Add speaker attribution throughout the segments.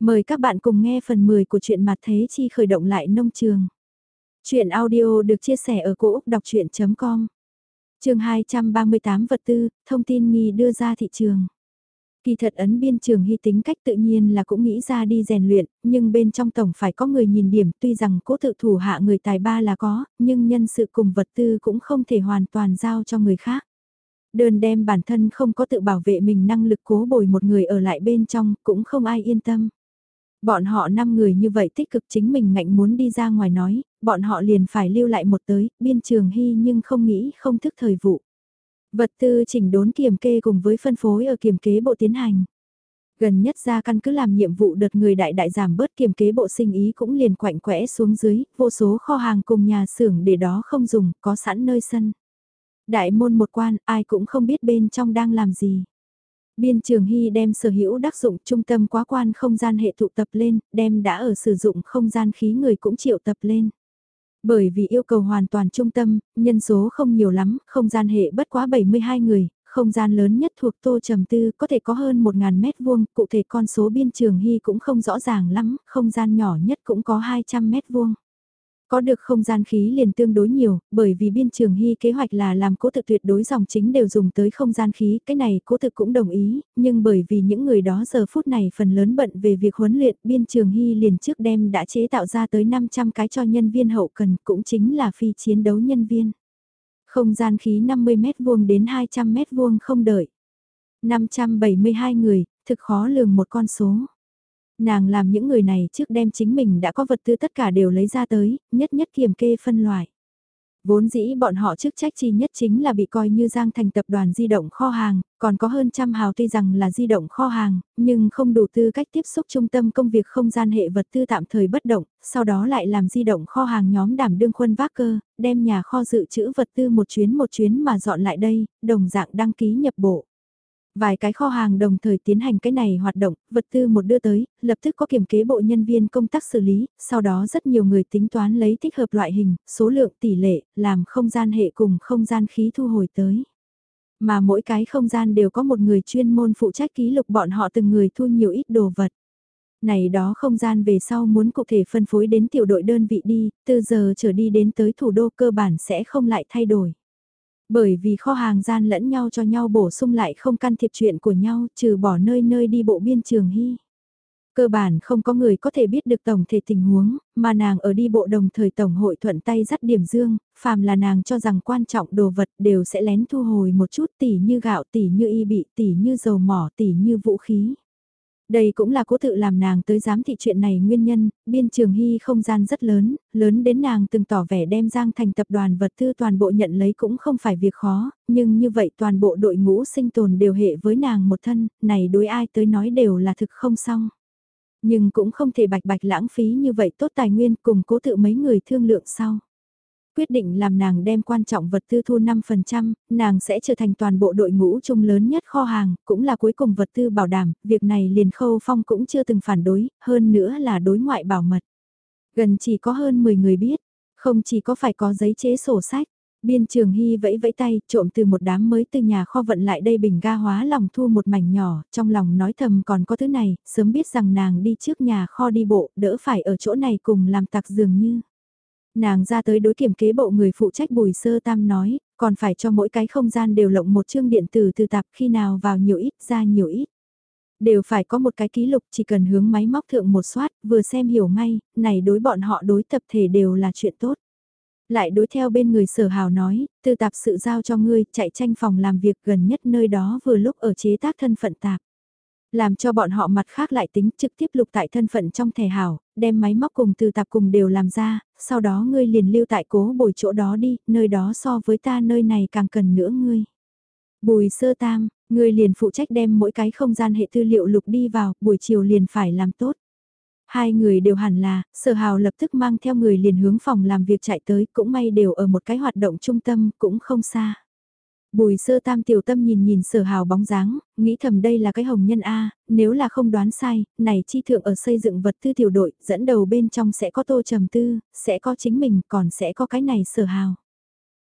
Speaker 1: Mời các bạn cùng nghe phần 10 của truyện mặt thế chi khởi động lại nông trường. Chuyện audio được chia sẻ ở cỗ đọc chuyện.com Trường 238 vật tư, thông tin nghi đưa ra thị trường. Kỳ thật ấn biên trường hy tính cách tự nhiên là cũng nghĩ ra đi rèn luyện, nhưng bên trong tổng phải có người nhìn điểm tuy rằng cố tự thủ hạ người tài ba là có, nhưng nhân sự cùng vật tư cũng không thể hoàn toàn giao cho người khác. Đơn đem bản thân không có tự bảo vệ mình năng lực cố bồi một người ở lại bên trong cũng không ai yên tâm. Bọn họ 5 người như vậy tích cực chính mình ngạnh muốn đi ra ngoài nói, bọn họ liền phải lưu lại một tới, biên trường hy nhưng không nghĩ không thức thời vụ. Vật tư chỉnh đốn kiểm kê cùng với phân phối ở kiểm kế bộ tiến hành. Gần nhất ra căn cứ làm nhiệm vụ đợt người đại đại giảm bớt kiểm kế bộ sinh ý cũng liền quạnh quẽ xuống dưới, vô số kho hàng cùng nhà xưởng để đó không dùng, có sẵn nơi sân. Đại môn một quan, ai cũng không biết bên trong đang làm gì. Biên Trường Hy đem sở hữu đắc dụng trung tâm quá quan không gian hệ tụ tập lên, đem đã ở sử dụng không gian khí người cũng triệu tập lên. Bởi vì yêu cầu hoàn toàn trung tâm, nhân số không nhiều lắm, không gian hệ bất quá 72 người, không gian lớn nhất thuộc Tô Trầm Tư có thể có hơn 1.000 mét vuông, cụ thể con số biên trường hy cũng không rõ ràng lắm, không gian nhỏ nhất cũng có 200 mét vuông. Có được không gian khí liền tương đối nhiều, bởi vì biên trường hy kế hoạch là làm cố thực tuyệt đối dòng chính đều dùng tới không gian khí, cái này cố thực cũng đồng ý, nhưng bởi vì những người đó giờ phút này phần lớn bận về việc huấn luyện, biên trường hy liền trước đem đã chế tạo ra tới 500 cái cho nhân viên hậu cần, cũng chính là phi chiến đấu nhân viên. Không gian khí 50 mét vuông đến 200 mét vuông không đợi. 572 người, thực khó lường một con số. Nàng làm những người này trước đem chính mình đã có vật tư tất cả đều lấy ra tới, nhất nhất kiểm kê phân loại. Vốn dĩ bọn họ chức trách chi nhất chính là bị coi như giang thành tập đoàn di động kho hàng, còn có hơn trăm hào tuy rằng là di động kho hàng, nhưng không đủ tư cách tiếp xúc trung tâm công việc không gian hệ vật tư tạm thời bất động, sau đó lại làm di động kho hàng nhóm đảm đương khuân vác cơ, đem nhà kho dự trữ vật tư một chuyến một chuyến mà dọn lại đây, đồng dạng đăng ký nhập bộ. Vài cái kho hàng đồng thời tiến hành cái này hoạt động, vật tư một đưa tới, lập tức có kiểm kế bộ nhân viên công tác xử lý, sau đó rất nhiều người tính toán lấy thích hợp loại hình, số lượng tỷ lệ, làm không gian hệ cùng không gian khí thu hồi tới. Mà mỗi cái không gian đều có một người chuyên môn phụ trách ký lục bọn họ từng người thu nhiều ít đồ vật. Này đó không gian về sau muốn cụ thể phân phối đến tiểu đội đơn vị đi, từ giờ trở đi đến tới thủ đô cơ bản sẽ không lại thay đổi. Bởi vì kho hàng gian lẫn nhau cho nhau bổ sung lại không can thiệp chuyện của nhau trừ bỏ nơi nơi đi bộ biên trường hy. Cơ bản không có người có thể biết được tổng thể tình huống, mà nàng ở đi bộ đồng thời tổng hội thuận tay dắt điểm dương, phàm là nàng cho rằng quan trọng đồ vật đều sẽ lén thu hồi một chút tỉ như gạo tỉ như y bị tỉ như dầu mỏ tỉ như vũ khí. Đây cũng là cố tự làm nàng tới giám thị chuyện này nguyên nhân, biên trường hy không gian rất lớn, lớn đến nàng từng tỏ vẻ đem Giang thành tập đoàn vật tư toàn bộ nhận lấy cũng không phải việc khó, nhưng như vậy toàn bộ đội ngũ sinh tồn đều hệ với nàng một thân, này đối ai tới nói đều là thực không xong. Nhưng cũng không thể bạch bạch lãng phí như vậy tốt tài nguyên cùng cố tự mấy người thương lượng sau quyết định làm nàng đem quan trọng vật tư thu 5%, nàng sẽ trở thành toàn bộ đội ngũ chung lớn nhất kho hàng, cũng là cuối cùng vật tư bảo đảm, việc này liền khâu phong cũng chưa từng phản đối, hơn nữa là đối ngoại bảo mật. Gần chỉ có hơn 10 người biết, không chỉ có phải có giấy chế sổ sách, biên trường hy vẫy vẫy tay, trộm từ một đám mới từ nhà kho vận lại đây bình ga hóa lòng thu một mảnh nhỏ, trong lòng nói thầm còn có thứ này, sớm biết rằng nàng đi trước nhà kho đi bộ, đỡ phải ở chỗ này cùng làm tặc dường như. Nàng ra tới đối kiểm kế bộ người phụ trách bùi sơ tam nói, còn phải cho mỗi cái không gian đều lộng một chương điện tử từ tạp khi nào vào nhiều ít ra nhiều ít. Đều phải có một cái ký lục chỉ cần hướng máy móc thượng một soát, vừa xem hiểu ngay, này đối bọn họ đối tập thể đều là chuyện tốt. Lại đối theo bên người sở hào nói, từ tạp sự giao cho ngươi, chạy tranh phòng làm việc gần nhất nơi đó vừa lúc ở chế tác thân phận tạp. Làm cho bọn họ mặt khác lại tính trực tiếp lục tại thân phận trong thẻ hảo, đem máy móc cùng từ tạp cùng đều làm ra, sau đó ngươi liền lưu tại cố bồi chỗ đó đi, nơi đó so với ta nơi này càng cần nữa ngươi. Bùi sơ tam, ngươi liền phụ trách đem mỗi cái không gian hệ tư liệu lục đi vào, buổi chiều liền phải làm tốt. Hai người đều hẳn là, sở hào lập tức mang theo người liền hướng phòng làm việc chạy tới, cũng may đều ở một cái hoạt động trung tâm, cũng không xa. Bùi sơ tam tiểu tâm nhìn nhìn sở hào bóng dáng, nghĩ thầm đây là cái hồng nhân A, nếu là không đoán sai, này chi thượng ở xây dựng vật tư tiểu đội, dẫn đầu bên trong sẽ có tô trầm tư, sẽ có chính mình, còn sẽ có cái này sở hào.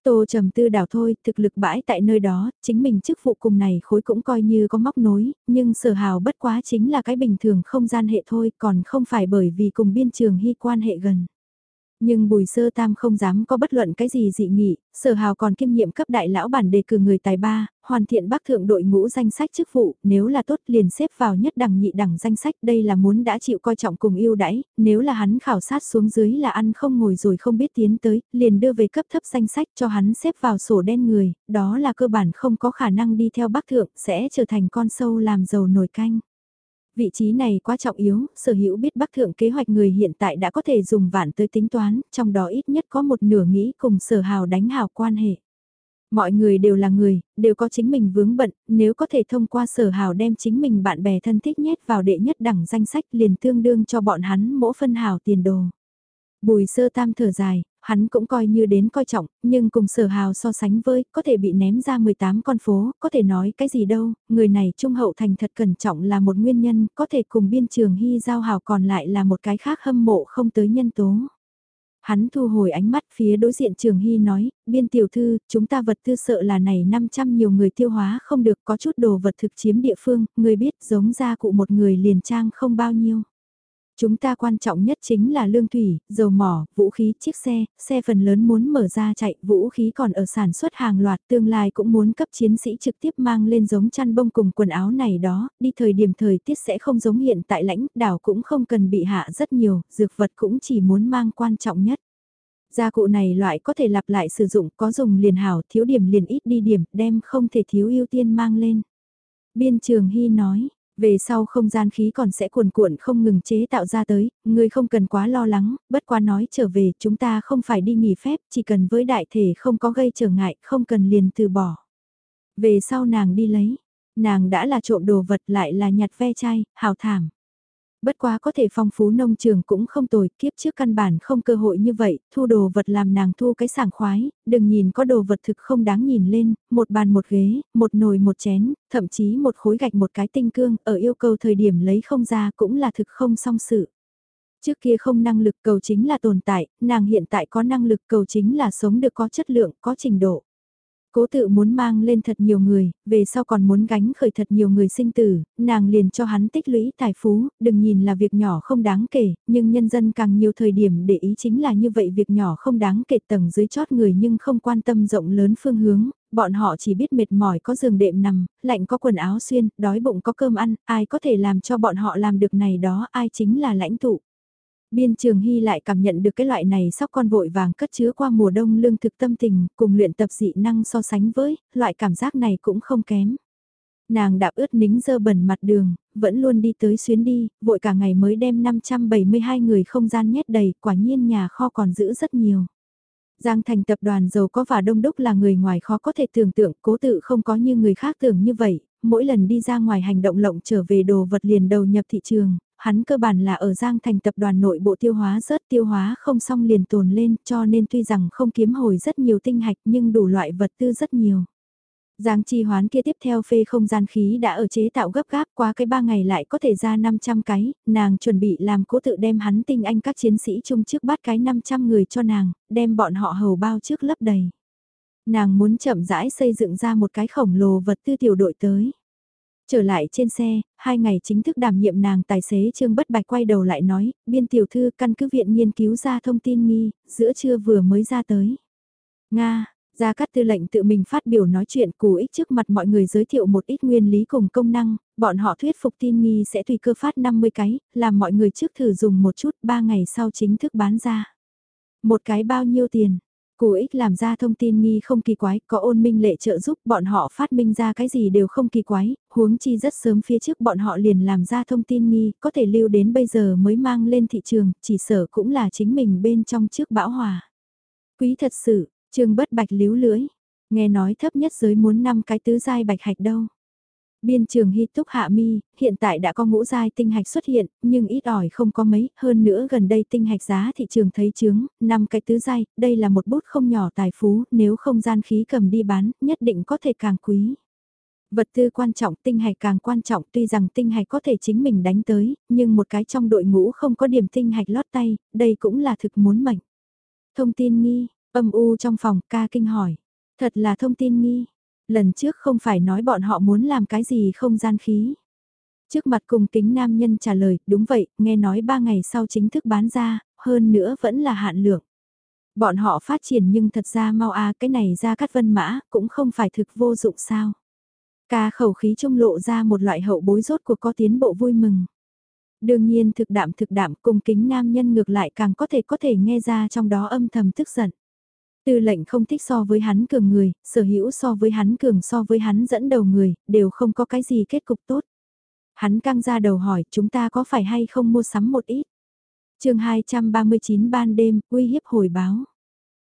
Speaker 1: Tô trầm tư đảo thôi, thực lực bãi tại nơi đó, chính mình chức vụ cùng này khối cũng coi như có móc nối, nhưng sở hào bất quá chính là cái bình thường không gian hệ thôi, còn không phải bởi vì cùng biên trường hy quan hệ gần. Nhưng Bùi Sơ Tam không dám có bất luận cái gì dị nghị, sở hào còn kiêm nhiệm cấp đại lão bản đề cử người tài ba, hoàn thiện bác thượng đội ngũ danh sách chức vụ, nếu là tốt liền xếp vào nhất đẳng nhị đẳng danh sách, đây là muốn đã chịu coi trọng cùng yêu đãi, nếu là hắn khảo sát xuống dưới là ăn không ngồi rồi không biết tiến tới, liền đưa về cấp thấp danh sách cho hắn xếp vào sổ đen người, đó là cơ bản không có khả năng đi theo bác thượng, sẽ trở thành con sâu làm giàu nổi canh. Vị trí này quá trọng yếu, sở hữu biết Bắc Thượng kế hoạch người hiện tại đã có thể dùng vạn tới tính toán, trong đó ít nhất có một nửa nghĩ cùng sở hào đánh hào quan hệ. Mọi người đều là người, đều có chính mình vướng bận, nếu có thể thông qua sở hào đem chính mình bạn bè thân thích nhét vào đệ nhất đẳng danh sách liền tương đương cho bọn hắn mỗi phân hào tiền đồ. Bùi sơ tam thở dài, hắn cũng coi như đến coi trọng, nhưng cùng sở hào so sánh với, có thể bị ném ra 18 con phố, có thể nói cái gì đâu, người này trung hậu thành thật cẩn trọng là một nguyên nhân, có thể cùng biên trường hy giao hào còn lại là một cái khác hâm mộ không tới nhân tố. Hắn thu hồi ánh mắt phía đối diện Trường Hy nói, biên tiểu thư, chúng ta vật tư sợ là này 500 nhiều người tiêu hóa không được có chút đồ vật thực chiếm địa phương, người biết giống ra cụ một người liền trang không bao nhiêu. Chúng ta quan trọng nhất chính là lương thủy, dầu mỏ, vũ khí, chiếc xe, xe phần lớn muốn mở ra chạy, vũ khí còn ở sản xuất hàng loạt tương lai cũng muốn cấp chiến sĩ trực tiếp mang lên giống chăn bông cùng quần áo này đó, đi thời điểm thời tiết sẽ không giống hiện tại lãnh, đảo cũng không cần bị hạ rất nhiều, dược vật cũng chỉ muốn mang quan trọng nhất. Gia cụ này loại có thể lặp lại sử dụng, có dùng liền hảo, thiếu điểm liền ít đi điểm, đem không thể thiếu ưu tiên mang lên. Biên trường Hy nói, về sau không gian khí còn sẽ cuồn cuộn không ngừng chế tạo ra tới, ngươi không cần quá lo lắng, bất quá nói trở về chúng ta không phải đi nghỉ phép, chỉ cần với đại thể không có gây trở ngại, không cần liền từ bỏ. Về sau nàng đi lấy, nàng đã là trộm đồ vật lại là nhặt ve chai, hào thảm. Bất quá có thể phong phú nông trường cũng không tồi, kiếp trước căn bản không cơ hội như vậy, thu đồ vật làm nàng thu cái sảng khoái, đừng nhìn có đồ vật thực không đáng nhìn lên, một bàn một ghế, một nồi một chén, thậm chí một khối gạch một cái tinh cương, ở yêu cầu thời điểm lấy không ra cũng là thực không song sự. Trước kia không năng lực cầu chính là tồn tại, nàng hiện tại có năng lực cầu chính là sống được có chất lượng, có trình độ. Cố tự muốn mang lên thật nhiều người, về sau còn muốn gánh khởi thật nhiều người sinh tử, nàng liền cho hắn tích lũy tài phú, đừng nhìn là việc nhỏ không đáng kể, nhưng nhân dân càng nhiều thời điểm để ý chính là như vậy việc nhỏ không đáng kể tầng dưới chót người nhưng không quan tâm rộng lớn phương hướng, bọn họ chỉ biết mệt mỏi có giường đệm nằm, lạnh có quần áo xuyên, đói bụng có cơm ăn, ai có thể làm cho bọn họ làm được này đó, ai chính là lãnh tụ. Biên Trường Hy lại cảm nhận được cái loại này sóc con vội vàng cất chứa qua mùa đông lương thực tâm tình, cùng luyện tập dị năng so sánh với, loại cảm giác này cũng không kém. Nàng đạp ướt nính dơ bẩn mặt đường, vẫn luôn đi tới xuyến đi, vội cả ngày mới đem 572 người không gian nhét đầy, quả nhiên nhà kho còn giữ rất nhiều. Giang thành tập đoàn giàu có và đông đúc là người ngoài khó có thể tưởng tượng, cố tự không có như người khác tưởng như vậy, mỗi lần đi ra ngoài hành động lộng trở về đồ vật liền đầu nhập thị trường, hắn cơ bản là ở Giang Thành tập đoàn nội bộ tiêu hóa rớt tiêu hóa không xong liền tồn lên cho nên tuy rằng không kiếm hồi rất nhiều tinh hạch nhưng đủ loại vật tư rất nhiều. Giang chi hoán kia tiếp theo phê không gian khí đã ở chế tạo gấp gáp qua cái ba ngày lại có thể ra 500 cái, nàng chuẩn bị làm cố tự đem hắn tinh anh các chiến sĩ chung trước bắt cái 500 người cho nàng, đem bọn họ hầu bao trước lấp đầy. Nàng muốn chậm rãi xây dựng ra một cái khổng lồ vật tư tiểu đội tới. Trở lại trên xe, hai ngày chính thức đảm nhiệm nàng tài xế Trương Bất Bạch quay đầu lại nói, biên tiểu thư căn cứ viện nghiên cứu ra thông tin nghi, giữa trưa vừa mới ra tới. Nga, Gia Cát Tư lệnh tự mình phát biểu nói chuyện cù ích trước mặt mọi người giới thiệu một ít nguyên lý cùng công năng, bọn họ thuyết phục tin nghi sẽ tùy cơ phát 50 cái, làm mọi người trước thử dùng một chút, ba ngày sau chính thức bán ra. Một cái bao nhiêu tiền? Củ ích làm ra thông tin nghi không kỳ quái, có ôn minh lệ trợ giúp bọn họ phát minh ra cái gì đều không kỳ quái, huống chi rất sớm phía trước bọn họ liền làm ra thông tin nghi, có thể lưu đến bây giờ mới mang lên thị trường, chỉ sở cũng là chính mình bên trong trước bão hòa. Quý thật sự, trương bất bạch líu lưỡi, nghe nói thấp nhất giới muốn năm cái tứ giai bạch hạch đâu. Biên trường hy túc hạ mi, hiện tại đã có ngũ giai tinh hạch xuất hiện, nhưng ít ỏi không có mấy, hơn nữa gần đây tinh hạch giá thị trường thấy chướng, năm cái tứ giai, đây là một bút không nhỏ tài phú, nếu không gian khí cầm đi bán, nhất định có thể càng quý. Vật tư quan trọng, tinh hạch càng quan trọng, tuy rằng tinh hạch có thể chính mình đánh tới, nhưng một cái trong đội ngũ không có điểm tinh hạch lót tay, đây cũng là thực muốn mệnh. Thông tin nghi, Âm u trong phòng ca kinh hỏi. Thật là thông tin nghi. Lần trước không phải nói bọn họ muốn làm cái gì không gian khí. Trước mặt cùng kính nam nhân trả lời, đúng vậy, nghe nói ba ngày sau chính thức bán ra, hơn nữa vẫn là hạn lượng. Bọn họ phát triển nhưng thật ra mau a cái này ra cắt vân mã, cũng không phải thực vô dụng sao. Ca khẩu khí trung lộ ra một loại hậu bối rốt của có tiến bộ vui mừng. Đương nhiên thực đạm thực đạm cùng kính nam nhân ngược lại càng có thể có thể nghe ra trong đó âm thầm tức giận. Tư lệnh không thích so với hắn cường người, sở hữu so với hắn cường so với hắn dẫn đầu người, đều không có cái gì kết cục tốt. Hắn căng ra đầu hỏi chúng ta có phải hay không mua sắm một ít. chương 239 ban đêm, uy hiếp hồi báo.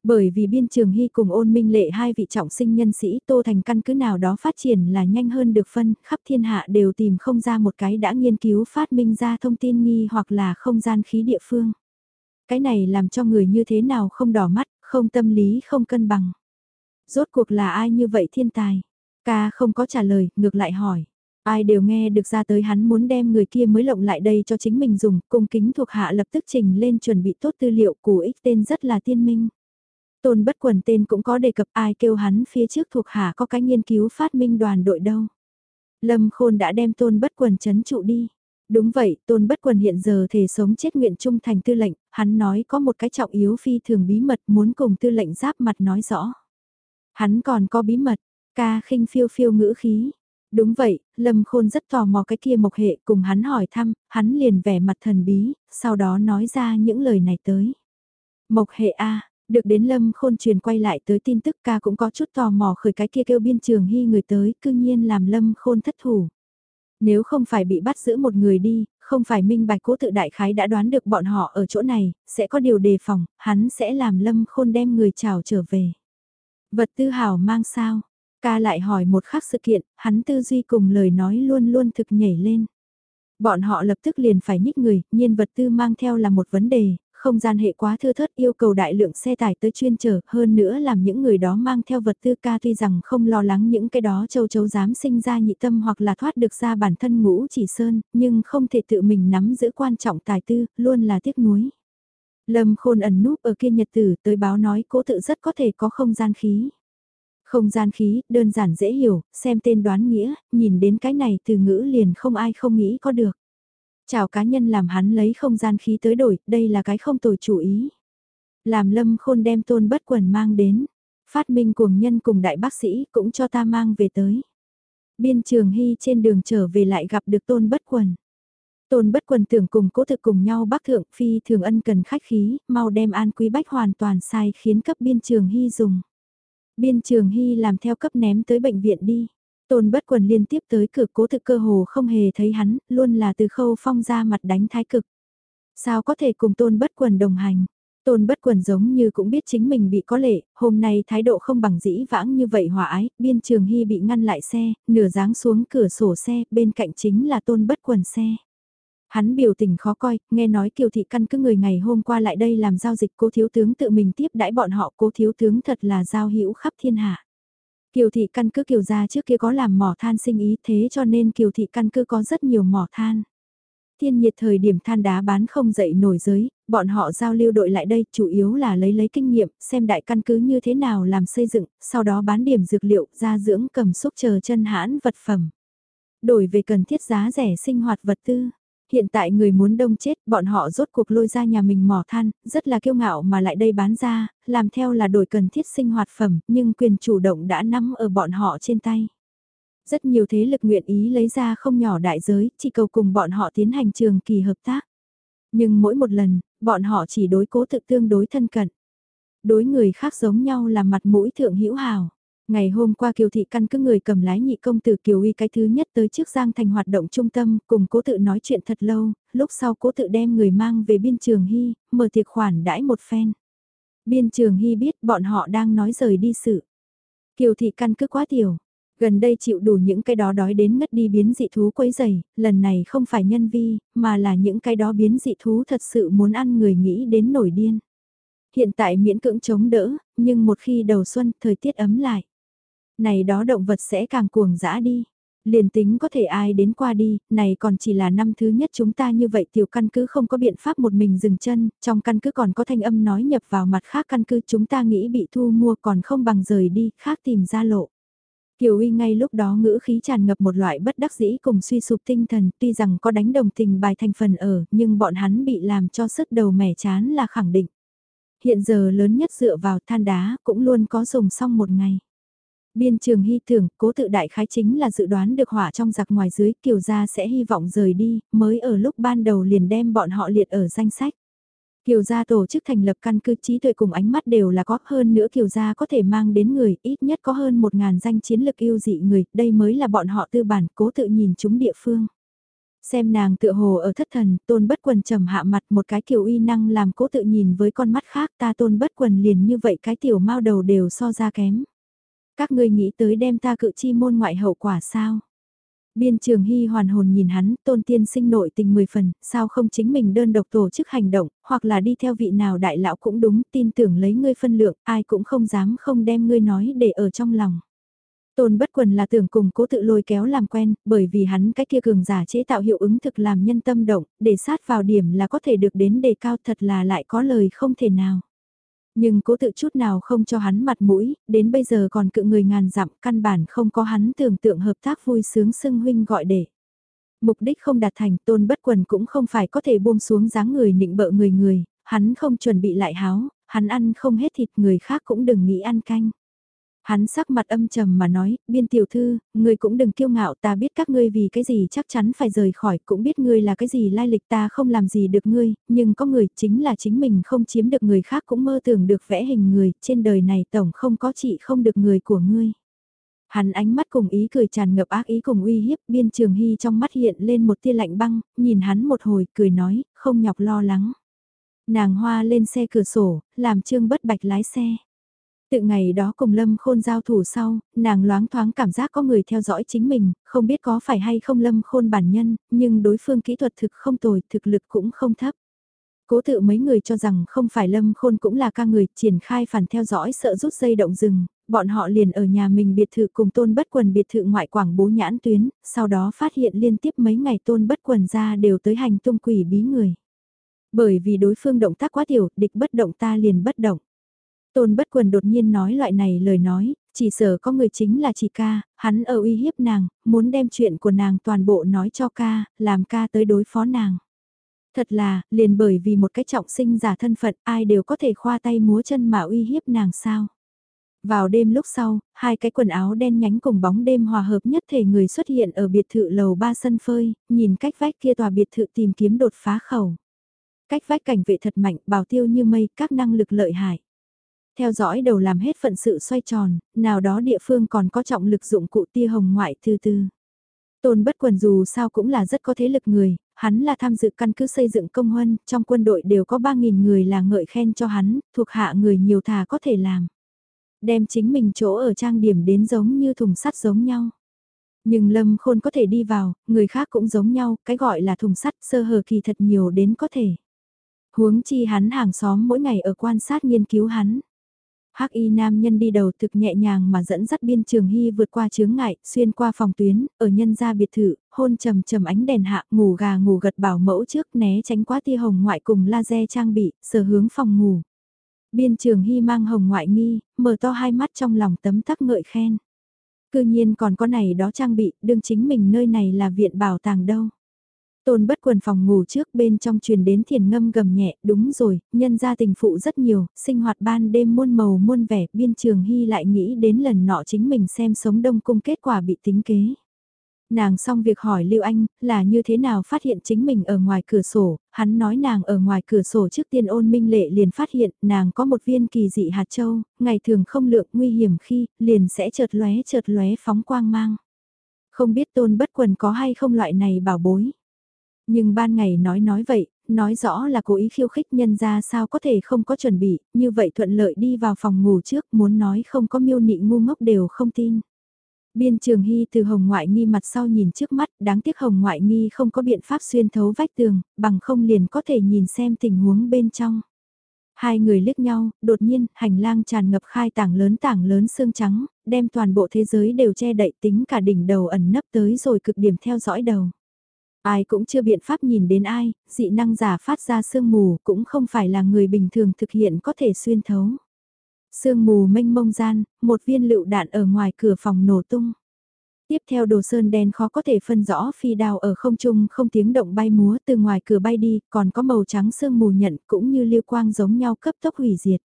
Speaker 1: Bởi vì biên trường hy cùng ôn minh lệ hai vị trọng sinh nhân sĩ tô thành căn cứ nào đó phát triển là nhanh hơn được phân, khắp thiên hạ đều tìm không ra một cái đã nghiên cứu phát minh ra thông tin nghi hoặc là không gian khí địa phương. Cái này làm cho người như thế nào không đỏ mắt, không tâm lý không cân bằng. Rốt cuộc là ai như vậy thiên tài? Ca không có trả lời, ngược lại hỏi. Ai đều nghe được ra tới hắn muốn đem người kia mới lộng lại đây cho chính mình dùng, cung kính thuộc hạ lập tức trình lên chuẩn bị tốt tư liệu của ích tên rất là tiên minh. Tôn bất quần tên cũng có đề cập ai kêu hắn phía trước thuộc hạ có cái nghiên cứu phát minh đoàn đội đâu. Lâm Khôn đã đem tôn bất quần chấn trụ đi. Đúng vậy, tôn bất quần hiện giờ thể sống chết nguyện trung thành tư lệnh, hắn nói có một cái trọng yếu phi thường bí mật muốn cùng tư lệnh giáp mặt nói rõ. Hắn còn có bí mật, ca khinh phiêu phiêu ngữ khí. Đúng vậy, Lâm Khôn rất tò mò cái kia mộc hệ cùng hắn hỏi thăm, hắn liền vẻ mặt thần bí, sau đó nói ra những lời này tới. Mộc hệ A, được đến Lâm Khôn truyền quay lại tới tin tức ca cũng có chút tò mò khởi cái kia kêu biên trường hy người tới, cư nhiên làm Lâm Khôn thất thủ. Nếu không phải bị bắt giữ một người đi, không phải minh bạch cố tự đại khái đã đoán được bọn họ ở chỗ này, sẽ có điều đề phòng, hắn sẽ làm Lâm Khôn đem người chào trở về. Vật tư Hào mang sao? Ca lại hỏi một khắc sự kiện, hắn tư duy cùng lời nói luôn luôn thực nhảy lên. Bọn họ lập tức liền phải nhích người, nhiên vật tư mang theo là một vấn đề, không gian hệ quá thưa thớt yêu cầu đại lượng xe tải tới chuyên chở hơn nữa làm những người đó mang theo vật tư ca tuy rằng không lo lắng những cái đó châu chấu dám sinh ra nhị tâm hoặc là thoát được ra bản thân ngũ chỉ sơn, nhưng không thể tự mình nắm giữ quan trọng tài tư, luôn là tiếc nuối. Lâm khôn ẩn núp ở kia nhật tử tới báo nói cố tự rất có thể có không gian khí. Không gian khí, đơn giản dễ hiểu, xem tên đoán nghĩa, nhìn đến cái này từ ngữ liền không ai không nghĩ có được. Chào cá nhân làm hắn lấy không gian khí tới đổi, đây là cái không tồi chủ ý. Làm lâm khôn đem tôn bất quần mang đến, phát minh cuồng nhân cùng đại bác sĩ cũng cho ta mang về tới. Biên trường hy trên đường trở về lại gặp được tôn bất quần. Tôn bất quần tưởng cùng cố thực cùng nhau bác thượng phi thường ân cần khách khí, mau đem an quý bách hoàn toàn sai khiến cấp biên trường hy dùng. Biên trường hy làm theo cấp ném tới bệnh viện đi. Tôn bất quần liên tiếp tới cửa cố thực cơ hồ không hề thấy hắn, luôn là từ khâu phong ra mặt đánh thái cực. Sao có thể cùng tôn bất quần đồng hành? Tôn bất quần giống như cũng biết chính mình bị có lệ, hôm nay thái độ không bằng dĩ vãng như vậy hòa ái, biên trường hy bị ngăn lại xe, nửa dáng xuống cửa sổ xe, bên cạnh chính là tôn bất quần xe. Hắn biểu tình khó coi, nghe nói kiều thị căn cứ người ngày hôm qua lại đây làm giao dịch cố thiếu tướng tự mình tiếp đãi bọn họ cố thiếu tướng thật là giao hữu khắp thiên hạ. Kiều thị căn cứ kiều gia trước kia có làm mỏ than sinh ý thế cho nên kiều thị căn cứ có rất nhiều mỏ than. Thiên nhiệt thời điểm than đá bán không dậy nổi giới, bọn họ giao lưu đội lại đây chủ yếu là lấy lấy kinh nghiệm, xem đại căn cứ như thế nào làm xây dựng, sau đó bán điểm dược liệu, ra dưỡng cầm xúc chờ chân hãn vật phẩm. Đổi về cần thiết giá rẻ sinh hoạt vật tư hiện tại người muốn đông chết, bọn họ rốt cuộc lôi ra nhà mình mỏ than, rất là kiêu ngạo mà lại đây bán ra, làm theo là đổi cần thiết sinh hoạt phẩm, nhưng quyền chủ động đã nắm ở bọn họ trên tay. Rất nhiều thế lực nguyện ý lấy ra không nhỏ đại giới, chỉ cầu cùng bọn họ tiến hành trường kỳ hợp tác. Nhưng mỗi một lần, bọn họ chỉ đối cố thực tương đối thân cận. Đối người khác giống nhau là mặt mũi thượng hữu hào. Ngày hôm qua Kiều Thị căn cứ người cầm lái nhị công tử Kiều Uy cái thứ nhất tới trước Giang Thành hoạt động trung tâm, cùng cố tự nói chuyện thật lâu, lúc sau cố tự đem người mang về biên trường Hy, mở tiệc khoản đãi một phen. Biên trường Hy biết bọn họ đang nói rời đi sự. Kiều Thị căn cứ quá tiểu, gần đây chịu đủ những cái đó đói đến ngất đi biến dị thú quấy dày, lần này không phải nhân vi, mà là những cái đó biến dị thú thật sự muốn ăn người nghĩ đến nổi điên. Hiện tại miễn cưỡng chống đỡ, nhưng một khi đầu xuân thời tiết ấm lại này đó động vật sẽ càng cuồng dã đi. Liền tính có thể ai đến qua đi, này còn chỉ là năm thứ nhất chúng ta như vậy tiểu căn cứ không có biện pháp một mình dừng chân, trong căn cứ còn có thanh âm nói nhập vào mặt khác căn cứ chúng ta nghĩ bị thu mua còn không bằng rời đi, khác tìm ra lộ. Kiều uy ngay lúc đó ngữ khí tràn ngập một loại bất đắc dĩ cùng suy sụp tinh thần tuy rằng có đánh đồng tình bài thành phần ở nhưng bọn hắn bị làm cho sức đầu mẻ chán là khẳng định. Hiện giờ lớn nhất dựa vào than đá cũng luôn có dùng xong một ngày. Biên trường hy tưởng, cố tự đại khái chính là dự đoán được hỏa trong giặc ngoài dưới kiều gia sẽ hy vọng rời đi, mới ở lúc ban đầu liền đem bọn họ liệt ở danh sách. Kiều gia tổ chức thành lập căn cứ trí tuệ cùng ánh mắt đều là có hơn nữa Kiều gia có thể mang đến người ít nhất có hơn một ngàn danh chiến lực yêu dị người, đây mới là bọn họ tư bản cố tự nhìn chúng địa phương. Xem nàng tựa hồ ở thất thần, tôn bất quần trầm hạ mặt một cái kiều uy năng làm cố tự nhìn với con mắt khác ta tôn bất quần liền như vậy cái tiểu mau đầu đều so ra kém. Các ngươi nghĩ tới đem ta cự chi môn ngoại hậu quả sao? Biên trường hy hoàn hồn nhìn hắn, tôn tiên sinh nội tình mười phần, sao không chính mình đơn độc tổ chức hành động, hoặc là đi theo vị nào đại lão cũng đúng, tin tưởng lấy ngươi phân lượng, ai cũng không dám không đem ngươi nói để ở trong lòng. Tôn bất quần là tưởng cùng cố tự lôi kéo làm quen, bởi vì hắn cái kia cường giả chế tạo hiệu ứng thực làm nhân tâm động, để sát vào điểm là có thể được đến đề cao thật là lại có lời không thể nào. Nhưng cố tự chút nào không cho hắn mặt mũi, đến bây giờ còn cự người ngàn dặm căn bản không có hắn tưởng tượng hợp tác vui sướng xưng huynh gọi để. Mục đích không đạt thành tôn bất quần cũng không phải có thể buông xuống dáng người nịnh bợ người người, hắn không chuẩn bị lại háo, hắn ăn không hết thịt người khác cũng đừng nghĩ ăn canh. Hắn sắc mặt âm trầm mà nói, biên tiểu thư, ngươi cũng đừng kiêu ngạo ta biết các ngươi vì cái gì chắc chắn phải rời khỏi, cũng biết ngươi là cái gì lai lịch ta không làm gì được ngươi, nhưng có người chính là chính mình không chiếm được người khác cũng mơ tưởng được vẽ hình người, trên đời này tổng không có chị không được người của ngươi. Hắn ánh mắt cùng ý cười tràn ngập ác ý cùng uy hiếp, biên trường hy trong mắt hiện lên một tia lạnh băng, nhìn hắn một hồi, cười nói, không nhọc lo lắng. Nàng hoa lên xe cửa sổ, làm trương bất bạch lái xe. Tự ngày đó cùng Lâm Khôn giao thủ sau, nàng loáng thoáng cảm giác có người theo dõi chính mình, không biết có phải hay không Lâm Khôn bản nhân, nhưng đối phương kỹ thuật thực không tồi, thực lực cũng không thấp. Cố tự mấy người cho rằng không phải Lâm Khôn cũng là ca người triển khai phản theo dõi sợ rút dây động rừng, bọn họ liền ở nhà mình biệt thự cùng tôn bất quần biệt thự ngoại quảng bố nhãn tuyến, sau đó phát hiện liên tiếp mấy ngày tôn bất quần ra đều tới hành tung quỷ bí người. Bởi vì đối phương động tác quá tiểu, địch bất động ta liền bất động. Tôn bất quần đột nhiên nói loại này lời nói, chỉ sợ có người chính là chị ca, hắn ở uy hiếp nàng, muốn đem chuyện của nàng toàn bộ nói cho ca, làm ca tới đối phó nàng. Thật là, liền bởi vì một cái trọng sinh giả thân phận ai đều có thể khoa tay múa chân mà uy hiếp nàng sao. Vào đêm lúc sau, hai cái quần áo đen nhánh cùng bóng đêm hòa hợp nhất thể người xuất hiện ở biệt thự lầu ba sân phơi, nhìn cách vách kia tòa biệt thự tìm kiếm đột phá khẩu. Cách vách cảnh vệ thật mạnh, bảo tiêu như mây, các năng lực lợi hại theo dõi đầu làm hết phận sự xoay tròn, nào đó địa phương còn có trọng lực dụng cụ tia hồng ngoại từ từ. Tôn bất quần dù sao cũng là rất có thế lực người, hắn là tham dự căn cứ xây dựng công huân, trong quân đội đều có 3.000 người là ngợi khen cho hắn, thuộc hạ người nhiều thà có thể làm. Đem chính mình chỗ ở trang điểm đến giống như thùng sắt giống nhau. Nhưng Lâm Khôn có thể đi vào, người khác cũng giống nhau, cái gọi là thùng sắt sơ hờ kỳ thật nhiều đến có thể. Huống chi hắn hàng xóm mỗi ngày ở quan sát nghiên cứu hắn. Hắc y nam nhân đi đầu thực nhẹ nhàng mà dẫn dắt biên trường hy vượt qua chướng ngại, xuyên qua phòng tuyến, ở nhân gia biệt thự, hôn trầm trầm ánh đèn hạ, ngủ gà ngủ gật bảo mẫu trước né tránh quá tia hồng ngoại cùng laser trang bị, sở hướng phòng ngủ. Biên trường hy mang hồng ngoại nghi, mở to hai mắt trong lòng tấm tắc ngợi khen. Cư nhiên còn có này đó trang bị, đương chính mình nơi này là viện bảo tàng đâu. Tôn bất quần phòng ngủ trước bên trong truyền đến thiền ngâm gầm nhẹ, đúng rồi, nhân gia tình phụ rất nhiều, sinh hoạt ban đêm muôn màu muôn vẻ, biên trường hy lại nghĩ đến lần nọ chính mình xem sống đông cung kết quả bị tính kế. Nàng xong việc hỏi Lưu Anh là như thế nào phát hiện chính mình ở ngoài cửa sổ, hắn nói nàng ở ngoài cửa sổ trước tiên ôn minh lệ liền phát hiện nàng có một viên kỳ dị hạt châu, ngày thường không lượng nguy hiểm khi, liền sẽ chợt lóe chợt lóe phóng quang mang. Không biết tôn bất quần có hay không loại này bảo bối. Nhưng ban ngày nói nói vậy, nói rõ là cố ý khiêu khích nhân ra sao có thể không có chuẩn bị, như vậy thuận lợi đi vào phòng ngủ trước muốn nói không có miêu nị ngu ngốc đều không tin. Biên trường hy từ hồng ngoại nghi mặt sau nhìn trước mắt, đáng tiếc hồng ngoại nghi không có biện pháp xuyên thấu vách tường, bằng không liền có thể nhìn xem tình huống bên trong. Hai người liếc nhau, đột nhiên, hành lang tràn ngập khai tảng lớn tảng lớn xương trắng, đem toàn bộ thế giới đều che đậy tính cả đỉnh đầu ẩn nấp tới rồi cực điểm theo dõi đầu. Ai cũng chưa biện pháp nhìn đến ai, dị năng giả phát ra sương mù cũng không phải là người bình thường thực hiện có thể xuyên thấu. Sương mù mênh mông gian, một viên lựu đạn ở ngoài cửa phòng nổ tung. Tiếp theo đồ sơn đen khó có thể phân rõ phi đào ở không trung không tiếng động bay múa từ ngoài cửa bay đi, còn có màu trắng sương mù nhận cũng như liêu quang giống nhau cấp tốc hủy diệt.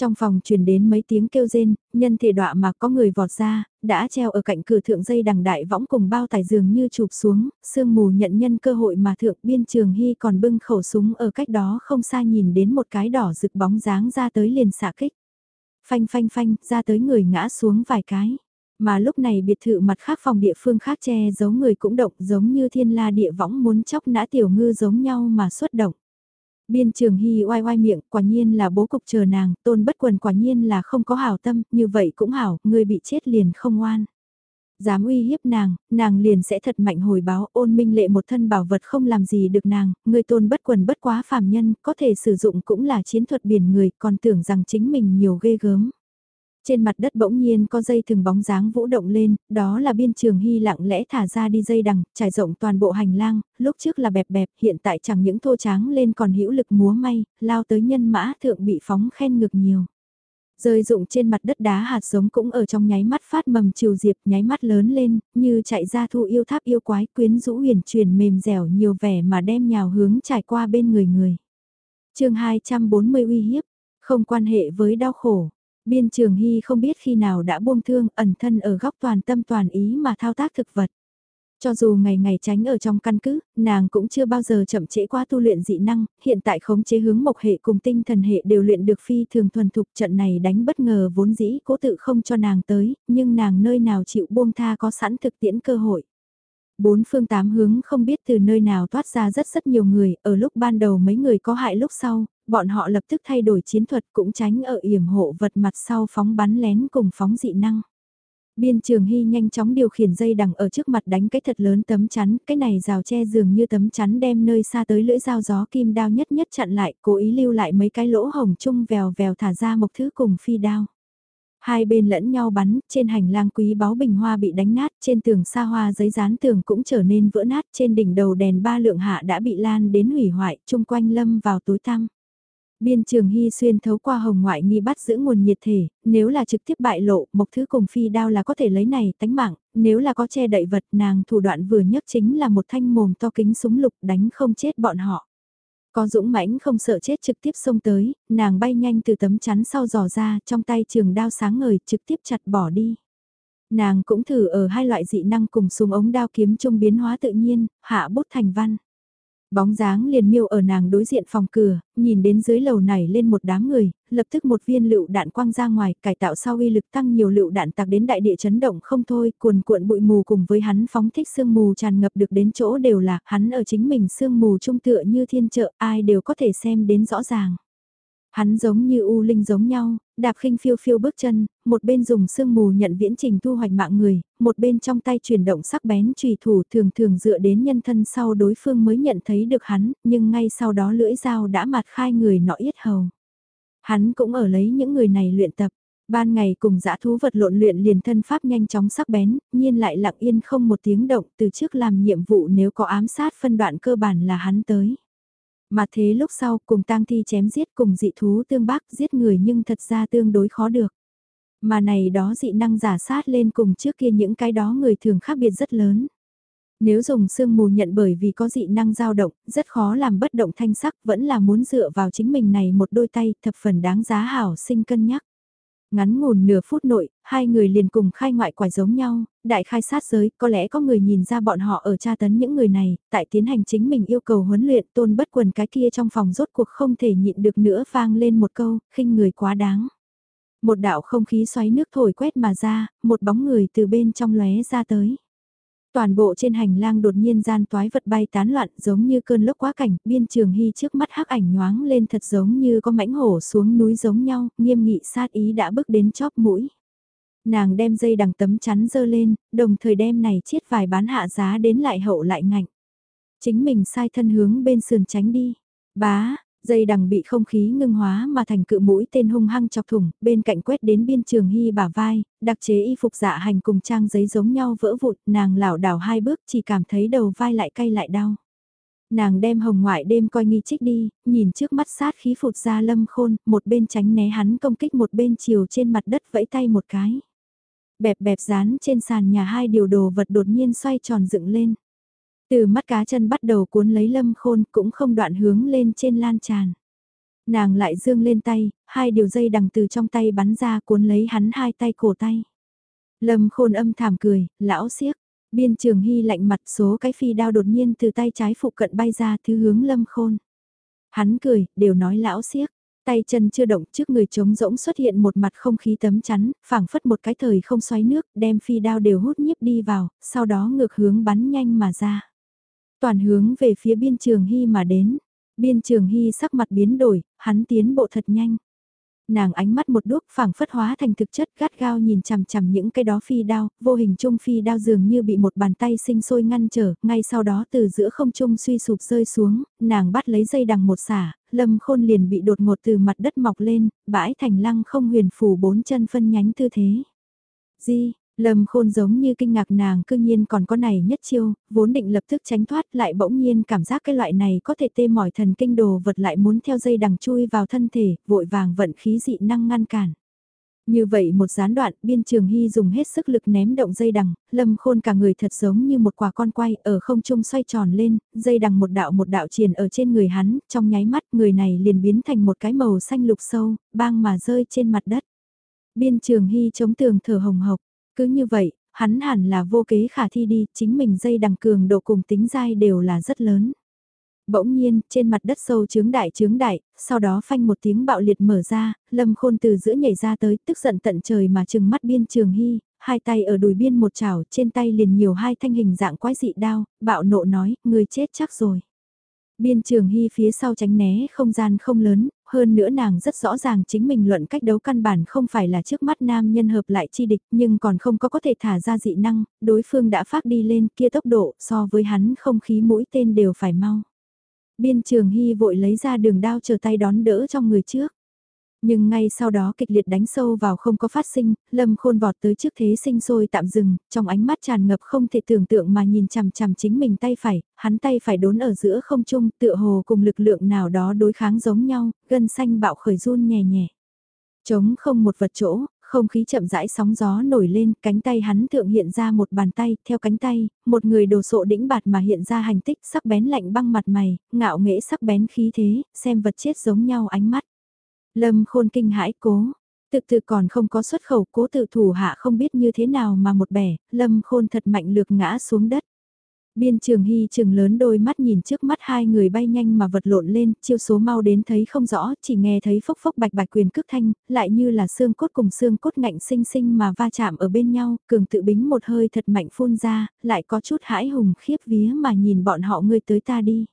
Speaker 1: Trong phòng truyền đến mấy tiếng kêu rên, nhân thể đọa mà có người vọt ra, đã treo ở cạnh cửa thượng dây đằng đại võng cùng bao tải giường như chụp xuống, sương mù nhận nhân cơ hội mà thượng biên trường hy còn bưng khẩu súng ở cách đó không xa nhìn đến một cái đỏ rực bóng dáng ra tới liền xạ kích. Phanh phanh phanh, ra tới người ngã xuống vài cái. Mà lúc này biệt thự mặt khác phòng địa phương khác che giấu người cũng động giống như thiên la địa võng muốn chóc nã tiểu ngư giống nhau mà xuất động. Biên trường hy oai oai miệng, quả nhiên là bố cục chờ nàng, tôn bất quần quả nhiên là không có hảo tâm, như vậy cũng hảo, người bị chết liền không oan. Dám uy hiếp nàng, nàng liền sẽ thật mạnh hồi báo ôn minh lệ một thân bảo vật không làm gì được nàng, người tôn bất quần bất quá phàm nhân, có thể sử dụng cũng là chiến thuật biển người, còn tưởng rằng chính mình nhiều ghê gớm. Trên mặt đất bỗng nhiên có dây thừng bóng dáng vũ động lên, đó là biên trường hy lặng lẽ thả ra đi dây đằng, trải rộng toàn bộ hành lang, lúc trước là bẹp bẹp, hiện tại chẳng những thô tráng lên còn hữu lực múa may, lao tới nhân mã thượng bị phóng khen ngược nhiều. Rơi rụng trên mặt đất đá hạt giống cũng ở trong nháy mắt phát mầm chiều diệp nháy mắt lớn lên, như chạy ra thu yêu tháp yêu quái quyến rũ huyền truyền mềm dẻo nhiều vẻ mà đem nhào hướng trải qua bên người người. chương 240 uy hiếp, không quan hệ với đau khổ, Biên Trường Hy không biết khi nào đã buông thương ẩn thân ở góc toàn tâm toàn ý mà thao tác thực vật. Cho dù ngày ngày tránh ở trong căn cứ, nàng cũng chưa bao giờ chậm trễ qua tu luyện dị năng, hiện tại khống chế hướng mộc hệ cùng tinh thần hệ đều luyện được phi thường thuần thục trận này đánh bất ngờ vốn dĩ cố tự không cho nàng tới, nhưng nàng nơi nào chịu buông tha có sẵn thực tiễn cơ hội. Bốn phương tám hướng không biết từ nơi nào toát ra rất rất nhiều người, ở lúc ban đầu mấy người có hại lúc sau, bọn họ lập tức thay đổi chiến thuật cũng tránh ở yểm hộ vật mặt sau phóng bắn lén cùng phóng dị năng. Biên trường hy nhanh chóng điều khiển dây đằng ở trước mặt đánh cái thật lớn tấm chắn, cái này rào che dường như tấm chắn đem nơi xa tới lưỡi dao gió kim đao nhất nhất chặn lại, cố ý lưu lại mấy cái lỗ hồng chung vèo vèo thả ra một thứ cùng phi đao. Hai bên lẫn nhau bắn, trên hành lang quý báu bình hoa bị đánh nát, trên tường xa hoa giấy dán tường cũng trở nên vỡ nát, trên đỉnh đầu đèn ba lượng hạ đã bị lan đến hủy hoại, chung quanh lâm vào tối tăm. Biên trường hy xuyên thấu qua hồng ngoại nghi bắt giữ nguồn nhiệt thể, nếu là trực tiếp bại lộ, mộc thứ cùng phi đao là có thể lấy này tánh mạng, nếu là có che đậy vật nàng thủ đoạn vừa nhất chính là một thanh mồm to kính súng lục đánh không chết bọn họ. Có dũng mãnh không sợ chết trực tiếp xông tới, nàng bay nhanh từ tấm chắn sau giò ra, trong tay trường đao sáng ngời trực tiếp chặt bỏ đi. Nàng cũng thử ở hai loại dị năng cùng súng ống đao kiếm trung biến hóa tự nhiên, hạ bút thành văn. Bóng dáng liền miêu ở nàng đối diện phòng cửa, nhìn đến dưới lầu này lên một đám người, lập tức một viên lựu đạn quang ra ngoài, cải tạo sau uy lực tăng nhiều lựu đạn tạc đến đại địa chấn động không thôi, cuồn cuộn bụi mù cùng với hắn phóng thích sương mù tràn ngập được đến chỗ đều là, hắn ở chính mình sương mù trung tựa như thiên trợ, ai đều có thể xem đến rõ ràng. Hắn giống như u linh giống nhau, đạp khinh phiêu phiêu bước chân, một bên dùng sương mù nhận viễn trình thu hoạch mạng người, một bên trong tay chuyển động sắc bén trùy thủ thường thường dựa đến nhân thân sau đối phương mới nhận thấy được hắn, nhưng ngay sau đó lưỡi dao đã mặt khai người nọ yết hầu. Hắn cũng ở lấy những người này luyện tập. Ban ngày cùng dã thú vật lộn luyện liền thân pháp nhanh chóng sắc bén, nhiên lại lặng yên không một tiếng động từ trước làm nhiệm vụ nếu có ám sát phân đoạn cơ bản là hắn tới. Mà thế lúc sau cùng tang thi chém giết cùng dị thú tương bác giết người nhưng thật ra tương đối khó được. Mà này đó dị năng giả sát lên cùng trước kia những cái đó người thường khác biệt rất lớn. Nếu dùng sương mù nhận bởi vì có dị năng dao động, rất khó làm bất động thanh sắc vẫn là muốn dựa vào chính mình này một đôi tay thập phần đáng giá hảo sinh cân nhắc. Ngắn ngủn nửa phút nội, hai người liền cùng khai ngoại quả giống nhau, đại khai sát giới, có lẽ có người nhìn ra bọn họ ở tra tấn những người này, tại tiến hành chính mình yêu cầu huấn luyện tôn bất quần cái kia trong phòng rốt cuộc không thể nhịn được nữa vang lên một câu, khinh người quá đáng. Một đạo không khí xoáy nước thổi quét mà ra, một bóng người từ bên trong lóe ra tới. Toàn bộ trên hành lang đột nhiên gian toái vật bay tán loạn giống như cơn lốc quá cảnh, biên trường hy trước mắt hắc ảnh nhoáng lên thật giống như có mãnh hổ xuống núi giống nhau, nghiêm nghị sát ý đã bước đến chóp mũi. Nàng đem dây đằng tấm chắn dơ lên, đồng thời đem này chiết vài bán hạ giá đến lại hậu lại ngạnh. Chính mình sai thân hướng bên sườn tránh đi. Bá, Dây đằng bị không khí ngưng hóa mà thành cự mũi tên hung hăng chọc thủng, bên cạnh quét đến biên trường hy bả vai, đặc chế y phục dạ hành cùng trang giấy giống nhau vỡ vụt, nàng lảo đảo hai bước chỉ cảm thấy đầu vai lại cay lại đau. Nàng đem hồng ngoại đêm coi nghi trích đi, nhìn trước mắt sát khí phụt ra lâm khôn, một bên tránh né hắn công kích một bên chiều trên mặt đất vẫy tay một cái. Bẹp bẹp dán trên sàn nhà hai điều đồ vật đột nhiên xoay tròn dựng lên. Từ mắt cá chân bắt đầu cuốn lấy lâm khôn cũng không đoạn hướng lên trên lan tràn. Nàng lại dương lên tay, hai điều dây đằng từ trong tay bắn ra cuốn lấy hắn hai tay cổ tay. Lâm khôn âm thảm cười, lão siếc, biên trường hy lạnh mặt số cái phi đao đột nhiên từ tay trái phụ cận bay ra thứ hướng lâm khôn. Hắn cười, đều nói lão siếc, tay chân chưa động trước người trống rỗng xuất hiện một mặt không khí tấm chắn, phảng phất một cái thời không xoáy nước, đem phi đao đều hút nhiếp đi vào, sau đó ngược hướng bắn nhanh mà ra toàn hướng về phía biên trường hy mà đến. Biên trường hy sắc mặt biến đổi, hắn tiến bộ thật nhanh. Nàng ánh mắt một đúc phảng phất hóa thành thực chất gắt gao nhìn chằm chằm những cái đó phi đao, vô hình trung phi đao dường như bị một bàn tay sinh sôi ngăn trở, ngay sau đó từ giữa không trung suy sụp rơi xuống, nàng bắt lấy dây đằng một xả, lâm khôn liền bị đột ngột từ mặt đất mọc lên, bãi thành lăng không huyền phủ bốn chân phân nhánh tư thế. Di, Lâm khôn giống như kinh ngạc nàng cư nhiên còn có này nhất chiêu, vốn định lập tức tránh thoát lại bỗng nhiên cảm giác cái loại này có thể tê mỏi thần kinh đồ vật lại muốn theo dây đằng chui vào thân thể, vội vàng vận khí dị năng ngăn cản. Như vậy một gián đoạn, biên trường hy dùng hết sức lực ném động dây đằng, lâm khôn cả người thật giống như một quả con quay ở không trung xoay tròn lên, dây đằng một đạo một đạo triền ở trên người hắn, trong nháy mắt người này liền biến thành một cái màu xanh lục sâu, bang mà rơi trên mặt đất. Biên trường hy chống tường thở hồng hộc, cứ như vậy, hắn hẳn là vô kế khả thi đi, chính mình dây đằng cường độ cùng tính dai đều là rất lớn. Bỗng nhiên, trên mặt đất sâu chướng đại chướng đại, sau đó phanh một tiếng bạo liệt mở ra, lâm khôn từ giữa nhảy ra tới, tức giận tận trời mà trừng mắt biên trường hy, hai tay ở đùi biên một chảo, trên tay liền nhiều hai thanh hình dạng quái dị đao, bạo nộ nói, người chết chắc rồi. Biên trường hy phía sau tránh né không gian không lớn, hơn nữa nàng rất rõ ràng chính mình luận cách đấu căn bản không phải là trước mắt nam nhân hợp lại chi địch nhưng còn không có có thể thả ra dị năng, đối phương đã phát đi lên kia tốc độ so với hắn không khí mũi tên đều phải mau. Biên trường hy vội lấy ra đường đao chờ tay đón đỡ trong người trước. Nhưng ngay sau đó kịch liệt đánh sâu vào không có phát sinh, lâm khôn vọt tới trước thế sinh sôi tạm dừng, trong ánh mắt tràn ngập không thể tưởng tượng mà nhìn chằm chằm chính mình tay phải, hắn tay phải đốn ở giữa không trung tựa hồ cùng lực lượng nào đó đối kháng giống nhau, gân xanh bạo khởi run nhẹ nhẹ. Chống không một vật chỗ, không khí chậm rãi sóng gió nổi lên, cánh tay hắn thượng hiện ra một bàn tay, theo cánh tay, một người đồ sộ đĩnh bạt mà hiện ra hành tích sắc bén lạnh băng mặt mày, ngạo nghễ sắc bén khí thế, xem vật chết giống nhau ánh mắt. Lâm khôn kinh hãi cố, thực từ còn không có xuất khẩu cố tự thủ hạ không biết như thế nào mà một bẻ, lâm khôn thật mạnh lược ngã xuống đất. Biên trường hy trường lớn đôi mắt nhìn trước mắt hai người bay nhanh mà vật lộn lên, chiêu số mau đến thấy không rõ, chỉ nghe thấy phốc phốc bạch bạch quyền cước thanh, lại như là xương cốt cùng xương cốt ngạnh sinh sinh mà va chạm ở bên nhau, cường tự bính một hơi thật mạnh phun ra, lại có chút hãi hùng khiếp vía mà nhìn bọn họ ngươi tới ta đi.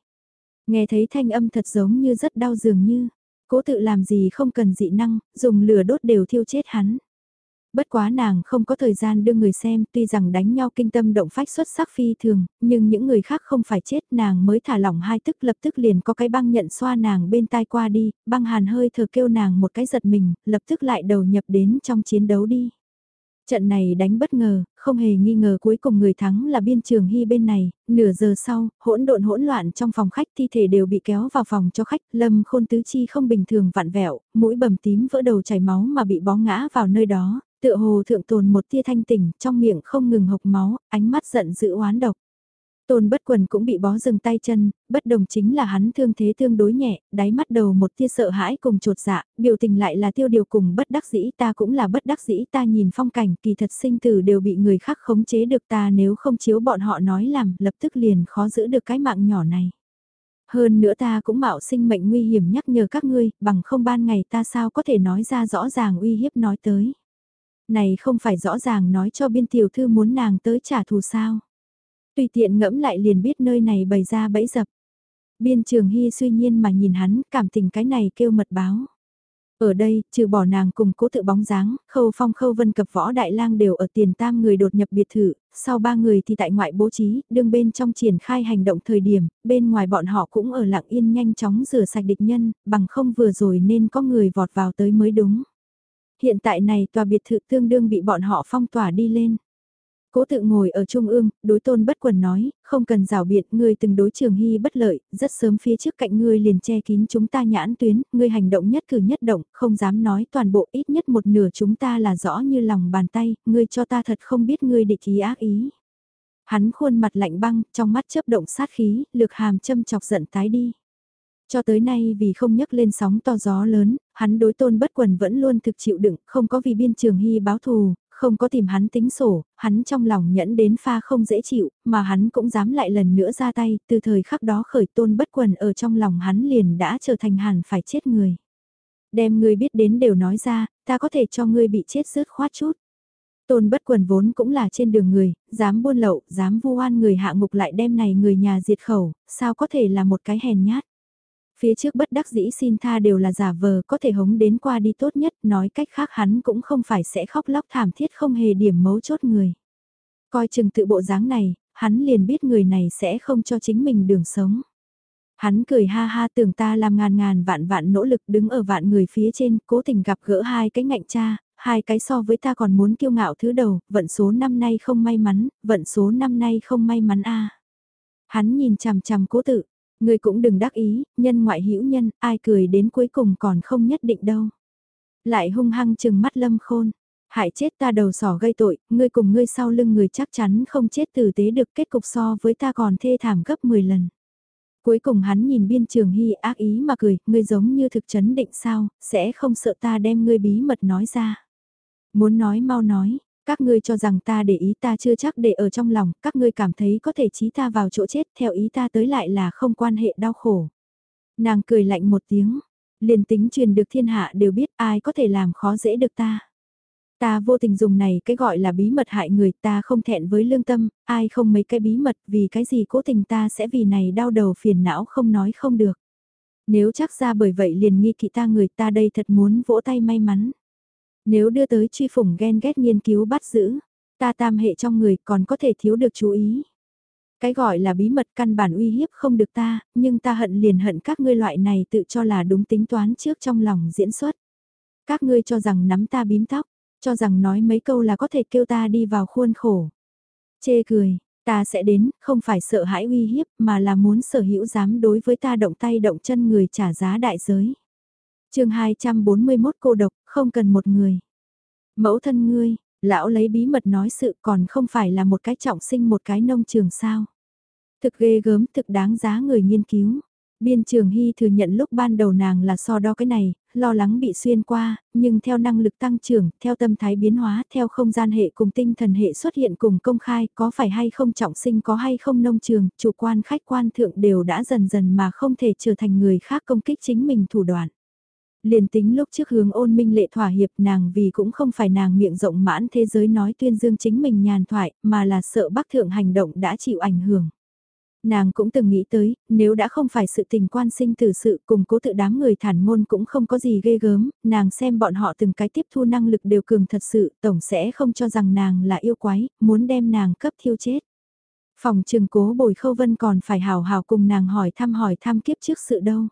Speaker 1: Nghe thấy thanh âm thật giống như rất đau dường như, cố tự làm gì không cần dị năng, dùng lửa đốt đều thiêu chết hắn. Bất quá nàng không có thời gian đưa người xem, tuy rằng đánh nhau kinh tâm động phách xuất sắc phi thường, nhưng những người khác không phải chết nàng mới thả lỏng hai tức lập tức liền có cái băng nhận xoa nàng bên tai qua đi, băng hàn hơi thở kêu nàng một cái giật mình, lập tức lại đầu nhập đến trong chiến đấu đi. Trận này đánh bất ngờ, không hề nghi ngờ cuối cùng người thắng là biên trường hy bên này, nửa giờ sau, hỗn độn hỗn loạn trong phòng khách thi thể đều bị kéo vào phòng cho khách, lâm khôn tứ chi không bình thường vặn vẹo, mũi bầm tím vỡ đầu chảy máu mà bị bó ngã vào nơi đó, tựa hồ thượng tồn một tia thanh tỉnh, trong miệng không ngừng hộc máu, ánh mắt giận dữ oán độc. Tôn bất quần cũng bị bó dừng tay chân, bất đồng chính là hắn thương thế tương đối nhẹ, đáy mắt đầu một tia sợ hãi cùng trột dạ, biểu tình lại là tiêu điều cùng bất đắc dĩ ta cũng là bất đắc dĩ ta nhìn phong cảnh kỳ thật sinh tử đều bị người khác khống chế được ta nếu không chiếu bọn họ nói làm lập tức liền khó giữ được cái mạng nhỏ này. Hơn nữa ta cũng mạo sinh mệnh nguy hiểm nhắc nhở các ngươi, bằng không ban ngày ta sao có thể nói ra rõ ràng uy hiếp nói tới. Này không phải rõ ràng nói cho biên tiểu thư muốn nàng tới trả thù sao Tùy tiện ngẫm lại liền biết nơi này bày ra bẫy dập. Biên trường hy suy nhiên mà nhìn hắn, cảm tình cái này kêu mật báo. Ở đây, trừ bỏ nàng cùng cố tự bóng dáng, khâu phong khâu vân cập võ đại lang đều ở tiền tam người đột nhập biệt thự, sau ba người thì tại ngoại bố trí, đương bên trong triển khai hành động thời điểm, bên ngoài bọn họ cũng ở lặng yên nhanh chóng rửa sạch địch nhân, bằng không vừa rồi nên có người vọt vào tới mới đúng. Hiện tại này tòa biệt thự tương đương bị bọn họ phong tỏa đi lên. Cố tự ngồi ở trung ương, đối tôn bất quần nói, không cần rào biện, ngươi từng đối trường hy bất lợi, rất sớm phía trước cạnh ngươi liền che kín chúng ta nhãn tuyến, ngươi hành động nhất cử nhất động, không dám nói toàn bộ ít nhất một nửa chúng ta là rõ như lòng bàn tay, ngươi cho ta thật không biết ngươi địch ý ác ý. Hắn khuôn mặt lạnh băng, trong mắt chớp động sát khí, lược hàm châm chọc giận tái đi. Cho tới nay vì không nhấc lên sóng to gió lớn, hắn đối tôn bất quần vẫn luôn thực chịu đựng, không có vì biên trường hy báo thù, không có tìm hắn tính sổ, hắn trong lòng nhẫn đến pha không dễ chịu, mà hắn cũng dám lại lần nữa ra tay, từ thời khắc đó khởi tôn bất quần ở trong lòng hắn liền đã trở thành hẳn phải chết người. Đem ngươi biết đến đều nói ra, ta có thể cho ngươi bị chết rớt khoát chút. Tôn bất quần vốn cũng là trên đường người, dám buôn lậu, dám vu oan người hạ ngục lại đem này người nhà diệt khẩu, sao có thể là một cái hèn nhát. Phía trước bất đắc dĩ xin tha đều là giả vờ có thể hống đến qua đi tốt nhất, nói cách khác hắn cũng không phải sẽ khóc lóc thảm thiết không hề điểm mấu chốt người. Coi chừng tự bộ dáng này, hắn liền biết người này sẽ không cho chính mình đường sống. Hắn cười ha ha tưởng ta làm ngàn ngàn vạn vạn nỗ lực đứng ở vạn người phía trên, cố tình gặp gỡ hai cái ngạnh cha, hai cái so với ta còn muốn kiêu ngạo thứ đầu, vận số năm nay không may mắn, vận số năm nay không may mắn a. Hắn nhìn chằm chằm cố tự, Người cũng đừng đắc ý, nhân ngoại hữu nhân, ai cười đến cuối cùng còn không nhất định đâu. Lại hung hăng chừng mắt lâm khôn. Hại chết ta đầu sỏ gây tội, ngươi cùng ngươi sau lưng người chắc chắn không chết tử tế được kết cục so với ta còn thê thảm gấp 10 lần. Cuối cùng hắn nhìn biên trường hy ác ý mà cười, ngươi giống như thực chấn định sao, sẽ không sợ ta đem ngươi bí mật nói ra. Muốn nói mau nói, các ngươi cho rằng ta để ý ta chưa chắc để ở trong lòng, các ngươi cảm thấy có thể trí ta vào chỗ chết, theo ý ta tới lại là không quan hệ đau khổ. Nàng cười lạnh một tiếng, liền tính truyền được thiên hạ đều biết ai có thể làm khó dễ được ta. Ta vô tình dùng này cái gọi là bí mật hại người ta không thẹn với lương tâm, ai không mấy cái bí mật vì cái gì cố tình ta sẽ vì này đau đầu phiền não không nói không được. Nếu chắc ra bởi vậy liền nghi kỵ ta người ta đây thật muốn vỗ tay may mắn. Nếu đưa tới truy phủng ghen ghét nghiên cứu bắt giữ, ta tam hệ trong người còn có thể thiếu được chú ý. Cái gọi là bí mật căn bản uy hiếp không được ta, nhưng ta hận liền hận các ngươi loại này tự cho là đúng tính toán trước trong lòng diễn xuất. Các ngươi cho rằng nắm ta bím tóc, cho rằng nói mấy câu là có thể kêu ta đi vào khuôn khổ. Chê cười, ta sẽ đến, không phải sợ hãi uy hiếp mà là muốn sở hữu dám đối với ta động tay động chân người trả giá đại giới chương 241 cô độc, không cần một người. Mẫu thân ngươi, lão lấy bí mật nói sự còn không phải là một cái trọng sinh một cái nông trường sao. Thực ghê gớm, thực đáng giá người nghiên cứu. Biên trường Hy thừa nhận lúc ban đầu nàng là so đo cái này, lo lắng bị xuyên qua, nhưng theo năng lực tăng trưởng, theo tâm thái biến hóa, theo không gian hệ cùng tinh thần hệ xuất hiện cùng công khai, có phải hay không trọng sinh có hay không nông trường, chủ quan khách quan thượng đều đã dần dần mà không thể trở thành người khác công kích chính mình thủ đoạn. Liền tính lúc trước hướng ôn minh lệ thỏa hiệp nàng vì cũng không phải nàng miệng rộng mãn thế giới nói tuyên dương chính mình nhàn thoại, mà là sợ bác thượng hành động đã chịu ảnh hưởng. Nàng cũng từng nghĩ tới, nếu đã không phải sự tình quan sinh từ sự cùng cố tự đám người thản ngôn cũng không có gì ghê gớm, nàng xem bọn họ từng cái tiếp thu năng lực đều cường thật sự, tổng sẽ không cho rằng nàng là yêu quái, muốn đem nàng cấp thiêu chết. Phòng trường cố bồi khâu vân còn phải hào hào cùng nàng hỏi thăm hỏi thăm kiếp trước sự đâu.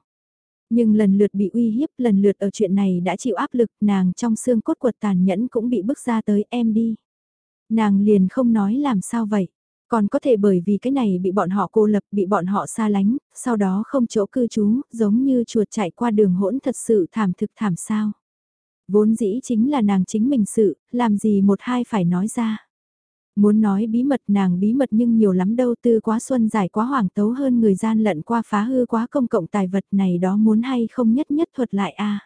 Speaker 1: Nhưng lần lượt bị uy hiếp, lần lượt ở chuyện này đã chịu áp lực, nàng trong xương cốt quật tàn nhẫn cũng bị bước ra tới em đi. Nàng liền không nói làm sao vậy. Còn có thể bởi vì cái này bị bọn họ cô lập, bị bọn họ xa lánh, sau đó không chỗ cư trú, giống như chuột chạy qua đường hỗn thật sự thảm thực thảm sao. Vốn dĩ chính là nàng chính mình sự, làm gì một hai phải nói ra. Muốn nói bí mật nàng bí mật nhưng nhiều lắm đâu tư quá xuân giải quá hoàng tấu hơn người gian lận qua phá hư quá công cộng tài vật này đó muốn hay không nhất nhất thuật lại a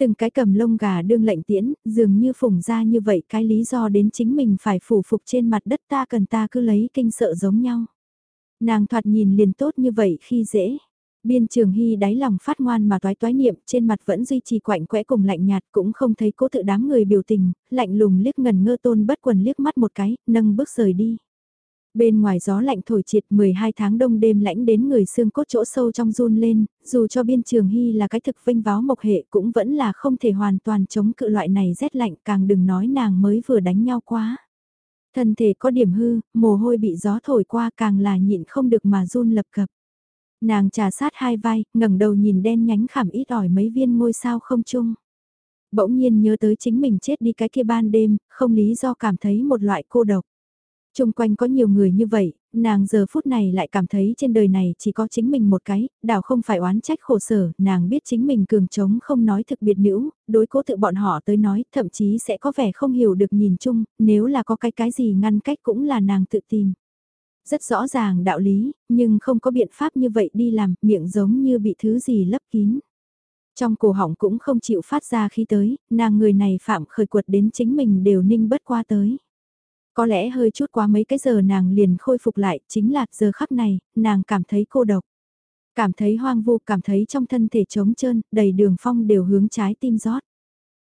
Speaker 1: Từng cái cầm lông gà đương lệnh tiễn, dường như phủng ra như vậy cái lý do đến chính mình phải phủ phục trên mặt đất ta cần ta cứ lấy kinh sợ giống nhau. Nàng thoạt nhìn liền tốt như vậy khi dễ. Biên trường hy đáy lòng phát ngoan mà toái toái niệm trên mặt vẫn duy trì quạnh quẽ cùng lạnh nhạt cũng không thấy cố tự đám người biểu tình, lạnh lùng liếc ngần ngơ tôn bất quần liếc mắt một cái, nâng bước rời đi. Bên ngoài gió lạnh thổi triệt 12 tháng đông đêm lãnh đến người xương cốt chỗ sâu trong run lên, dù cho biên trường hy là cái thực vinh váo mộc hệ cũng vẫn là không thể hoàn toàn chống cự loại này rét lạnh càng đừng nói nàng mới vừa đánh nhau quá. Thân thể có điểm hư, mồ hôi bị gió thổi qua càng là nhịn không được mà run lập cập. Nàng trà sát hai vai, ngẩng đầu nhìn đen nhánh khảm ít ỏi mấy viên ngôi sao không chung. Bỗng nhiên nhớ tới chính mình chết đi cái kia ban đêm, không lý do cảm thấy một loại cô độc. Trung quanh có nhiều người như vậy, nàng giờ phút này lại cảm thấy trên đời này chỉ có chính mình một cái, đảo không phải oán trách khổ sở, nàng biết chính mình cường trống không nói thực biệt nữ, đối cố tự bọn họ tới nói, thậm chí sẽ có vẻ không hiểu được nhìn chung, nếu là có cái cái gì ngăn cách cũng là nàng tự tìm. Rất rõ ràng đạo lý, nhưng không có biện pháp như vậy đi làm, miệng giống như bị thứ gì lấp kín. Trong cổ họng cũng không chịu phát ra khi tới, nàng người này phạm khởi quật đến chính mình đều ninh bất qua tới. Có lẽ hơi chút quá mấy cái giờ nàng liền khôi phục lại, chính là giờ khắc này, nàng cảm thấy cô độc. Cảm thấy hoang vu, cảm thấy trong thân thể trống trơn, đầy đường phong đều hướng trái tim rót.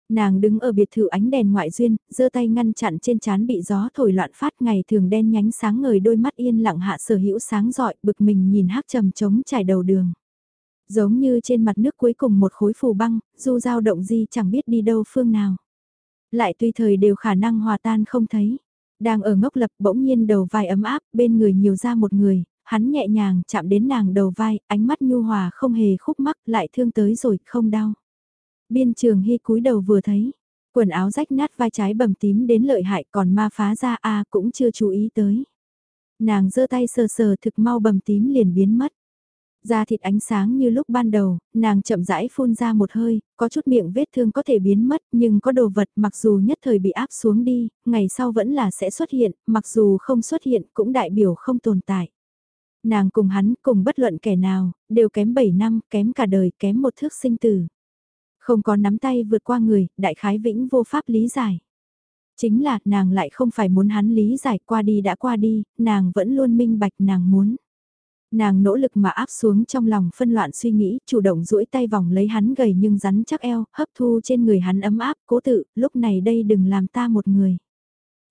Speaker 1: Nàng đứng ở biệt thự ánh đèn ngoại duyên, giơ tay ngăn chặn trên chán bị gió thổi loạn phát ngày thường đen nhánh sáng ngời đôi mắt yên lặng hạ sở hữu sáng rọi bực mình nhìn hắc trầm trống trải đầu đường. Giống như trên mặt nước cuối cùng một khối phù băng, dù dao động gì chẳng biết đi đâu phương nào. Lại tùy thời đều khả năng hòa tan không thấy. Đang ở ngốc lập bỗng nhiên đầu vai ấm áp, bên người nhiều ra một người, hắn nhẹ nhàng chạm đến nàng đầu vai, ánh mắt nhu hòa không hề khúc mắc lại thương tới rồi, không đau. Biên trường hy cúi đầu vừa thấy, quần áo rách nát vai trái bầm tím đến lợi hại còn ma phá ra a cũng chưa chú ý tới. Nàng giơ tay sờ sờ thực mau bầm tím liền biến mất. Da thịt ánh sáng như lúc ban đầu, nàng chậm rãi phun ra một hơi, có chút miệng vết thương có thể biến mất, nhưng có đồ vật mặc dù nhất thời bị áp xuống đi, ngày sau vẫn là sẽ xuất hiện, mặc dù không xuất hiện cũng đại biểu không tồn tại. Nàng cùng hắn, cùng bất luận kẻ nào, đều kém 7 năm, kém cả đời, kém một thước sinh tử. Không có nắm tay vượt qua người, đại khái vĩnh vô pháp lý giải. Chính là nàng lại không phải muốn hắn lý giải qua đi đã qua đi, nàng vẫn luôn minh bạch nàng muốn. Nàng nỗ lực mà áp xuống trong lòng phân loạn suy nghĩ, chủ động duỗi tay vòng lấy hắn gầy nhưng rắn chắc eo, hấp thu trên người hắn ấm áp, cố tự, lúc này đây đừng làm ta một người.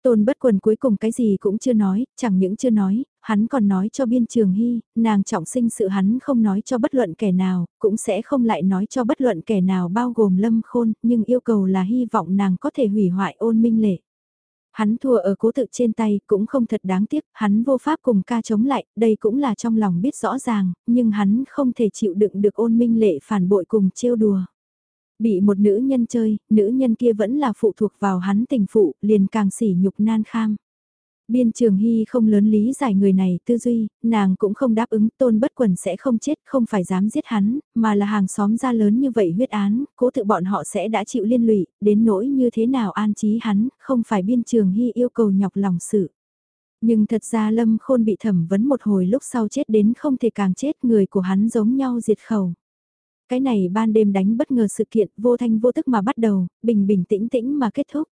Speaker 1: Tôn bất quần cuối cùng cái gì cũng chưa nói, chẳng những chưa nói, hắn còn nói cho biên trường hy, nàng trọng sinh sự hắn không nói cho bất luận kẻ nào, cũng sẽ không lại nói cho bất luận kẻ nào bao gồm lâm khôn, nhưng yêu cầu là hy vọng nàng có thể hủy hoại ôn minh lệ. Hắn thua ở cố tự trên tay cũng không thật đáng tiếc, hắn vô pháp cùng ca chống lại, đây cũng là trong lòng biết rõ ràng, nhưng hắn không thể chịu đựng được ôn minh lệ phản bội cùng trêu đùa. Bị một nữ nhân chơi, nữ nhân kia vẫn là phụ thuộc vào hắn tình phụ, liền càng sỉ nhục nan kham. Biên Trường Hy không lớn lý giải người này tư duy, nàng cũng không đáp ứng tôn bất quần sẽ không chết, không phải dám giết hắn, mà là hàng xóm ra lớn như vậy huyết án, cố tự bọn họ sẽ đã chịu liên lụy, đến nỗi như thế nào an trí hắn, không phải Biên Trường Hy yêu cầu nhọc lòng sự. Nhưng thật ra Lâm Khôn bị thẩm vấn một hồi lúc sau chết đến không thể càng chết người của hắn giống nhau diệt khẩu. Cái này ban đêm đánh bất ngờ sự kiện vô thanh vô tức mà bắt đầu, bình bình tĩnh tĩnh mà kết thúc.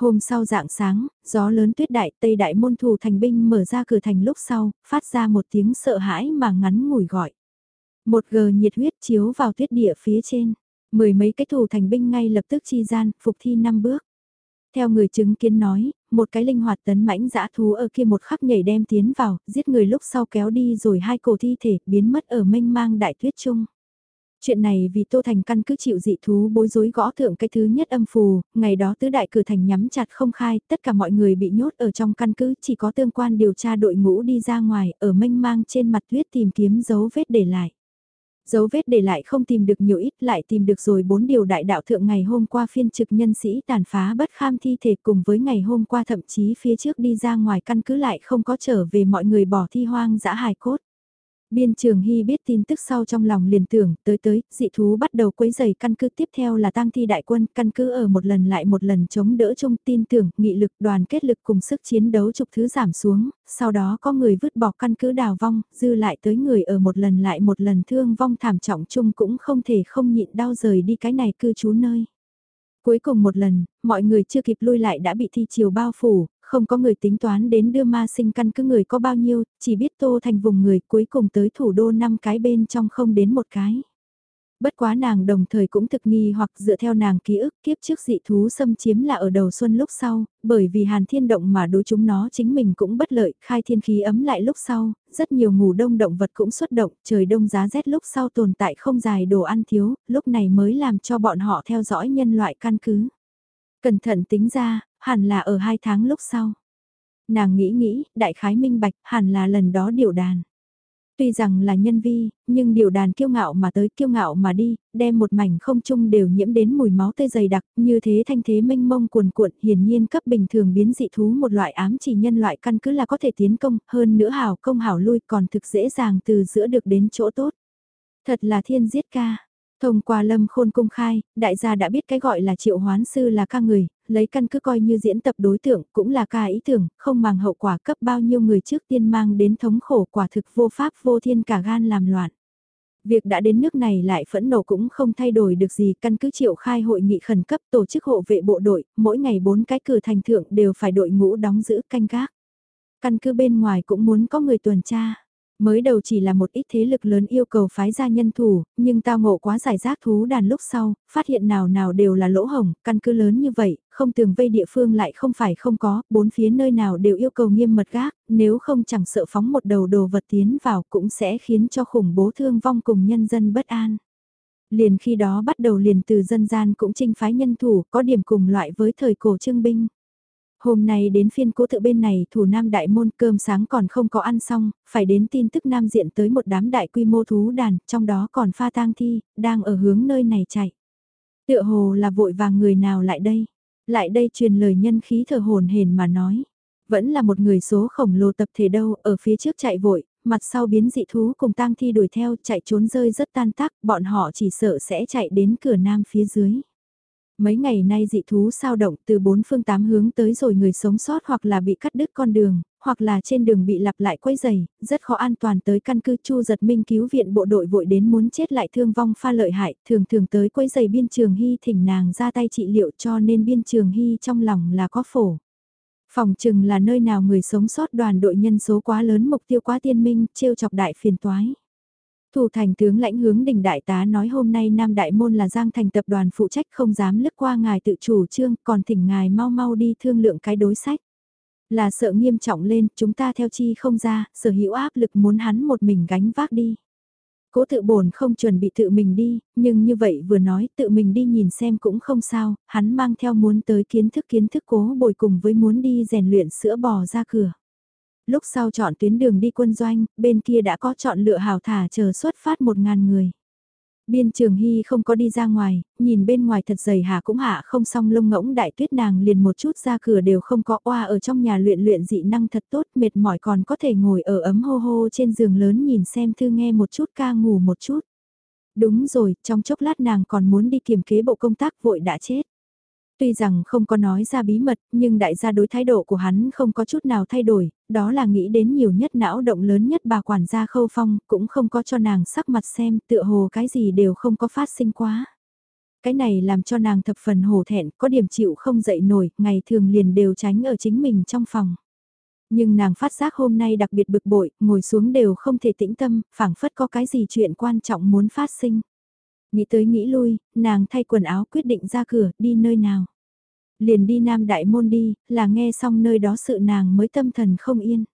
Speaker 1: Hôm sau dạng sáng, gió lớn tuyết đại tây đại môn thủ thành binh mở ra cửa thành lúc sau, phát ra một tiếng sợ hãi mà ngắn ngủi gọi. Một gờ nhiệt huyết chiếu vào tuyết địa phía trên, mười mấy cái thủ thành binh ngay lập tức chi gian, phục thi năm bước. Theo người chứng kiến nói, một cái linh hoạt tấn mãnh dã thú ở kia một khắc nhảy đem tiến vào, giết người lúc sau kéo đi rồi hai cổ thi thể biến mất ở mênh mang đại tuyết trung. Chuyện này vì Tô Thành căn cứ chịu dị thú bối rối gõ thượng cái thứ nhất âm phù, ngày đó tứ đại cửa thành nhắm chặt không khai, tất cả mọi người bị nhốt ở trong căn cứ, chỉ có tương quan điều tra đội ngũ đi ra ngoài, ở mênh mang trên mặt tuyết tìm kiếm dấu vết để lại. Dấu vết để lại không tìm được nhiều ít lại tìm được rồi bốn điều đại đạo thượng ngày hôm qua phiên trực nhân sĩ tàn phá bất kham thi thể cùng với ngày hôm qua thậm chí phía trước đi ra ngoài căn cứ lại không có trở về mọi người bỏ thi hoang dã hài cốt. Biên Trường Hy biết tin tức sau trong lòng liền tưởng, tới tới, dị thú bắt đầu quấy giày căn cứ tiếp theo là tang thi đại quân, căn cứ ở một lần lại một lần chống đỡ chung tin tưởng, nghị lực, đoàn kết lực cùng sức chiến đấu trục thứ giảm xuống, sau đó có người vứt bỏ căn cứ đào vong, dư lại tới người ở một lần lại một lần thương vong thảm trọng chung cũng không thể không nhịn đau rời đi cái này cư trú nơi. Cuối cùng một lần, mọi người chưa kịp lui lại đã bị thi chiều bao phủ, không có người tính toán đến đưa ma sinh căn cứ người có bao nhiêu, chỉ biết tô thành vùng người cuối cùng tới thủ đô năm cái bên trong không đến một cái. Bất quá nàng đồng thời cũng thực nghi hoặc dựa theo nàng ký ức kiếp trước dị thú xâm chiếm là ở đầu xuân lúc sau, bởi vì hàn thiên động mà đối chúng nó chính mình cũng bất lợi, khai thiên khí ấm lại lúc sau, rất nhiều ngủ đông động vật cũng xuất động, trời đông giá rét lúc sau tồn tại không dài đồ ăn thiếu, lúc này mới làm cho bọn họ theo dõi nhân loại căn cứ. Cẩn thận tính ra, hẳn là ở hai tháng lúc sau. Nàng nghĩ nghĩ, đại khái minh bạch, hẳn là lần đó điều đàn. Tuy rằng là nhân vi, nhưng điều đàn kiêu ngạo mà tới kiêu ngạo mà đi, đem một mảnh không chung đều nhiễm đến mùi máu tươi dày đặc, như thế thanh thế mênh mông cuồn cuộn, hiển nhiên cấp bình thường biến dị thú một loại ám chỉ nhân loại căn cứ là có thể tiến công, hơn nữa hảo công hảo lui còn thực dễ dàng từ giữa được đến chỗ tốt. Thật là thiên giết ca. Thông qua lâm khôn công khai, đại gia đã biết cái gọi là triệu hoán sư là ca người, lấy căn cứ coi như diễn tập đối tượng cũng là ca ý tưởng, không màng hậu quả cấp bao nhiêu người trước tiên mang đến thống khổ quả thực vô pháp vô thiên cả gan làm loạn. Việc đã đến nước này lại phẫn nộ cũng không thay đổi được gì, căn cứ triệu khai hội nghị khẩn cấp tổ chức hộ vệ bộ đội, mỗi ngày bốn cái cửa thành thượng đều phải đội ngũ đóng giữ canh gác. Căn cứ bên ngoài cũng muốn có người tuần tra. Mới đầu chỉ là một ít thế lực lớn yêu cầu phái ra nhân thủ, nhưng tao ngộ quá giải rác thú đàn lúc sau, phát hiện nào nào đều là lỗ hồng, căn cứ lớn như vậy, không tường vây địa phương lại không phải không có, bốn phía nơi nào đều yêu cầu nghiêm mật gác, nếu không chẳng sợ phóng một đầu đồ vật tiến vào cũng sẽ khiến cho khủng bố thương vong cùng nhân dân bất an. Liền khi đó bắt đầu liền từ dân gian cũng trinh phái nhân thủ, có điểm cùng loại với thời cổ trương binh. Hôm nay đến phiên cố tự bên này thủ nam đại môn cơm sáng còn không có ăn xong, phải đến tin tức nam diện tới một đám đại quy mô thú đàn, trong đó còn pha tang thi, đang ở hướng nơi này chạy. Tựa hồ là vội vàng người nào lại đây, lại đây truyền lời nhân khí thở hồn hển mà nói. Vẫn là một người số khổng lồ tập thể đâu, ở phía trước chạy vội, mặt sau biến dị thú cùng tang thi đuổi theo chạy trốn rơi rất tan tác, bọn họ chỉ sợ sẽ chạy đến cửa nam phía dưới. Mấy ngày nay dị thú sao động từ bốn phương tám hướng tới rồi người sống sót hoặc là bị cắt đứt con đường, hoặc là trên đường bị lặp lại quấy dày, rất khó an toàn tới căn cứ chu giật minh cứu viện bộ đội vội đến muốn chết lại thương vong pha lợi hại, thường thường tới quấy dày biên trường hy thỉnh nàng ra tay trị liệu cho nên biên trường hy trong lòng là có phổ. Phòng chừng là nơi nào người sống sót đoàn đội nhân số quá lớn mục tiêu quá tiên minh, trêu chọc đại phiền toái. Thủ thành tướng lãnh hướng đình đại tá nói hôm nay Nam Đại Môn là Giang thành tập đoàn phụ trách không dám lướt qua ngài tự chủ trương, còn thỉnh ngài mau mau đi thương lượng cái đối sách. Là sợ nghiêm trọng lên, chúng ta theo chi không ra, sở hữu áp lực muốn hắn một mình gánh vác đi. Cố tự bổn không chuẩn bị tự mình đi, nhưng như vậy vừa nói tự mình đi nhìn xem cũng không sao, hắn mang theo muốn tới kiến thức kiến thức cố bồi cùng với muốn đi rèn luyện sữa bò ra cửa lúc sau chọn tuyến đường đi quân doanh, bên kia đã có chọn lựa hào thả chờ xuất phát một ngàn người. Biên trường hy không có đi ra ngoài, nhìn bên ngoài thật dày hạ cũng hạ không xong lông ngỗng đại tuyết nàng liền một chút ra cửa đều không có oa ở trong nhà luyện luyện dị năng thật tốt mệt mỏi còn có thể ngồi ở ấm hô hô trên giường lớn nhìn xem thư nghe một chút ca ngủ một chút. Đúng rồi, trong chốc lát nàng còn muốn đi kiểm kế bộ công tác vội đã chết. Tuy rằng không có nói ra bí mật, nhưng đại gia đối thái độ của hắn không có chút nào thay đổi, đó là nghĩ đến nhiều nhất não động lớn nhất bà quản gia khâu phong, cũng không có cho nàng sắc mặt xem tựa hồ cái gì đều không có phát sinh quá. Cái này làm cho nàng thập phần hổ thẹn, có điểm chịu không dậy nổi, ngày thường liền đều tránh ở chính mình trong phòng. Nhưng nàng phát giác hôm nay đặc biệt bực bội, ngồi xuống đều không thể tĩnh tâm, phảng phất có cái gì chuyện quan trọng muốn phát sinh. Nghĩ tới nghĩ lui, nàng thay quần áo quyết định ra cửa, đi nơi nào. Liền đi Nam Đại Môn đi, là nghe xong nơi đó sự nàng mới tâm thần không yên.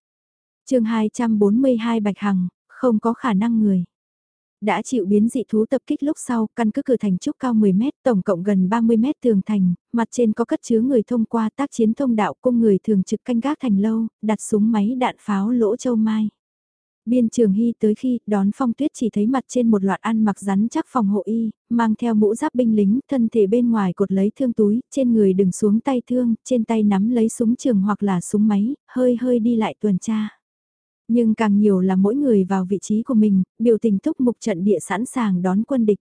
Speaker 1: chương 242 Bạch Hằng, không có khả năng người. Đã chịu biến dị thú tập kích lúc sau, căn cứ cửa thành trúc cao 10 mét, tổng cộng gần 30 mét tường thành, mặt trên có cất chứa người thông qua tác chiến thông đạo cung người thường trực canh gác thành lâu, đặt súng máy đạn pháo lỗ châu mai. Biên trường hy tới khi đón phong tuyết chỉ thấy mặt trên một loạt ăn mặc rắn chắc phòng hộ y, mang theo mũ giáp binh lính, thân thể bên ngoài cột lấy thương túi, trên người đừng xuống tay thương, trên tay nắm lấy súng trường hoặc là súng máy, hơi hơi đi lại tuần tra. Nhưng càng nhiều là mỗi người vào vị trí của mình, biểu tình thúc mục trận địa sẵn sàng đón quân địch.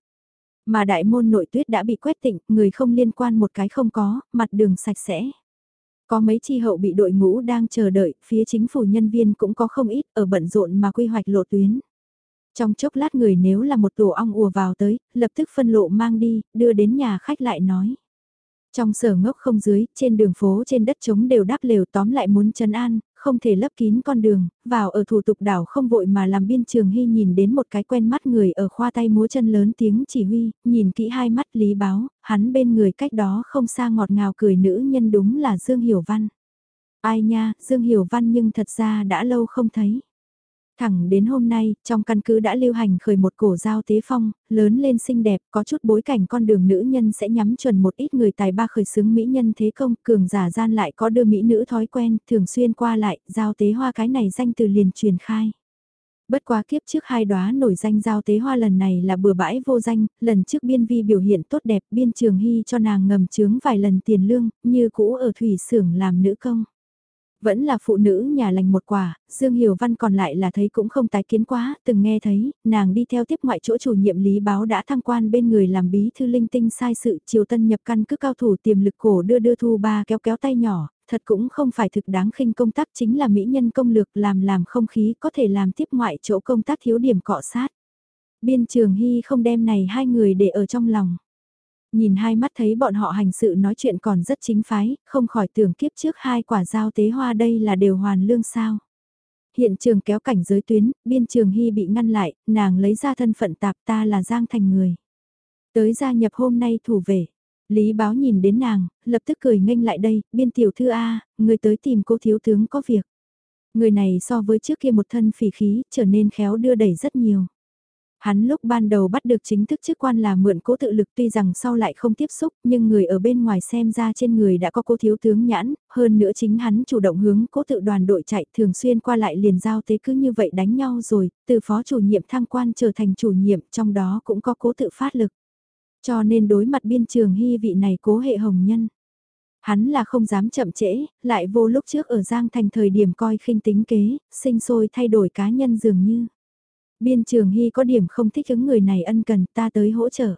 Speaker 1: Mà đại môn nội tuyết đã bị quét tịnh, người không liên quan một cái không có, mặt đường sạch sẽ. Có mấy chi hậu bị đội ngũ đang chờ đợi, phía chính phủ nhân viên cũng có không ít ở bận rộn mà quy hoạch lộ tuyến. Trong chốc lát người nếu là một tổ ong ùa vào tới, lập tức phân lộ mang đi, đưa đến nhà khách lại nói. Trong sở ngốc không dưới, trên đường phố trên đất trống đều đáp lều tóm lại muốn chân an, không thể lấp kín con đường, vào ở thủ tục đảo không vội mà làm biên trường hy nhìn đến một cái quen mắt người ở khoa tay múa chân lớn tiếng chỉ huy, nhìn kỹ hai mắt lý báo, hắn bên người cách đó không xa ngọt ngào cười nữ nhân đúng là Dương Hiểu Văn. Ai nha, Dương Hiểu Văn nhưng thật ra đã lâu không thấy. Thẳng đến hôm nay, trong căn cứ đã lưu hành khởi một cổ giao tế phong, lớn lên xinh đẹp, có chút bối cảnh con đường nữ nhân sẽ nhắm chuẩn một ít người tài ba khởi xướng mỹ nhân thế công, cường giả gian lại có đưa mỹ nữ thói quen, thường xuyên qua lại, giao tế hoa cái này danh từ liền truyền khai. Bất quá kiếp trước hai đóa nổi danh giao tế hoa lần này là bừa bãi vô danh, lần trước biên vi biểu hiện tốt đẹp biên trường hy cho nàng ngầm trướng vài lần tiền lương, như cũ ở thủy xưởng làm nữ công. Vẫn là phụ nữ nhà lành một quả, Dương Hiểu Văn còn lại là thấy cũng không tái kiến quá, từng nghe thấy, nàng đi theo tiếp ngoại chỗ chủ nhiệm lý báo đã thăng quan bên người làm bí thư linh tinh sai sự triều tân nhập căn cứ cao thủ tiềm lực cổ đưa đưa thu ba kéo kéo tay nhỏ, thật cũng không phải thực đáng khinh công tác chính là mỹ nhân công lược làm làm không khí có thể làm tiếp ngoại chỗ công tác thiếu điểm cọ sát. Biên trường hy không đem này hai người để ở trong lòng nhìn hai mắt thấy bọn họ hành sự nói chuyện còn rất chính phái, không khỏi tưởng kiếp trước hai quả giao tế hoa đây là đều hoàn lương sao. Hiện trường kéo cảnh giới tuyến, biên trường hy bị ngăn lại, nàng lấy ra thân phận tạp ta là Giang Thành người. Tới gia nhập hôm nay thủ về. Lý báo nhìn đến nàng, lập tức cười nghênh lại đây, biên tiểu thư A, người tới tìm cô thiếu tướng có việc. Người này so với trước kia một thân phỉ khí, trở nên khéo đưa đẩy rất nhiều. Hắn lúc ban đầu bắt được chính thức chức quan là mượn cố tự lực tuy rằng sau lại không tiếp xúc nhưng người ở bên ngoài xem ra trên người đã có cố thiếu tướng nhãn, hơn nữa chính hắn chủ động hướng cố tự đoàn đội chạy thường xuyên qua lại liền giao tế cứ như vậy đánh nhau rồi, từ phó chủ nhiệm thăng quan trở thành chủ nhiệm trong đó cũng có cố tự phát lực. Cho nên đối mặt biên trường hy vị này cố hệ hồng nhân. Hắn là không dám chậm trễ, lại vô lúc trước ở Giang Thành thời điểm coi khinh tính kế, sinh sôi thay đổi cá nhân dường như. Biên trường hy có điểm không thích ứng người này ân cần ta tới hỗ trợ.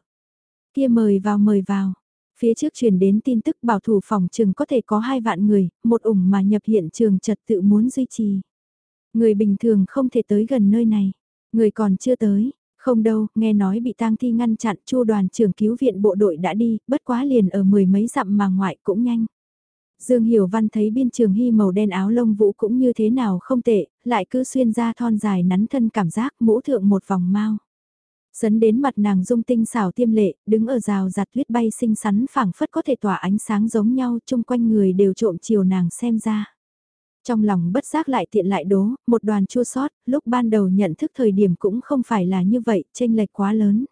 Speaker 1: Kia mời vào mời vào. Phía trước truyền đến tin tức bảo thủ phòng trường có thể có hai vạn người, một ủng mà nhập hiện trường trật tự muốn duy trì. Người bình thường không thể tới gần nơi này. Người còn chưa tới, không đâu, nghe nói bị tang thi ngăn chặn chu đoàn trưởng cứu viện bộ đội đã đi, bất quá liền ở mười mấy dặm mà ngoại cũng nhanh. Dương Hiểu Văn thấy biên trường hy màu đen áo lông vũ cũng như thế nào không tệ, lại cứ xuyên ra thon dài nắn thân cảm giác mũ thượng một vòng mau. Sấn đến mặt nàng dung tinh xảo tiêm lệ, đứng ở rào giặt tuyết bay xinh xắn phảng phất có thể tỏa ánh sáng giống nhau, chung quanh người đều trộm chiều nàng xem ra. Trong lòng bất giác lại tiện lại đố, một đoàn chua sót, lúc ban đầu nhận thức thời điểm cũng không phải là như vậy, tranh lệch quá lớn.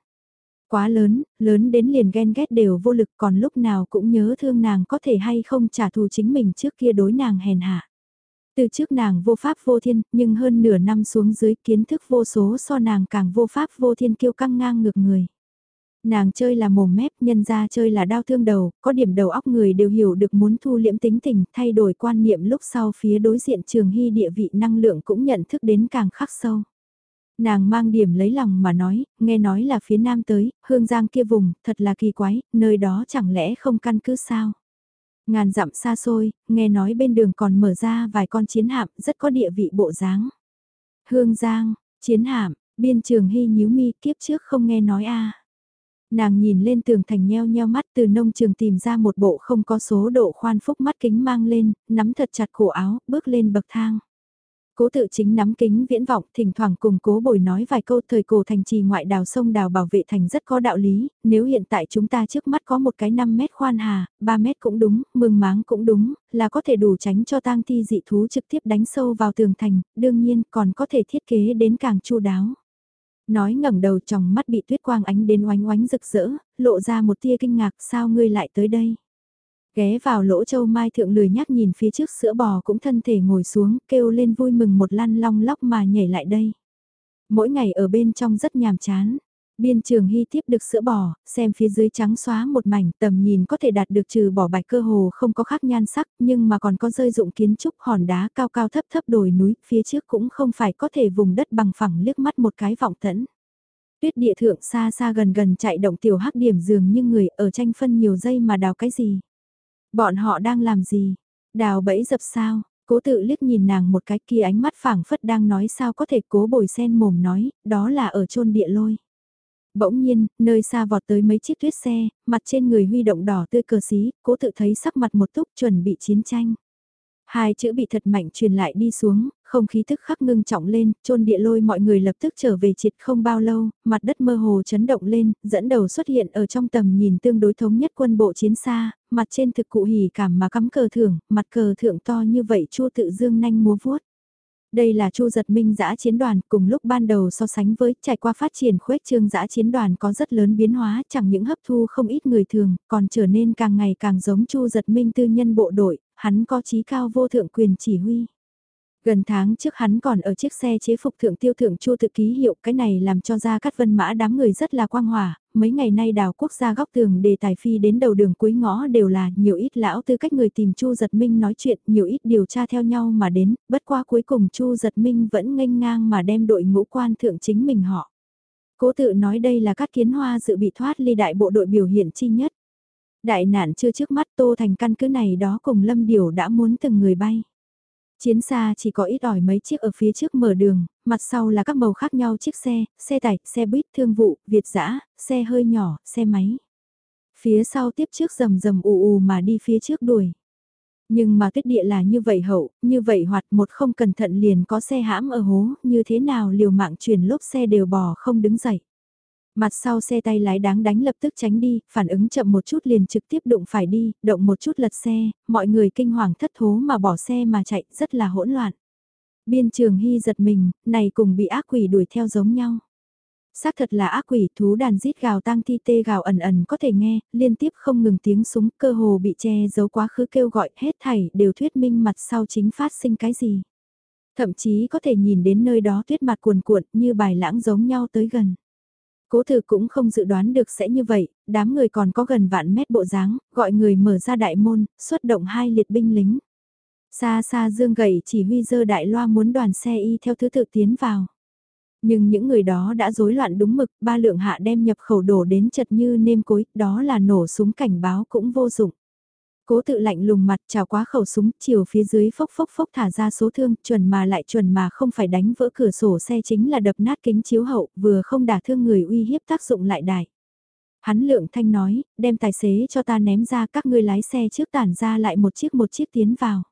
Speaker 1: Quá lớn, lớn đến liền ghen ghét đều vô lực còn lúc nào cũng nhớ thương nàng có thể hay không trả thù chính mình trước kia đối nàng hèn hạ. Từ trước nàng vô pháp vô thiên, nhưng hơn nửa năm xuống dưới kiến thức vô số so nàng càng vô pháp vô thiên kiêu căng ngang ngược người. Nàng chơi là mồm mép, nhân ra chơi là đau thương đầu, có điểm đầu óc người đều hiểu được muốn thu liễm tính tình, thay đổi quan niệm lúc sau phía đối diện trường hy địa vị năng lượng cũng nhận thức đến càng khắc sâu. Nàng mang điểm lấy lòng mà nói, nghe nói là phía nam tới, hương giang kia vùng, thật là kỳ quái, nơi đó chẳng lẽ không căn cứ sao? Ngàn dặm xa xôi, nghe nói bên đường còn mở ra vài con chiến hạm, rất có địa vị bộ dáng. Hương giang, chiến hạm, biên trường hy nhíu mi kiếp trước không nghe nói a Nàng nhìn lên tường thành nheo nheo mắt từ nông trường tìm ra một bộ không có số độ khoan phúc mắt kính mang lên, nắm thật chặt cổ áo, bước lên bậc thang. Cố tự chính nắm kính viễn vọng, thỉnh thoảng cùng cố bồi nói vài câu thời cổ thành trì ngoại đào sông đào bảo vệ thành rất có đạo lý, nếu hiện tại chúng ta trước mắt có một cái 5 mét khoan hà, 3 mét cũng đúng, mương máng cũng đúng, là có thể đủ tránh cho tang thi dị thú trực tiếp đánh sâu vào tường thành, đương nhiên còn có thể thiết kế đến càng chu đáo. Nói ngẩng đầu trong mắt bị tuyết quang ánh đến oánh oánh rực rỡ, lộ ra một tia kinh ngạc sao ngươi lại tới đây. Ghé vào lỗ châu mai thượng lười nhắc nhìn phía trước sữa bò cũng thân thể ngồi xuống kêu lên vui mừng một lăn long lóc mà nhảy lại đây. Mỗi ngày ở bên trong rất nhàm chán. Biên trường hy tiếp được sữa bò, xem phía dưới trắng xóa một mảnh tầm nhìn có thể đạt được trừ bỏ bạch cơ hồ không có khác nhan sắc nhưng mà còn có rơi dụng kiến trúc hòn đá cao cao thấp thấp đồi núi phía trước cũng không phải có thể vùng đất bằng phẳng liếc mắt một cái vọng tẫn. Tuyết địa thượng xa xa gần gần chạy động tiểu hắc điểm dường như người ở tranh phân nhiều giây mà đào cái gì. Bọn họ đang làm gì? Đào bẫy dập sao? Cố tự liếc nhìn nàng một cái kia ánh mắt phảng phất đang nói sao có thể cố bồi sen mồm nói, đó là ở chôn địa lôi. Bỗng nhiên, nơi xa vọt tới mấy chiếc tuyết xe, mặt trên người huy động đỏ tươi cờ xí, cố tự thấy sắc mặt một túc chuẩn bị chiến tranh. Hai chữ bị thật mạnh truyền lại đi xuống, không khí tức khắc ngưng trọng lên, trôn địa lôi mọi người lập tức trở về triệt không bao lâu, mặt đất mơ hồ chấn động lên, dẫn đầu xuất hiện ở trong tầm nhìn tương đối thống nhất quân bộ chiến xa, mặt trên thực cụ hỉ cảm mà cắm cờ thưởng, mặt cờ thượng to như vậy chua tự dương nhanh múa vuốt. Đây là Chu Giật Minh giã chiến đoàn, cùng lúc ban đầu so sánh với trải qua phát triển khuếch trương giã chiến đoàn có rất lớn biến hóa, chẳng những hấp thu không ít người thường, còn trở nên càng ngày càng giống Chu Giật Minh tư nhân bộ đội, hắn có trí cao vô thượng quyền chỉ huy. Gần tháng trước hắn còn ở chiếc xe chế phục thượng tiêu thượng chu tự ký hiệu cái này làm cho ra cắt vân mã đám người rất là quang hòa, mấy ngày nay đào quốc gia góc tường đề tài phi đến đầu đường cuối ngõ đều là nhiều ít lão tư cách người tìm chu giật minh nói chuyện, nhiều ít điều tra theo nhau mà đến, bất qua cuối cùng chu giật minh vẫn nghênh ngang mà đem đội ngũ quan thượng chính mình họ. Cố tự nói đây là các kiến hoa dự bị thoát ly đại bộ đội biểu hiện chi nhất. Đại nạn chưa trước mắt Tô Thành căn cứ này đó cùng Lâm Điều đã muốn từng người bay. Chiến xa chỉ có ít ỏi mấy chiếc ở phía trước mở đường, mặt sau là các màu khác nhau chiếc xe, xe tải, xe buýt, thương vụ, Việt dã, xe hơi nhỏ, xe máy. Phía sau tiếp trước rầm rầm ù ù mà đi phía trước đuổi. Nhưng mà tuyết địa là như vậy hậu, như vậy hoạt một không cẩn thận liền có xe hãm ở hố, như thế nào liều mạng chuyển lốp xe đều bò không đứng dậy. Mặt sau xe tay lái đáng đánh lập tức tránh đi, phản ứng chậm một chút liền trực tiếp đụng phải đi, động một chút lật xe, mọi người kinh hoàng thất thố mà bỏ xe mà chạy, rất là hỗn loạn. Biên trường hy giật mình, này cùng bị ác quỷ đuổi theo giống nhau. Xác thật là ác quỷ, thú đàn rít gào tang thi tê gào ẩn ẩn có thể nghe, liên tiếp không ngừng tiếng súng, cơ hồ bị che giấu quá khứ kêu gọi, hết thảy đều thuyết minh mặt sau chính phát sinh cái gì. Thậm chí có thể nhìn đến nơi đó tuyết mặt cuồn cuộn như bài lãng giống nhau tới gần. Cố thử cũng không dự đoán được sẽ như vậy, đám người còn có gần vạn mét bộ dáng, gọi người mở ra đại môn, xuất động hai liệt binh lính. Xa xa dương gậy chỉ huy dơ đại loa muốn đoàn xe y theo thứ tự tiến vào. Nhưng những người đó đã rối loạn đúng mực, ba lượng hạ đem nhập khẩu đổ đến chật như nêm cối, đó là nổ súng cảnh báo cũng vô dụng. Cố tự lạnh lùng mặt trào quá khẩu súng, chiều phía dưới phốc phốc phốc thả ra số thương, chuẩn mà lại chuẩn mà không phải đánh vỡ cửa sổ xe chính là đập nát kính chiếu hậu, vừa không đả thương người uy hiếp tác dụng lại đại. Hắn lượng thanh nói, đem tài xế cho ta ném ra các ngươi lái xe trước tản ra lại một chiếc một chiếc tiến vào.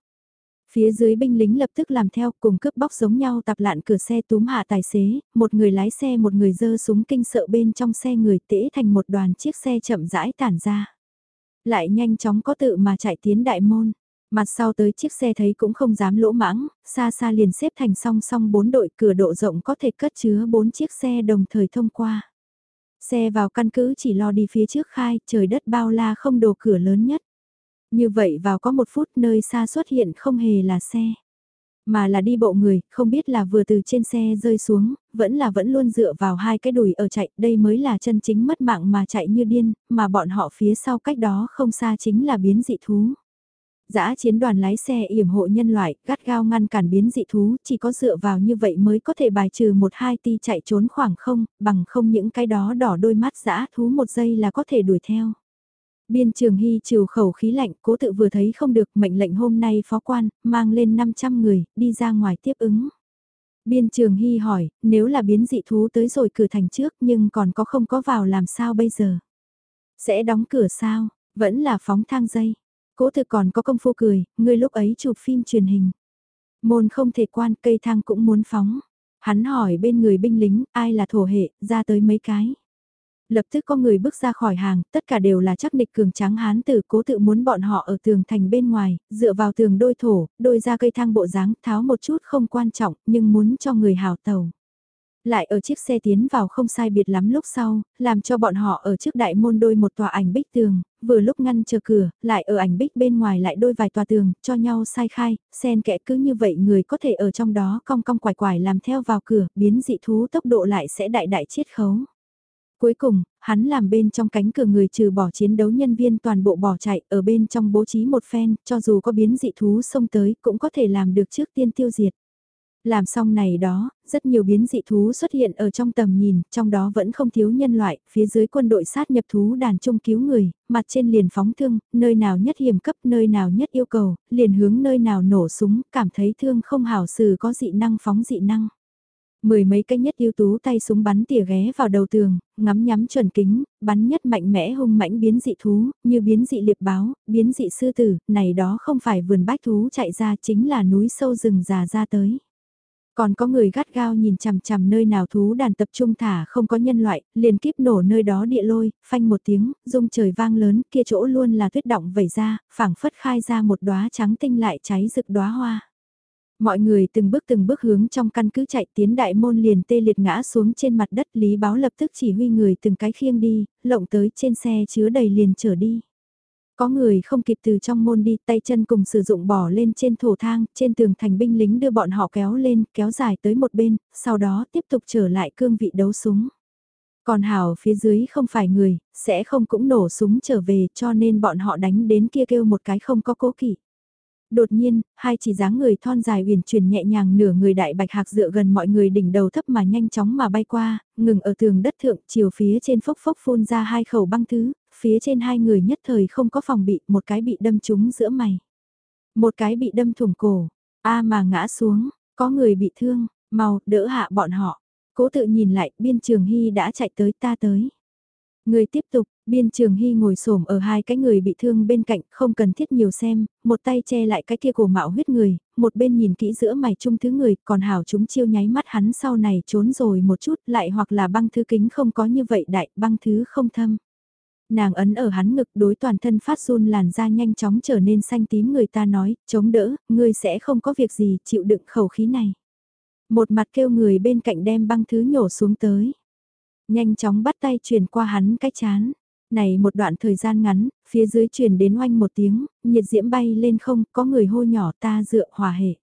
Speaker 1: Phía dưới binh lính lập tức làm theo cùng cướp bóc giống nhau tập lạn cửa xe túm hạ tài xế, một người lái xe một người dơ súng kinh sợ bên trong xe người tễ thành một đoàn chiếc xe chậm rãi tản ra lại nhanh chóng có tự mà chạy tiến đại môn. Mặt sau tới chiếc xe thấy cũng không dám lỗ mãng, xa xa liền xếp thành song song bốn đội cửa độ rộng có thể cất chứa bốn chiếc xe đồng thời thông qua. Xe vào căn cứ chỉ lo đi phía trước khai, trời đất bao la không đồ cửa lớn nhất. Như vậy vào có một phút nơi xa xuất hiện không hề là xe mà là đi bộ người, không biết là vừa từ trên xe rơi xuống, vẫn là vẫn luôn dựa vào hai cái đùi ở chạy, đây mới là chân chính mất mạng mà chạy như điên, mà bọn họ phía sau cách đó không xa chính là biến dị thú. Giã chiến đoàn lái xe yểm hộ nhân loại, gắt gao ngăn cản biến dị thú, chỉ có dựa vào như vậy mới có thể bài trừ một hai ti chạy trốn khoảng không, bằng không những cái đó đỏ đôi mắt giã thú một giây là có thể đuổi theo. Biên trường hy trừ khẩu khí lạnh, cố tự vừa thấy không được mệnh lệnh hôm nay phó quan, mang lên 500 người, đi ra ngoài tiếp ứng. Biên trường hy hỏi, nếu là biến dị thú tới rồi cửa thành trước nhưng còn có không có vào làm sao bây giờ? Sẽ đóng cửa sao? Vẫn là phóng thang dây. Cố tự còn có công phu cười, người lúc ấy chụp phim truyền hình. Môn không thể quan cây thang cũng muốn phóng. Hắn hỏi bên người binh lính, ai là thổ hệ, ra tới mấy cái lập tức có người bước ra khỏi hàng, tất cả đều là chắc địch cường tráng hán tử cố tự muốn bọn họ ở tường thành bên ngoài, dựa vào tường đôi thổ, đôi ra cây thang bộ dáng tháo một chút không quan trọng, nhưng muốn cho người hào tàu. Lại ở chiếc xe tiến vào không sai biệt lắm lúc sau, làm cho bọn họ ở trước đại môn đôi một tòa ảnh bích tường, vừa lúc ngăn chờ cửa, lại ở ảnh bích bên ngoài lại đôi vài tòa tường, cho nhau sai khai, sen kẽ cứ như vậy người có thể ở trong đó cong cong quải quải làm theo vào cửa, biến dị thú tốc độ lại sẽ đại đại chiết khấu. Cuối cùng, hắn làm bên trong cánh cửa người trừ bỏ chiến đấu nhân viên toàn bộ bỏ chạy ở bên trong bố trí một phen, cho dù có biến dị thú xông tới cũng có thể làm được trước tiên tiêu diệt. Làm xong này đó, rất nhiều biến dị thú xuất hiện ở trong tầm nhìn, trong đó vẫn không thiếu nhân loại, phía dưới quân đội sát nhập thú đàn trung cứu người, mặt trên liền phóng thương, nơi nào nhất hiểm cấp, nơi nào nhất yêu cầu, liền hướng nơi nào nổ súng, cảm thấy thương không hảo sử có dị năng phóng dị năng. Mười mấy cái nhất ưu tú tay súng bắn tỉa ghé vào đầu tường, ngắm nhắm chuẩn kính, bắn nhất mạnh mẽ hung mãnh biến dị thú, như biến dị liệp báo, biến dị sư tử, này đó không phải vườn bách thú chạy ra chính là núi sâu rừng già ra tới. Còn có người gắt gao nhìn chằm chằm nơi nào thú đàn tập trung thả không có nhân loại, liền kíp nổ nơi đó địa lôi, phanh một tiếng, rung trời vang lớn, kia chỗ luôn là tuyết động vẩy ra, phảng phất khai ra một đóa trắng tinh lại cháy rực đóa hoa. Mọi người từng bước từng bước hướng trong căn cứ chạy tiến đại môn liền tê liệt ngã xuống trên mặt đất Lý Báo lập tức chỉ huy người từng cái khiêng đi, lộng tới trên xe chứa đầy liền trở đi. Có người không kịp từ trong môn đi tay chân cùng sử dụng bỏ lên trên thổ thang, trên tường thành binh lính đưa bọn họ kéo lên, kéo dài tới một bên, sau đó tiếp tục trở lại cương vị đấu súng. Còn Hảo phía dưới không phải người, sẽ không cũng nổ súng trở về cho nên bọn họ đánh đến kia kêu một cái không có cố kỵ. Đột nhiên, hai chỉ dáng người thon dài uyển chuyển nhẹ nhàng nửa người đại bạch hạc dựa gần mọi người đỉnh đầu thấp mà nhanh chóng mà bay qua, ngừng ở tường đất thượng chiều phía trên phốc phốc phun ra hai khẩu băng thứ, phía trên hai người nhất thời không có phòng bị, một cái bị đâm trúng giữa mày. Một cái bị đâm thủng cổ, a mà ngã xuống, có người bị thương, mau, đỡ hạ bọn họ. Cố tự nhìn lại, biên trường hy đã chạy tới ta tới. Người tiếp tục, biên trường hy ngồi xổm ở hai cái người bị thương bên cạnh, không cần thiết nhiều xem, một tay che lại cái kia cổ mạo huyết người, một bên nhìn kỹ giữa mày chung thứ người, còn hảo chúng chiêu nháy mắt hắn sau này trốn rồi một chút, lại hoặc là băng thứ kính không có như vậy đại, băng thứ không thâm. Nàng ấn ở hắn ngực đối toàn thân phát run làn da nhanh chóng trở nên xanh tím người ta nói, chống đỡ, ngươi sẽ không có việc gì chịu đựng khẩu khí này. Một mặt kêu người bên cạnh đem băng thứ nhổ xuống tới. Nhanh chóng bắt tay truyền qua hắn cái chán. Này một đoạn thời gian ngắn, phía dưới truyền đến oanh một tiếng, nhiệt diễm bay lên không, có người hô nhỏ ta dựa hòa hệ.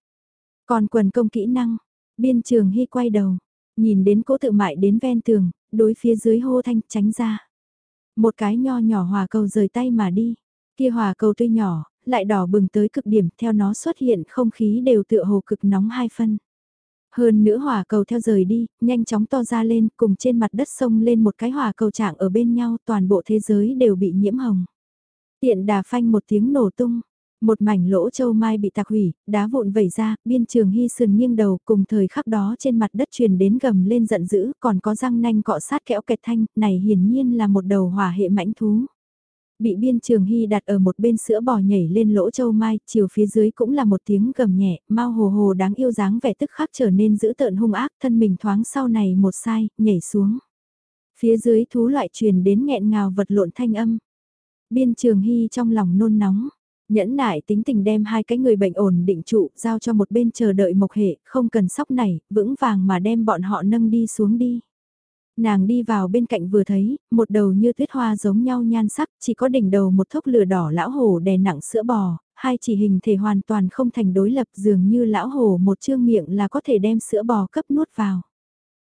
Speaker 1: Còn quần công kỹ năng, biên trường hy quay đầu, nhìn đến cố tự mại đến ven tường, đối phía dưới hô thanh tránh ra. Một cái nho nhỏ hòa cầu rời tay mà đi. Kia hòa cầu tuy nhỏ, lại đỏ bừng tới cực điểm theo nó xuất hiện không khí đều tựa hồ cực nóng hai phân. Hơn nữa hỏa cầu theo rời đi, nhanh chóng to ra lên cùng trên mặt đất sông lên một cái hỏa cầu trạng ở bên nhau toàn bộ thế giới đều bị nhiễm hồng. Tiện đà phanh một tiếng nổ tung, một mảnh lỗ châu mai bị tạc hủy, đá vụn vẩy ra, biên trường hy sườn nghiêng đầu cùng thời khắc đó trên mặt đất truyền đến gầm lên giận dữ, còn có răng nanh cọ sát kẽo kẹt thanh, này hiển nhiên là một đầu hỏa hệ mãnh thú. Bị biên trường hy đặt ở một bên sữa bò nhảy lên lỗ châu mai, chiều phía dưới cũng là một tiếng gầm nhẹ, mau hồ hồ đáng yêu dáng vẻ tức khắc trở nên dữ tợn hung ác, thân mình thoáng sau này một sai, nhảy xuống. Phía dưới thú loại truyền đến nghẹn ngào vật lộn thanh âm. Biên trường hy trong lòng nôn nóng, Nhẫn nại tính tình đem hai cái người bệnh ổn định trụ, giao cho một bên chờ đợi mộc hệ, không cần sóc này, vững vàng mà đem bọn họ nâng đi xuống đi. Nàng đi vào bên cạnh vừa thấy, một đầu như tuyết hoa giống nhau nhan sắc, chỉ có đỉnh đầu một thốc lửa đỏ lão hổ đè nặng sữa bò, hai chỉ hình thể hoàn toàn không thành đối lập dường như lão hổ một chương miệng là có thể đem sữa bò cấp nuốt vào.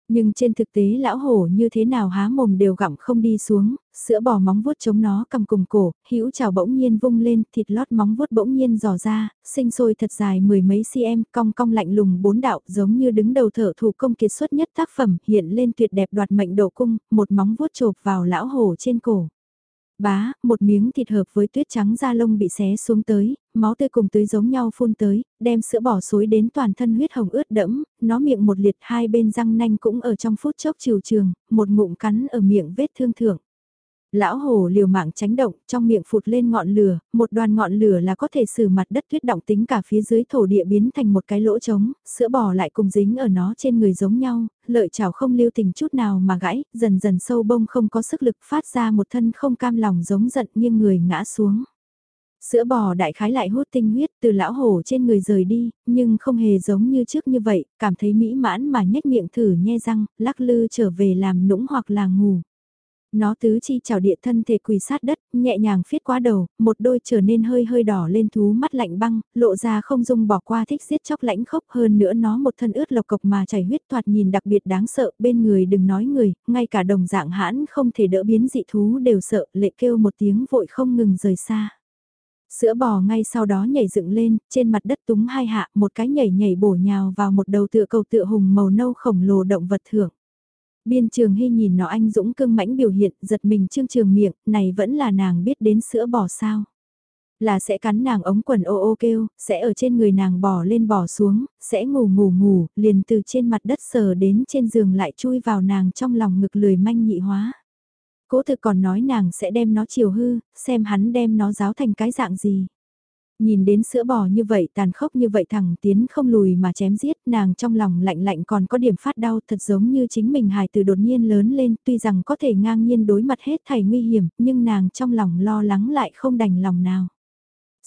Speaker 1: Nhưng trên thực tế lão hổ như thế nào há mồm đều gặm không đi xuống, sữa bò móng vuốt chống nó cầm cùng cổ, hữu chảo bỗng nhiên vung lên, thịt lót móng vuốt bỗng nhiên dò ra, sinh sôi thật dài mười mấy cm, cong cong lạnh lùng bốn đạo giống như đứng đầu thở thủ công kiệt xuất nhất tác phẩm hiện lên tuyệt đẹp đoạt mệnh độ cung, một móng vuốt chộp vào lão hổ trên cổ. Bá, một miếng thịt hợp với tuyết trắng da lông bị xé xuống tới, máu tươi cùng tưới giống nhau phun tới, đem sữa bỏ xối đến toàn thân huyết hồng ướt đẫm, nó miệng một liệt hai bên răng nanh cũng ở trong phút chốc chiều trường, một ngụm cắn ở miệng vết thương thượng. Lão hổ liều mạng tránh động, trong miệng phụt lên ngọn lửa, một đoàn ngọn lửa là có thể xử mặt đất tuyết động tính cả phía dưới thổ địa biến thành một cái lỗ trống, sữa bò lại cùng dính ở nó trên người giống nhau, lợi chảo không lưu tình chút nào mà gãy, dần dần sâu bông không có sức lực phát ra một thân không cam lòng giống giận nhưng người ngã xuống. Sữa bò đại khái lại hút tinh huyết từ lão hổ trên người rời đi, nhưng không hề giống như trước như vậy, cảm thấy mỹ mãn mà nhếch miệng thử nhe răng, lắc lư trở về làm nũng hoặc là ngủ. Nó tứ chi chào địa thân thể quỳ sát đất, nhẹ nhàng phiết qua đầu, một đôi trở nên hơi hơi đỏ lên thú mắt lạnh băng, lộ ra không dung bỏ qua thích giết chóc lãnh khốc hơn nữa nó một thân ướt lộc cộc mà chảy huyết thoạt nhìn đặc biệt đáng sợ, bên người đừng nói người, ngay cả đồng dạng hãn không thể đỡ biến dị thú đều sợ, lệ kêu một tiếng vội không ngừng rời xa. Sữa bò ngay sau đó nhảy dựng lên, trên mặt đất túng hai hạ, một cái nhảy nhảy bổ nhào vào một đầu tựa cầu tựa hùng màu nâu khổng lồ động vật thưởng. Biên trường hy nhìn nó anh dũng cưng mãnh biểu hiện, giật mình trương trường miệng, này vẫn là nàng biết đến sữa bò sao. Là sẽ cắn nàng ống quần ô ô kêu, sẽ ở trên người nàng bò lên bò xuống, sẽ ngủ ngủ ngủ, liền từ trên mặt đất sờ đến trên giường lại chui vào nàng trong lòng ngực lười manh nhị hóa. Cố thực còn nói nàng sẽ đem nó chiều hư, xem hắn đem nó giáo thành cái dạng gì. Nhìn đến sữa bò như vậy, tàn khốc như vậy thẳng tiến không lùi mà chém giết, nàng trong lòng lạnh lạnh còn có điểm phát đau, thật giống như chính mình hài từ đột nhiên lớn lên, tuy rằng có thể ngang nhiên đối mặt hết thảy nguy hiểm, nhưng nàng trong lòng lo lắng lại không đành lòng nào.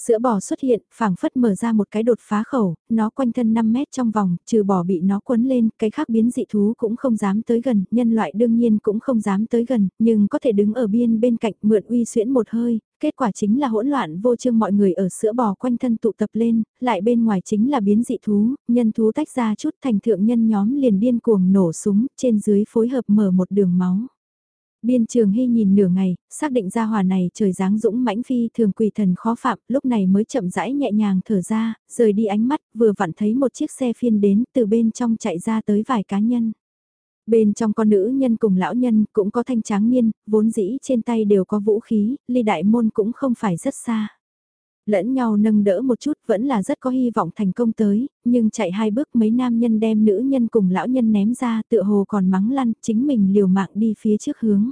Speaker 1: Sữa bò xuất hiện, phảng phất mở ra một cái đột phá khẩu, nó quanh thân 5 mét trong vòng, trừ bò bị nó quấn lên, cái khác biến dị thú cũng không dám tới gần, nhân loại đương nhiên cũng không dám tới gần, nhưng có thể đứng ở biên bên cạnh mượn uy xuyễn một hơi, kết quả chính là hỗn loạn vô chương mọi người ở sữa bò quanh thân tụ tập lên, lại bên ngoài chính là biến dị thú, nhân thú tách ra chút thành thượng nhân nhóm liền điên cuồng nổ súng, trên dưới phối hợp mở một đường máu. Biên trường hy nhìn nửa ngày, xác định ra hòa này trời dáng dũng mãnh phi thường quỳ thần khó phạm, lúc này mới chậm rãi nhẹ nhàng thở ra, rời đi ánh mắt, vừa vặn thấy một chiếc xe phiên đến, từ bên trong chạy ra tới vài cá nhân. Bên trong con nữ nhân cùng lão nhân cũng có thanh tráng niên, vốn dĩ trên tay đều có vũ khí, ly đại môn cũng không phải rất xa. Lẫn nhau nâng đỡ một chút vẫn là rất có hy vọng thành công tới, nhưng chạy hai bước mấy nam nhân đem nữ nhân cùng lão nhân ném ra tựa hồ còn mắng lăn chính mình liều mạng đi phía trước hướng.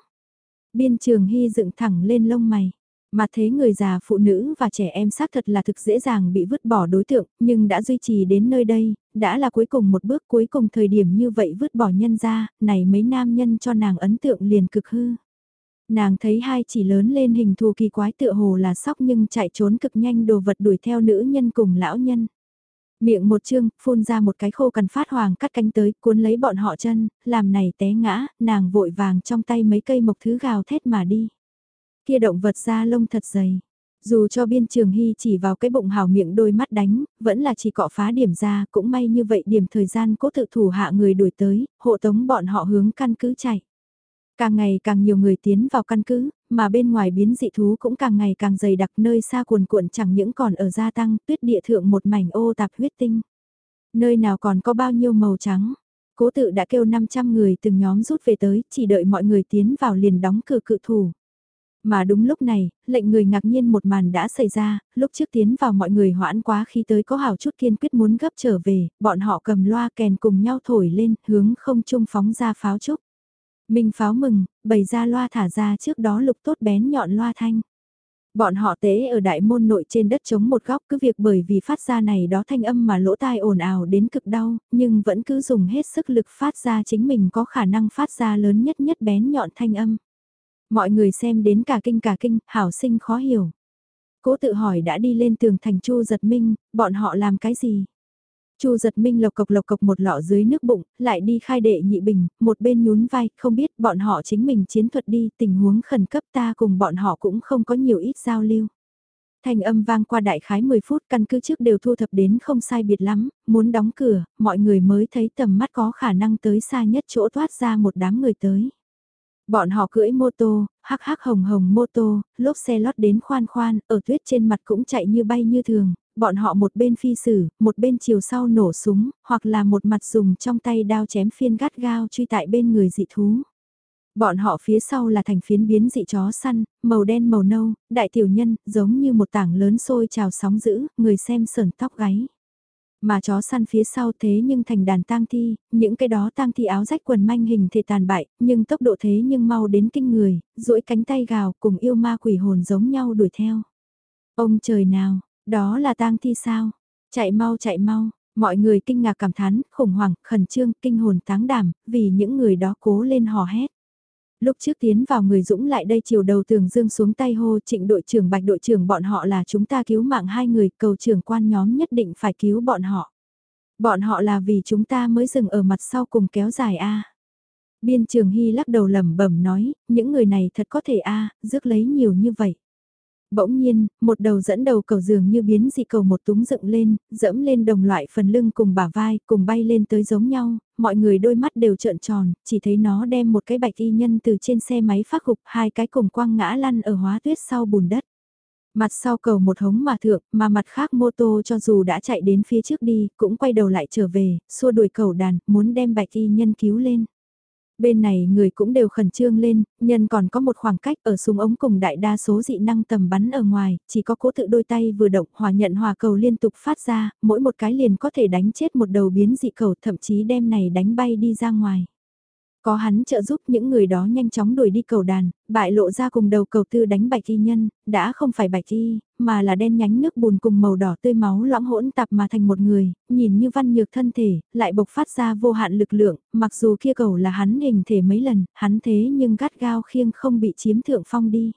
Speaker 1: Biên trường hy dựng thẳng lên lông mày. Mà thế người già, phụ nữ và trẻ em xác thật là thực dễ dàng bị vứt bỏ đối tượng, nhưng đã duy trì đến nơi đây, đã là cuối cùng một bước cuối cùng thời điểm như vậy vứt bỏ nhân ra, này mấy nam nhân cho nàng ấn tượng liền cực hư. Nàng thấy hai chỉ lớn lên hình thù kỳ quái tựa hồ là sóc nhưng chạy trốn cực nhanh đồ vật đuổi theo nữ nhân cùng lão nhân. Miệng một chương, phun ra một cái khô cằn phát hoàng cắt cánh tới, cuốn lấy bọn họ chân, làm này té ngã, nàng vội vàng trong tay mấy cây mộc thứ gào thét mà đi. Kia động vật da lông thật dày. Dù cho biên trường hy chỉ vào cái bụng hào miệng đôi mắt đánh, vẫn là chỉ cọ phá điểm ra, cũng may như vậy điểm thời gian cố tự thủ hạ người đuổi tới, hộ tống bọn họ hướng căn cứ chạy. Càng ngày càng nhiều người tiến vào căn cứ, mà bên ngoài biến dị thú cũng càng ngày càng dày đặc nơi xa cuồn cuộn chẳng những còn ở gia tăng tuyết địa thượng một mảnh ô tạp huyết tinh. Nơi nào còn có bao nhiêu màu trắng. Cố tự đã kêu 500 người từng nhóm rút về tới, chỉ đợi mọi người tiến vào liền đóng cửa cự thủ. Mà đúng lúc này, lệnh người ngạc nhiên một màn đã xảy ra, lúc trước tiến vào mọi người hoãn quá khi tới có hào chút kiên quyết muốn gấp trở về, bọn họ cầm loa kèn cùng nhau thổi lên, hướng không trung phóng ra pháo trúc. Minh pháo mừng, bày ra loa thả ra trước đó lục tốt bén nhọn loa thanh. Bọn họ tế ở đại môn nội trên đất chống một góc cứ việc bởi vì phát ra này đó thanh âm mà lỗ tai ồn ào đến cực đau, nhưng vẫn cứ dùng hết sức lực phát ra chính mình có khả năng phát ra lớn nhất nhất bén nhọn thanh âm. Mọi người xem đến cả kinh cả kinh, hảo sinh khó hiểu. Cố tự hỏi đã đi lên tường thành chu giật minh, bọn họ làm cái gì? Chu giật minh lộc cộc lộc cộc một lọ dưới nước bụng, lại đi khai đệ nhị bình, một bên nhún vai, không biết bọn họ chính mình chiến thuật đi, tình huống khẩn cấp ta cùng bọn họ cũng không có nhiều ít giao lưu. Thành âm vang qua đại khái 10 phút căn cứ trước đều thu thập đến không sai biệt lắm, muốn đóng cửa, mọi người mới thấy tầm mắt có khả năng tới xa nhất chỗ thoát ra một đám người tới. Bọn họ cưỡi mô tô, hắc hắc hồng hồng mô tô, lốp xe lót đến khoan khoan, ở tuyết trên mặt cũng chạy như bay như thường, bọn họ một bên phi xử một bên chiều sau nổ súng, hoặc là một mặt dùng trong tay đao chém phiên gắt gao truy tại bên người dị thú. Bọn họ phía sau là thành phiến biến dị chó săn, màu đen màu nâu, đại tiểu nhân, giống như một tảng lớn sôi trào sóng dữ, người xem sờn tóc gáy. Mà chó săn phía sau thế nhưng thành đàn tang thi, những cái đó tang thi áo rách quần manh hình thể tàn bại, nhưng tốc độ thế nhưng mau đến kinh người, duỗi cánh tay gào cùng yêu ma quỷ hồn giống nhau đuổi theo. Ông trời nào, đó là tang thi sao? Chạy mau chạy mau, mọi người kinh ngạc cảm thán, khủng hoảng, khẩn trương, kinh hồn táng đảm, vì những người đó cố lên hò hét. Lúc trước tiến vào người Dũng lại đây chiều đầu tường dương xuống tay hô trịnh đội trưởng bạch đội trưởng bọn họ là chúng ta cứu mạng hai người cầu trưởng quan nhóm nhất định phải cứu bọn họ. Bọn họ là vì chúng ta mới dừng ở mặt sau cùng kéo dài A. Biên trường Hy lắc đầu lẩm bẩm nói, những người này thật có thể A, rước lấy nhiều như vậy. Bỗng nhiên, một đầu dẫn đầu cầu dường như biến dị cầu một túng dựng lên, dẫm lên đồng loại phần lưng cùng bả vai, cùng bay lên tới giống nhau, mọi người đôi mắt đều trợn tròn, chỉ thấy nó đem một cái bạch y nhân từ trên xe máy phát gục hai cái cùng quăng ngã lăn ở hóa tuyết sau bùn đất. Mặt sau cầu một hống mà thượng, mà mặt khác mô tô cho dù đã chạy đến phía trước đi, cũng quay đầu lại trở về, xua đuổi cầu đàn, muốn đem bạch y nhân cứu lên. Bên này người cũng đều khẩn trương lên, nhân còn có một khoảng cách ở súng ống cùng đại đa số dị năng tầm bắn ở ngoài, chỉ có cố tự đôi tay vừa động hòa nhận hòa cầu liên tục phát ra, mỗi một cái liền có thể đánh chết một đầu biến dị cầu thậm chí đem này đánh bay đi ra ngoài. Có hắn trợ giúp những người đó nhanh chóng đuổi đi cầu đàn, bại lộ ra cùng đầu cầu tư đánh bạch y nhân, đã không phải bạch y, mà là đen nhánh nước bùn cùng màu đỏ tươi máu lõng hỗn tạp mà thành một người, nhìn như văn nhược thân thể, lại bộc phát ra vô hạn lực lượng, mặc dù kia cầu là hắn hình thể mấy lần, hắn thế nhưng gắt gao khiêng không bị chiếm thượng phong đi.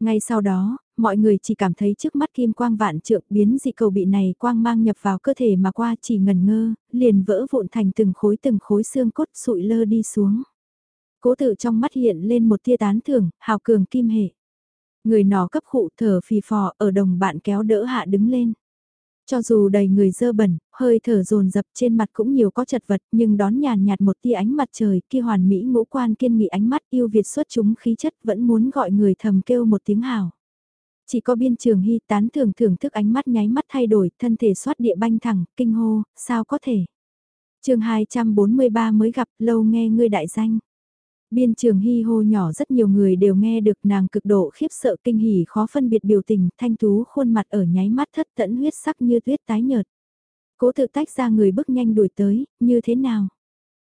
Speaker 1: Ngay sau đó, mọi người chỉ cảm thấy trước mắt kim quang vạn trượng biến dị cầu bị này quang mang nhập vào cơ thể mà qua chỉ ngần ngơ, liền vỡ vụn thành từng khối từng khối xương cốt sụi lơ đi xuống. Cố tự trong mắt hiện lên một tia tán thưởng, hào cường kim hệ. Người nọ cấp khụ thở phì phò ở đồng bạn kéo đỡ hạ đứng lên. Cho dù đầy người dơ bẩn, hơi thở dồn dập trên mặt cũng nhiều có chật vật nhưng đón nhàn nhạt một tia ánh mặt trời kia hoàn mỹ ngũ quan kiên nghị ánh mắt yêu Việt xuất chúng khí chất vẫn muốn gọi người thầm kêu một tiếng hào. Chỉ có biên trường hy tán thường thưởng thức ánh mắt nháy mắt thay đổi, thân thể xoát địa banh thẳng, kinh hô, sao có thể. chương 243 mới gặp, lâu nghe ngươi đại danh. Biên trường hy hô nhỏ rất nhiều người đều nghe được nàng cực độ khiếp sợ kinh hỉ khó phân biệt biểu tình, thanh tú khuôn mặt ở nháy mắt thất tẫn huyết sắc như tuyết tái nhợt. Cố tự tách ra người bước nhanh đuổi tới, như thế nào?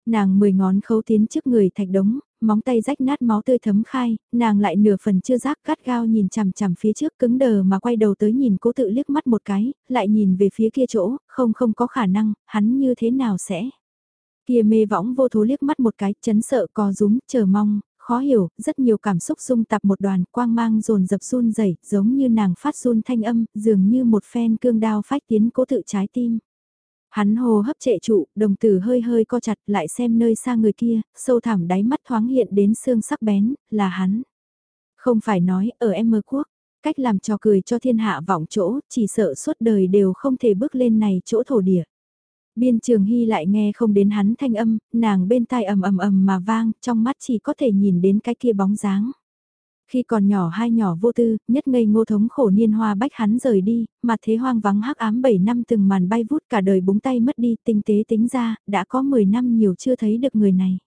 Speaker 1: Nàng mười ngón khấu tiến trước người thạch đống, móng tay rách nát máu tươi thấm khai, nàng lại nửa phần chưa giác cắt gao nhìn chằm chằm phía trước cứng đờ mà quay đầu tới nhìn cố tự liếc mắt một cái, lại nhìn về phía kia chỗ, không không có khả năng, hắn như thế nào sẽ. Kia mê võng vô thố liếc mắt một cái, chấn sợ co rúm, chờ mong, khó hiểu, rất nhiều cảm xúc dung tập một đoàn quang mang rồn dập run rẩy giống như nàng phát run thanh âm, dường như một phen cương đao phách tiến cố tự trái tim. Hắn hồ hấp trệ trụ, đồng tử hơi hơi co chặt lại xem nơi xa người kia, sâu thẳm đáy mắt thoáng hiện đến xương sắc bén, là hắn. Không phải nói, ở em mơ quốc, cách làm trò cười cho thiên hạ vọng chỗ, chỉ sợ suốt đời đều không thể bước lên này chỗ thổ địa. Biên trường hy lại nghe không đến hắn thanh âm, nàng bên tai ầm ầm ầm mà vang, trong mắt chỉ có thể nhìn đến cái kia bóng dáng. Khi còn nhỏ hai nhỏ vô tư, nhất ngây ngô thống khổ niên hoa bách hắn rời đi, mà thế hoang vắng hắc ám 7 năm từng màn bay vút cả đời búng tay mất đi, tinh tế tính ra, đã có 10 năm nhiều chưa thấy được người này.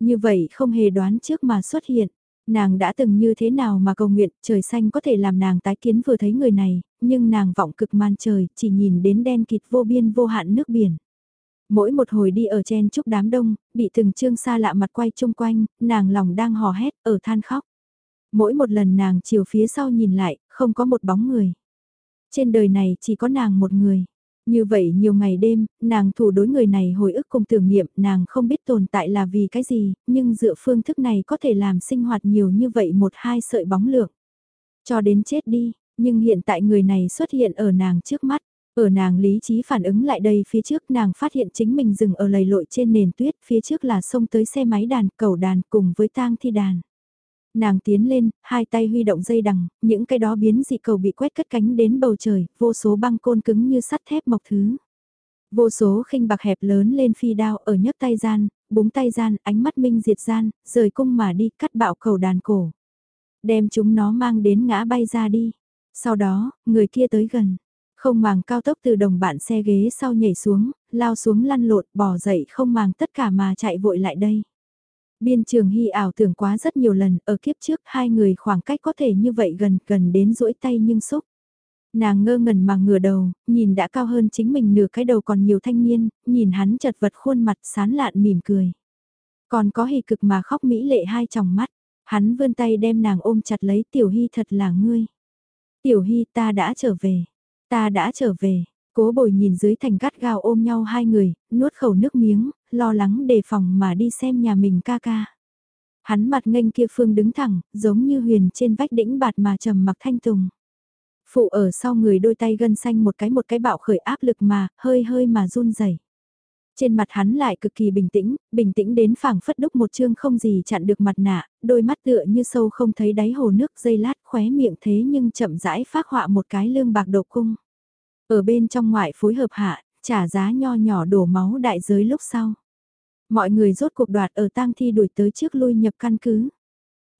Speaker 1: Như vậy không hề đoán trước mà xuất hiện, nàng đã từng như thế nào mà cầu nguyện trời xanh có thể làm nàng tái kiến vừa thấy người này, nhưng nàng vọng cực man trời, chỉ nhìn đến đen kịt vô biên vô hạn nước biển. Mỗi một hồi đi ở chen chúc đám đông, bị từng trương xa lạ mặt quay chung quanh, nàng lòng đang hò hét, ở than khóc. Mỗi một lần nàng chiều phía sau nhìn lại, không có một bóng người. Trên đời này chỉ có nàng một người. Như vậy nhiều ngày đêm, nàng thủ đối người này hồi ức cùng tưởng niệm, nàng không biết tồn tại là vì cái gì, nhưng dựa phương thức này có thể làm sinh hoạt nhiều như vậy một hai sợi bóng lượng. Cho đến chết đi, nhưng hiện tại người này xuất hiện ở nàng trước mắt. Ở nàng lý trí phản ứng lại đây phía trước nàng phát hiện chính mình dừng ở lầy lội trên nền tuyết phía trước là sông tới xe máy đàn cầu đàn cùng với tang thi đàn. Nàng tiến lên, hai tay huy động dây đằng, những cái đó biến dị cầu bị quét cất cánh đến bầu trời, vô số băng côn cứng như sắt thép mộc thứ. Vô số khinh bạc hẹp lớn lên phi đao ở nhấc tay gian, búng tay gian, ánh mắt minh diệt gian, rời cung mà đi cắt bạo cầu đàn cổ. Đem chúng nó mang đến ngã bay ra đi. Sau đó, người kia tới gần. Không màng cao tốc từ đồng bạn xe ghế sau nhảy xuống, lao xuống lăn lộn, bỏ dậy không màng tất cả mà chạy vội lại đây. Biên trường hy ảo tưởng quá rất nhiều lần, ở kiếp trước hai người khoảng cách có thể như vậy gần, gần đến rỗi tay nhưng xúc. Nàng ngơ ngẩn mà ngửa đầu, nhìn đã cao hơn chính mình nửa cái đầu còn nhiều thanh niên, nhìn hắn chật vật khuôn mặt sán lạn mỉm cười. Còn có hì cực mà khóc mỹ lệ hai tròng mắt, hắn vươn tay đem nàng ôm chặt lấy tiểu hy thật là ngươi. Tiểu hy ta đã trở về, ta đã trở về, cố bồi nhìn dưới thành gắt gao ôm nhau hai người, nuốt khẩu nước miếng, lo lắng đề phòng mà đi xem nhà mình ca ca. Hắn mặt nghênh kia phương đứng thẳng, giống như huyền trên vách đỉnh bạt mà trầm mặc thanh tùng. Phụ ở sau người đôi tay gân xanh một cái một cái bạo khởi áp lực mà, hơi hơi mà run rẩy. Trên mặt hắn lại cực kỳ bình tĩnh, bình tĩnh đến phảng phất đúc một chương không gì chặn được mặt nạ, đôi mắt tựa như sâu không thấy đáy hồ nước dây lát khóe miệng thế nhưng chậm rãi phát họa một cái lương bạc độ cung. Ở bên trong ngoại phối hợp hạ, trả giá nho nhỏ đổ máu đại giới lúc sau. Mọi người rốt cuộc đoạt ở tang thi đuổi tới trước lui nhập căn cứ.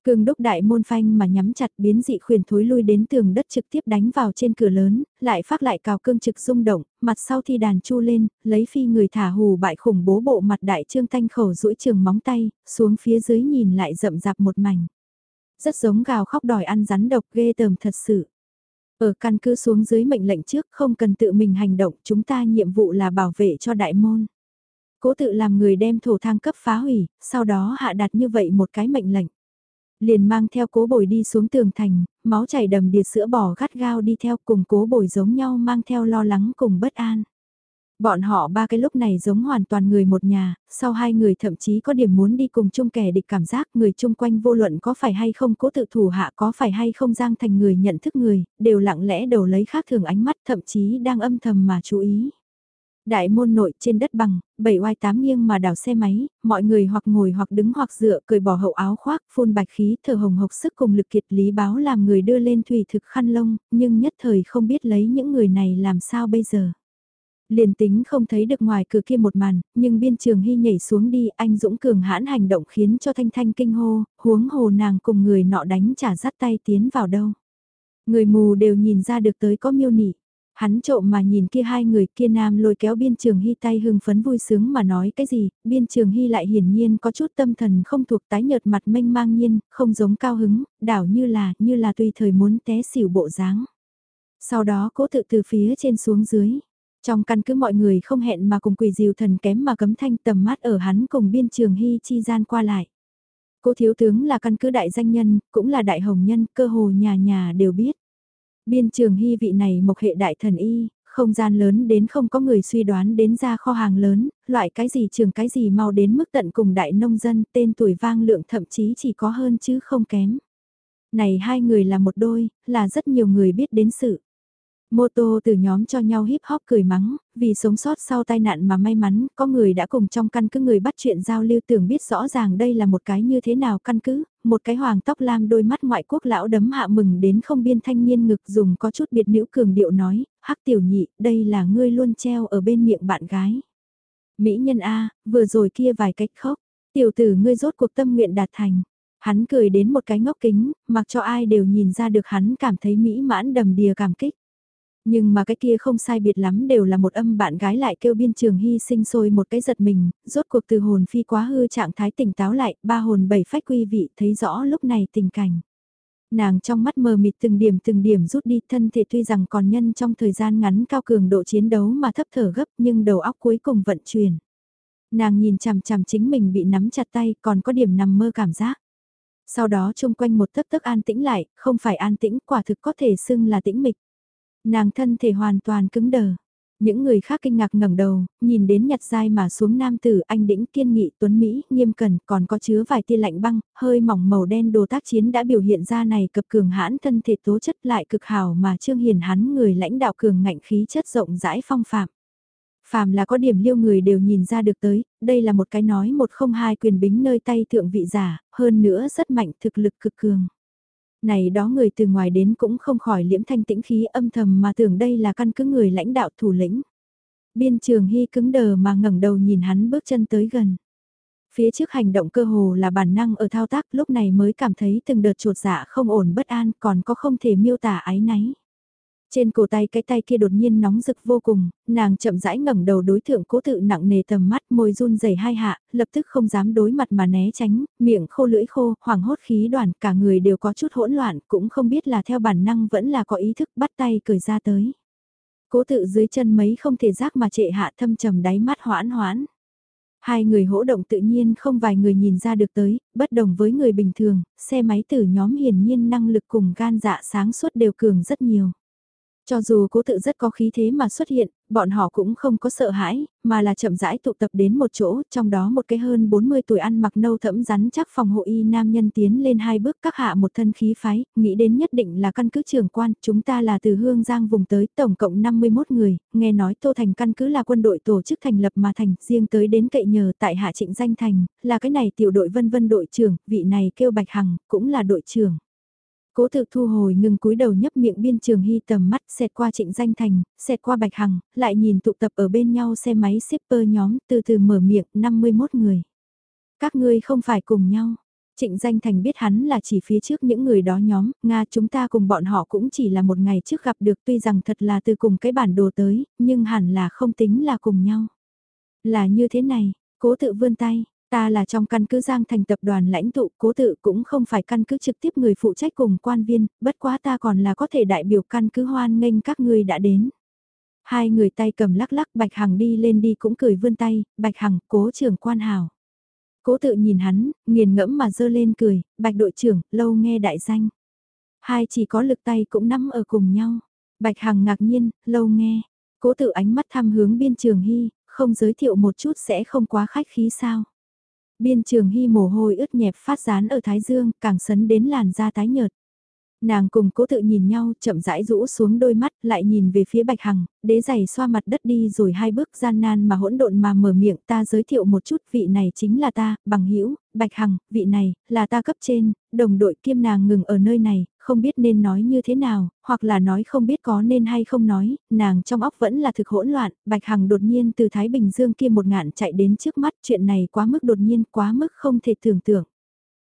Speaker 1: Cường đúc đại môn phanh mà nhắm chặt biến dị khuyển thối lui đến tường đất trực tiếp đánh vào trên cửa lớn, lại phát lại cào cương trực rung động, mặt sau thi đàn chu lên, lấy phi người thả hù bại khủng bố bộ mặt đại trương thanh khẩu duỗi trường móng tay, xuống phía dưới nhìn lại rậm rạp một mảnh. Rất giống gào khóc đòi ăn rắn độc ghê tởm thật sự. Ở căn cứ xuống dưới mệnh lệnh trước không cần tự mình hành động, chúng ta nhiệm vụ là bảo vệ cho đại môn. Cố tự làm người đem thổ thang cấp phá hủy, sau đó hạ đặt như vậy một cái mệnh lệnh liền mang theo cố bồi đi xuống tường thành, máu chảy đầm đìa sữa bò gắt gao đi theo cùng cố bồi giống nhau mang theo lo lắng cùng bất an. Bọn họ ba cái lúc này giống hoàn toàn người một nhà, sau hai người thậm chí có điểm muốn đi cùng chung kẻ địch cảm giác người chung quanh vô luận có phải hay không cố tự thủ hạ có phải hay không giang thành người nhận thức người, đều lặng lẽ đầu lấy khác thường ánh mắt thậm chí đang âm thầm mà chú ý. Đại môn nội trên đất bằng, bảy oai tám nghiêng mà đảo xe máy, mọi người hoặc ngồi hoặc đứng hoặc dựa cười bỏ hậu áo khoác, phun bạch khí, thở hồng hộc sức cùng lực kiệt lý báo làm người đưa lên thủy thực khăn lông, nhưng nhất thời không biết lấy những người này làm sao bây giờ. Liền tính không thấy được ngoài cửa kia một màn, nhưng biên trường hy nhảy xuống đi, anh Dũng cường hãn hành động khiến cho Thanh Thanh kinh hô, huống hồ nàng cùng người nọ đánh trả dắt tay tiến vào đâu. Người mù đều nhìn ra được tới có miêu nị. Hắn trộm mà nhìn kia hai người kia nam lôi kéo biên trường hy tay hưng phấn vui sướng mà nói cái gì, biên trường hy lại hiển nhiên có chút tâm thần không thuộc tái nhợt mặt mênh mang nhiên, không giống cao hứng, đảo như là, như là tùy thời muốn té xỉu bộ dáng. Sau đó cố tự từ phía trên xuống dưới. Trong căn cứ mọi người không hẹn mà cùng quỷ diều thần kém mà cấm thanh tầm mắt ở hắn cùng biên trường hy chi gian qua lại. Cố thiếu tướng là căn cứ đại danh nhân, cũng là đại hồng nhân, cơ hồ nhà nhà đều biết. Biên trường hy vị này mộc hệ đại thần y, không gian lớn đến không có người suy đoán đến ra kho hàng lớn, loại cái gì trường cái gì mau đến mức tận cùng đại nông dân, tên tuổi vang lượng thậm chí chỉ có hơn chứ không kém. Này hai người là một đôi, là rất nhiều người biết đến sự. Mô tô từ nhóm cho nhau hip hop cười mắng, vì sống sót sau tai nạn mà may mắn, có người đã cùng trong căn cứ người bắt chuyện giao lưu tưởng biết rõ ràng đây là một cái như thế nào căn cứ, một cái hoàng tóc lam đôi mắt ngoại quốc lão đấm hạ mừng đến không biên thanh niên ngực dùng có chút biệt nữ cường điệu nói, hắc tiểu nhị, đây là ngươi luôn treo ở bên miệng bạn gái. Mỹ nhân A, vừa rồi kia vài cách khóc, tiểu tử ngươi rốt cuộc tâm nguyện đạt thành. Hắn cười đến một cái ngốc kính, mặc cho ai đều nhìn ra được hắn cảm thấy mỹ mãn đầm đìa cảm kích. Nhưng mà cái kia không sai biệt lắm đều là một âm bạn gái lại kêu biên trường hy sinh sôi một cái giật mình, rốt cuộc từ hồn phi quá hư trạng thái tỉnh táo lại, ba hồn bảy phách quy vị thấy rõ lúc này tình cảnh. Nàng trong mắt mờ mịt từng điểm từng điểm rút đi thân thể tuy rằng còn nhân trong thời gian ngắn cao cường độ chiến đấu mà thấp thở gấp nhưng đầu óc cuối cùng vận chuyển. Nàng nhìn chằm chằm chính mình bị nắm chặt tay còn có điểm nằm mơ cảm giác. Sau đó chung quanh một tấc tấc an tĩnh lại, không phải an tĩnh quả thực có thể xưng là tĩnh mịch. Nàng thân thể hoàn toàn cứng đờ. Những người khác kinh ngạc ngẩng đầu, nhìn đến nhặt dai mà xuống nam tử anh đĩnh kiên nghị tuấn Mỹ, nghiêm cẩn, còn có chứa vài tia lạnh băng, hơi mỏng màu đen đồ tác chiến đã biểu hiện ra này cập cường hãn thân thể tố chất lại cực hảo mà trương hiền hắn người lãnh đạo cường ngạnh khí chất rộng rãi phong phạm. Phàm là có điểm liêu người đều nhìn ra được tới, đây là một cái nói một không hai quyền bính nơi tay thượng vị giả, hơn nữa rất mạnh thực lực cực cường. Này đó người từ ngoài đến cũng không khỏi liễm thanh tĩnh khí âm thầm mà tưởng đây là căn cứ người lãnh đạo thủ lĩnh. Biên trường hy cứng đờ mà ngẩng đầu nhìn hắn bước chân tới gần. Phía trước hành động cơ hồ là bản năng ở thao tác, lúc này mới cảm thấy từng đợt chuột dạ không ổn bất an, còn có không thể miêu tả ái náy. Trên cổ tay cái tay kia đột nhiên nóng rực vô cùng, nàng chậm rãi ngẩng đầu đối thượng cố tự nặng nề tầm mắt môi run rẩy hai hạ, lập tức không dám đối mặt mà né tránh, miệng khô lưỡi khô, hoảng hốt khí đoàn, cả người đều có chút hỗn loạn, cũng không biết là theo bản năng vẫn là có ý thức bắt tay cười ra tới. Cố tự dưới chân mấy không thể giác mà trệ hạ thâm trầm đáy mắt hoãn hoãn. Hai người hỗ động tự nhiên không vài người nhìn ra được tới, bất đồng với người bình thường, xe máy tử nhóm hiển nhiên năng lực cùng gan dạ sáng suốt đều cường rất nhiều. Cho dù cố tự rất có khí thế mà xuất hiện, bọn họ cũng không có sợ hãi, mà là chậm rãi tụ tập đến một chỗ, trong đó một cái hơn 40 tuổi ăn mặc nâu thẫm rắn chắc phòng hộ y nam nhân tiến lên hai bước các hạ một thân khí phái, nghĩ đến nhất định là căn cứ trưởng quan, chúng ta là từ Hương Giang vùng tới tổng cộng 51 người, nghe nói Tô Thành căn cứ là quân đội tổ chức thành lập mà thành, riêng tới đến cậy nhờ tại hạ trịnh danh thành, là cái này tiểu đội vân vân đội trưởng, vị này kêu Bạch Hằng, cũng là đội trưởng. Cố tự thu hồi ngừng cúi đầu nhấp miệng biên trường hy tầm mắt xẹt qua trịnh danh thành, xẹt qua bạch hằng, lại nhìn tụ tập ở bên nhau xe máy shipper nhóm từ từ mở miệng 51 người. Các ngươi không phải cùng nhau. Trịnh Danh Thành biết hắn là chỉ phía trước những người đó nhóm, Nga chúng ta cùng bọn họ cũng chỉ là một ngày trước gặp được tuy rằng thật là từ cùng cái bản đồ tới, nhưng hẳn là không tính là cùng nhau. Là như thế này, cố tự vươn tay, ta là trong căn cứ Giang Thành tập đoàn lãnh tụ, cố tự cũng không phải căn cứ trực tiếp người phụ trách cùng quan viên, bất quá ta còn là có thể đại biểu căn cứ hoan nghênh các ngươi đã đến. Hai người tay cầm lắc lắc Bạch Hằng đi lên đi cũng cười vươn tay, Bạch Hằng cố trưởng quan hào. Cố tự nhìn hắn, nghiền ngẫm mà dơ lên cười, bạch đội trưởng, lâu nghe đại danh. Hai chỉ có lực tay cũng nắm ở cùng nhau. Bạch Hằng ngạc nhiên, lâu nghe. Cố tự ánh mắt thăm hướng biên trường hy, không giới thiệu một chút sẽ không quá khách khí sao. Biên trường hy mồ hôi ướt nhẹp phát rán ở thái dương, càng sấn đến làn da tái nhợt. Nàng cùng cố tự nhìn nhau, chậm rãi rũ xuống đôi mắt, lại nhìn về phía Bạch Hằng, đế giày xoa mặt đất đi rồi hai bước gian nan mà hỗn độn mà mở miệng ta giới thiệu một chút vị này chính là ta, bằng hữu Bạch Hằng, vị này, là ta cấp trên, đồng đội kiêm nàng ngừng ở nơi này, không biết nên nói như thế nào, hoặc là nói không biết có nên hay không nói, nàng trong óc vẫn là thực hỗn loạn, Bạch Hằng đột nhiên từ Thái Bình Dương kia một ngạn chạy đến trước mắt, chuyện này quá mức đột nhiên, quá mức không thể tưởng tượng.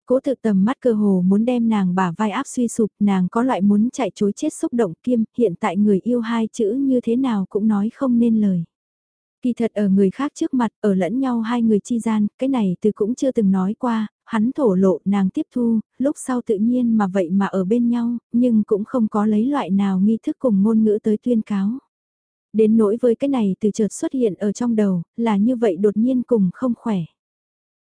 Speaker 1: Cố thực tầm mắt cơ hồ muốn đem nàng bả vai áp suy sụp, nàng có loại muốn chạy chối chết xúc động kiêm, hiện tại người yêu hai chữ như thế nào cũng nói không nên lời. Kỳ thật ở người khác trước mặt, ở lẫn nhau hai người chi gian, cái này từ cũng chưa từng nói qua, hắn thổ lộ nàng tiếp thu, lúc sau tự nhiên mà vậy mà ở bên nhau, nhưng cũng không có lấy loại nào nghi thức cùng ngôn ngữ tới tuyên cáo. Đến nỗi với cái này từ chợt xuất hiện ở trong đầu, là như vậy đột nhiên cùng không khỏe.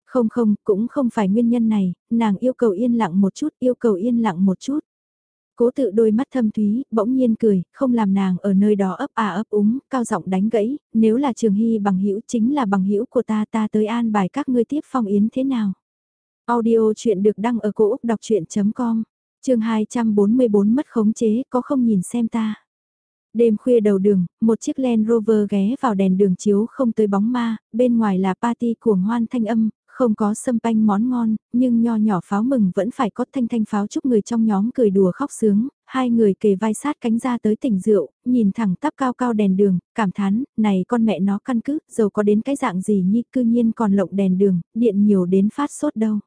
Speaker 1: Không không, cũng không phải nguyên nhân này, nàng yêu cầu yên lặng một chút, yêu cầu yên lặng một chút. Cố tự đôi mắt thâm thúy, bỗng nhiên cười, không làm nàng ở nơi đó ấp à ấp úng, cao giọng đánh gãy, nếu là trường hy bằng hữu chính là bằng hữu của ta ta tới an bài các ngươi tiếp phong yến thế nào. Audio chuyện được đăng ở cổ Úc đọc chuyện.com, trường 244 mất khống chế, có không nhìn xem ta. Đêm khuya đầu đường, một chiếc Land Rover ghé vào đèn đường chiếu không tới bóng ma, bên ngoài là party cuồng hoan thanh âm, không có sâm panh món ngon, nhưng nho nhỏ pháo mừng vẫn phải có thanh thanh pháo chúc người trong nhóm cười đùa khóc sướng, hai người kề vai sát cánh ra tới tỉnh rượu, nhìn thẳng tắp cao cao đèn đường, cảm thán, này con mẹ nó căn cứ, dầu có đến cái dạng gì nhi cư nhiên còn lộng đèn đường, điện nhiều đến phát sốt đâu.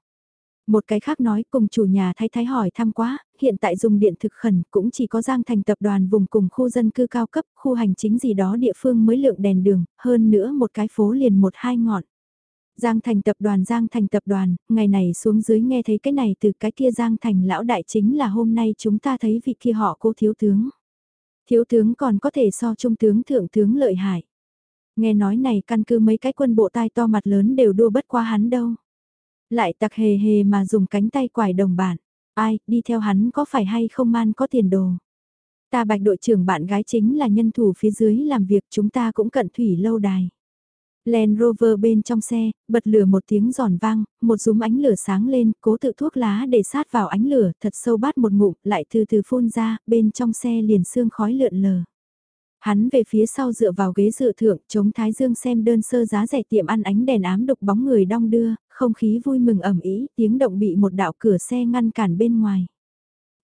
Speaker 1: Một cái khác nói cùng chủ nhà thay thái hỏi thăm quá, hiện tại dùng điện thực khẩn cũng chỉ có Giang Thành tập đoàn vùng cùng khu dân cư cao cấp, khu hành chính gì đó địa phương mới lượng đèn đường, hơn nữa một cái phố liền một hai ngọn. Giang Thành tập đoàn Giang Thành tập đoàn, ngày này xuống dưới nghe thấy cái này từ cái kia Giang Thành lão đại chính là hôm nay chúng ta thấy vị kia họ cô thiếu tướng. Thiếu tướng còn có thể so trung tướng thượng tướng lợi hại. Nghe nói này căn cứ mấy cái quân bộ tai to mặt lớn đều đua bất qua hắn đâu. Lại tặc hề hề mà dùng cánh tay quải đồng bạn Ai, đi theo hắn có phải hay không man có tiền đồ. Ta bạch đội trưởng bạn gái chính là nhân thủ phía dưới làm việc chúng ta cũng cận thủy lâu đài. Land Rover bên trong xe, bật lửa một tiếng giòn vang, một dúm ánh lửa sáng lên, cố tự thuốc lá để sát vào ánh lửa, thật sâu bát một ngụm, lại từ từ phun ra, bên trong xe liền sương khói lượn lờ. Hắn về phía sau dựa vào ghế dựa thượng, chống thái dương xem đơn sơ giá rẻ tiệm ăn ánh đèn ám đục bóng người đong đưa, không khí vui mừng ẩm ý, tiếng động bị một đạo cửa xe ngăn cản bên ngoài.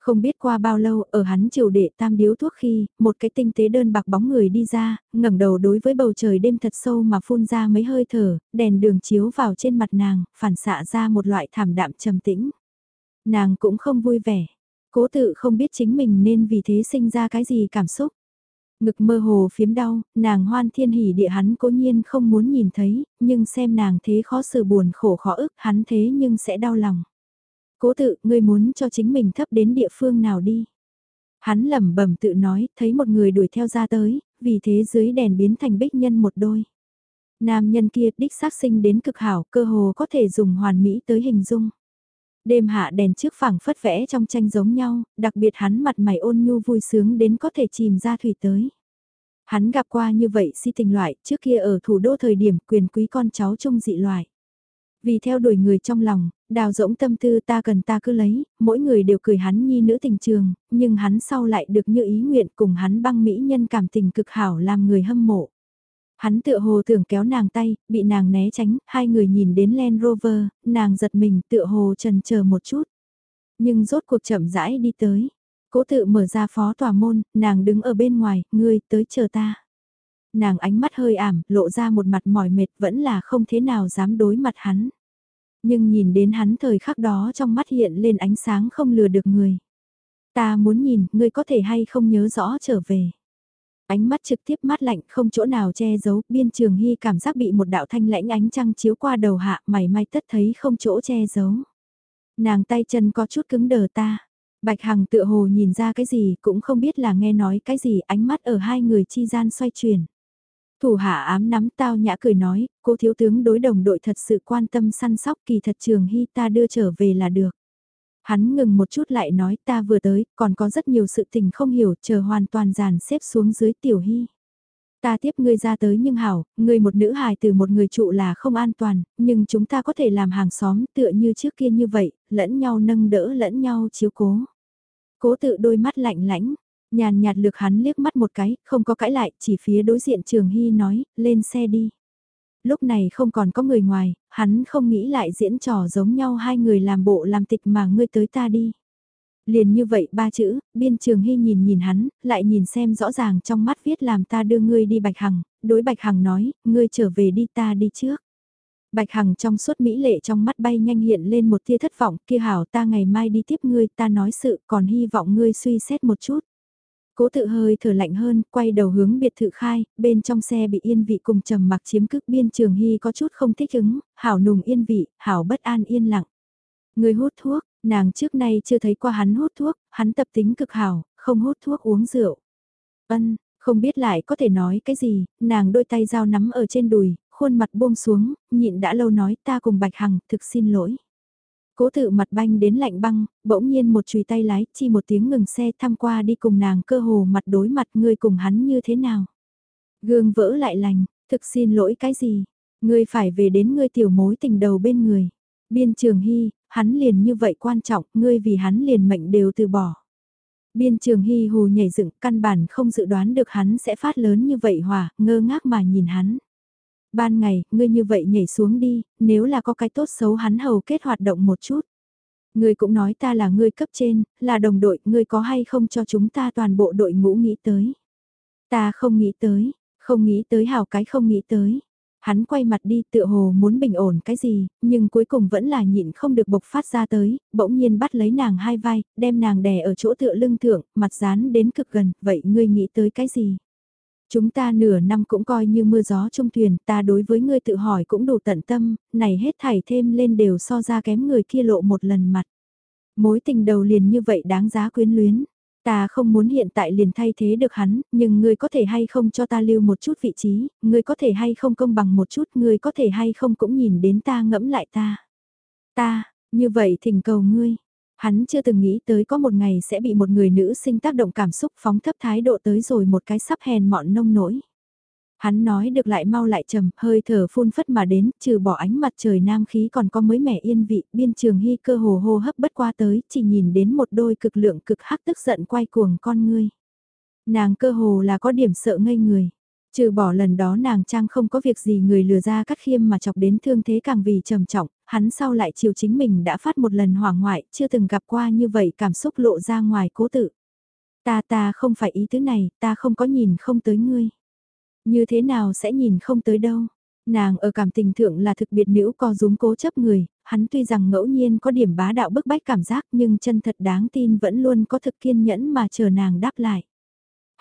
Speaker 1: Không biết qua bao lâu, ở hắn chiều đệ tam điếu thuốc khi, một cái tinh tế đơn bạc bóng người đi ra, ngẩng đầu đối với bầu trời đêm thật sâu mà phun ra mấy hơi thở, đèn đường chiếu vào trên mặt nàng, phản xạ ra một loại thảm đạm trầm tĩnh. Nàng cũng không vui vẻ, cố tự không biết chính mình nên vì thế sinh ra cái gì cảm xúc. Ngực mơ hồ phiếm đau, nàng hoan thiên hỉ địa hắn cố nhiên không muốn nhìn thấy, nhưng xem nàng thế khó xử buồn khổ khó ức hắn thế nhưng sẽ đau lòng. Cố tự, ngươi muốn cho chính mình thấp đến địa phương nào đi. Hắn lẩm bẩm tự nói, thấy một người đuổi theo ra tới, vì thế dưới đèn biến thành bích nhân một đôi. Nam nhân kia đích xác sinh đến cực hảo, cơ hồ có thể dùng hoàn mỹ tới hình dung. Đêm hạ đèn trước phẳng phất vẽ trong tranh giống nhau, đặc biệt hắn mặt mày ôn nhu vui sướng đến có thể chìm ra thủy tới. Hắn gặp qua như vậy si tình loại, trước kia ở thủ đô thời điểm quyền quý con cháu trung dị loại. Vì theo đuổi người trong lòng, đào rỗng tâm tư ta cần ta cứ lấy, mỗi người đều cười hắn nhi nữ tình trường, nhưng hắn sau lại được như ý nguyện cùng hắn băng mỹ nhân cảm tình cực hảo làm người hâm mộ. Hắn tựa hồ tưởng kéo nàng tay, bị nàng né tránh, hai người nhìn đến Land Rover, nàng giật mình tựa hồ trần chờ một chút. Nhưng rốt cuộc chậm rãi đi tới. Cố tự mở ra phó tòa môn, nàng đứng ở bên ngoài, ngươi tới chờ ta. Nàng ánh mắt hơi ảm, lộ ra một mặt mỏi mệt vẫn là không thế nào dám đối mặt hắn. Nhưng nhìn đến hắn thời khắc đó trong mắt hiện lên ánh sáng không lừa được người. Ta muốn nhìn, ngươi có thể hay không nhớ rõ trở về. Ánh mắt trực tiếp mát lạnh không chỗ nào che giấu, biên trường hy cảm giác bị một đạo thanh lãnh ánh trăng chiếu qua đầu hạ, mày may tất thấy không chỗ che giấu. Nàng tay chân có chút cứng đờ ta. Bạch Hằng tựa hồ nhìn ra cái gì cũng không biết là nghe nói cái gì ánh mắt ở hai người chi gian xoay chuyển. Thủ hạ ám nắm tao nhã cười nói, cô thiếu tướng đối đồng đội thật sự quan tâm săn sóc kỳ thật trường hy ta đưa trở về là được. Hắn ngừng một chút lại nói ta vừa tới, còn có rất nhiều sự tình không hiểu, chờ hoàn toàn dàn xếp xuống dưới tiểu hy. Ta tiếp ngươi ra tới nhưng hảo, ngươi một nữ hài từ một người trụ là không an toàn, nhưng chúng ta có thể làm hàng xóm tựa như trước kia như vậy, lẫn nhau nâng đỡ lẫn nhau chiếu cố. Cố tự đôi mắt lạnh lãnh, nhàn nhạt lược hắn liếc mắt một cái, không có cãi lại, chỉ phía đối diện trường hy nói, lên xe đi. Lúc này không còn có người ngoài, hắn không nghĩ lại diễn trò giống nhau hai người làm bộ làm tịch mà ngươi tới ta đi. Liền như vậy ba chữ, biên trường hy nhìn nhìn hắn, lại nhìn xem rõ ràng trong mắt viết làm ta đưa ngươi đi Bạch Hằng, đối Bạch Hằng nói, ngươi trở về đi ta đi trước. Bạch Hằng trong suốt mỹ lệ trong mắt bay nhanh hiện lên một tia thất vọng, kia hảo ta ngày mai đi tiếp ngươi, ta nói sự, còn hy vọng ngươi suy xét một chút. Cố tự hơi thở lạnh hơn, quay đầu hướng biệt thự khai, bên trong xe bị yên vị cùng trầm mặc chiếm cức biên trường hy có chút không thích ứng, hảo nùng yên vị, hảo bất an yên lặng. Người hút thuốc, nàng trước nay chưa thấy qua hắn hút thuốc, hắn tập tính cực hảo, không hút thuốc uống rượu. Ân, không biết lại có thể nói cái gì, nàng đôi tay dao nắm ở trên đùi, khuôn mặt buông xuống, nhịn đã lâu nói ta cùng Bạch Hằng, thực xin lỗi. Cố tự mặt banh đến lạnh băng, bỗng nhiên một chùy tay lái, chi một tiếng ngừng xe thăm qua đi cùng nàng cơ hồ mặt đối mặt ngươi cùng hắn như thế nào. Gương vỡ lại lành, thực xin lỗi cái gì, ngươi phải về đến ngươi tiểu mối tình đầu bên người. Biên trường hy, hắn liền như vậy quan trọng, ngươi vì hắn liền mệnh đều từ bỏ. Biên trường hy hù nhảy dựng căn bản không dự đoán được hắn sẽ phát lớn như vậy hòa, ngơ ngác mà nhìn hắn. Ban ngày, ngươi như vậy nhảy xuống đi, nếu là có cái tốt xấu hắn hầu kết hoạt động một chút. Ngươi cũng nói ta là ngươi cấp trên, là đồng đội, ngươi có hay không cho chúng ta toàn bộ đội ngũ nghĩ tới. Ta không nghĩ tới, không nghĩ tới hào cái không nghĩ tới. Hắn quay mặt đi tựa hồ muốn bình ổn cái gì, nhưng cuối cùng vẫn là nhịn không được bộc phát ra tới, bỗng nhiên bắt lấy nàng hai vai, đem nàng đè ở chỗ tựa lưng thượng, mặt dán đến cực gần, vậy ngươi nghĩ tới cái gì? Chúng ta nửa năm cũng coi như mưa gió trong thuyền, ta đối với ngươi tự hỏi cũng đủ tận tâm, này hết thảy thêm lên đều so ra kém người kia lộ một lần mặt. Mối tình đầu liền như vậy đáng giá quyến luyến. Ta không muốn hiện tại liền thay thế được hắn, nhưng ngươi có thể hay không cho ta lưu một chút vị trí, ngươi có thể hay không công bằng một chút, ngươi có thể hay không cũng nhìn đến ta ngẫm lại ta. Ta, như vậy thỉnh cầu ngươi, Hắn chưa từng nghĩ tới có một ngày sẽ bị một người nữ sinh tác động cảm xúc phóng thấp thái độ tới rồi một cái sắp hèn mọn nông nỗi Hắn nói được lại mau lại trầm, hơi thở phun phất mà đến, trừ bỏ ánh mặt trời nam khí còn có mới mẻ yên vị, biên trường hy cơ hồ hô hấp bất qua tới, chỉ nhìn đến một đôi cực lượng cực hắc tức giận quay cuồng con ngươi. Nàng cơ hồ là có điểm sợ ngây người. Trừ bỏ lần đó nàng trang không có việc gì người lừa ra cắt khiêm mà chọc đến thương thế càng vì trầm trọng, hắn sau lại chiều chính mình đã phát một lần hoảng ngoại, chưa từng gặp qua như vậy cảm xúc lộ ra ngoài cố tự. Ta ta không phải ý tứ này, ta không có nhìn không tới ngươi. Như thế nào sẽ nhìn không tới đâu. Nàng ở cảm tình thượng là thực biệt nữ co rúm cố chấp người, hắn tuy rằng ngẫu nhiên có điểm bá đạo bức bách cảm giác nhưng chân thật đáng tin vẫn luôn có thực kiên nhẫn mà chờ nàng đáp lại.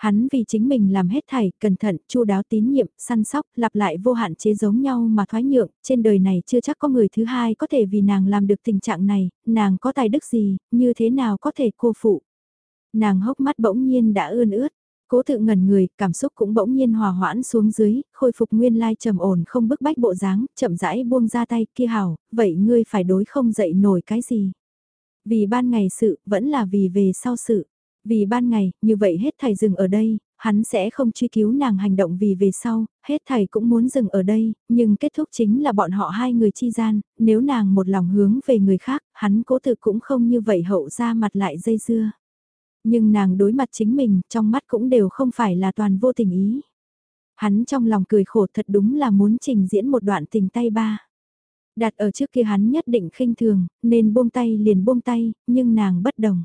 Speaker 1: Hắn vì chính mình làm hết thảy, cẩn thận, chu đáo tín nhiệm, săn sóc, lặp lại vô hạn chế giống nhau mà thoái nhượng, trên đời này chưa chắc có người thứ hai có thể vì nàng làm được tình trạng này, nàng có tài đức gì, như thế nào có thể cô phụ. Nàng hốc mắt bỗng nhiên đã ươn ướt, cố tự ngẩn người, cảm xúc cũng bỗng nhiên hòa hoãn xuống dưới, khôi phục nguyên lai trầm ổn không bức bách bộ dáng, chậm rãi buông ra tay kia hảo, vậy ngươi phải đối không dậy nổi cái gì. Vì ban ngày sự, vẫn là vì về sau sự. Vì ban ngày, như vậy hết thầy dừng ở đây, hắn sẽ không truy cứu nàng hành động vì về sau, hết thầy cũng muốn dừng ở đây, nhưng kết thúc chính là bọn họ hai người chi gian, nếu nàng một lòng hướng về người khác, hắn cố tự cũng không như vậy hậu ra mặt lại dây dưa. Nhưng nàng đối mặt chính mình, trong mắt cũng đều không phải là toàn vô tình ý. Hắn trong lòng cười khổ thật đúng là muốn trình diễn một đoạn tình tay ba. Đặt ở trước kia hắn nhất định khinh thường, nên buông tay liền buông tay, nhưng nàng bất đồng.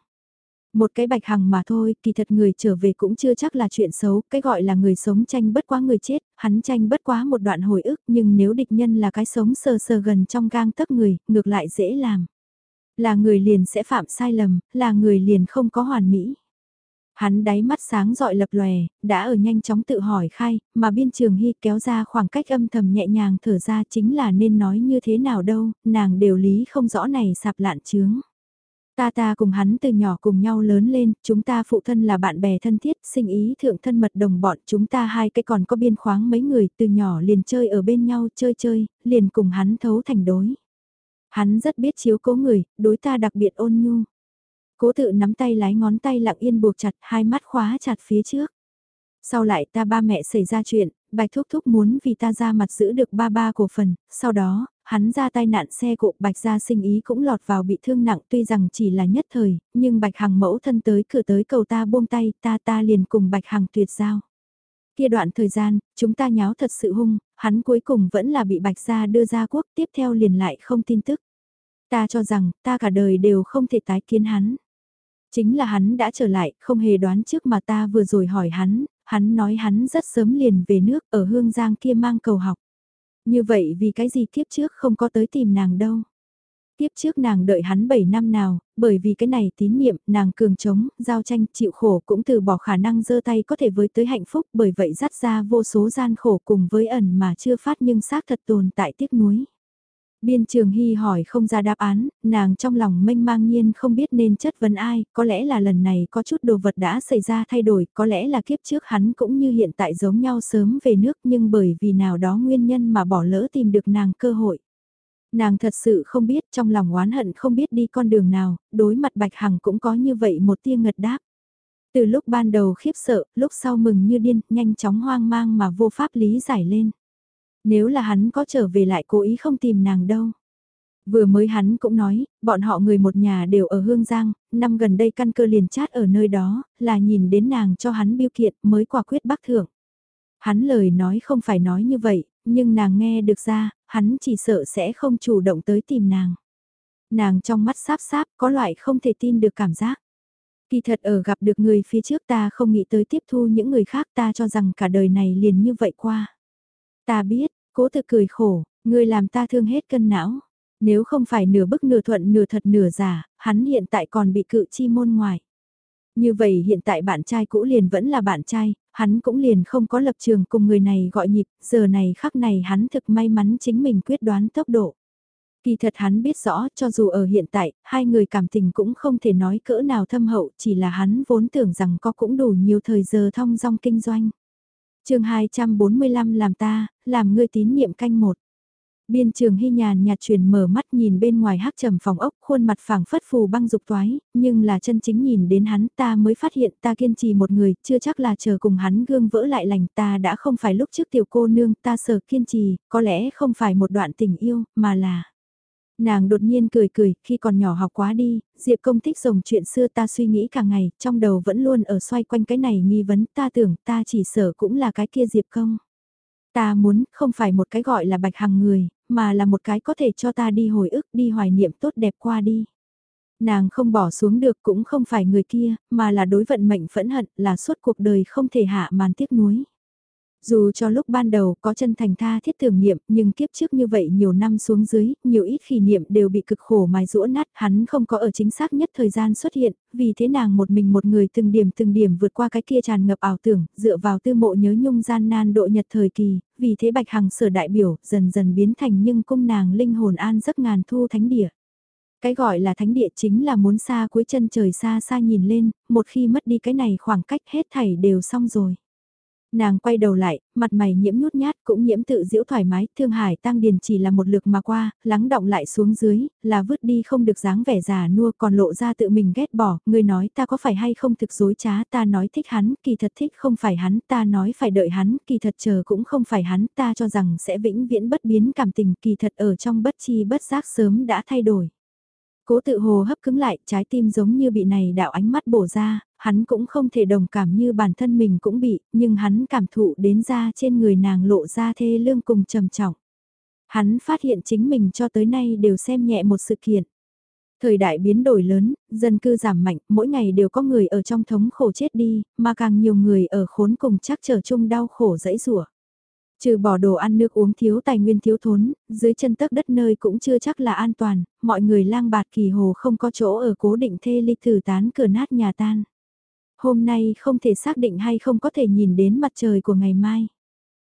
Speaker 1: Một cái bạch hằng mà thôi, kỳ thật người trở về cũng chưa chắc là chuyện xấu, cái gọi là người sống tranh bất quá người chết, hắn tranh bất quá một đoạn hồi ức, nhưng nếu địch nhân là cái sống sờ sờ gần trong gang tấc người, ngược lại dễ làm. Là người liền sẽ phạm sai lầm, là người liền không có hoàn mỹ. Hắn đáy mắt sáng dọi lập lòe, đã ở nhanh chóng tự hỏi khai, mà biên trường hy kéo ra khoảng cách âm thầm nhẹ nhàng thở ra chính là nên nói như thế nào đâu, nàng đều lý không rõ này sạp lạn chướng. Ta ta cùng hắn từ nhỏ cùng nhau lớn lên, chúng ta phụ thân là bạn bè thân thiết, sinh ý thượng thân mật đồng bọn, chúng ta hai cái còn có biên khoáng mấy người, từ nhỏ liền chơi ở bên nhau chơi chơi, liền cùng hắn thấu thành đối. Hắn rất biết chiếu cố người, đối ta đặc biệt ôn nhu. Cố tự nắm tay lái ngón tay lặng yên buộc chặt, hai mắt khóa chặt phía trước. Sau lại ta ba mẹ xảy ra chuyện, bạch thúc thúc muốn vì ta ra mặt giữ được ba ba cổ phần, sau đó, hắn ra tai nạn xe cộ bạch gia sinh ý cũng lọt vào bị thương nặng tuy rằng chỉ là nhất thời, nhưng bạch hằng mẫu thân tới cửa tới cầu ta buông tay ta ta liền cùng bạch hằng tuyệt giao. Kia đoạn thời gian, chúng ta nháo thật sự hung, hắn cuối cùng vẫn là bị bạch gia đưa ra quốc tiếp theo liền lại không tin tức. Ta cho rằng, ta cả đời đều không thể tái kiến hắn. Chính là hắn đã trở lại, không hề đoán trước mà ta vừa rồi hỏi hắn, hắn nói hắn rất sớm liền về nước ở Hương Giang kia mang cầu học. Như vậy vì cái gì kiếp trước không có tới tìm nàng đâu. Tiếp trước nàng đợi hắn 7 năm nào, bởi vì cái này tín nhiệm, nàng cường chống, giao tranh, chịu khổ cũng từ bỏ khả năng giơ tay có thể với tới hạnh phúc bởi vậy dắt ra vô số gian khổ cùng với ẩn mà chưa phát nhưng xác thật tồn tại tiếc nuối. Biên trường hy hỏi không ra đáp án, nàng trong lòng mênh mang nhiên không biết nên chất vấn ai, có lẽ là lần này có chút đồ vật đã xảy ra thay đổi, có lẽ là kiếp trước hắn cũng như hiện tại giống nhau sớm về nước nhưng bởi vì nào đó nguyên nhân mà bỏ lỡ tìm được nàng cơ hội. Nàng thật sự không biết trong lòng oán hận không biết đi con đường nào, đối mặt Bạch Hằng cũng có như vậy một tia ngật đáp. Từ lúc ban đầu khiếp sợ, lúc sau mừng như điên, nhanh chóng hoang mang mà vô pháp lý giải lên. Nếu là hắn có trở về lại cố ý không tìm nàng đâu. Vừa mới hắn cũng nói, bọn họ người một nhà đều ở Hương Giang, năm gần đây căn cơ liền chát ở nơi đó, là nhìn đến nàng cho hắn biêu kiện mới quả quyết bác thưởng. Hắn lời nói không phải nói như vậy, nhưng nàng nghe được ra, hắn chỉ sợ sẽ không chủ động tới tìm nàng. Nàng trong mắt sáp sáp có loại không thể tin được cảm giác. Kỳ thật ở gặp được người phía trước ta không nghĩ tới tiếp thu những người khác ta cho rằng cả đời này liền như vậy qua. Ta biết, cố tự cười khổ, ngươi làm ta thương hết cân não. Nếu không phải nửa bức nửa thuận nửa thật nửa giả, hắn hiện tại còn bị cự chi môn ngoài. Như vậy hiện tại bạn trai cũ liền vẫn là bạn trai, hắn cũng liền không có lập trường cùng người này gọi nhịp, giờ này khắc này hắn thực may mắn chính mình quyết đoán tốc độ. Kỳ thật hắn biết rõ cho dù ở hiện tại, hai người cảm tình cũng không thể nói cỡ nào thâm hậu, chỉ là hắn vốn tưởng rằng có cũng đủ nhiều thời giờ thong dong kinh doanh chương 245 làm ta, làm ngươi tín niệm canh một. Biên trường hy nhàn nhạt truyền mở mắt nhìn bên ngoài hắc trầm phòng ốc khuôn mặt phẳng phất phù băng dục toái, nhưng là chân chính nhìn đến hắn ta mới phát hiện ta kiên trì một người, chưa chắc là chờ cùng hắn gương vỡ lại lành ta đã không phải lúc trước tiểu cô nương ta sở kiên trì, có lẽ không phải một đoạn tình yêu, mà là Nàng đột nhiên cười cười, khi còn nhỏ học quá đi, Diệp công thích rồng chuyện xưa ta suy nghĩ cả ngày, trong đầu vẫn luôn ở xoay quanh cái này nghi vấn, ta tưởng ta chỉ sợ cũng là cái kia Diệp công. Ta muốn, không phải một cái gọi là bạch hằng người, mà là một cái có thể cho ta đi hồi ức, đi hoài niệm tốt đẹp qua đi. Nàng không bỏ xuống được cũng không phải người kia, mà là đối vận mệnh phẫn hận, là suốt cuộc đời không thể hạ màn tiếc nuối. Dù cho lúc ban đầu có chân thành tha thiết tưởng niệm, nhưng kiếp trước như vậy nhiều năm xuống dưới, nhiều ít kỷ niệm đều bị cực khổ mài rũa nát, hắn không có ở chính xác nhất thời gian xuất hiện, vì thế nàng một mình một người từng điểm từng điểm vượt qua cái kia tràn ngập ảo tưởng, dựa vào tư mộ nhớ nhung gian nan độ nhật thời kỳ, vì thế bạch hằng sở đại biểu dần dần biến thành nhưng cung nàng linh hồn an giấc ngàn thu thánh địa. Cái gọi là thánh địa chính là muốn xa cuối chân trời xa xa nhìn lên, một khi mất đi cái này khoảng cách hết thảy đều xong rồi. Nàng quay đầu lại, mặt mày nhiễm nhút nhát cũng nhiễm tự diễu thoải mái, thương hải tăng điền chỉ là một lượt mà qua, lắng động lại xuống dưới, là vứt đi không được dáng vẻ già nua còn lộ ra tự mình ghét bỏ, người nói ta có phải hay không thực dối trá, ta nói thích hắn, kỳ thật thích không phải hắn, ta nói phải đợi hắn, kỳ thật chờ cũng không phải hắn, ta cho rằng sẽ vĩnh viễn bất biến cảm tình, kỳ thật ở trong bất chi bất giác sớm đã thay đổi. Cố tự hồ hấp cứng lại, trái tim giống như bị này đạo ánh mắt bổ ra, hắn cũng không thể đồng cảm như bản thân mình cũng bị, nhưng hắn cảm thụ đến ra trên người nàng lộ ra thê lương cùng trầm trọng. Hắn phát hiện chính mình cho tới nay đều xem nhẹ một sự kiện. Thời đại biến đổi lớn, dân cư giảm mạnh, mỗi ngày đều có người ở trong thống khổ chết đi, mà càng nhiều người ở khốn cùng chắc trở chung đau khổ dẫy rủa. Trừ bỏ đồ ăn nước uống thiếu tài nguyên thiếu thốn, dưới chân tấc đất nơi cũng chưa chắc là an toàn, mọi người lang bạt kỳ hồ không có chỗ ở cố định thê ly thử tán cửa nát nhà tan. Hôm nay không thể xác định hay không có thể nhìn đến mặt trời của ngày mai.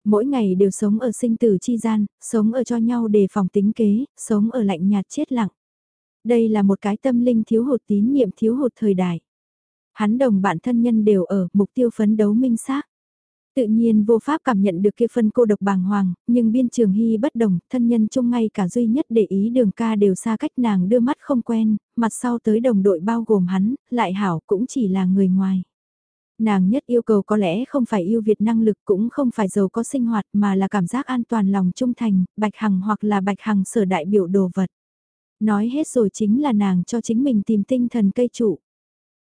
Speaker 1: Mỗi ngày đều sống ở sinh tử chi gian, sống ở cho nhau đề phòng tính kế, sống ở lạnh nhạt chết lặng. Đây là một cái tâm linh thiếu hụt tín nhiệm thiếu hụt thời đại. Hắn đồng bạn thân nhân đều ở mục tiêu phấn đấu minh xác. Tự nhiên vô pháp cảm nhận được kia phân cô độc bàng hoàng, nhưng biên trường hy bất đồng, thân nhân chung ngay cả duy nhất để ý đường ca đều xa cách nàng đưa mắt không quen, mặt sau tới đồng đội bao gồm hắn, lại hảo cũng chỉ là người ngoài. Nàng nhất yêu cầu có lẽ không phải yêu Việt năng lực cũng không phải giàu có sinh hoạt mà là cảm giác an toàn lòng trung thành, bạch hằng hoặc là bạch hằng sở đại biểu đồ vật. Nói hết rồi chính là nàng cho chính mình tìm tinh thần cây trụ.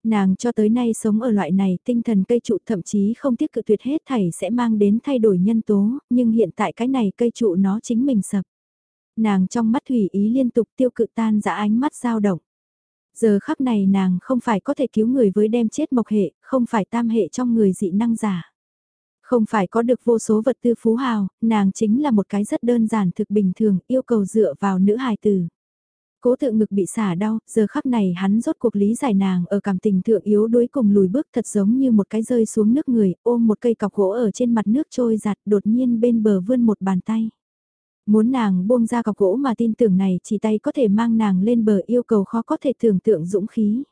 Speaker 1: Nàng cho tới nay sống ở loại này tinh thần cây trụ thậm chí không tiếc cự tuyệt hết thảy sẽ mang đến thay đổi nhân tố, nhưng hiện tại cái này cây trụ nó chính mình sập. Nàng trong mắt thủy ý liên tục tiêu cự tan dã ánh mắt dao động. Giờ khắc này nàng không phải có thể cứu người với đem chết mộc hệ, không phải tam hệ trong người dị năng giả. Không phải có được vô số vật tư phú hào, nàng chính là một cái rất đơn giản thực bình thường yêu cầu dựa vào nữ hài tử. Cố tự ngực bị xả đau, giờ khắc này hắn rốt cuộc lý giải nàng ở cảm tình thượng yếu đuối cùng lùi bước thật giống như một cái rơi xuống nước người, ôm một cây cọc gỗ ở trên mặt nước trôi giặt đột nhiên bên bờ vươn một bàn tay. Muốn nàng buông ra cọc gỗ mà tin tưởng này chỉ tay có thể mang nàng lên bờ yêu cầu khó có thể tưởng tượng dũng khí.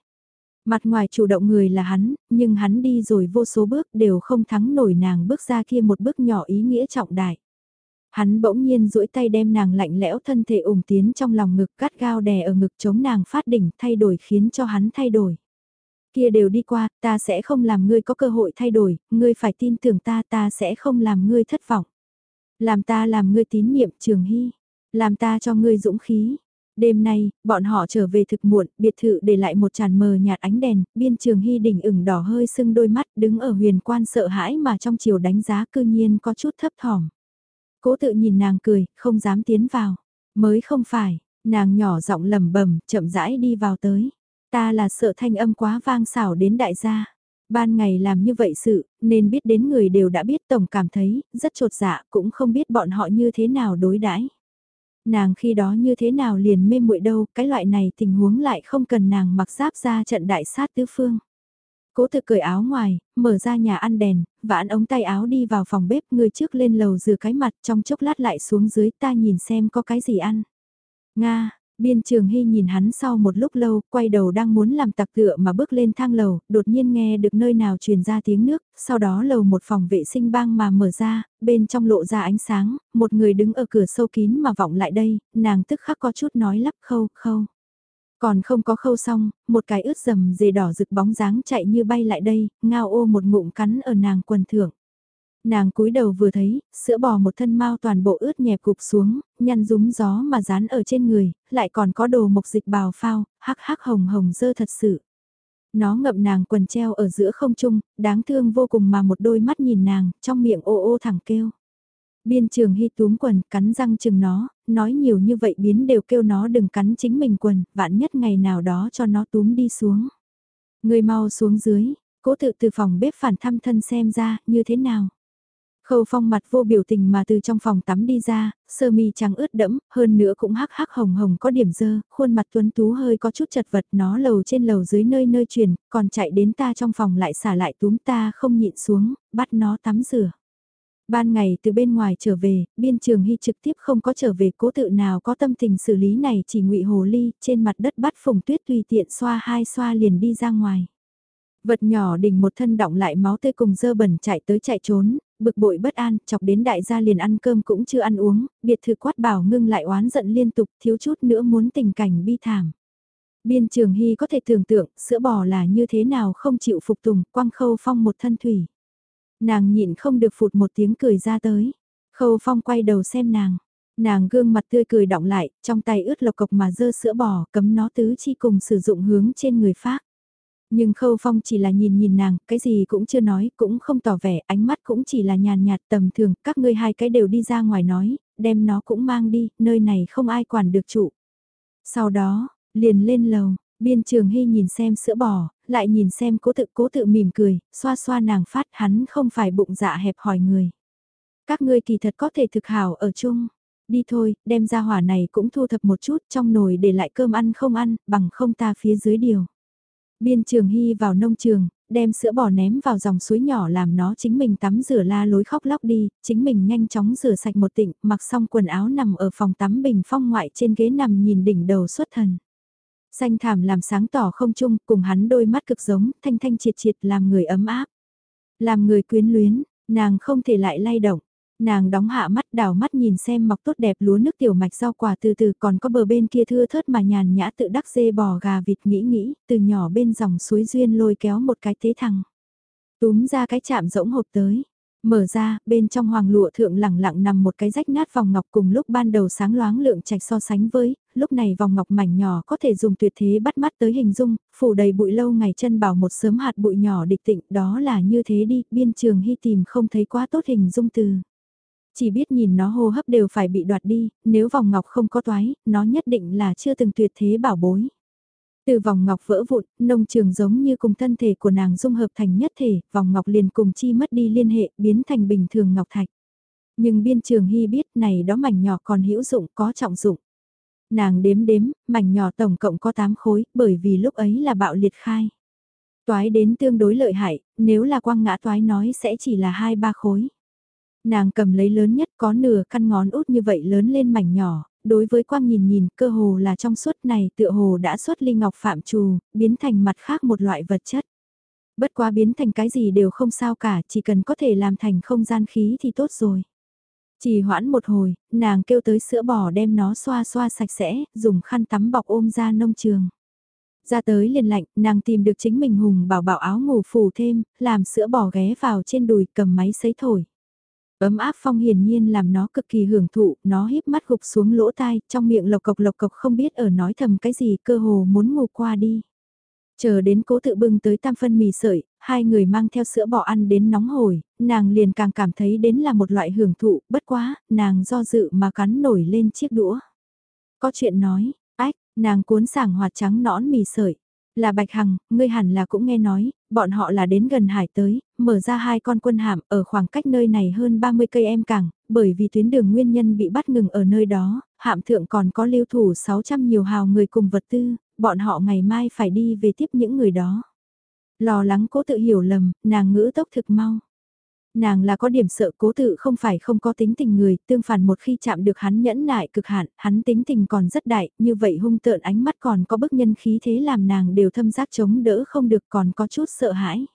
Speaker 1: Mặt ngoài chủ động người là hắn, nhưng hắn đi rồi vô số bước đều không thắng nổi nàng bước ra kia một bước nhỏ ý nghĩa trọng đại. Hắn bỗng nhiên duỗi tay đem nàng lạnh lẽo thân thể ủng tiến trong lòng ngực cắt gao đè ở ngực chống nàng phát đỉnh thay đổi khiến cho hắn thay đổi. Kia đều đi qua, ta sẽ không làm ngươi có cơ hội thay đổi, ngươi phải tin tưởng ta ta sẽ không làm ngươi thất vọng. Làm ta làm ngươi tín nhiệm trường hy, làm ta cho ngươi dũng khí. Đêm nay, bọn họ trở về thực muộn, biệt thự để lại một tràn mờ nhạt ánh đèn, biên trường hy đỉnh ửng đỏ hơi sưng đôi mắt đứng ở huyền quan sợ hãi mà trong chiều đánh giá cư nhiên có chút thấp thỏm. Cố tự nhìn nàng cười, không dám tiến vào. Mới không phải, nàng nhỏ giọng lầm bẩm chậm rãi đi vào tới. Ta là sợ thanh âm quá vang xảo đến đại gia. Ban ngày làm như vậy sự, nên biết đến người đều đã biết tổng cảm thấy, rất trột dạ, cũng không biết bọn họ như thế nào đối đãi Nàng khi đó như thế nào liền mê muội đâu, cái loại này tình huống lại không cần nàng mặc giáp ra trận đại sát tứ phương. Cố thực cởi áo ngoài, mở ra nhà ăn đèn, vãn ống tay áo đi vào phòng bếp, người trước lên lầu rửa cái mặt trong chốc lát lại xuống dưới ta nhìn xem có cái gì ăn. Nga, biên trường hy nhìn hắn sau một lúc lâu, quay đầu đang muốn làm tặc tựa mà bước lên thang lầu, đột nhiên nghe được nơi nào truyền ra tiếng nước, sau đó lầu một phòng vệ sinh bang mà mở ra, bên trong lộ ra ánh sáng, một người đứng ở cửa sâu kín mà vọng lại đây, nàng tức khắc có chút nói lắp khâu khâu. Còn không có khâu xong, một cái ướt dầm dề đỏ rực bóng dáng chạy như bay lại đây, ngao ô một ngụm cắn ở nàng quần thưởng. Nàng cúi đầu vừa thấy, sữa bò một thân mau toàn bộ ướt nhẹp cục xuống, nhăn rúm gió mà dán ở trên người, lại còn có đồ mộc dịch bào phao, hắc hắc hồng hồng dơ thật sự. Nó ngậm nàng quần treo ở giữa không trung, đáng thương vô cùng mà một đôi mắt nhìn nàng, trong miệng ô ô thẳng kêu. Biên trường hy túm quần, cắn răng chừng nó, nói nhiều như vậy biến đều kêu nó đừng cắn chính mình quần, vạn nhất ngày nào đó cho nó túm đi xuống. Người mau xuống dưới, cố tự từ phòng bếp phản thăm thân xem ra, như thế nào. Khâu phong mặt vô biểu tình mà từ trong phòng tắm đi ra, sơ mi trắng ướt đẫm, hơn nữa cũng hắc hắc hồng hồng có điểm dơ, khuôn mặt tuấn tú hơi có chút chật vật nó lầu trên lầu dưới nơi nơi chuyển, còn chạy đến ta trong phòng lại xả lại túm ta không nhịn xuống, bắt nó tắm rửa. Ban ngày từ bên ngoài trở về, biên trường hy trực tiếp không có trở về cố tự nào có tâm tình xử lý này chỉ ngụy hồ ly, trên mặt đất bắt phùng tuyết tùy tiện xoa hai xoa liền đi ra ngoài. Vật nhỏ đỉnh một thân động lại máu tươi cùng dơ bẩn chạy tới chạy trốn, bực bội bất an, chọc đến đại gia liền ăn cơm cũng chưa ăn uống, biệt thự quát bảo ngưng lại oán giận liên tục, thiếu chút nữa muốn tình cảnh bi thảm. Biên trường hy có thể tưởng tượng, sữa bò là như thế nào không chịu phục tùng, quăng khâu phong một thân thủy. Nàng nhịn không được phụt một tiếng cười ra tới. Khâu phong quay đầu xem nàng. Nàng gương mặt tươi cười động lại, trong tay ướt lộc cộc mà dơ sữa bò, cấm nó tứ chi cùng sử dụng hướng trên người phát. Nhưng Khâu Phong chỉ là nhìn nhìn nàng, cái gì cũng chưa nói, cũng không tỏ vẻ, ánh mắt cũng chỉ là nhàn nhạt tầm thường, các ngươi hai cái đều đi ra ngoài nói, đem nó cũng mang đi, nơi này không ai quản được trụ. Sau đó, Liền lên lầu, biên trường hy nhìn xem sữa bò, lại nhìn xem cố tự cố tự mỉm cười, xoa xoa nàng phát hắn không phải bụng dạ hẹp hỏi người. Các ngươi kỳ thật có thể thực hảo ở chung. Đi thôi, đem ra hỏa này cũng thu thập một chút trong nồi để lại cơm ăn không ăn, bằng không ta phía dưới điều. Biên trường hy vào nông trường, đem sữa bò ném vào dòng suối nhỏ làm nó chính mình tắm rửa la lối khóc lóc đi, chính mình nhanh chóng rửa sạch một tịnh, mặc xong quần áo nằm ở phòng tắm bình phong ngoại trên ghế nằm nhìn đỉnh đầu xuất thần. Xanh thảm làm sáng tỏ không chung, cùng hắn đôi mắt cực giống, thanh thanh triệt triệt làm người ấm áp. Làm người quyến luyến, nàng không thể lại lay động. Nàng đóng hạ mắt đào mắt nhìn xem mọc tốt đẹp lúa nước tiểu mạch rau quả từ từ còn có bờ bên kia thưa thớt mà nhàn nhã tự đắc dê bò gà vịt nghĩ nghĩ, từ nhỏ bên dòng suối duyên lôi kéo một cái thế thằng. Túm ra cái chạm rỗng hộp tới. Mở ra, bên trong hoàng lụa thượng lẳng lặng nằm một cái rách nát vòng ngọc cùng lúc ban đầu sáng loáng lượng trạch so sánh với, lúc này vòng ngọc mảnh nhỏ có thể dùng tuyệt thế bắt mắt tới hình dung, phủ đầy bụi lâu ngày chân bảo một sớm hạt bụi nhỏ địch tịnh, đó là như thế đi, biên trường hy tìm không thấy quá tốt hình dung từ. Chỉ biết nhìn nó hô hấp đều phải bị đoạt đi, nếu vòng ngọc không có toái, nó nhất định là chưa từng tuyệt thế bảo bối. Từ vòng ngọc vỡ vụn, nông trường giống như cùng thân thể của nàng dung hợp thành nhất thể, vòng ngọc liền cùng chi mất đi liên hệ, biến thành bình thường ngọc thạch. Nhưng biên trường hy biết này đó mảnh nhỏ còn hữu dụng có trọng dụng. Nàng đếm đếm, mảnh nhỏ tổng cộng có 8 khối, bởi vì lúc ấy là bạo liệt khai. Toái đến tương đối lợi hại, nếu là quang ngã toái nói sẽ chỉ là 2-3 khối. Nàng cầm lấy lớn nhất có nửa căn ngón út như vậy lớn lên mảnh nhỏ, đối với quang nhìn nhìn cơ hồ là trong suốt này tựa hồ đã xuất ly ngọc phạm trù, biến thành mặt khác một loại vật chất. Bất quá biến thành cái gì đều không sao cả, chỉ cần có thể làm thành không gian khí thì tốt rồi. Chỉ hoãn một hồi, nàng kêu tới sữa bò đem nó xoa xoa sạch sẽ, dùng khăn tắm bọc ôm ra nông trường. Ra tới liền lạnh, nàng tìm được chính mình hùng bảo bảo áo ngủ phủ thêm, làm sữa bò ghé vào trên đùi cầm máy sấy thổi. Ấm áp phong hiển nhiên làm nó cực kỳ hưởng thụ, nó híp mắt gục xuống lỗ tai, trong miệng lộc cộc lộc cộc không biết ở nói thầm cái gì, cơ hồ muốn ngủ qua đi. Chờ đến cố tự bưng tới tam phân mì sợi, hai người mang theo sữa bò ăn đến nóng hổi, nàng liền càng cảm thấy đến là một loại hưởng thụ, bất quá, nàng do dự mà cắn nổi lên chiếc đũa. Có chuyện nói, ách, nàng cuốn sảng hoạt trắng nõn mì sợi. Là Bạch Hằng, ngươi hẳn là cũng nghe nói, bọn họ là đến gần hải tới, mở ra hai con quân hạm ở khoảng cách nơi này hơn 30 cây em cảng, bởi vì tuyến đường nguyên nhân bị bắt ngừng ở nơi đó, hạm thượng còn có lưu thủ 600 nhiều hào người cùng vật tư, bọn họ ngày mai phải đi về tiếp những người đó. Lo lắng cố tự hiểu lầm, nàng ngữ tốc thực mau. Nàng là có điểm sợ cố tự không phải không có tính tình người, tương phản một khi chạm được hắn nhẫn nại cực hạn, hắn tính tình còn rất đại, như vậy hung tợn ánh mắt còn có bức nhân khí thế làm nàng đều thâm giác chống đỡ không được còn có chút sợ hãi.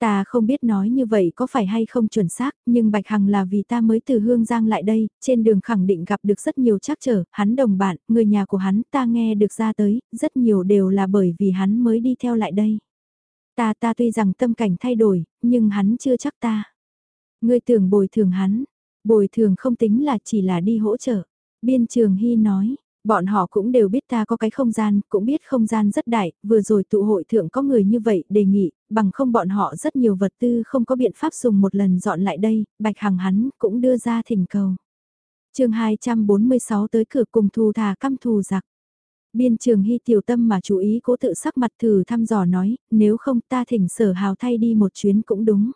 Speaker 1: Ta không biết nói như vậy có phải hay không chuẩn xác, nhưng Bạch Hằng là vì ta mới từ Hương Giang lại đây, trên đường khẳng định gặp được rất nhiều trắc trở, hắn đồng bạn, người nhà của hắn ta nghe được ra tới, rất nhiều đều là bởi vì hắn mới đi theo lại đây. Ta ta tuy rằng tâm cảnh thay đổi, nhưng hắn chưa chắc ta. Ngươi tưởng bồi thường hắn, bồi thường không tính là chỉ là đi hỗ trợ. Biên trường Hy nói, bọn họ cũng đều biết ta có cái không gian, cũng biết không gian rất đại, vừa rồi tụ hội thượng có người như vậy đề nghị, bằng không bọn họ rất nhiều vật tư không có biện pháp dùng một lần dọn lại đây, Bạch Hằng hắn cũng đưa ra thỉnh cầu. chương 246 tới cửa cùng thù thà căm thù giặc. Biên trường hy tiểu tâm mà chú ý cố tự sắc mặt thử thăm dò nói, nếu không ta thỉnh sở hào thay đi một chuyến cũng đúng.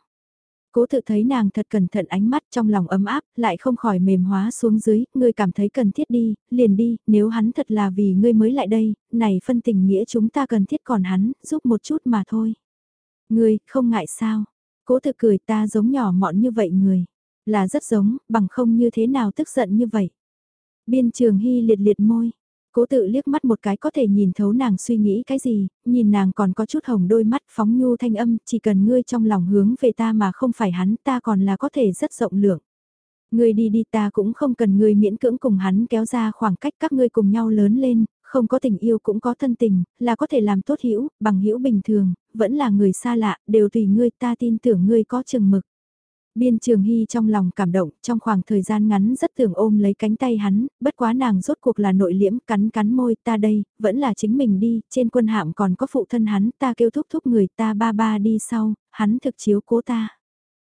Speaker 1: Cố tự thấy nàng thật cẩn thận ánh mắt trong lòng ấm áp, lại không khỏi mềm hóa xuống dưới, ngươi cảm thấy cần thiết đi, liền đi, nếu hắn thật là vì ngươi mới lại đây, này phân tình nghĩa chúng ta cần thiết còn hắn, giúp một chút mà thôi. Ngươi, không ngại sao? Cố tự cười ta giống nhỏ mọn như vậy người. Là rất giống, bằng không như thế nào tức giận như vậy. Biên trường hy liệt liệt môi. Cố tự liếc mắt một cái có thể nhìn thấu nàng suy nghĩ cái gì, nhìn nàng còn có chút hồng đôi mắt phóng nhu thanh âm, chỉ cần ngươi trong lòng hướng về ta mà không phải hắn ta còn là có thể rất rộng lượng. Ngươi đi đi ta cũng không cần ngươi miễn cưỡng cùng hắn kéo ra khoảng cách các ngươi cùng nhau lớn lên, không có tình yêu cũng có thân tình, là có thể làm tốt hữu bằng hữu bình thường, vẫn là người xa lạ, đều tùy ngươi ta tin tưởng ngươi có chừng mực. Biên Trường Hy trong lòng cảm động, trong khoảng thời gian ngắn rất tưởng ôm lấy cánh tay hắn, bất quá nàng rốt cuộc là nội liễm, cắn cắn môi, ta đây, vẫn là chính mình đi, trên quân hạm còn có phụ thân hắn, ta kêu thúc thúc người ta ba ba đi sau, hắn thực chiếu cố ta.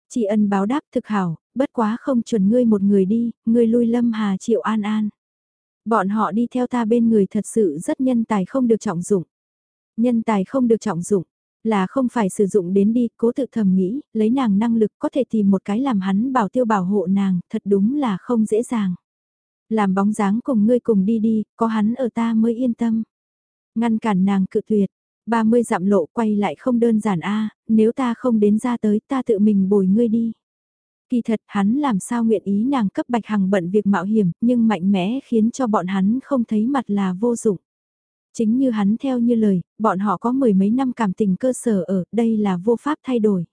Speaker 1: Chị ân báo đáp thực hảo, bất quá không chuẩn ngươi một người đi, ngươi lui lâm hà triệu an an. Bọn họ đi theo ta bên người thật sự rất nhân tài không được trọng dụng. Nhân tài không được trọng dụng, là không phải sử dụng đến đi, cố tự thầm nghĩ, lấy nàng năng lực có thể tìm một cái làm hắn bảo tiêu bảo hộ nàng, thật đúng là không dễ dàng. Làm bóng dáng cùng ngươi cùng đi đi, có hắn ở ta mới yên tâm. Ngăn cản nàng cự tuyệt, 30 dặm lộ quay lại không đơn giản a nếu ta không đến ra tới ta tự mình bồi ngươi đi. Kỳ thật hắn làm sao nguyện ý nàng cấp bạch hằng bận việc mạo hiểm nhưng mạnh mẽ khiến cho bọn hắn không thấy mặt là vô dụng. Chính như hắn theo như lời, bọn họ có mười mấy năm cảm tình cơ sở ở, đây là vô pháp thay đổi.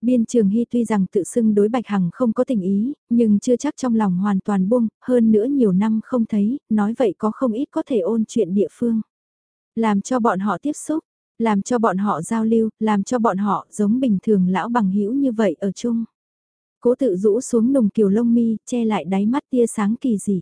Speaker 1: Biên Trường Hy tuy rằng tự xưng đối Bạch Hằng không có tình ý, nhưng chưa chắc trong lòng hoàn toàn buông, hơn nữa nhiều năm không thấy, nói vậy có không ít có thể ôn chuyện địa phương. Làm cho bọn họ tiếp xúc, làm cho bọn họ giao lưu, làm cho bọn họ giống bình thường lão bằng hữu như vậy ở chung. Cố tự rũ xuống nồng kiều lông mi, che lại đáy mắt tia sáng kỳ dị.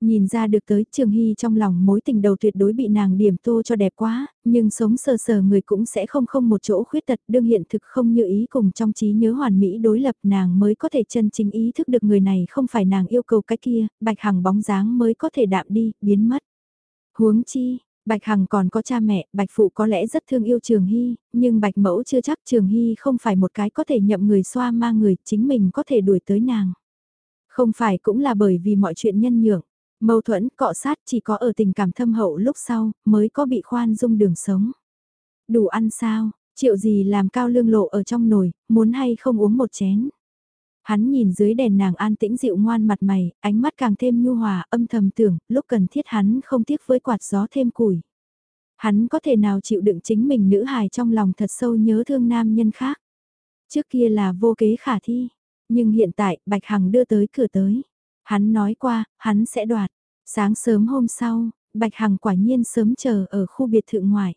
Speaker 1: Nhìn ra được tới Trường Hy trong lòng mối tình đầu tuyệt đối bị nàng điểm tô cho đẹp quá, nhưng sống sờ sờ người cũng sẽ không không một chỗ khuyết tật đương hiện thực không như ý cùng trong trí nhớ hoàn mỹ đối lập nàng mới có thể chân chính ý thức được người này không phải nàng yêu cầu cái kia, bạch hằng bóng dáng mới có thể đạm đi, biến mất. Huống chi, Bạch Hằng còn có cha mẹ, Bạch Phụ có lẽ rất thương yêu Trường Hy, nhưng Bạch Mẫu chưa chắc Trường Hy không phải một cái có thể nhậm người xoa ma người, chính mình có thể đuổi tới nàng. Không phải cũng là bởi vì mọi chuyện nhân nhượng, mâu thuẫn, cọ sát chỉ có ở tình cảm thâm hậu lúc sau, mới có bị khoan dung đường sống. Đủ ăn sao, triệu gì làm cao lương lộ ở trong nồi, muốn hay không uống một chén. Hắn nhìn dưới đèn nàng an tĩnh dịu ngoan mặt mày, ánh mắt càng thêm nhu hòa, âm thầm tưởng, lúc cần thiết hắn không tiếc với quạt gió thêm củi. Hắn có thể nào chịu đựng chính mình nữ hài trong lòng thật sâu nhớ thương nam nhân khác. Trước kia là vô kế khả thi, nhưng hiện tại Bạch Hằng đưa tới cửa tới. Hắn nói qua, hắn sẽ đoạt. Sáng sớm hôm sau, Bạch Hằng quả nhiên sớm chờ ở khu biệt thự ngoài.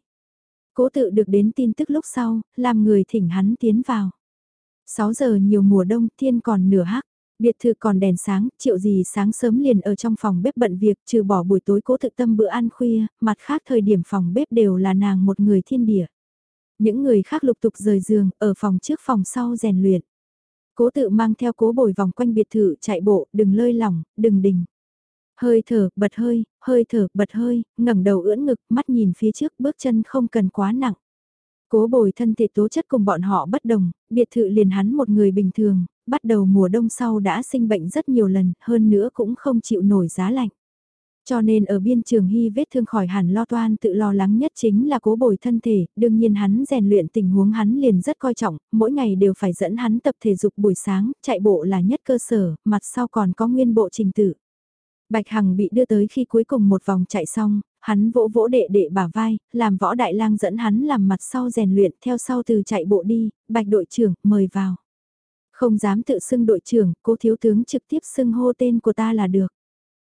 Speaker 1: Cố tự được đến tin tức lúc sau, làm người thỉnh hắn tiến vào. 6 giờ nhiều mùa đông thiên còn nửa hắc. Biệt thự còn đèn sáng, triệu gì sáng sớm liền ở trong phòng bếp bận việc trừ bỏ buổi tối cố thực tâm bữa ăn khuya, mặt khác thời điểm phòng bếp đều là nàng một người thiên địa. Những người khác lục tục rời giường, ở phòng trước phòng sau rèn luyện. Cố tự mang theo cố bồi vòng quanh biệt thự chạy bộ, đừng lơi lỏng, đừng đình. Hơi thở, bật hơi, hơi thở, bật hơi, ngẩng đầu ưỡn ngực, mắt nhìn phía trước, bước chân không cần quá nặng. Cố bồi thân thể tố chất cùng bọn họ bất đồng, biệt thự liền hắn một người bình thường, bắt đầu mùa đông sau đã sinh bệnh rất nhiều lần, hơn nữa cũng không chịu nổi giá lạnh. Cho nên ở biên trường hy vết thương khỏi hẳn lo toan tự lo lắng nhất chính là cố bồi thân thể, đương nhiên hắn rèn luyện tình huống hắn liền rất coi trọng, mỗi ngày đều phải dẫn hắn tập thể dục buổi sáng, chạy bộ là nhất cơ sở, mặt sau còn có nguyên bộ trình tự. Bạch Hằng bị đưa tới khi cuối cùng một vòng chạy xong, hắn vỗ vỗ đệ đệ bả vai, làm võ đại lang dẫn hắn làm mặt sau rèn luyện theo sau từ chạy bộ đi, bạch đội trưởng, mời vào. Không dám tự xưng đội trưởng, cố thiếu tướng trực tiếp xưng hô tên của ta là được.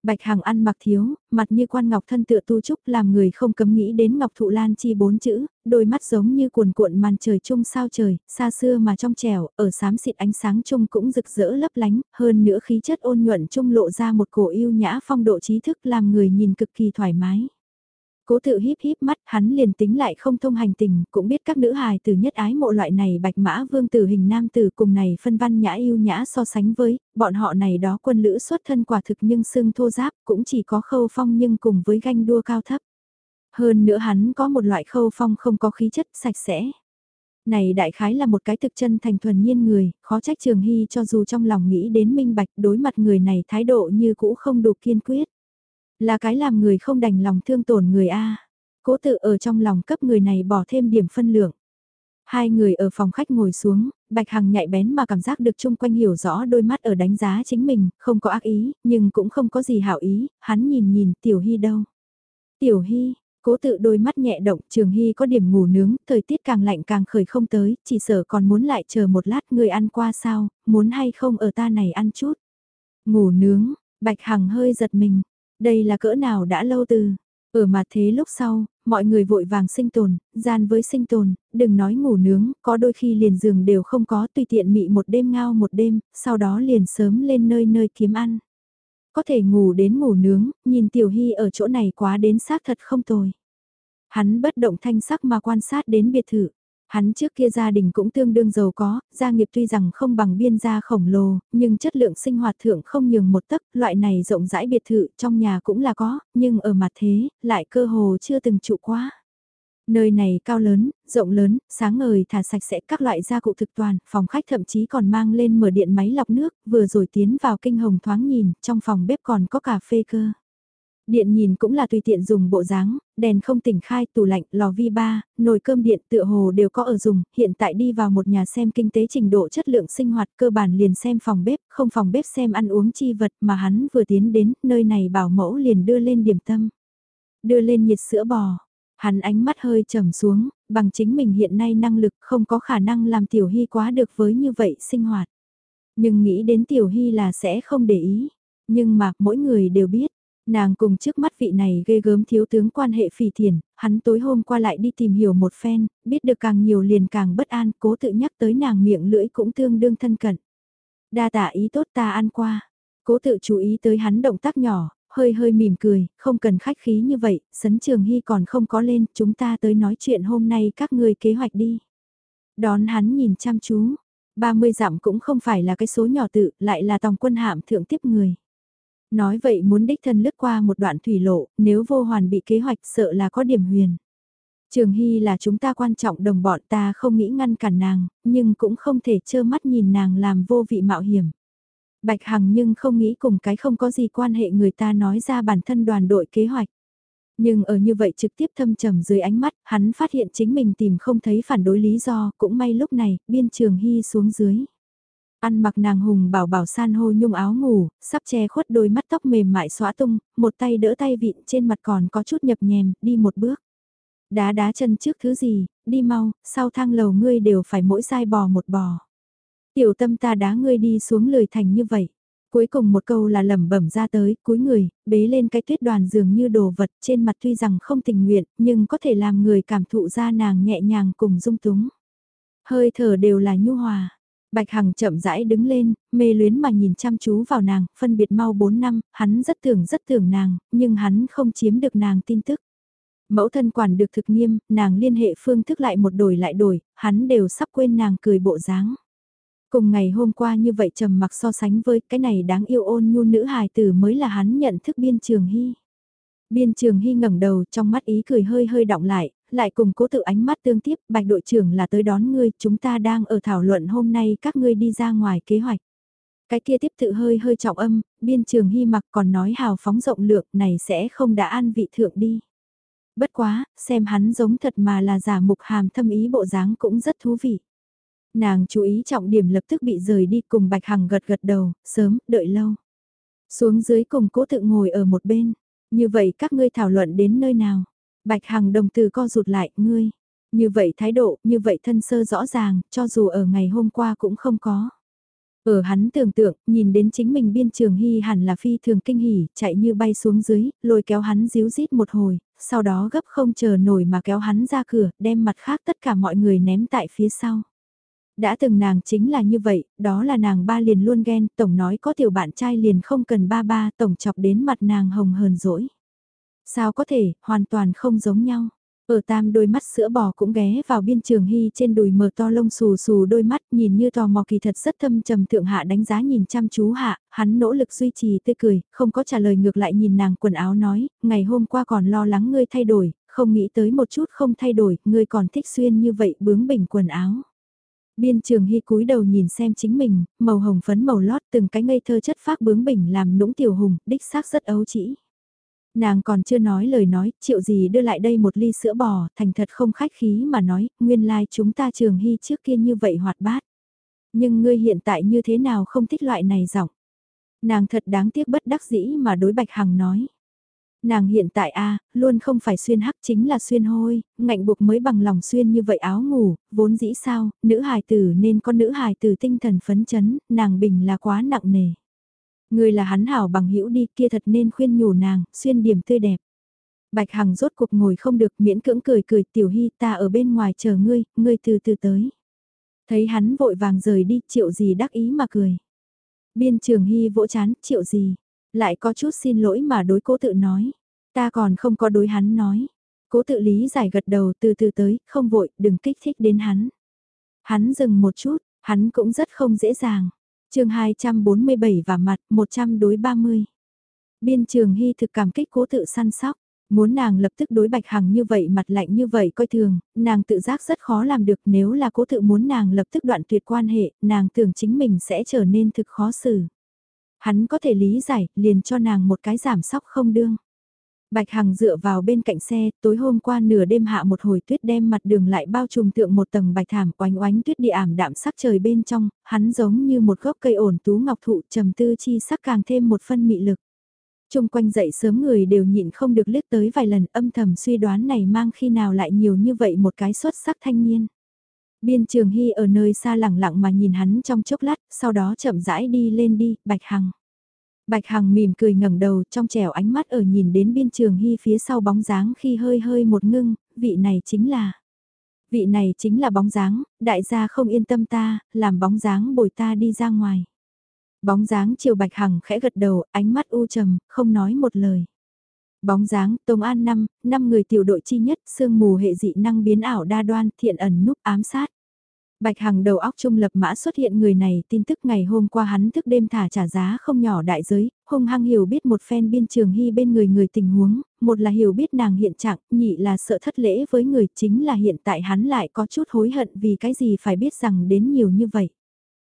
Speaker 1: Bạch Hằng ăn mặc thiếu, mặt như quan ngọc thân tựa tu trúc làm người không cấm nghĩ đến ngọc thụ lan chi bốn chữ, đôi mắt giống như cuồn cuộn màn trời chung sao trời, xa xưa mà trong trẻo, ở xám xịt ánh sáng chung cũng rực rỡ lấp lánh, hơn nữa khí chất ôn nhuận chung lộ ra một cổ yêu nhã phong độ trí thức làm người nhìn cực kỳ thoải mái. Cố tự híp híp mắt, hắn liền tính lại không thông hành tình, cũng biết các nữ hài từ nhất ái mộ loại này bạch mã vương tử hình nam tử cùng này phân văn nhã yêu nhã so sánh với, bọn họ này đó quân lữ xuất thân quả thực nhưng xương thô giáp, cũng chỉ có khâu phong nhưng cùng với ganh đua cao thấp. Hơn nữa hắn có một loại khâu phong không có khí chất sạch sẽ. Này đại khái là một cái thực chân thành thuần nhiên người, khó trách Trường Hy cho dù trong lòng nghĩ đến minh bạch đối mặt người này thái độ như cũ không đủ kiên quyết. Là cái làm người không đành lòng thương tổn người A. Cố tự ở trong lòng cấp người này bỏ thêm điểm phân lượng. Hai người ở phòng khách ngồi xuống, Bạch Hằng nhạy bén mà cảm giác được chung quanh hiểu rõ đôi mắt ở đánh giá chính mình, không có ác ý, nhưng cũng không có gì hảo ý, hắn nhìn nhìn Tiểu Hy đâu. Tiểu Hy, cố tự đôi mắt nhẹ động, Trường Hy có điểm ngủ nướng, thời tiết càng lạnh càng khởi không tới, chỉ sợ còn muốn lại chờ một lát người ăn qua sao, muốn hay không ở ta này ăn chút. Ngủ nướng, Bạch Hằng hơi giật mình, đây là cỡ nào đã lâu từ. Ở mặt thế lúc sau, mọi người vội vàng sinh tồn, gian với sinh tồn, đừng nói ngủ nướng, có đôi khi liền giường đều không có tùy tiện mị một đêm ngao một đêm, sau đó liền sớm lên nơi nơi kiếm ăn. Có thể ngủ đến ngủ nướng, nhìn Tiểu Hy ở chỗ này quá đến xác thật không tồi. Hắn bất động thanh sắc mà quan sát đến biệt thự. Hắn trước kia gia đình cũng tương đương giàu có, gia nghiệp tuy rằng không bằng biên gia khổng lồ, nhưng chất lượng sinh hoạt thượng không nhường một tấc, loại này rộng rãi biệt thự trong nhà cũng là có, nhưng ở mặt thế, lại cơ hồ chưa từng trụ quá. Nơi này cao lớn, rộng lớn, sáng ngời thả sạch sẽ các loại gia cụ thực toàn, phòng khách thậm chí còn mang lên mở điện máy lọc nước, vừa rồi tiến vào kinh hồng thoáng nhìn, trong phòng bếp còn có cà phê cơ. Điện nhìn cũng là tùy tiện dùng bộ dáng, đèn không tỉnh khai, tủ lạnh, lò vi ba, nồi cơm điện tựa hồ đều có ở dùng, hiện tại đi vào một nhà xem kinh tế trình độ chất lượng sinh hoạt cơ bản liền xem phòng bếp, không phòng bếp xem ăn uống chi vật mà hắn vừa tiến đến, nơi này bảo mẫu liền đưa lên điểm tâm. Đưa lên nhiệt sữa bò, hắn ánh mắt hơi trầm xuống, bằng chính mình hiện nay năng lực không có khả năng làm tiểu hy quá được với như vậy sinh hoạt. Nhưng nghĩ đến tiểu hy là sẽ không để ý, nhưng mà mỗi người đều biết Nàng cùng trước mắt vị này ghê gớm thiếu tướng quan hệ phỉ thiền, hắn tối hôm qua lại đi tìm hiểu một phen, biết được càng nhiều liền càng bất an, cố tự nhắc tới nàng miệng lưỡi cũng tương đương thân cận. Đa tạ ý tốt ta ăn qua, cố tự chú ý tới hắn động tác nhỏ, hơi hơi mỉm cười, không cần khách khí như vậy, sấn trường hy còn không có lên, chúng ta tới nói chuyện hôm nay các ngươi kế hoạch đi. Đón hắn nhìn chăm chú, 30 dặm cũng không phải là cái số nhỏ tự, lại là tòng quân hạm thượng tiếp người. Nói vậy muốn đích thân lướt qua một đoạn thủy lộ, nếu vô hoàn bị kế hoạch sợ là có điểm huyền. Trường Hy là chúng ta quan trọng đồng bọn ta không nghĩ ngăn cản nàng, nhưng cũng không thể trơ mắt nhìn nàng làm vô vị mạo hiểm. Bạch Hằng nhưng không nghĩ cùng cái không có gì quan hệ người ta nói ra bản thân đoàn đội kế hoạch. Nhưng ở như vậy trực tiếp thâm trầm dưới ánh mắt, hắn phát hiện chính mình tìm không thấy phản đối lý do, cũng may lúc này, biên trường hy xuống dưới. Ăn mặc nàng hùng bảo bảo san hô nhung áo ngủ, sắp che khuất đôi mắt tóc mềm mại xóa tung, một tay đỡ tay vịn trên mặt còn có chút nhập nhèm, đi một bước. Đá đá chân trước thứ gì, đi mau, sau thang lầu ngươi đều phải mỗi sai bò một bò. Tiểu tâm ta đá ngươi đi xuống lười thành như vậy. Cuối cùng một câu là lẩm bẩm ra tới, cúi người, bế lên cái tuyết đoàn dường như đồ vật trên mặt tuy rằng không tình nguyện, nhưng có thể làm người cảm thụ ra nàng nhẹ nhàng cùng dung túng. Hơi thở đều là nhu hòa, Bạch Hằng chậm rãi đứng lên, mê luyến mà nhìn chăm chú vào nàng, phân biệt mau 4 năm, hắn rất tưởng rất tưởng nàng, nhưng hắn không chiếm được nàng tin tức. Mẫu thân quản được thực nghiêm, nàng liên hệ phương thức lại một đổi lại đổi, hắn đều sắp quên nàng cười bộ dáng. Cùng ngày hôm qua như vậy trầm mặc so sánh với cái này đáng yêu ôn nhu nữ hài tử mới là hắn nhận thức biên trường hy. Biên trường hy ngẩng đầu trong mắt ý cười hơi hơi động lại, lại cùng cố tự ánh mắt tương tiếp, bạch đội trưởng là tới đón ngươi, chúng ta đang ở thảo luận hôm nay các ngươi đi ra ngoài kế hoạch. Cái kia tiếp tự hơi hơi trọng âm, biên trường hy mặc còn nói hào phóng rộng lượng này sẽ không đã an vị thượng đi. Bất quá, xem hắn giống thật mà là giả mục hàm thâm ý bộ dáng cũng rất thú vị. Nàng chú ý trọng điểm lập tức bị rời đi cùng Bạch Hằng gật gật đầu, sớm, đợi lâu. Xuống dưới cùng cố tự ngồi ở một bên. Như vậy các ngươi thảo luận đến nơi nào? Bạch Hằng đồng từ co rụt lại, ngươi. Như vậy thái độ, như vậy thân sơ rõ ràng, cho dù ở ngày hôm qua cũng không có. Ở hắn tưởng tượng, nhìn đến chính mình biên trường hy hẳn là phi thường kinh hỉ, chạy như bay xuống dưới, lôi kéo hắn díu rít một hồi, sau đó gấp không chờ nổi mà kéo hắn ra cửa, đem mặt khác tất cả mọi người ném tại phía sau. Đã từng nàng chính là như vậy, đó là nàng ba liền luôn ghen, tổng nói có tiểu bạn trai liền không cần ba ba, tổng chọc đến mặt nàng hồng hờn dỗi. Sao có thể, hoàn toàn không giống nhau. Ở tam đôi mắt sữa bò cũng ghé vào biên trường hy trên đùi mờ to lông xù xù đôi mắt nhìn như tò mò kỳ thật rất thâm trầm thượng hạ đánh giá nhìn chăm chú hạ, hắn nỗ lực duy trì tươi cười, không có trả lời ngược lại nhìn nàng quần áo nói, ngày hôm qua còn lo lắng ngươi thay đổi, không nghĩ tới một chút không thay đổi, ngươi còn thích xuyên như vậy bướng bỉnh quần áo. Biên trường hy cúi đầu nhìn xem chính mình, màu hồng phấn màu lót từng cái ngây thơ chất phác bướng bỉnh làm nũng tiểu hùng, đích xác rất ấu trĩ Nàng còn chưa nói lời nói, triệu gì đưa lại đây một ly sữa bò, thành thật không khách khí mà nói, nguyên lai like chúng ta trường hy trước kia như vậy hoạt bát. Nhưng ngươi hiện tại như thế nào không thích loại này giọng. Nàng thật đáng tiếc bất đắc dĩ mà đối Bạch Hằng nói. Nàng hiện tại a luôn không phải xuyên hắc chính là xuyên hôi, ngạnh buộc mới bằng lòng xuyên như vậy áo ngủ, vốn dĩ sao, nữ hài tử nên có nữ hài tử tinh thần phấn chấn, nàng bình là quá nặng nề. Người là hắn hảo bằng hữu đi kia thật nên khuyên nhủ nàng, xuyên điểm tươi đẹp. Bạch Hằng rốt cuộc ngồi không được miễn cưỡng cười cười tiểu hy ta ở bên ngoài chờ ngươi, ngươi từ từ tới. Thấy hắn vội vàng rời đi triệu gì đắc ý mà cười. Biên trường hy vỗ chán triệu gì, lại có chút xin lỗi mà đối cố tự nói. Ta còn không có đối hắn nói. Cố tự lý giải gật đầu từ từ tới, không vội, đừng kích thích đến hắn. Hắn dừng một chút, hắn cũng rất không dễ dàng chương 247 và mặt, 100 đối 30. Biên trường hy thực cảm kích cố tự săn sóc. Muốn nàng lập tức đối bạch hằng như vậy mặt lạnh như vậy coi thường, nàng tự giác rất khó làm được nếu là cố tự muốn nàng lập tức đoạn tuyệt quan hệ, nàng tưởng chính mình sẽ trở nên thực khó xử. Hắn có thể lý giải, liền cho nàng một cái giảm sóc không đương. Bạch Hằng dựa vào bên cạnh xe, tối hôm qua nửa đêm hạ một hồi tuyết đem mặt đường lại bao trùm tượng một tầng bạch thảm oánh oánh tuyết địa ảm đạm sắc trời bên trong, hắn giống như một gốc cây ổn tú ngọc thụ trầm tư chi sắc càng thêm một phân mị lực. Trung quanh dậy sớm người đều nhịn không được liếc tới vài lần âm thầm suy đoán này mang khi nào lại nhiều như vậy một cái xuất sắc thanh niên. Biên trường hy ở nơi xa lẳng lặng mà nhìn hắn trong chốc lát, sau đó chậm rãi đi lên đi, Bạch Hằng. Bạch Hằng mỉm cười ngẩng đầu trong trẻo ánh mắt ở nhìn đến biên trường hy phía sau bóng dáng khi hơi hơi một ngưng, vị này chính là... Vị này chính là bóng dáng, đại gia không yên tâm ta, làm bóng dáng bồi ta đi ra ngoài. Bóng dáng chiều Bạch Hằng khẽ gật đầu, ánh mắt u trầm, không nói một lời. Bóng dáng, Tông An năm, năm người tiểu đội chi nhất, sương mù hệ dị năng biến ảo đa đoan, thiện ẩn núp ám sát. Bạch Hằng đầu óc trung lập mã xuất hiện người này tin tức ngày hôm qua hắn thức đêm thả trả giá không nhỏ đại giới, hung hăng hiểu biết một phen biên trường hy bên người người tình huống, một là hiểu biết nàng hiện trạng, nhị là sợ thất lễ với người chính là hiện tại hắn lại có chút hối hận vì cái gì phải biết rằng đến nhiều như vậy.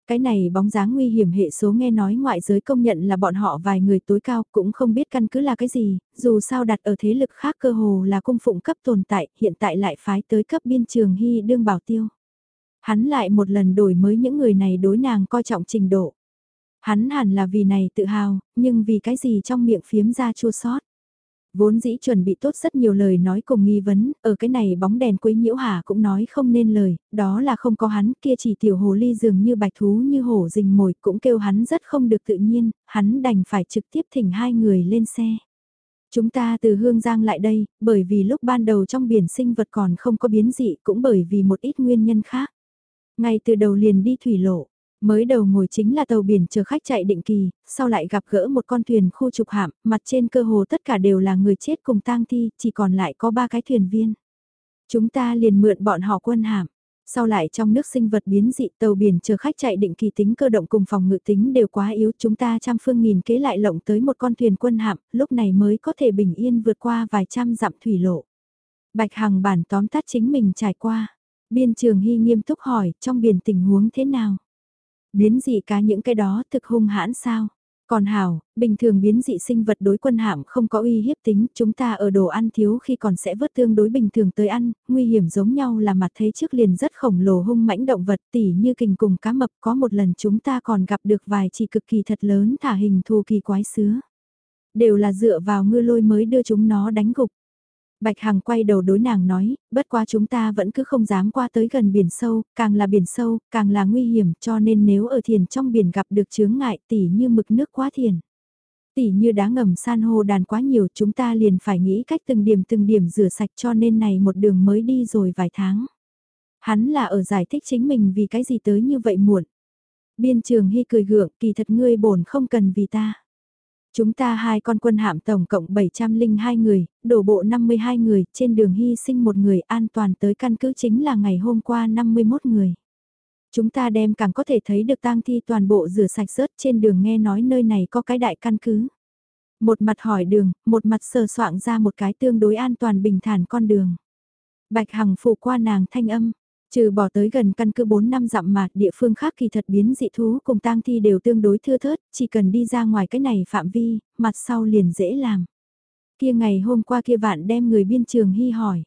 Speaker 1: Cái này bóng dáng nguy hiểm hệ số nghe nói ngoại giới công nhận là bọn họ vài người tối cao cũng không biết căn cứ là cái gì, dù sao đặt ở thế lực khác cơ hồ là cung phụng cấp tồn tại, hiện tại lại phái tới cấp biên trường hy đương bảo tiêu. Hắn lại một lần đổi mới những người này đối nàng coi trọng trình độ. Hắn hẳn là vì này tự hào, nhưng vì cái gì trong miệng phiếm ra chua sót. Vốn dĩ chuẩn bị tốt rất nhiều lời nói cùng nghi vấn, ở cái này bóng đèn quấy nhiễu hà cũng nói không nên lời, đó là không có hắn kia chỉ tiểu hồ ly dường như bạch thú như hổ rình mồi cũng kêu hắn rất không được tự nhiên, hắn đành phải trực tiếp thỉnh hai người lên xe. Chúng ta từ Hương Giang lại đây, bởi vì lúc ban đầu trong biển sinh vật còn không có biến dị cũng bởi vì một ít nguyên nhân khác. Ngay từ đầu liền đi thủy lộ, mới đầu ngồi chính là tàu biển chờ khách chạy định kỳ, sau lại gặp gỡ một con thuyền khu trục hạm, mặt trên cơ hồ tất cả đều là người chết cùng tang thi, chỉ còn lại có ba cái thuyền viên. Chúng ta liền mượn bọn họ quân hạm. Sau lại trong nước sinh vật biến dị tàu biển chờ khách chạy định kỳ tính cơ động cùng phòng ngự tính đều quá yếu chúng ta trăm phương nghìn kế lại lộng tới một con thuyền quân hạm, lúc này mới có thể bình yên vượt qua vài trăm dặm thủy lộ. Bạch Hằng bản tóm tắt chính mình trải qua. Biên trường hy nghiêm túc hỏi, trong biển tình huống thế nào? Biến dị cá những cái đó thực hung hãn sao? Còn hảo, bình thường biến dị sinh vật đối quân hạm không có uy hiếp tính, chúng ta ở đồ ăn thiếu khi còn sẽ vớt tương đối bình thường tới ăn, nguy hiểm giống nhau là mặt thấy trước liền rất khổng lồ hung mãnh động vật tỉ như kình cùng cá mập có một lần chúng ta còn gặp được vài chỉ cực kỳ thật lớn thả hình thù kỳ quái sứa. Đều là dựa vào ngư lôi mới đưa chúng nó đánh gục. Bạch Hằng quay đầu đối nàng nói, bất quá chúng ta vẫn cứ không dám qua tới gần biển sâu, càng là biển sâu, càng là nguy hiểm cho nên nếu ở thiền trong biển gặp được chướng ngại tỉ như mực nước quá thiền. Tỉ như đá ngầm san hô đàn quá nhiều chúng ta liền phải nghĩ cách từng điểm từng điểm rửa sạch cho nên này một đường mới đi rồi vài tháng. Hắn là ở giải thích chính mình vì cái gì tới như vậy muộn. Biên trường hy cười gượng kỳ thật ngươi bổn không cần vì ta. Chúng ta hai con quân hạm tổng cộng 702 người, đổ bộ 52 người, trên đường hy sinh một người an toàn tới căn cứ chính là ngày hôm qua 51 người. Chúng ta đem càng có thể thấy được tang thi toàn bộ rửa sạch rớt trên đường nghe nói nơi này có cái đại căn cứ. Một mặt hỏi đường, một mặt sờ soạn ra một cái tương đối an toàn bình thản con đường. Bạch Hằng phụ qua nàng thanh âm, Trừ bỏ tới gần căn cứ 4 năm dặm mà địa phương khác kỳ thật biến dị thú cùng tang thi đều tương đối thưa thớt, chỉ cần đi ra ngoài cái này phạm vi, mặt sau liền dễ làm. Kia ngày hôm qua kia vạn đem người biên trường hy hỏi.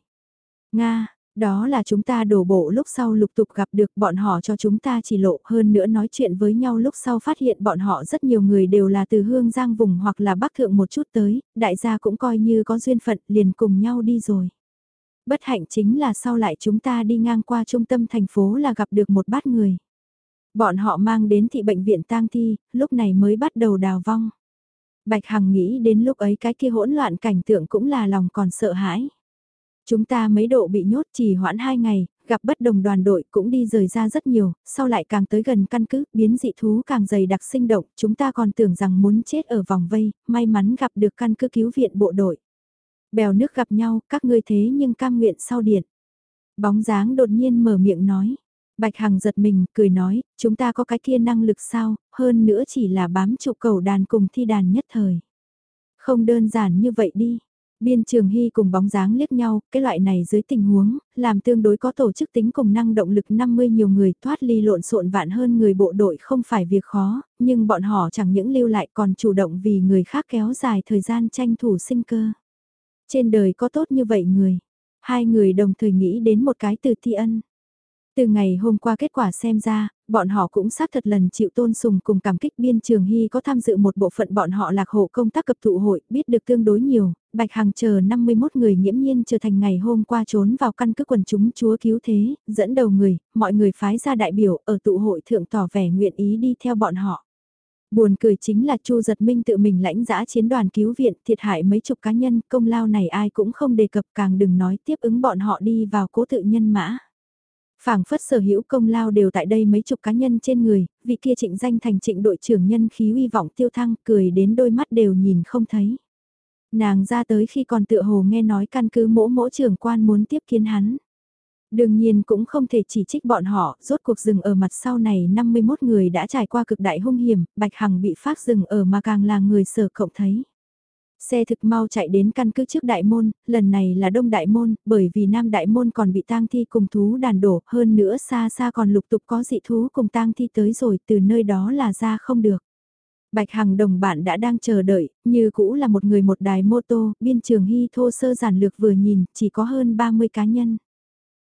Speaker 1: Nga, đó là chúng ta đổ bộ lúc sau lục tục gặp được bọn họ cho chúng ta chỉ lộ hơn nữa nói chuyện với nhau lúc sau phát hiện bọn họ rất nhiều người đều là từ hương giang vùng hoặc là bắc thượng một chút tới, đại gia cũng coi như có duyên phận liền cùng nhau đi rồi bất hạnh chính là sau lại chúng ta đi ngang qua trung tâm thành phố là gặp được một bát người. Bọn họ mang đến thị bệnh viện tang thi, lúc này mới bắt đầu đào vong. Bạch Hằng nghĩ đến lúc ấy cái kia hỗn loạn cảnh tượng cũng là lòng còn sợ hãi. Chúng ta mấy độ bị nhốt chỉ hoãn hai ngày, gặp bất đồng đoàn đội cũng đi rời ra rất nhiều, sau lại càng tới gần căn cứ, biến dị thú càng dày đặc sinh động, chúng ta còn tưởng rằng muốn chết ở vòng vây, may mắn gặp được căn cứ cứu viện bộ đội. Bèo nước gặp nhau, các ngươi thế nhưng cam nguyện sau điện. Bóng dáng đột nhiên mở miệng nói. Bạch Hằng giật mình, cười nói, chúng ta có cái kia năng lực sao, hơn nữa chỉ là bám trụ cầu đàn cùng thi đàn nhất thời. Không đơn giản như vậy đi. Biên Trường Hy cùng bóng dáng liếc nhau, cái loại này dưới tình huống, làm tương đối có tổ chức tính cùng năng động lực 50 nhiều người thoát ly lộn xộn vạn hơn người bộ đội không phải việc khó, nhưng bọn họ chẳng những lưu lại còn chủ động vì người khác kéo dài thời gian tranh thủ sinh cơ. Trên đời có tốt như vậy người, hai người đồng thời nghĩ đến một cái từ thi ân. Từ ngày hôm qua kết quả xem ra, bọn họ cũng xác thật lần chịu tôn sùng cùng cảm kích biên trường hy có tham dự một bộ phận bọn họ lạc hộ công tác cập tụ hội, biết được tương đối nhiều, Bạch hàng chờ 51 người nhiễm nhiên trở thành ngày hôm qua trốn vào căn cứ quần chúng chúa cứu thế, dẫn đầu người, mọi người phái ra đại biểu ở tụ hội thượng tỏ vẻ nguyện ý đi theo bọn họ. Buồn cười chính là Chu Giật Minh tự mình lãnh giã chiến đoàn cứu viện thiệt hại mấy chục cá nhân, công lao này ai cũng không đề cập càng đừng nói tiếp ứng bọn họ đi vào cố tự nhân mã phảng phất sở hữu công lao đều tại đây mấy chục cá nhân trên người, vị kia trịnh danh thành trịnh đội trưởng nhân khí uy vọng tiêu thăng cười đến đôi mắt đều nhìn không thấy. Nàng ra tới khi còn tựa hồ nghe nói căn cứ mỗ mỗ trưởng quan muốn tiếp kiến hắn. Đương nhiên cũng không thể chỉ trích bọn họ, rốt cuộc rừng ở mặt sau này 51 người đã trải qua cực đại hung hiểm, Bạch Hằng bị phát rừng ở mà càng là người sở cộng thấy. Xe thực mau chạy đến căn cứ trước đại môn, lần này là đông đại môn, bởi vì nam đại môn còn bị tang thi cùng thú đàn đổ, hơn nữa xa xa còn lục tục có dị thú cùng tang thi tới rồi, từ nơi đó là ra không được. Bạch Hằng đồng bạn đã đang chờ đợi, như cũ là một người một đài mô tô, biên trường hy thô sơ giản lược vừa nhìn, chỉ có hơn 30 cá nhân.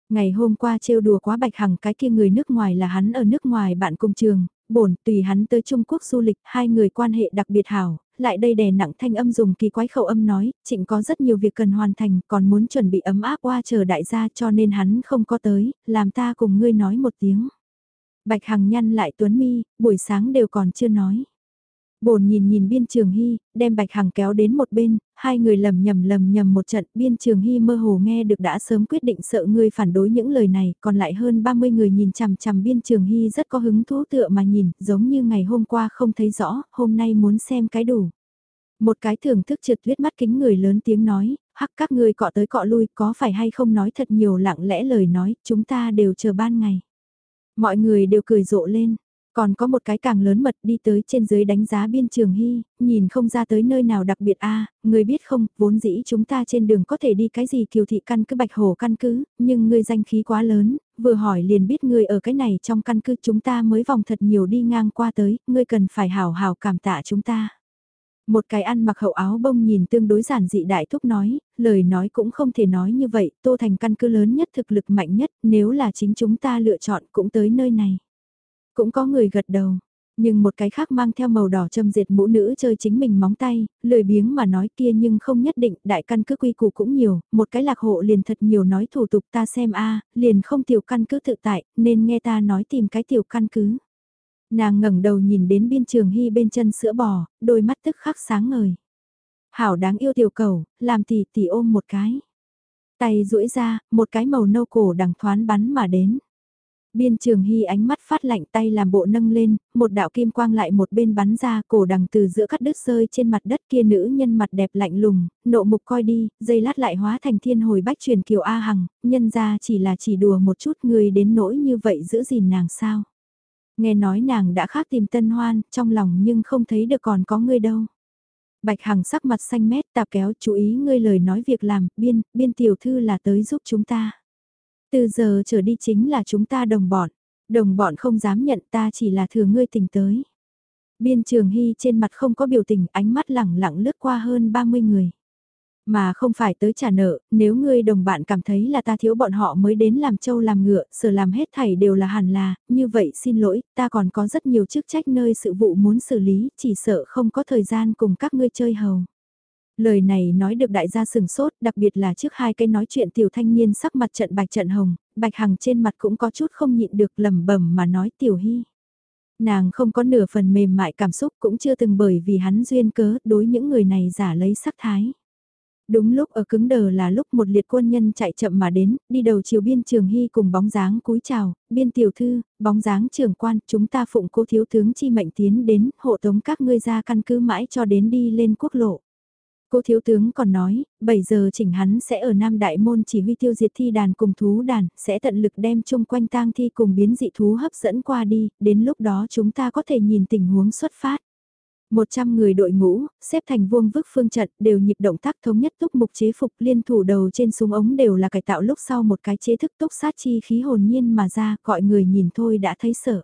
Speaker 1: Ngày hôm qua trêu đùa quá Bạch Hằng cái kia người nước ngoài là hắn ở nước ngoài bạn cùng trường, bổn tùy hắn tới Trung Quốc du lịch, hai người quan hệ đặc biệt hảo, lại đây đè nặng thanh âm dùng kỳ quái khẩu âm nói, trịnh có rất nhiều việc cần hoàn thành, còn muốn chuẩn bị ấm áp qua chờ đại gia cho nên hắn không có tới, làm ta cùng ngươi nói một tiếng. Bạch Hằng nhăn lại Tuấn Mi, buổi sáng đều còn chưa nói. Bồn nhìn nhìn biên trường hy, đem bạch hằng kéo đến một bên, hai người lầm nhầm lầm nhầm một trận, biên trường hy mơ hồ nghe được đã sớm quyết định sợ người phản đối những lời này, còn lại hơn 30 người nhìn chằm chằm biên trường hy rất có hứng thú tựa mà nhìn, giống như ngày hôm qua không thấy rõ, hôm nay muốn xem cái đủ. Một cái thưởng thức trượt tuyết mắt kính người lớn tiếng nói, hắc các ngươi cọ tới cọ lui, có phải hay không nói thật nhiều lặng lẽ lời nói, chúng ta đều chờ ban ngày. Mọi người đều cười rộ lên, còn có một cái càng lớn mật đi tới trên dưới đánh giá biên trường hy, nhìn không ra tới nơi nào đặc biệt a người biết không, vốn dĩ chúng ta trên đường có thể đi cái gì kiều thị căn cứ bạch hồ căn cứ, nhưng ngươi danh khí quá lớn, vừa hỏi liền biết ngươi ở cái này trong căn cứ chúng ta mới vòng thật nhiều đi ngang qua tới, ngươi cần phải hào hào cảm tạ chúng ta. Một cái ăn mặc hậu áo bông nhìn tương đối giản dị đại thúc nói, lời nói cũng không thể nói như vậy, tô thành căn cứ lớn nhất thực lực mạnh nhất, nếu là chính chúng ta lựa chọn cũng tới nơi này. Cũng có người gật đầu, nhưng một cái khác mang theo màu đỏ châm diệt mũ nữ chơi chính mình móng tay, lười biếng mà nói kia nhưng không nhất định, đại căn cứ quy củ cũng nhiều, một cái lạc hộ liền thật nhiều nói thủ tục ta xem a liền không tiểu căn cứ tự tại, nên nghe ta nói tìm cái tiểu căn cứ. Nàng ngẩng đầu nhìn đến biên trường hy bên chân sữa bò, đôi mắt tức khắc sáng ngời. Hảo đáng yêu tiểu cầu, làm tỷ tỷ ôm một cái. Tay duỗi ra, một cái màu nâu cổ đằng thoán bắn mà đến. Biên trường hy ánh mắt phát lạnh tay làm bộ nâng lên, một đạo kim quang lại một bên bắn ra cổ đằng từ giữa cắt đứt rơi trên mặt đất kia nữ nhân mặt đẹp lạnh lùng, nộ mục coi đi, dây lát lại hóa thành thiên hồi bách truyền kiều A Hằng, nhân ra chỉ là chỉ đùa một chút người đến nỗi như vậy giữ gìn nàng sao. Nghe nói nàng đã khác tìm tân hoan, trong lòng nhưng không thấy được còn có người đâu. Bạch Hằng sắc mặt xanh mét tạp kéo chú ý ngươi lời nói việc làm, biên, biên tiểu thư là tới giúp chúng ta. Từ giờ trở đi chính là chúng ta đồng bọn. Đồng bọn không dám nhận ta chỉ là thừa ngươi tình tới. Biên trường hy trên mặt không có biểu tình ánh mắt lẳng lặng lướt qua hơn 30 người. Mà không phải tới trả nợ, nếu ngươi đồng bạn cảm thấy là ta thiếu bọn họ mới đến làm trâu làm ngựa, sở làm hết thảy đều là hẳn là, như vậy xin lỗi, ta còn có rất nhiều chức trách nơi sự vụ muốn xử lý, chỉ sợ không có thời gian cùng các ngươi chơi hầu. Lời này nói được đại gia sừng sốt, đặc biệt là trước hai cái nói chuyện tiểu thanh niên sắc mặt trận bạch trận hồng, bạch hằng trên mặt cũng có chút không nhịn được lầm bẩm mà nói tiểu hy. Nàng không có nửa phần mềm mại cảm xúc cũng chưa từng bởi vì hắn duyên cớ đối những người này giả lấy sắc thái. Đúng lúc ở cứng đờ là lúc một liệt quân nhân chạy chậm mà đến, đi đầu chiều biên trường hy cùng bóng dáng cúi chào, biên tiểu thư, bóng dáng trưởng quan, chúng ta phụng cố thiếu tướng chi mệnh tiến đến, hộ tống các ngươi ra căn cứ mãi cho đến đi lên quốc lộ. Cô thiếu tướng còn nói, 7 giờ chỉnh hắn sẽ ở Nam Đại Môn chỉ huy tiêu diệt thi đàn cùng thú đàn, sẽ tận lực đem chung quanh tang thi cùng biến dị thú hấp dẫn qua đi, đến lúc đó chúng ta có thể nhìn tình huống xuất phát. 100 người đội ngũ, xếp thành vuông vức phương trận, đều nhịp động tác thống nhất túc mục chế phục liên thủ đầu trên súng ống đều là cải tạo lúc sau một cái chế thức túc sát chi khí hồn nhiên mà ra, gọi người nhìn thôi đã thấy sợ.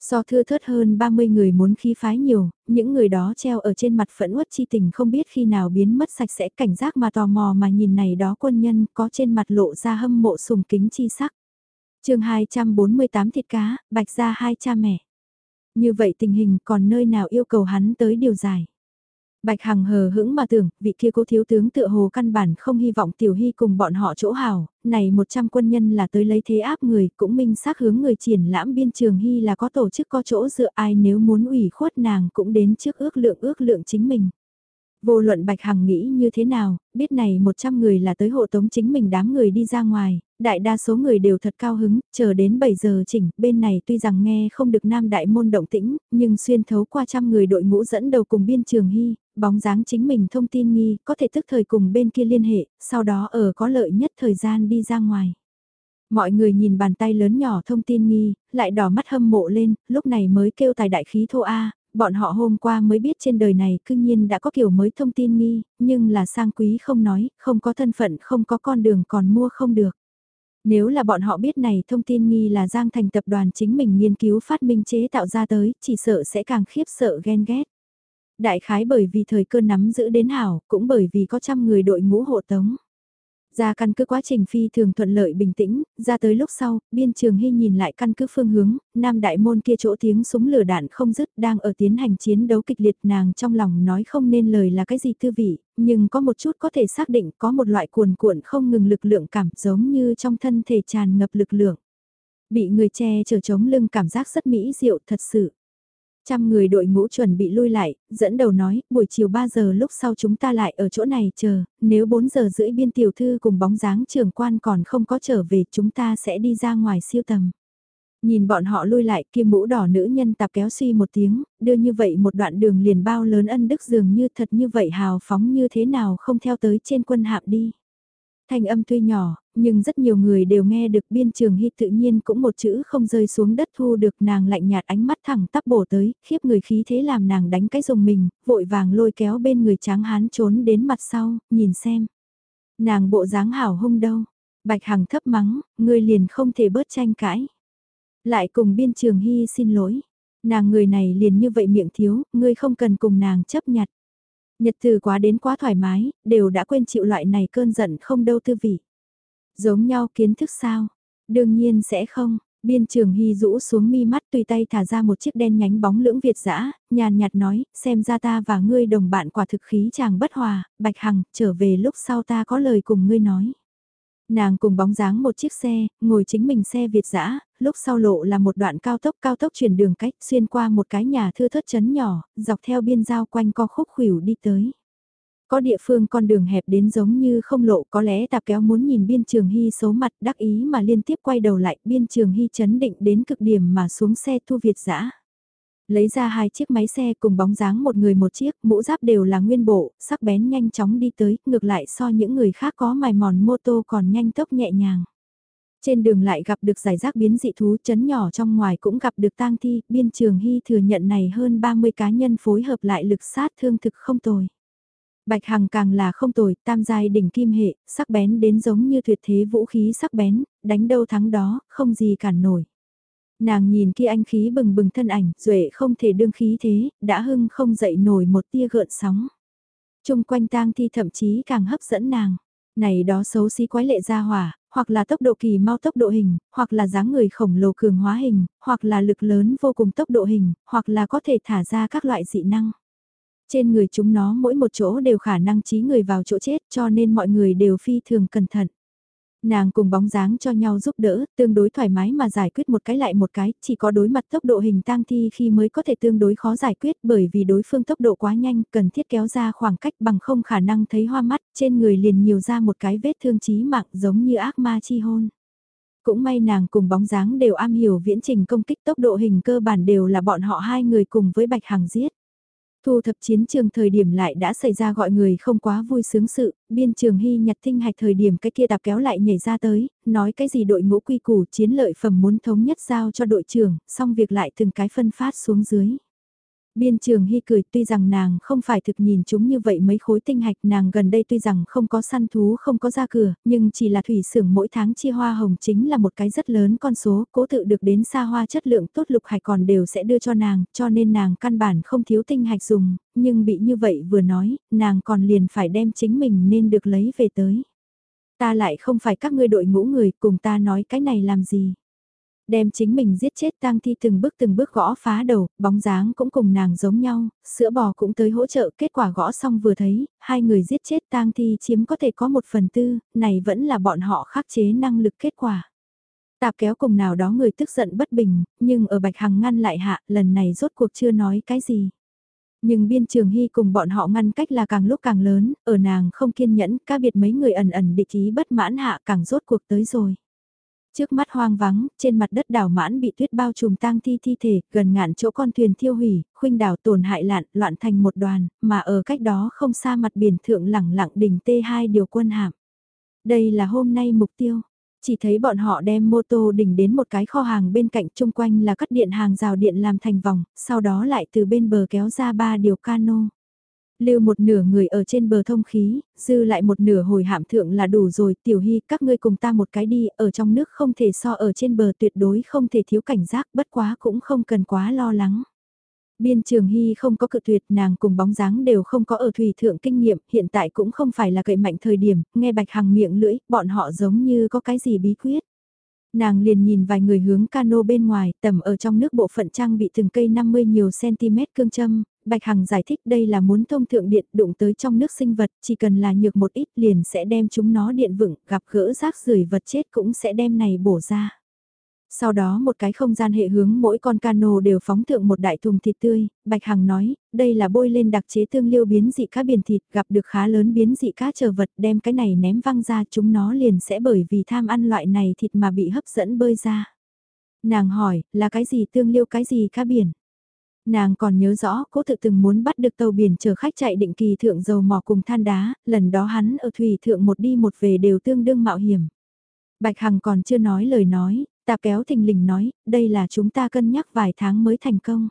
Speaker 1: So thưa thớt hơn 30 người muốn khí phái nhiều, những người đó treo ở trên mặt phẫn uất chi tình không biết khi nào biến mất sạch sẽ cảnh giác mà tò mò mà nhìn này đó quân nhân có trên mặt lộ ra hâm mộ sùng kính chi sắc. chương 248 thịt cá, bạch ra hai cha mẹ. Như vậy tình hình còn nơi nào yêu cầu hắn tới điều giải. Bạch Hằng hờ hững mà tưởng, vị kia cố thiếu tướng tựa hồ căn bản không hy vọng Tiểu Hy cùng bọn họ chỗ hào, này 100 quân nhân là tới lấy thế áp người, cũng minh xác hướng người triển lãm biên trường Hy là có tổ chức có chỗ dựa ai nếu muốn ủy khuất nàng cũng đến trước ước lượng ước lượng chính mình. Vô luận Bạch Hằng nghĩ như thế nào, biết này 100 người là tới hộ tống chính mình đám người đi ra ngoài, đại đa số người đều thật cao hứng, chờ đến 7 giờ chỉnh, bên này tuy rằng nghe không được nam đại môn động tĩnh, nhưng xuyên thấu qua trăm người đội ngũ dẫn đầu cùng biên trường hy, bóng dáng chính mình thông tin nghi, có thể tức thời cùng bên kia liên hệ, sau đó ở có lợi nhất thời gian đi ra ngoài. Mọi người nhìn bàn tay lớn nhỏ thông tin nghi, lại đỏ mắt hâm mộ lên, lúc này mới kêu tài đại khí thô A, bọn họ hôm qua mới biết trên đời này cương nhiên đã có kiểu mới thông tin nghi, nhưng là sang quý không nói, không có thân phận không có con đường còn mua không được. Nếu là bọn họ biết này thông tin nghi là Giang Thành tập đoàn chính mình nghiên cứu phát minh chế tạo ra tới, chỉ sợ sẽ càng khiếp sợ ghen ghét. Đại khái bởi vì thời cơ nắm giữ đến hảo, cũng bởi vì có trăm người đội ngũ hộ tống. Ra căn cứ quá trình phi thường thuận lợi bình tĩnh, ra tới lúc sau, biên trường hy nhìn lại căn cứ phương hướng, nam đại môn kia chỗ tiếng súng lửa đạn không dứt đang ở tiến hành chiến đấu kịch liệt nàng trong lòng nói không nên lời là cái gì thư vị, nhưng có một chút có thể xác định có một loại cuồn cuộn không ngừng lực lượng cảm giống như trong thân thể tràn ngập lực lượng. Bị người che chở chống lưng cảm giác rất mỹ diệu thật sự. Trăm người đội ngũ chuẩn bị lui lại, dẫn đầu nói, buổi chiều 3 giờ lúc sau chúng ta lại ở chỗ này chờ, nếu 4 giờ rưỡi biên tiểu thư cùng bóng dáng trưởng quan còn không có trở về chúng ta sẽ đi ra ngoài siêu tầm. Nhìn bọn họ lui lại kia mũ đỏ nữ nhân tạp kéo suy một tiếng, đưa như vậy một đoạn đường liền bao lớn ân đức dường như thật như vậy hào phóng như thế nào không theo tới trên quân hạm đi. Thanh âm tuy nhỏ, nhưng rất nhiều người đều nghe được biên trường hy tự nhiên cũng một chữ không rơi xuống đất thu được nàng lạnh nhạt ánh mắt thẳng tắp bổ tới, khiếp người khí thế làm nàng đánh cái rồng mình, vội vàng lôi kéo bên người tráng hán trốn đến mặt sau, nhìn xem. Nàng bộ dáng hảo hung đâu, bạch hằng thấp mắng, người liền không thể bớt tranh cãi. Lại cùng biên trường hy xin lỗi, nàng người này liền như vậy miệng thiếu, ngươi không cần cùng nàng chấp nhặt. Nhật từ quá đến quá thoải mái, đều đã quên chịu loại này cơn giận không đâu tư vị. Giống nhau kiến thức sao? Đương nhiên sẽ không. Biên trường hy rũ xuống mi mắt tùy tay thả ra một chiếc đen nhánh bóng lưỡng Việt dã nhàn nhạt nói, xem ra ta và ngươi đồng bạn quả thực khí chàng bất hòa, Bạch Hằng, trở về lúc sau ta có lời cùng ngươi nói. Nàng cùng bóng dáng một chiếc xe, ngồi chính mình xe Việt dã lúc sau lộ là một đoạn cao tốc cao tốc chuyển đường cách xuyên qua một cái nhà thưa thất chấn nhỏ, dọc theo biên giao quanh co khúc khủyểu đi tới. Có địa phương con đường hẹp đến giống như không lộ có lẽ tạp kéo muốn nhìn biên trường hy xấu mặt đắc ý mà liên tiếp quay đầu lại biên trường hy chấn định đến cực điểm mà xuống xe thu Việt dã Lấy ra hai chiếc máy xe cùng bóng dáng một người một chiếc, mũ giáp đều là nguyên bộ, sắc bén nhanh chóng đi tới, ngược lại so những người khác có mài mòn mô tô còn nhanh tốc nhẹ nhàng. Trên đường lại gặp được giải rác biến dị thú chấn nhỏ trong ngoài cũng gặp được tang thi, biên trường hy thừa nhận này hơn 30 cá nhân phối hợp lại lực sát thương thực không tồi. Bạch Hằng càng là không tồi, tam giai đỉnh kim hệ, sắc bén đến giống như tuyệt thế vũ khí sắc bén, đánh đâu thắng đó, không gì cản nổi. Nàng nhìn kia anh khí bừng bừng thân ảnh, duệ không thể đương khí thế, đã hưng không dậy nổi một tia gợn sóng. Trung quanh tang thi thậm chí càng hấp dẫn nàng. Này đó xấu xí quái lệ ra hỏa, hoặc là tốc độ kỳ mau tốc độ hình, hoặc là dáng người khổng lồ cường hóa hình, hoặc là lực lớn vô cùng tốc độ hình, hoặc là có thể thả ra các loại dị năng. Trên người chúng nó mỗi một chỗ đều khả năng trí người vào chỗ chết cho nên mọi người đều phi thường cẩn thận. Nàng cùng bóng dáng cho nhau giúp đỡ, tương đối thoải mái mà giải quyết một cái lại một cái, chỉ có đối mặt tốc độ hình tang thi khi mới có thể tương đối khó giải quyết bởi vì đối phương tốc độ quá nhanh, cần thiết kéo ra khoảng cách bằng không khả năng thấy hoa mắt, trên người liền nhiều ra một cái vết thương chí mạng giống như ác ma chi hôn. Cũng may nàng cùng bóng dáng đều am hiểu viễn trình công kích tốc độ hình cơ bản đều là bọn họ hai người cùng với Bạch Hằng giết. Thu thập chiến trường thời điểm lại đã xảy ra gọi người không quá vui sướng sự, biên trường hy nhặt tinh hạch thời điểm cái kia đạp kéo lại nhảy ra tới, nói cái gì đội ngũ quy củ chiến lợi phẩm muốn thống nhất giao cho đội trưởng, xong việc lại từng cái phân phát xuống dưới. Biên trường hy cười tuy rằng nàng không phải thực nhìn chúng như vậy mấy khối tinh hạch nàng gần đây tuy rằng không có săn thú không có ra cửa, nhưng chỉ là thủy xưởng mỗi tháng chia hoa hồng chính là một cái rất lớn con số, cố tự được đến xa hoa chất lượng tốt lục hạch còn đều sẽ đưa cho nàng, cho nên nàng căn bản không thiếu tinh hạch dùng, nhưng bị như vậy vừa nói, nàng còn liền phải đem chính mình nên được lấy về tới. Ta lại không phải các ngươi đội ngũ người cùng ta nói cái này làm gì đem chính mình giết chết tang thi từng bước từng bước gõ phá đầu, bóng dáng cũng cùng nàng giống nhau, sữa bò cũng tới hỗ trợ, kết quả gõ xong vừa thấy, hai người giết chết tang thi chiếm có thể có một phần tư, này vẫn là bọn họ khắc chế năng lực kết quả. Tạp kéo cùng nào đó người tức giận bất bình, nhưng ở Bạch Hằng ngăn lại hạ, lần này rốt cuộc chưa nói cái gì. Nhưng biên trường hy cùng bọn họ ngăn cách là càng lúc càng lớn, ở nàng không kiên nhẫn, ca biệt mấy người ẩn ẩn địch ý bất mãn hạ càng rốt cuộc tới rồi. Trước mắt hoang vắng, trên mặt đất đảo mãn bị tuyết bao trùm tang thi thi thể, gần ngạn chỗ con thuyền thiêu hủy, khuynh đảo tổn hại lạn, loạn thành một đoàn, mà ở cách đó không xa mặt biển thượng lẳng lặng đỉnh T2 điều quân hạm. Đây là hôm nay mục tiêu. Chỉ thấy bọn họ đem mô tô đỉnh đến một cái kho hàng bên cạnh chung quanh là cắt điện hàng rào điện làm thành vòng, sau đó lại từ bên bờ kéo ra ba điều cano lưu một nửa người ở trên bờ thông khí, dư lại một nửa hồi hạm thượng là đủ rồi, tiểu hy các ngươi cùng ta một cái đi, ở trong nước không thể so ở trên bờ tuyệt đối không thể thiếu cảnh giác, bất quá cũng không cần quá lo lắng. Biên trường hy không có cự tuyệt nàng cùng bóng dáng đều không có ở thủy thượng kinh nghiệm, hiện tại cũng không phải là cậy mạnh thời điểm, nghe bạch hằng miệng lưỡi, bọn họ giống như có cái gì bí quyết. Nàng liền nhìn vài người hướng cano bên ngoài, tầm ở trong nước bộ phận trang bị từng cây 50 nhiều cm cương châm, Bạch Hằng giải thích đây là muốn thông thượng điện đụng tới trong nước sinh vật, chỉ cần là nhược một ít liền sẽ đem chúng nó điện vựng, gặp gỡ rác rưởi vật chết cũng sẽ đem này bổ ra. Sau đó một cái không gian hệ hướng mỗi con cano đều phóng thượng một đại thùng thịt tươi, Bạch Hằng nói, đây là bôi lên đặc chế tương liêu biến dị cá biển thịt, gặp được khá lớn biến dị cá chờ vật đem cái này ném văng ra chúng nó liền sẽ bởi vì tham ăn loại này thịt mà bị hấp dẫn bơi ra. Nàng hỏi, là cái gì tương liêu cái gì cá biển? Nàng còn nhớ rõ cố tự từng muốn bắt được tàu biển chở khách chạy định kỳ thượng dầu mỏ cùng than đá, lần đó hắn ở thủy thượng một đi một về đều tương đương mạo hiểm. Bạch Hằng còn chưa nói lời nói, tạp kéo thình lình nói, đây là chúng ta cân nhắc vài tháng mới thành công.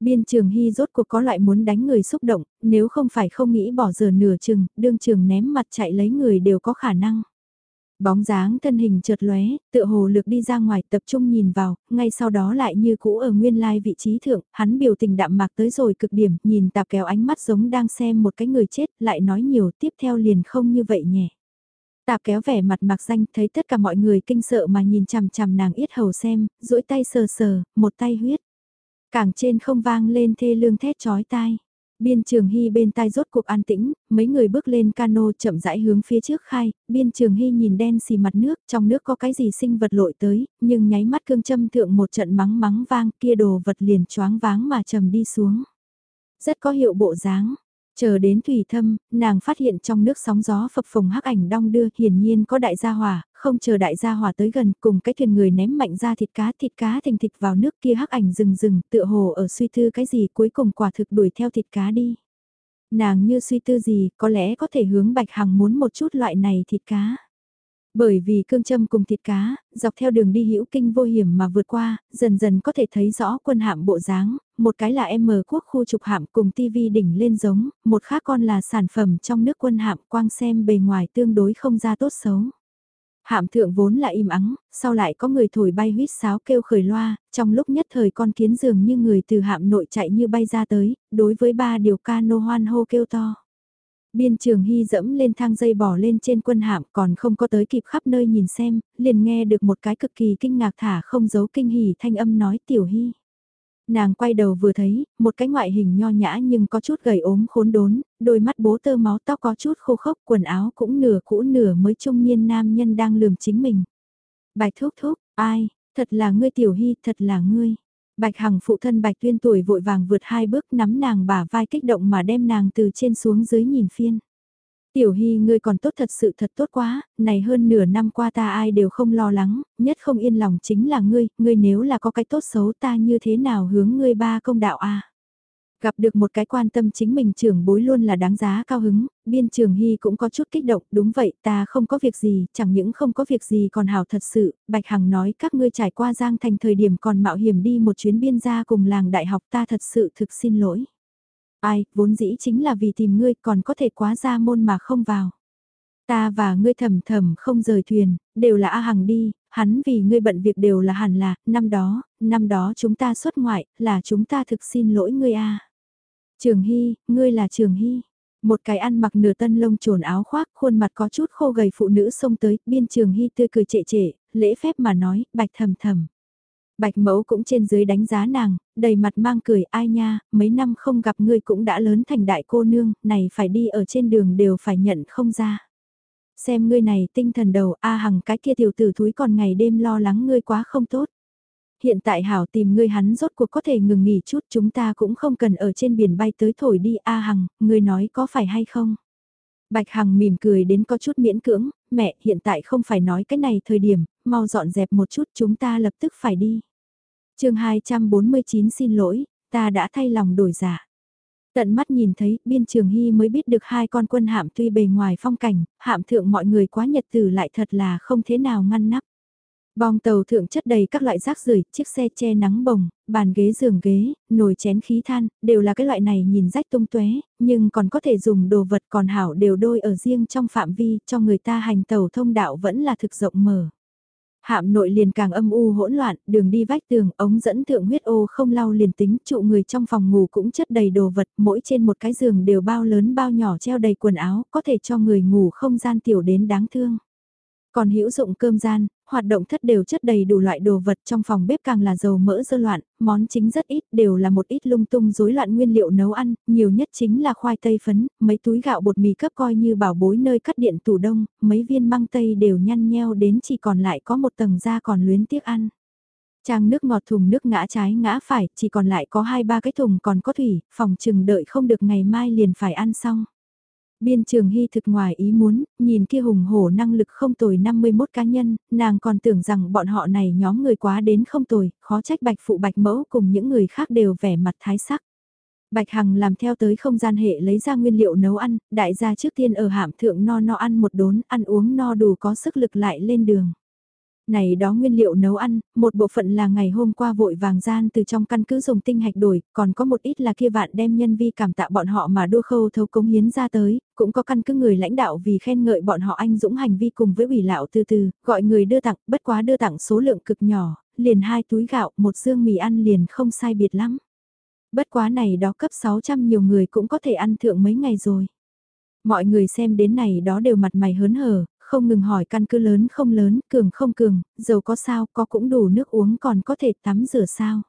Speaker 1: Biên trường hy rốt cuộc có loại muốn đánh người xúc động, nếu không phải không nghĩ bỏ giờ nửa chừng, đương trường ném mặt chạy lấy người đều có khả năng. Bóng dáng thân hình chợt lóe, tựa hồ lực đi ra ngoài tập trung nhìn vào, ngay sau đó lại như cũ ở nguyên lai vị trí thượng, hắn biểu tình đạm mạc tới rồi cực điểm, nhìn tạp kéo ánh mắt giống đang xem một cái người chết, lại nói nhiều tiếp theo liền không như vậy nhẹ. Tạp kéo vẻ mặt mạc danh thấy tất cả mọi người kinh sợ mà nhìn chằm chằm nàng yết hầu xem, duỗi tay sờ sờ, một tay huyết. Cảng trên không vang lên thê lương thét chói tai. Biên trường hy bên tai rốt cuộc an tĩnh, mấy người bước lên cano chậm rãi hướng phía trước khai, biên trường hy nhìn đen xì mặt nước, trong nước có cái gì sinh vật lội tới, nhưng nháy mắt cương châm thượng một trận mắng mắng vang kia đồ vật liền choáng váng mà trầm đi xuống. Rất có hiệu bộ dáng, Chờ đến thủy thâm, nàng phát hiện trong nước sóng gió phập phồng hắc ảnh đong đưa hiển nhiên có đại gia hỏa, không chờ đại gia hỏa tới gần cùng cái thuyền người ném mạnh ra thịt cá thịt cá thình thịt vào nước kia hắc ảnh rừng rừng tựa hồ ở suy tư cái gì cuối cùng quả thực đuổi theo thịt cá đi. Nàng như suy tư gì có lẽ có thể hướng bạch hằng muốn một chút loại này thịt cá. Bởi vì cương châm cùng thịt cá, dọc theo đường đi hữu kinh vô hiểm mà vượt qua, dần dần có thể thấy rõ quân hạm bộ dáng, một cái là M quốc khu trục hạm cùng TV đỉnh lên giống, một khác con là sản phẩm trong nước quân hạm quang xem bề ngoài tương đối không ra tốt xấu. Hạm thượng vốn là im ắng, sau lại có người thổi bay huýt sáo kêu khởi loa, trong lúc nhất thời con kiến dường như người từ hạm nội chạy như bay ra tới, đối với ba điều ca nô hoan hô kêu to. Biên trường hy dẫm lên thang dây bỏ lên trên quân hạm còn không có tới kịp khắp nơi nhìn xem, liền nghe được một cái cực kỳ kinh ngạc thả không giấu kinh hỉ thanh âm nói tiểu hy. Nàng quay đầu vừa thấy, một cái ngoại hình nho nhã nhưng có chút gầy ốm khốn đốn, đôi mắt bố tơ máu tóc có chút khô khốc, quần áo cũng nửa cũ nửa mới trung niên nam nhân đang lườm chính mình. Bạch thúc thúc, ai, thật là ngươi tiểu hy, thật là ngươi. Bạch Hằng phụ thân Bạch Tuyên tuổi vội vàng vượt hai bước nắm nàng bả vai kích động mà đem nàng từ trên xuống dưới nhìn phiên. Tiểu Hy ngươi còn tốt thật sự thật tốt quá, này hơn nửa năm qua ta ai đều không lo lắng, nhất không yên lòng chính là ngươi, ngươi nếu là có cái tốt xấu ta như thế nào hướng ngươi ba công đạo a Gặp được một cái quan tâm chính mình trưởng bối luôn là đáng giá cao hứng, biên trường hy cũng có chút kích động, đúng vậy ta không có việc gì, chẳng những không có việc gì còn hảo thật sự, Bạch Hằng nói các ngươi trải qua Giang Thành thời điểm còn mạo hiểm đi một chuyến biên gia cùng làng đại học ta thật sự thực xin lỗi. Ai, vốn dĩ chính là vì tìm ngươi còn có thể quá ra môn mà không vào. Ta và ngươi thầm thầm không rời thuyền, đều là A Hằng đi, hắn vì ngươi bận việc đều là hẳn là, năm đó, năm đó chúng ta xuất ngoại, là chúng ta thực xin lỗi ngươi A. Trường Hy, ngươi là Trường Hy. Một cái ăn mặc nửa tân lông trồn áo khoác, khuôn mặt có chút khô gầy phụ nữ xông tới, biên Trường Hy tươi cười trệ trệ, lễ phép mà nói, bạch thầm thầm. Bạch mẫu cũng trên dưới đánh giá nàng, đầy mặt mang cười ai nha, mấy năm không gặp ngươi cũng đã lớn thành đại cô nương, này phải đi ở trên đường đều phải nhận không ra. Xem ngươi này tinh thần đầu A hằng cái kia tiểu tử thúi còn ngày đêm lo lắng ngươi quá không tốt. Hiện tại hảo tìm ngươi hắn rốt cuộc có thể ngừng nghỉ chút chúng ta cũng không cần ở trên biển bay tới thổi đi A hằng, ngươi nói có phải hay không? Bạch Hằng mỉm cười đến có chút miễn cưỡng, mẹ hiện tại không phải nói cái này thời điểm, mau dọn dẹp một chút chúng ta lập tức phải đi. chương 249 xin lỗi, ta đã thay lòng đổi giả. Tận mắt nhìn thấy, biên trường hy mới biết được hai con quân hạm tuy bề ngoài phong cảnh, hạm thượng mọi người quá nhật tử lại thật là không thế nào ngăn nắp. Bong tàu thượng chất đầy các loại rác rưởi, chiếc xe che nắng bồng, bàn ghế giường ghế, nồi chén khí than, đều là cái loại này nhìn rách tung tuế, nhưng còn có thể dùng đồ vật còn hảo đều đôi ở riêng trong phạm vi, cho người ta hành tàu thông đạo vẫn là thực rộng mở. Hạm nội liền càng âm u hỗn loạn, đường đi vách tường, ống dẫn thượng huyết ô không lau liền tính, trụ người trong phòng ngủ cũng chất đầy đồ vật, mỗi trên một cái giường đều bao lớn bao nhỏ treo đầy quần áo, có thể cho người ngủ không gian tiểu đến đáng thương. Còn hữu dụng cơm gian, hoạt động thất đều chất đầy đủ loại đồ vật trong phòng bếp càng là dầu mỡ dơ loạn, món chính rất ít đều là một ít lung tung rối loạn nguyên liệu nấu ăn, nhiều nhất chính là khoai tây phấn, mấy túi gạo bột mì cấp coi như bảo bối nơi cắt điện tủ đông, mấy viên măng tây đều nhăn nheo đến chỉ còn lại có một tầng da còn luyến tiếc ăn. Trang nước ngọt thùng nước ngã trái ngã phải, chỉ còn lại có hai ba cái thùng còn có thủy, phòng chừng đợi không được ngày mai liền phải ăn xong. Biên trường hy thực ngoài ý muốn, nhìn kia hùng hổ năng lực không tồi 51 cá nhân, nàng còn tưởng rằng bọn họ này nhóm người quá đến không tồi, khó trách bạch phụ bạch mẫu cùng những người khác đều vẻ mặt thái sắc. Bạch Hằng làm theo tới không gian hệ lấy ra nguyên liệu nấu ăn, đại gia trước tiên ở hạm thượng no no ăn một đốn, ăn uống no đủ có sức lực lại lên đường. Này đó nguyên liệu nấu ăn, một bộ phận là ngày hôm qua vội vàng gian từ trong căn cứ dùng tinh hạch đổi, còn có một ít là kia vạn đem nhân vi cảm tạ bọn họ mà đua khâu thấu cống hiến ra tới, cũng có căn cứ người lãnh đạo vì khen ngợi bọn họ anh dũng hành vi cùng với ủy lão từ từ, gọi người đưa tặng, bất quá đưa tặng số lượng cực nhỏ, liền hai túi gạo, một dương mì ăn liền không sai biệt lắm. Bất quá này đó cấp 600 nhiều người cũng có thể ăn thượng mấy ngày rồi. Mọi người xem đến này đó đều mặt mày hớn hở, không ngừng hỏi căn cứ lớn không lớn, cường không cường, dầu có sao, có cũng đủ nước uống còn có thể tắm rửa sao.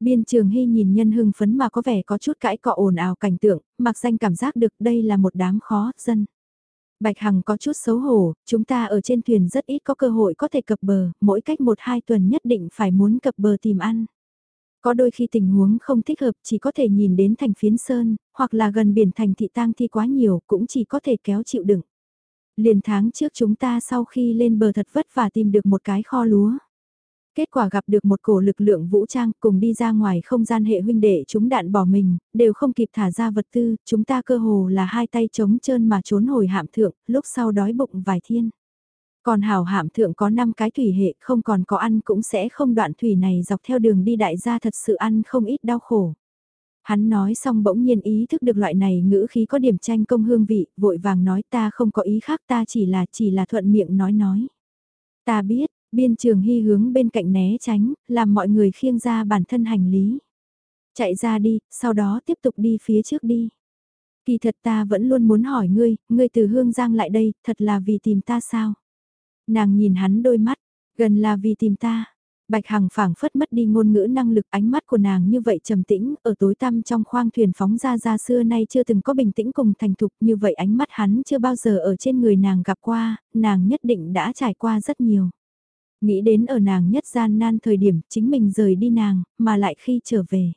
Speaker 1: Biên trường hy nhìn nhân hưng phấn mà có vẻ có chút cãi cọ ồn ào cảnh tượng, mặc danh cảm giác được đây là một đám khó, dân. Bạch Hằng có chút xấu hổ, chúng ta ở trên thuyền rất ít có cơ hội có thể cập bờ, mỗi cách một hai tuần nhất định phải muốn cập bờ tìm ăn. Có đôi khi tình huống không thích hợp chỉ có thể nhìn đến thành phiến sơn, hoặc là gần biển thành thị tang thi quá nhiều cũng chỉ có thể kéo chịu đựng. Liền tháng trước chúng ta sau khi lên bờ thật vất vả tìm được một cái kho lúa. Kết quả gặp được một cổ lực lượng vũ trang cùng đi ra ngoài không gian hệ huynh đệ chúng đạn bỏ mình, đều không kịp thả ra vật tư, chúng ta cơ hồ là hai tay trống trơn mà trốn hồi hạm thượng, lúc sau đói bụng vài thiên. Còn hảo hạm thượng có 5 cái thủy hệ không còn có ăn cũng sẽ không đoạn thủy này dọc theo đường đi đại gia thật sự ăn không ít đau khổ. Hắn nói xong bỗng nhiên ý thức được loại này ngữ khí có điểm tranh công hương vị, vội vàng nói ta không có ý khác ta chỉ là chỉ là thuận miệng nói nói. Ta biết, biên trường hy hướng bên cạnh né tránh, làm mọi người khiêng ra bản thân hành lý. Chạy ra đi, sau đó tiếp tục đi phía trước đi. Kỳ thật ta vẫn luôn muốn hỏi ngươi, ngươi từ hương giang lại đây, thật là vì tìm ta sao? Nàng nhìn hắn đôi mắt, gần là vì tìm ta, Bạch Hằng phảng phất mất đi ngôn ngữ năng lực ánh mắt của nàng như vậy trầm tĩnh, ở tối tăm trong khoang thuyền phóng ra ra xưa nay chưa từng có bình tĩnh cùng thành thục như vậy ánh mắt hắn chưa bao giờ ở trên người nàng gặp qua, nàng nhất định đã trải qua rất nhiều. Nghĩ đến ở nàng nhất gian nan thời điểm chính mình rời đi nàng, mà lại khi trở về.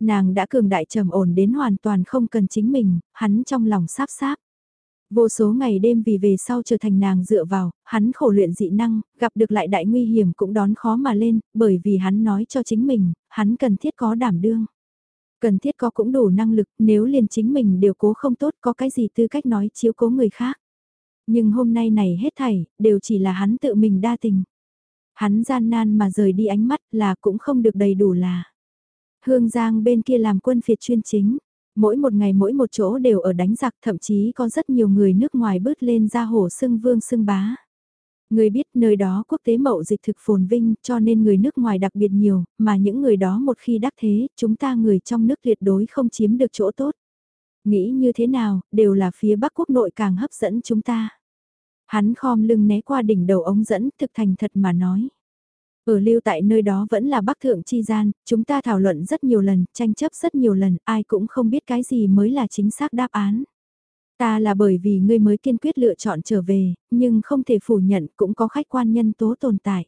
Speaker 1: Nàng đã cường đại trầm ổn đến hoàn toàn không cần chính mình, hắn trong lòng sáp sáp. Vô số ngày đêm vì về sau trở thành nàng dựa vào, hắn khổ luyện dị năng, gặp được lại đại nguy hiểm cũng đón khó mà lên, bởi vì hắn nói cho chính mình, hắn cần thiết có đảm đương. Cần thiết có cũng đủ năng lực, nếu liền chính mình đều cố không tốt có cái gì tư cách nói chiếu cố người khác. Nhưng hôm nay này hết thảy, đều chỉ là hắn tự mình đa tình. Hắn gian nan mà rời đi ánh mắt là cũng không được đầy đủ là. Hương Giang bên kia làm quân phiệt chuyên chính, mỗi một ngày mỗi một chỗ đều ở đánh giặc thậm chí có rất nhiều người nước ngoài bớt lên ra hồ sưng vương sưng bá. Người biết nơi đó quốc tế mậu dịch thực phồn vinh cho nên người nước ngoài đặc biệt nhiều, mà những người đó một khi đắc thế, chúng ta người trong nước tuyệt đối không chiếm được chỗ tốt. Nghĩ như thế nào, đều là phía Bắc quốc nội càng hấp dẫn chúng ta. Hắn khom lưng né qua đỉnh đầu ống dẫn thực thành thật mà nói. Ở lưu tại nơi đó vẫn là Bắc Thượng Chi Gian, chúng ta thảo luận rất nhiều lần, tranh chấp rất nhiều lần, ai cũng không biết cái gì mới là chính xác đáp án. Ta là bởi vì ngươi mới kiên quyết lựa chọn trở về, nhưng không thể phủ nhận cũng có khách quan nhân tố tồn tại.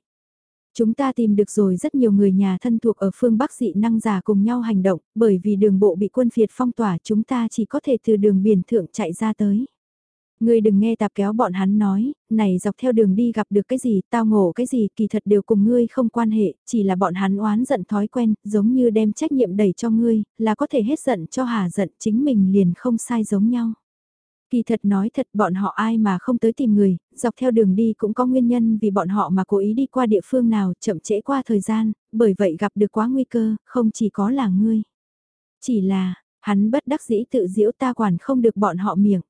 Speaker 1: Chúng ta tìm được rồi rất nhiều người nhà thân thuộc ở phương Bắc dị năng giả cùng nhau hành động, bởi vì đường bộ bị quân phiệt phong tỏa chúng ta chỉ có thể từ đường biển thượng chạy ra tới. Ngươi đừng nghe tạp kéo bọn hắn nói, này dọc theo đường đi gặp được cái gì, tao ngộ cái gì, kỳ thật đều cùng ngươi không quan hệ, chỉ là bọn hắn oán giận thói quen, giống như đem trách nhiệm đẩy cho ngươi, là có thể hết giận cho hà giận chính mình liền không sai giống nhau. Kỳ thật nói thật bọn họ ai mà không tới tìm người, dọc theo đường đi cũng có nguyên nhân vì bọn họ mà cố ý đi qua địa phương nào chậm trễ qua thời gian, bởi vậy gặp được quá nguy cơ, không chỉ có là ngươi. Chỉ là, hắn bất đắc dĩ tự diễu ta quản không được bọn họ miệng.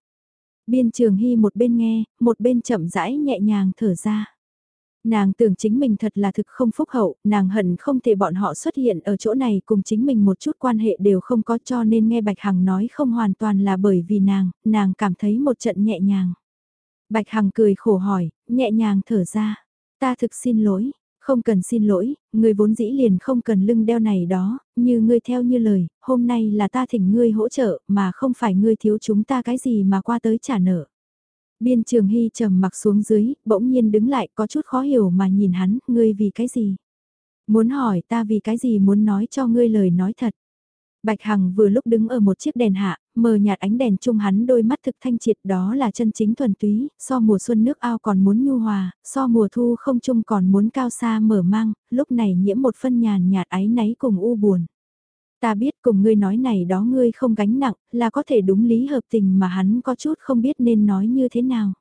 Speaker 1: Biên trường hy một bên nghe, một bên chậm rãi nhẹ nhàng thở ra. Nàng tưởng chính mình thật là thực không phúc hậu, nàng hận không thể bọn họ xuất hiện ở chỗ này cùng chính mình một chút quan hệ đều không có cho nên nghe Bạch Hằng nói không hoàn toàn là bởi vì nàng, nàng cảm thấy một trận nhẹ nhàng. Bạch Hằng cười khổ hỏi, nhẹ nhàng thở ra, ta thực xin lỗi, không cần xin lỗi, người vốn dĩ liền không cần lưng đeo này đó, như ngươi theo như lời, hôm nay là ta thỉnh ngươi hỗ trợ mà không phải ngươi thiếu chúng ta cái gì mà qua tới trả nợ. Biên trường hy trầm mặc xuống dưới, bỗng nhiên đứng lại có chút khó hiểu mà nhìn hắn, ngươi vì cái gì? Muốn hỏi ta vì cái gì muốn nói cho ngươi lời nói thật. Bạch Hằng vừa lúc đứng ở một chiếc đèn hạ, mờ nhạt ánh đèn chung hắn đôi mắt thực thanh triệt đó là chân chính thuần túy, so mùa xuân nước ao còn muốn nhu hòa, so mùa thu không chung còn muốn cao xa mở mang, lúc này nhiễm một phân nhàn nhạt áy náy cùng u buồn. Ta biết cùng ngươi nói này đó ngươi không gánh nặng, là có thể đúng lý hợp tình mà hắn có chút không biết nên nói như thế nào.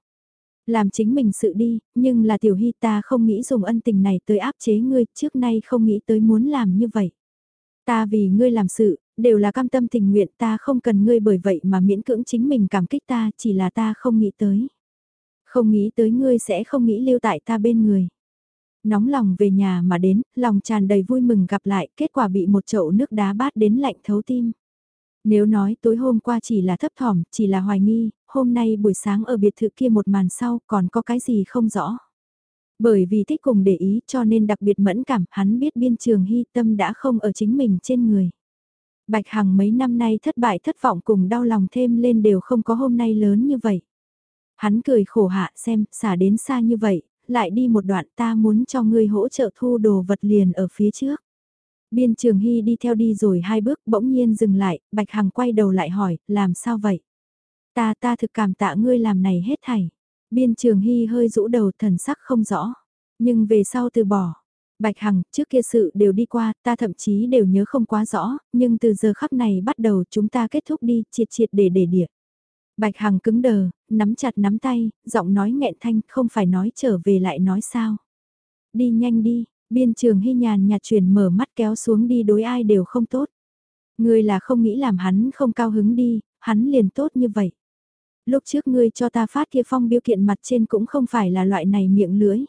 Speaker 1: Làm chính mình sự đi, nhưng là tiểu hy ta không nghĩ dùng ân tình này tới áp chế ngươi, trước nay không nghĩ tới muốn làm như vậy. Ta vì ngươi làm sự, đều là cam tâm tình nguyện ta không cần ngươi bởi vậy mà miễn cưỡng chính mình cảm kích ta, chỉ là ta không nghĩ tới. Không nghĩ tới ngươi sẽ không nghĩ lưu tại ta bên người. Nóng lòng về nhà mà đến, lòng tràn đầy vui mừng gặp lại, kết quả bị một chậu nước đá bát đến lạnh thấu tim. Nếu nói tối hôm qua chỉ là thấp thỏm, chỉ là hoài nghi, hôm nay buổi sáng ở biệt thự kia một màn sau còn có cái gì không rõ. Bởi vì thích cùng để ý cho nên đặc biệt mẫn cảm, hắn biết biên trường hy tâm đã không ở chính mình trên người. Bạch Hằng mấy năm nay thất bại thất vọng cùng đau lòng thêm lên đều không có hôm nay lớn như vậy. Hắn cười khổ hạ xem, xả đến xa như vậy, lại đi một đoạn ta muốn cho ngươi hỗ trợ thu đồ vật liền ở phía trước. Biên Trường Hy đi theo đi rồi hai bước bỗng nhiên dừng lại, Bạch Hằng quay đầu lại hỏi, làm sao vậy? Ta ta thực cảm tạ ngươi làm này hết thảy. Biên Trường Hy hơi rũ đầu thần sắc không rõ, nhưng về sau từ bỏ. Bạch Hằng, trước kia sự đều đi qua, ta thậm chí đều nhớ không quá rõ, nhưng từ giờ khắc này bắt đầu chúng ta kết thúc đi, triệt triệt để để địa. Bạch Hằng cứng đờ, nắm chặt nắm tay, giọng nói nghẹn thanh, không phải nói trở về lại nói sao. Đi nhanh đi, biên trường hy nhàn nhạt chuyển mở mắt kéo xuống đi đối ai đều không tốt. Ngươi là không nghĩ làm hắn không cao hứng đi, hắn liền tốt như vậy. Lúc trước ngươi cho ta phát kia phong biêu kiện mặt trên cũng không phải là loại này miệng lưỡi.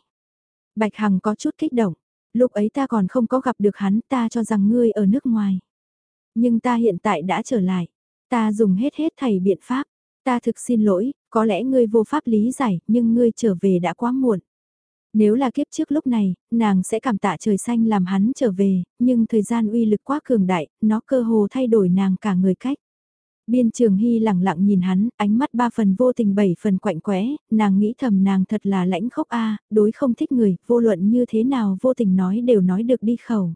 Speaker 1: Bạch Hằng có chút kích động, lúc ấy ta còn không có gặp được hắn ta cho rằng ngươi ở nước ngoài. Nhưng ta hiện tại đã trở lại, ta dùng hết hết thầy biện pháp, Ta thực xin lỗi, có lẽ ngươi vô pháp lý giải, nhưng ngươi trở về đã quá muộn. Nếu là kiếp trước lúc này, nàng sẽ cảm tạ trời xanh làm hắn trở về, nhưng thời gian uy lực quá cường đại, nó cơ hồ thay đổi nàng cả người cách. Biên trường hy lặng lặng nhìn hắn, ánh mắt ba phần vô tình bảy phần quạnh quẽ, nàng nghĩ thầm nàng thật là lãnh khốc a đối không thích người, vô luận như thế nào vô tình nói đều nói được đi khẩu.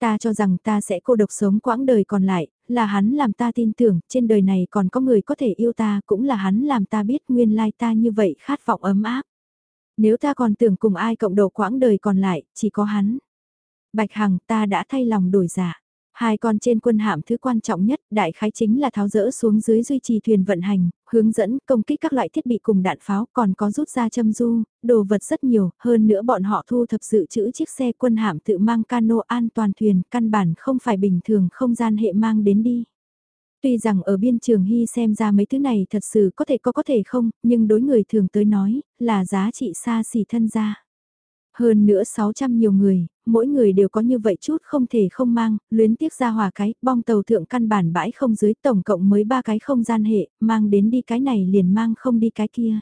Speaker 1: Ta cho rằng ta sẽ cô độc sống quãng đời còn lại, là hắn làm ta tin tưởng, trên đời này còn có người có thể yêu ta, cũng là hắn làm ta biết nguyên lai ta như vậy khát vọng ấm áp. Nếu ta còn tưởng cùng ai cộng độ quãng đời còn lại, chỉ có hắn. Bạch Hằng ta đã thay lòng đổi giả. Hai con trên quân hạm thứ quan trọng nhất, đại khái chính là tháo rỡ xuống dưới duy trì thuyền vận hành, hướng dẫn, công kích các loại thiết bị cùng đạn pháo, còn có rút ra châm du, đồ vật rất nhiều, hơn nữa bọn họ thu thập dự trữ chiếc xe quân hạm tự mang cano an toàn thuyền, căn bản không phải bình thường không gian hệ mang đến đi. Tuy rằng ở biên trường Hy xem ra mấy thứ này thật sự có thể có có thể không, nhưng đối người thường tới nói, là giá trị xa xỉ thân ra. Hơn nữa 600 nhiều người, mỗi người đều có như vậy chút không thể không mang, luyến tiếc ra hòa cái, bong tàu thượng căn bản bãi không dưới tổng cộng mới ba cái không gian hệ, mang đến đi cái này liền mang không đi cái kia.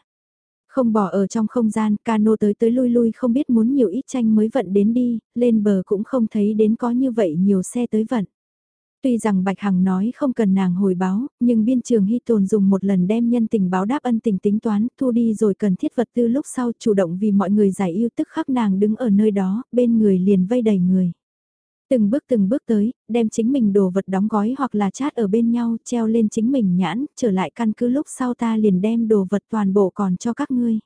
Speaker 1: Không bỏ ở trong không gian, cano tới tới lui lui không biết muốn nhiều ít tranh mới vận đến đi, lên bờ cũng không thấy đến có như vậy nhiều xe tới vận. Tuy rằng Bạch Hằng nói không cần nàng hồi báo, nhưng biên trường hy tồn dùng một lần đem nhân tình báo đáp ân tình tính toán, thu đi rồi cần thiết vật tư lúc sau chủ động vì mọi người giải yêu tức khắc nàng đứng ở nơi đó, bên người liền vây đầy người. Từng bước từng bước tới, đem chính mình đồ vật đóng gói hoặc là chát ở bên nhau, treo lên chính mình nhãn, trở lại căn cứ lúc sau ta liền đem đồ vật toàn bộ còn cho các ngươi.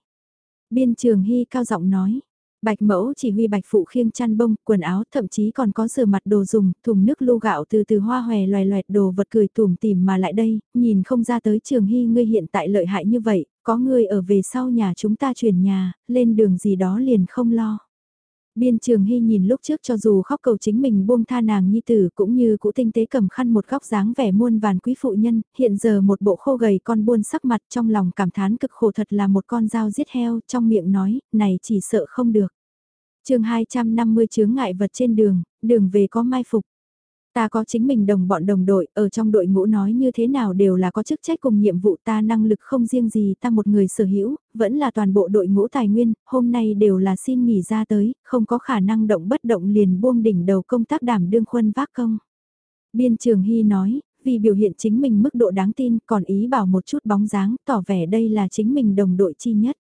Speaker 1: Biên trường hy cao giọng nói, Bạch mẫu chỉ huy bạch phụ khiêng chăn bông, quần áo, thậm chí còn có rửa mặt đồ dùng, thùng nước lu gạo từ từ hoa hòe loài loẹt đồ vật cười tủm tìm mà lại đây, nhìn không ra tới trường hy ngươi hiện tại lợi hại như vậy, có ngươi ở về sau nhà chúng ta chuyển nhà, lên đường gì đó liền không lo. Biên trường hy nhìn lúc trước cho dù khóc cầu chính mình buông tha nàng nhi tử cũng như cũ tinh tế cầm khăn một góc dáng vẻ muôn vàn quý phụ nhân, hiện giờ một bộ khô gầy con buôn sắc mặt trong lòng cảm thán cực khổ thật là một con dao giết heo, trong miệng nói, này chỉ sợ không được chương 250 chướng ngại vật trên đường, đường về có mai phục. Ta có chính mình đồng bọn đồng đội, ở trong đội ngũ nói như thế nào đều là có chức trách cùng nhiệm vụ ta năng lực không riêng gì ta một người sở hữu, vẫn là toàn bộ đội ngũ tài nguyên, hôm nay đều là xin nghỉ ra tới, không có khả năng động bất động liền buông đỉnh đầu công tác đảm đương khuân vác công. Biên trường Hy nói, vì biểu hiện chính mình mức độ đáng tin còn ý bảo một chút bóng dáng tỏ vẻ đây là chính mình đồng đội chi nhất.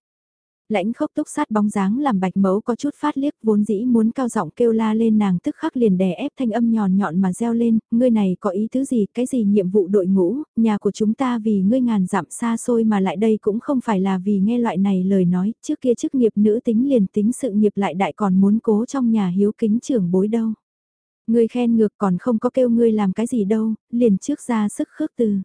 Speaker 1: Lãnh khốc túc sát bóng dáng làm bạch mẫu có chút phát liếc vốn dĩ muốn cao giọng kêu la lên nàng tức khắc liền đè ép thanh âm nhòn nhọn mà reo lên, ngươi này có ý thứ gì, cái gì nhiệm vụ đội ngũ, nhà của chúng ta vì ngươi ngàn dặm xa xôi mà lại đây cũng không phải là vì nghe loại này lời nói, trước kia chức nghiệp nữ tính liền tính sự nghiệp lại đại còn muốn cố trong nhà hiếu kính trưởng bối đâu. Ngươi khen ngược còn không có kêu ngươi làm cái gì đâu, liền trước ra sức khước từ.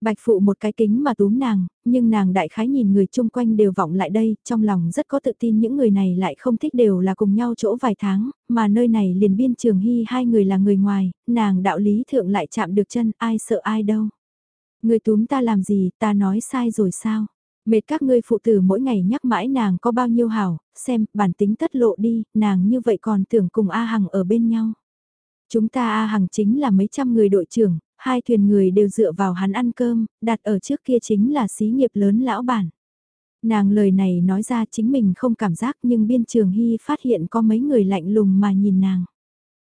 Speaker 1: Bạch phụ một cái kính mà túm nàng, nhưng nàng đại khái nhìn người chung quanh đều vọng lại đây, trong lòng rất có tự tin những người này lại không thích đều là cùng nhau chỗ vài tháng, mà nơi này liền biên trường hy hai người là người ngoài, nàng đạo lý thượng lại chạm được chân, ai sợ ai đâu. Người túm ta làm gì, ta nói sai rồi sao? Mệt các ngươi phụ tử mỗi ngày nhắc mãi nàng có bao nhiêu hảo, xem, bản tính tất lộ đi, nàng như vậy còn tưởng cùng A Hằng ở bên nhau. Chúng ta A Hằng chính là mấy trăm người đội trưởng, hai thuyền người đều dựa vào hắn ăn cơm, đặt ở trước kia chính là xí nghiệp lớn lão bản. Nàng lời này nói ra chính mình không cảm giác nhưng biên trường hy phát hiện có mấy người lạnh lùng mà nhìn nàng.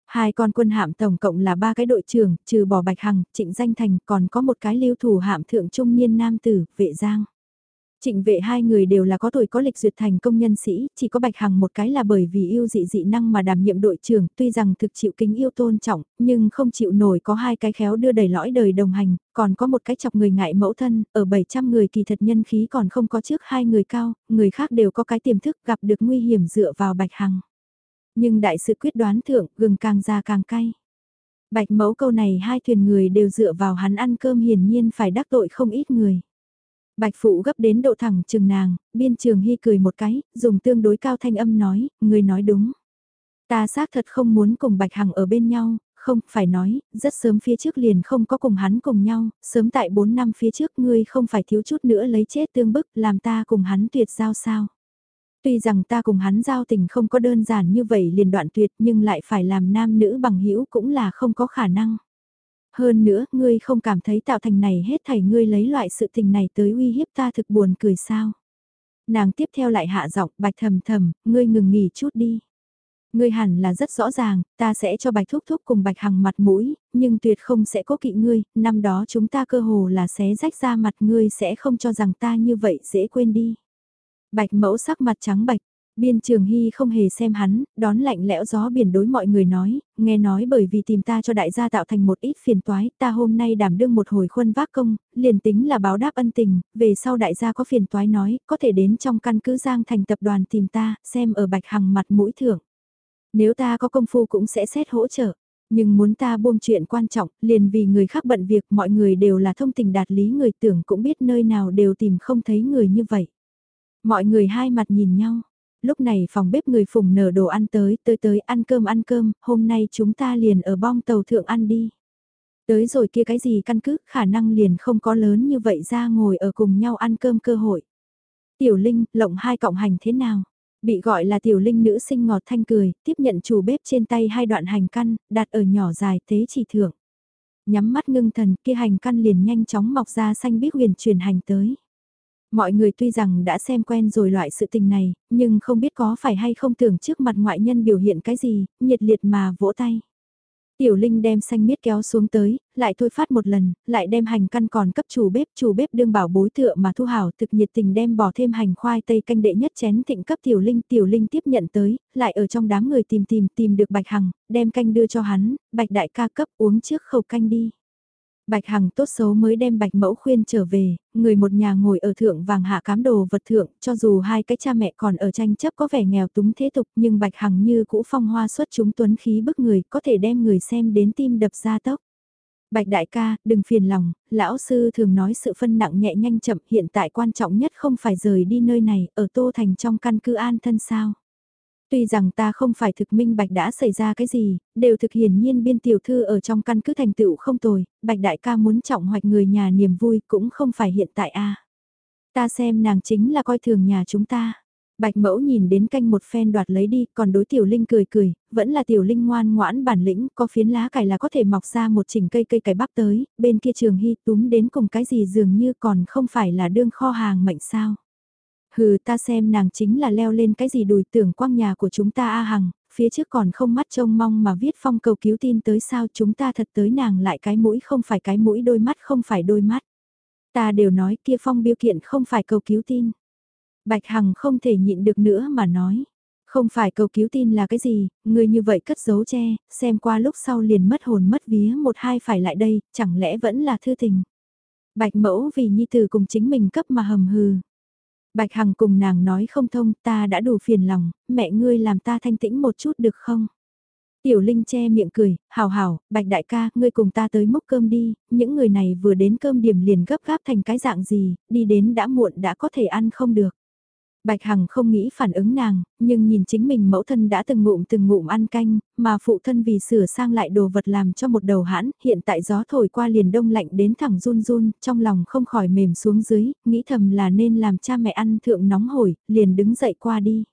Speaker 1: Hai con quân hạm tổng cộng là ba cái đội trưởng, trừ bỏ Bạch Hằng, Trịnh Danh Thành còn có một cái lưu thủ hạm thượng trung niên nam tử, vệ giang. Trịnh vệ hai người đều là có tuổi có lịch duyệt thành công nhân sĩ, chỉ có Bạch Hằng một cái là bởi vì yêu dị dị năng mà đảm nhiệm đội trưởng, tuy rằng thực chịu kính yêu tôn trọng, nhưng không chịu nổi có hai cái khéo đưa đầy lõi đời đồng hành, còn có một cái chọc người ngại mẫu thân, ở 700 người kỳ thật nhân khí còn không có trước hai người cao, người khác đều có cái tiềm thức gặp được nguy hiểm dựa vào Bạch Hằng. Nhưng đại sự quyết đoán thượng, gừng càng ra càng cay. Bạch mẫu câu này hai thuyền người đều dựa vào hắn ăn cơm hiển nhiên phải đắc tội không ít người. Bạch phụ gấp đến độ thẳng trường nàng, biên trường hy cười một cái, dùng tương đối cao thanh âm nói, người nói đúng. Ta xác thật không muốn cùng Bạch Hằng ở bên nhau, không, phải nói, rất sớm phía trước liền không có cùng hắn cùng nhau, sớm tại 4 năm phía trước ngươi không phải thiếu chút nữa lấy chết tương bức làm ta cùng hắn tuyệt giao sao. Tuy rằng ta cùng hắn giao tình không có đơn giản như vậy liền đoạn tuyệt nhưng lại phải làm nam nữ bằng hữu cũng là không có khả năng. Hơn nữa, ngươi không cảm thấy tạo thành này hết thảy ngươi lấy loại sự tình này tới uy hiếp ta thực buồn cười sao. Nàng tiếp theo lại hạ giọng bạch thầm thầm, ngươi ngừng nghỉ chút đi. Ngươi hẳn là rất rõ ràng, ta sẽ cho bạch thúc thúc cùng bạch hằng mặt mũi, nhưng tuyệt không sẽ cố kỵ ngươi, năm đó chúng ta cơ hồ là xé rách ra mặt ngươi sẽ không cho rằng ta như vậy dễ quên đi. Bạch mẫu sắc mặt trắng bạch, Biên Trường Hy không hề xem hắn, đón lạnh lẽo gió biển đối mọi người nói, nghe nói bởi vì tìm ta cho đại gia tạo thành một ít phiền toái, ta hôm nay đảm đương một hồi khuân vác công, liền tính là báo đáp ân tình, về sau đại gia có phiền toái nói, có thể đến trong căn cứ Giang thành tập đoàn tìm ta, xem ở Bạch Hằng mặt mũi thưởng. Nếu ta có công phu cũng sẽ xét hỗ trợ. Nhưng muốn ta buông chuyện quan trọng, liền vì người khác bận việc mọi người đều là thông tình đạt lý người tưởng cũng biết nơi nào đều tìm không thấy người như vậy. Mọi người hai mặt nhìn nhau. Lúc này phòng bếp người phùng nở đồ ăn tới, tới tới ăn cơm ăn cơm, hôm nay chúng ta liền ở bong tàu thượng ăn đi. Tới rồi kia cái gì căn cứ, khả năng liền không có lớn như vậy ra ngồi ở cùng nhau ăn cơm cơ hội. Tiểu Linh, lộng hai cọng hành thế nào? Bị gọi là tiểu linh nữ sinh ngọt thanh cười, tiếp nhận chủ bếp trên tay hai đoạn hành căn, đặt ở nhỏ dài thế chỉ thượng. Nhắm mắt ngưng thần kia hành căn liền nhanh chóng mọc ra xanh biếc huyền truyền hành tới. Mọi người tuy rằng đã xem quen rồi loại sự tình này, nhưng không biết có phải hay không tưởng trước mặt ngoại nhân biểu hiện cái gì, nhiệt liệt mà vỗ tay. Tiểu Linh đem xanh miết kéo xuống tới, lại thôi phát một lần, lại đem hành căn còn cấp chủ bếp, chủ bếp đương bảo bối tựa mà thu hảo thực nhiệt tình đem bỏ thêm hành khoai tây canh đệ nhất chén thịnh cấp Tiểu Linh, Tiểu Linh tiếp nhận tới, lại ở trong đám người tìm tìm tìm được Bạch Hằng, đem canh đưa cho hắn, Bạch đại ca cấp uống trước khẩu canh đi. Bạch Hằng tốt xấu mới đem Bạch Mẫu khuyên trở về, người một nhà ngồi ở thượng vàng hạ cám đồ vật thượng, cho dù hai cái cha mẹ còn ở tranh chấp có vẻ nghèo túng thế tục nhưng Bạch Hằng như cũ phong hoa xuất chúng tuấn khí bức người, có thể đem người xem đến tim đập ra tốc. Bạch đại ca, đừng phiền lòng, lão sư thường nói sự phân nặng nhẹ nhanh chậm hiện tại quan trọng nhất không phải rời đi nơi này, ở Tô Thành trong căn cứ an thân sao. Tuy rằng ta không phải thực minh bạch đã xảy ra cái gì, đều thực hiển nhiên biên tiểu thư ở trong căn cứ thành tựu không tồi, bạch đại ca muốn trọng hoạch người nhà niềm vui cũng không phải hiện tại a Ta xem nàng chính là coi thường nhà chúng ta. Bạch mẫu nhìn đến canh một phen đoạt lấy đi, còn đối tiểu linh cười cười, vẫn là tiểu linh ngoan ngoãn bản lĩnh, có phiến lá cải là có thể mọc ra một chỉnh cây cây cải bắp tới, bên kia trường hy túm đến cùng cái gì dường như còn không phải là đương kho hàng mệnh sao. Hừ ta xem nàng chính là leo lên cái gì đùi tưởng quang nhà của chúng ta A Hằng, phía trước còn không mắt trông mong mà viết phong cầu cứu tin tới sao chúng ta thật tới nàng lại cái mũi không phải cái mũi đôi mắt không phải đôi mắt. Ta đều nói kia phong biêu kiện không phải cầu cứu tin. Bạch Hằng không thể nhịn được nữa mà nói. Không phải cầu cứu tin là cái gì, người như vậy cất giấu che, xem qua lúc sau liền mất hồn mất vía một hai phải lại đây, chẳng lẽ vẫn là thư tình. Bạch mẫu vì nhi tử cùng chính mình cấp mà hầm hừ. Bạch Hằng cùng nàng nói không thông ta đã đủ phiền lòng, mẹ ngươi làm ta thanh tĩnh một chút được không? Tiểu Linh che miệng cười, hào hào, Bạch đại ca, ngươi cùng ta tới múc cơm đi, những người này vừa đến cơm điểm liền gấp gáp thành cái dạng gì, đi đến đã muộn đã có thể ăn không được. Bạch Hằng không nghĩ phản ứng nàng, nhưng nhìn chính mình mẫu thân đã từng ngụm từng ngụm ăn canh, mà phụ thân vì sửa sang lại đồ vật làm cho một đầu hãn, hiện tại gió thổi qua liền đông lạnh đến thẳng run run, trong lòng không khỏi mềm xuống dưới, nghĩ thầm là nên làm cha mẹ ăn thượng nóng hổi, liền đứng dậy qua đi.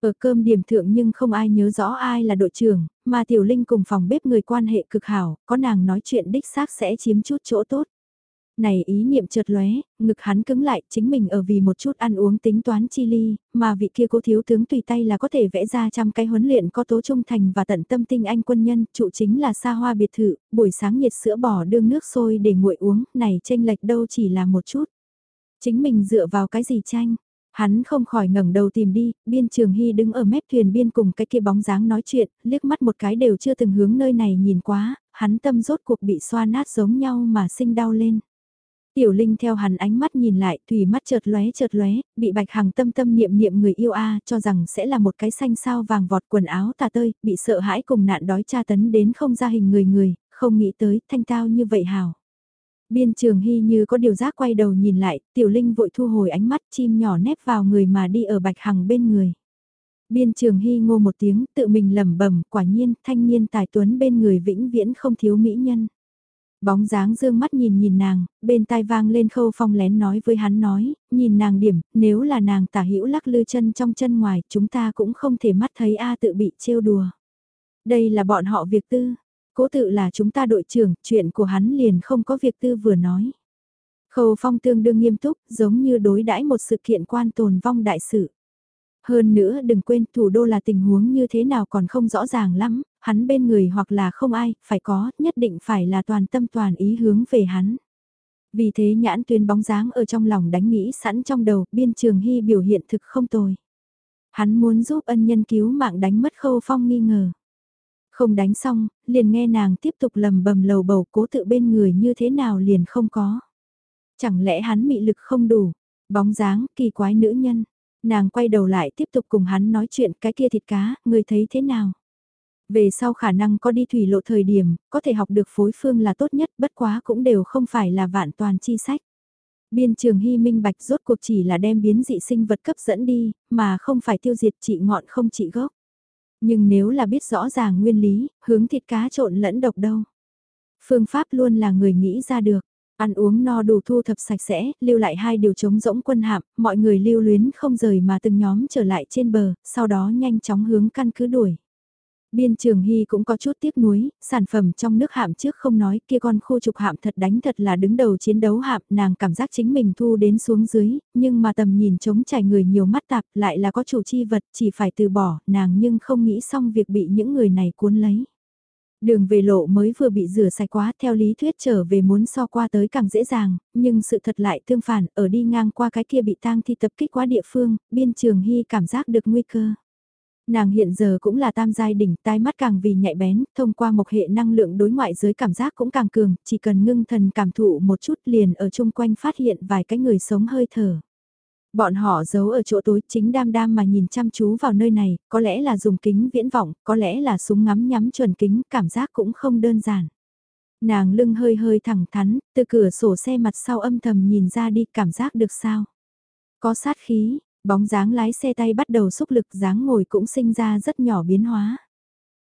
Speaker 1: Ở cơm điểm thượng nhưng không ai nhớ rõ ai là đội trưởng, mà Tiểu Linh cùng phòng bếp người quan hệ cực hảo, có nàng nói chuyện đích xác sẽ chiếm chút chỗ tốt này ý niệm chợt lóe, ngực hắn cứng lại, chính mình ở vì một chút ăn uống tính toán chi ly, mà vị kia cố thiếu tướng tùy tay là có thể vẽ ra trăm cái huấn luyện có tố trung thành và tận tâm tinh anh quân nhân, trụ chính là xa hoa biệt thự, buổi sáng nhiệt sữa bò đương nước sôi để nguội uống, này tranh lệch đâu chỉ là một chút. Chính mình dựa vào cái gì tranh? Hắn không khỏi ngẩng đầu tìm đi, biên trường hy đứng ở mép thuyền biên cùng cái kia bóng dáng nói chuyện, liếc mắt một cái đều chưa từng hướng nơi này nhìn quá, hắn tâm rốt cuộc bị xoa nát giống nhau mà sinh đau lên. Tiểu Linh theo hắn ánh mắt nhìn lại, thủy mắt chợt lóe chợt lóe, bị Bạch Hằng tâm tâm niệm niệm người yêu a, cho rằng sẽ là một cái xanh sao vàng vọt quần áo tà tơi, bị sợ hãi cùng nạn đói tra tấn đến không ra hình người người, không nghĩ tới thanh tao như vậy hào. Biên trường hy như có điều giác quay đầu nhìn lại, tiểu linh vội thu hồi ánh mắt chim nhỏ nép vào người mà đi ở bạch hằng bên người. Biên trường hy ngô một tiếng tự mình lẩm bẩm quả nhiên thanh niên tài tuấn bên người vĩnh viễn không thiếu mỹ nhân. Bóng dáng dương mắt nhìn nhìn nàng, bên tai vang lên khâu phong lén nói với hắn nói, nhìn nàng điểm, nếu là nàng tả hữu lắc lư chân trong chân ngoài, chúng ta cũng không thể mắt thấy A tự bị trêu đùa. Đây là bọn họ việc tư, cố tự là chúng ta đội trưởng, chuyện của hắn liền không có việc tư vừa nói. Khâu phong tương đương nghiêm túc, giống như đối đãi một sự kiện quan tồn vong đại sự. Hơn nữa đừng quên thủ đô là tình huống như thế nào còn không rõ ràng lắm, hắn bên người hoặc là không ai, phải có, nhất định phải là toàn tâm toàn ý hướng về hắn. Vì thế nhãn tuyến bóng dáng ở trong lòng đánh nghĩ sẵn trong đầu, biên trường hy biểu hiện thực không tồi. Hắn muốn giúp ân nhân cứu mạng đánh mất khâu phong nghi ngờ. Không đánh xong, liền nghe nàng tiếp tục lầm bầm lầu bầu cố tự bên người như thế nào liền không có. Chẳng lẽ hắn mị lực không đủ, bóng dáng, kỳ quái nữ nhân. Nàng quay đầu lại tiếp tục cùng hắn nói chuyện cái kia thịt cá, người thấy thế nào? Về sau khả năng có đi thủy lộ thời điểm, có thể học được phối phương là tốt nhất, bất quá cũng đều không phải là vạn toàn chi sách. Biên trường hy minh bạch rốt cuộc chỉ là đem biến dị sinh vật cấp dẫn đi, mà không phải tiêu diệt trị ngọn không trị gốc. Nhưng nếu là biết rõ ràng nguyên lý, hướng thịt cá trộn lẫn độc đâu. Phương pháp luôn là người nghĩ ra được. Ăn uống no đủ thu thập sạch sẽ, lưu lại hai điều chống rỗng quân hạm, mọi người lưu luyến không rời mà từng nhóm trở lại trên bờ, sau đó nhanh chóng hướng căn cứ đuổi. Biên Trường Hy cũng có chút tiếc nuối, sản phẩm trong nước hạm trước không nói kia con khu trục hạm thật đánh thật là đứng đầu chiến đấu hạm, nàng cảm giác chính mình thu đến xuống dưới, nhưng mà tầm nhìn chống trải người nhiều mắt tạp lại là có chủ chi vật chỉ phải từ bỏ, nàng nhưng không nghĩ xong việc bị những người này cuốn lấy. Đường về lộ mới vừa bị rửa sạch quá theo lý thuyết trở về muốn so qua tới càng dễ dàng, nhưng sự thật lại tương phản, ở đi ngang qua cái kia bị tang thi tập kích quá địa phương, biên trường hy cảm giác được nguy cơ. Nàng hiện giờ cũng là tam giai đỉnh, tai mắt càng vì nhạy bén, thông qua một hệ năng lượng đối ngoại giới cảm giác cũng càng cường, chỉ cần ngưng thần cảm thụ một chút liền ở chung quanh phát hiện vài cái người sống hơi thở. Bọn họ giấu ở chỗ tối chính đam đam mà nhìn chăm chú vào nơi này, có lẽ là dùng kính viễn vọng, có lẽ là súng ngắm nhắm chuẩn kính, cảm giác cũng không đơn giản. Nàng lưng hơi hơi thẳng thắn, từ cửa sổ xe mặt sau âm thầm nhìn ra đi cảm giác được sao. Có sát khí, bóng dáng lái xe tay bắt đầu xúc lực dáng ngồi cũng sinh ra rất nhỏ biến hóa.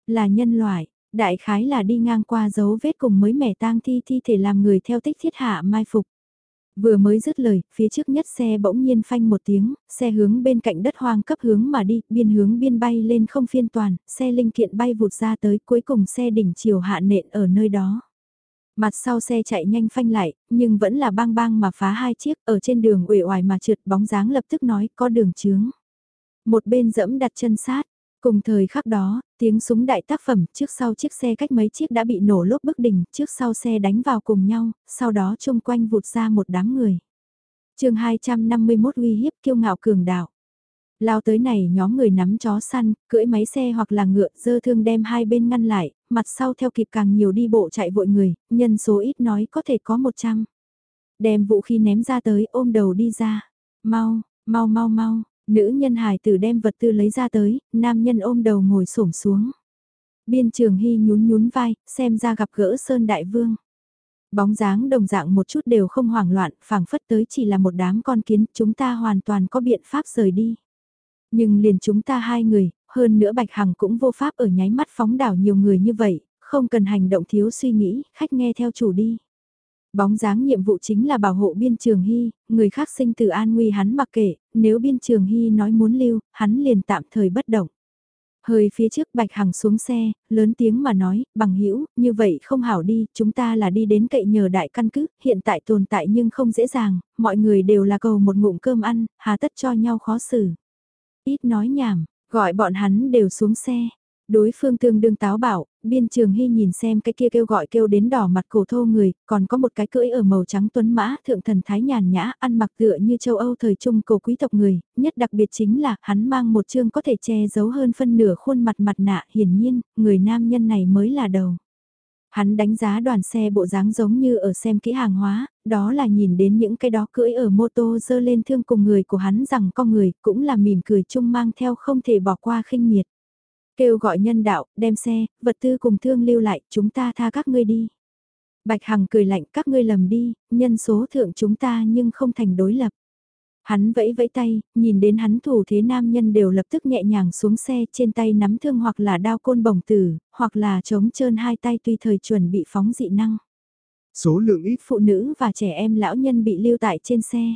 Speaker 1: Là nhân loại, đại khái là đi ngang qua dấu vết cùng mới mẻ tang thi thi thể làm người theo tích thiết hạ mai phục. Vừa mới dứt lời, phía trước nhất xe bỗng nhiên phanh một tiếng, xe hướng bên cạnh đất hoang cấp hướng mà đi, biên hướng biên bay lên không phiên toàn, xe linh kiện bay vụt ra tới cuối cùng xe đỉnh chiều hạ nện ở nơi đó. Mặt sau xe chạy nhanh phanh lại, nhưng vẫn là bang bang mà phá hai chiếc ở trên đường uể oải mà trượt bóng dáng lập tức nói có đường chướng. Một bên dẫm đặt chân sát, Cùng thời khắc đó, tiếng súng đại tác phẩm trước sau chiếc xe cách mấy chiếc đã bị nổ lốp bức đỉnh, trước sau xe đánh vào cùng nhau, sau đó chung quanh vụt ra một đám người. chương 251 uy hiếp kiêu ngạo cường đạo. Lao tới này nhóm người nắm chó săn, cưỡi máy xe hoặc là ngựa dơ thương đem hai bên ngăn lại, mặt sau theo kịp càng nhiều đi bộ chạy vội người, nhân số ít nói có thể có 100. Đem vũ khí ném ra tới ôm đầu đi ra. Mau, mau mau mau, Nữ nhân hài tử đem vật tư lấy ra tới, nam nhân ôm đầu ngồi xổm xuống. Biên trường hy nhún nhún vai, xem ra gặp gỡ Sơn Đại Vương. Bóng dáng đồng dạng một chút đều không hoảng loạn, phảng phất tới chỉ là một đám con kiến, chúng ta hoàn toàn có biện pháp rời đi. Nhưng liền chúng ta hai người, hơn nữa Bạch Hằng cũng vô pháp ở nháy mắt phóng đảo nhiều người như vậy, không cần hành động thiếu suy nghĩ, khách nghe theo chủ đi. Bóng dáng nhiệm vụ chính là bảo hộ biên trường hy, người khác sinh từ an nguy hắn mặc kệ, nếu biên trường hy nói muốn lưu, hắn liền tạm thời bất động. Hơi phía trước Bạch Hằng xuống xe, lớn tiếng mà nói, bằng hữu như vậy không hảo đi, chúng ta là đi đến cậy nhờ đại căn cứ, hiện tại tồn tại nhưng không dễ dàng, mọi người đều là cầu một ngụm cơm ăn, hà tất cho nhau khó xử. Ít nói nhảm, gọi bọn hắn đều xuống xe, Đối phương tương đương táo bảo, biên trường hy nhìn xem cái kia kêu gọi kêu đến đỏ mặt cổ thô người, còn có một cái cưỡi ở màu trắng tuấn mã thượng thần thái nhàn nhã, ăn mặc tựa như châu Âu thời trung cổ quý tộc người, nhất đặc biệt chính là hắn mang một chương có thể che giấu hơn phân nửa khuôn mặt mặt nạ, hiển nhiên, người nam nhân này mới là đầu. Hắn đánh giá đoàn xe bộ dáng giống như ở xem kỹ hàng hóa, đó là nhìn đến những cái đó cưỡi ở mô tô dơ lên thương cùng người của hắn rằng con người cũng là mỉm cười chung mang theo không thể bỏ qua khinh miệt. Kêu gọi nhân đạo, đem xe, vật tư cùng thương lưu lại, chúng ta tha các ngươi đi. Bạch Hằng cười lạnh các ngươi lầm đi, nhân số thượng chúng ta nhưng không thành đối lập. Hắn vẫy vẫy tay, nhìn đến hắn thủ thế nam nhân đều lập tức nhẹ nhàng xuống xe trên tay nắm thương hoặc là đao côn bổng tử, hoặc là chống trơn hai tay tùy thời chuẩn bị phóng dị năng.
Speaker 2: Số lượng ít
Speaker 1: phụ nữ và trẻ em lão nhân bị lưu tại trên xe.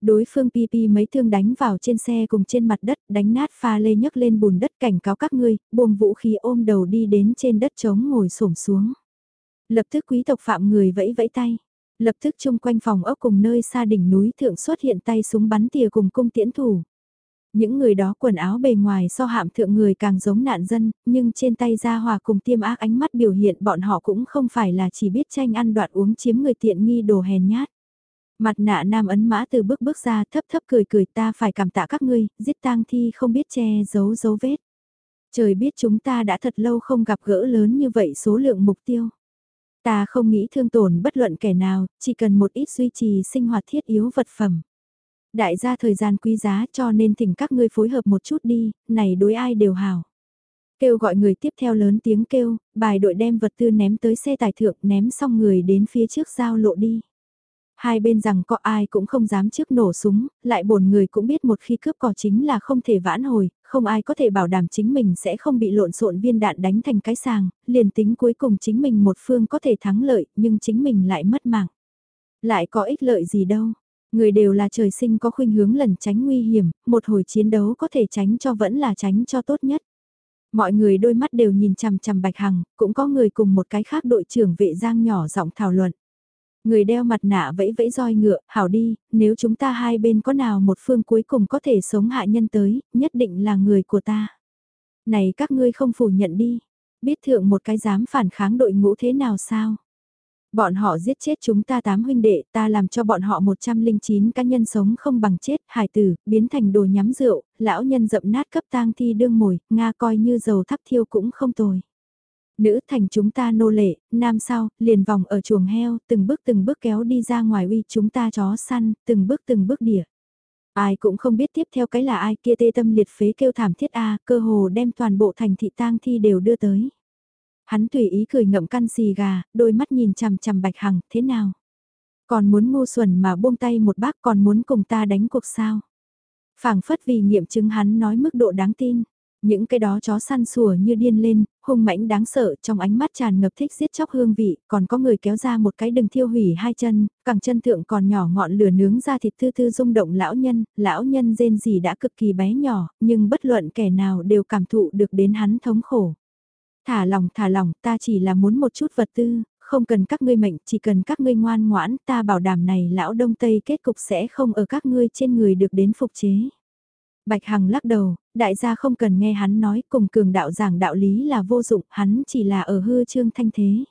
Speaker 1: Đối phương pi pi mấy thương đánh vào trên xe cùng trên mặt đất, đánh nát pha lê nhấc lên bùn đất cảnh cáo các ngươi, buông vũ khí ôm đầu đi đến trên đất trống ngồi xổm xuống. Lập tức quý tộc phạm người vẫy vẫy tay. Lập tức chung quanh phòng ốc cùng nơi xa đỉnh núi thượng xuất hiện tay súng bắn tìa cùng cung tiễn thủ. Những người đó quần áo bề ngoài so hạm thượng người càng giống nạn dân, nhưng trên tay ra hòa cùng tiêm ác ánh mắt biểu hiện bọn họ cũng không phải là chỉ biết tranh ăn đoạn uống chiếm người tiện nghi đồ hèn nhát. Mặt nạ nam ấn mã từ bước bước ra thấp thấp cười cười ta phải cảm tạ các ngươi, giết tang thi không biết che giấu dấu vết. Trời biết chúng ta đã thật lâu không gặp gỡ lớn như vậy số lượng mục tiêu. Ta không nghĩ thương tổn bất luận kẻ nào, chỉ cần một ít duy trì sinh hoạt thiết yếu vật phẩm. Đại gia thời gian quý giá cho nên thỉnh các ngươi phối hợp một chút đi, này đối ai đều hảo. Kêu gọi người tiếp theo lớn tiếng kêu, bài đội đem vật tư ném tới xe tải thượng ném xong người đến phía trước giao lộ đi. Hai bên rằng có ai cũng không dám trước nổ súng, lại bổn người cũng biết một khi cướp cò chính là không thể vãn hồi, không ai có thể bảo đảm chính mình sẽ không bị lộn xộn viên đạn đánh thành cái sàng, liền tính cuối cùng chính mình một phương có thể thắng lợi nhưng chính mình lại mất mạng. Lại có ích lợi gì đâu, người đều là trời sinh có khuynh hướng lần tránh nguy hiểm, một hồi chiến đấu có thể tránh cho vẫn là tránh cho tốt nhất. Mọi người đôi mắt đều nhìn chằm chằm Bạch Hằng, cũng có người cùng một cái khác đội trưởng vệ giang nhỏ giọng thảo luận. Người đeo mặt nạ vẫy vẫy roi ngựa, hảo đi, nếu chúng ta hai bên có nào một phương cuối cùng có thể sống hạ nhân tới, nhất định là người của ta. Này các ngươi không phủ nhận đi, biết thượng một cái dám phản kháng đội ngũ thế nào sao? Bọn họ giết chết chúng ta tám huynh đệ, ta làm cho bọn họ 109 cá nhân sống không bằng chết, hải tử, biến thành đồ nhắm rượu, lão nhân dậm nát cấp tang thi đương mồi, Nga coi như dầu thắp thiêu cũng không tồi. Nữ thành chúng ta nô lệ, nam sao, liền vòng ở chuồng heo, từng bước từng bước kéo đi ra ngoài uy chúng ta chó săn, từng bước từng bước đỉa. Ai cũng không biết tiếp theo cái là ai kia tê tâm liệt phế kêu thảm thiết a cơ hồ đem toàn bộ thành thị tang thi đều đưa tới. Hắn tùy ý cười ngậm căn xì gà, đôi mắt nhìn chằm chằm bạch hằng, thế nào? Còn muốn ngu xuẩn mà buông tay một bác còn muốn cùng ta đánh cuộc sao? phảng phất vì nghiệm chứng hắn nói mức độ đáng tin. Những cái đó chó săn sủa như điên lên, hung mãnh đáng sợ trong ánh mắt tràn ngập thích giết chóc hương vị, còn có người kéo ra một cái đừng thiêu hủy hai chân, cẳng chân thượng còn nhỏ ngọn lửa nướng ra thịt thư thư rung động lão nhân, lão nhân rên gì đã cực kỳ bé nhỏ, nhưng bất luận kẻ nào đều cảm thụ được đến hắn thống khổ. Thả lòng thả lòng, ta chỉ là muốn một chút vật tư, không cần các ngươi mệnh, chỉ cần các ngươi ngoan ngoãn, ta bảo đảm này lão đông tây kết cục sẽ không ở các ngươi trên người được đến phục chế. Bạch Hằng lắc đầu, đại gia không cần nghe hắn nói cùng cường đạo giảng đạo lý là vô dụng, hắn chỉ là ở hư trương thanh thế.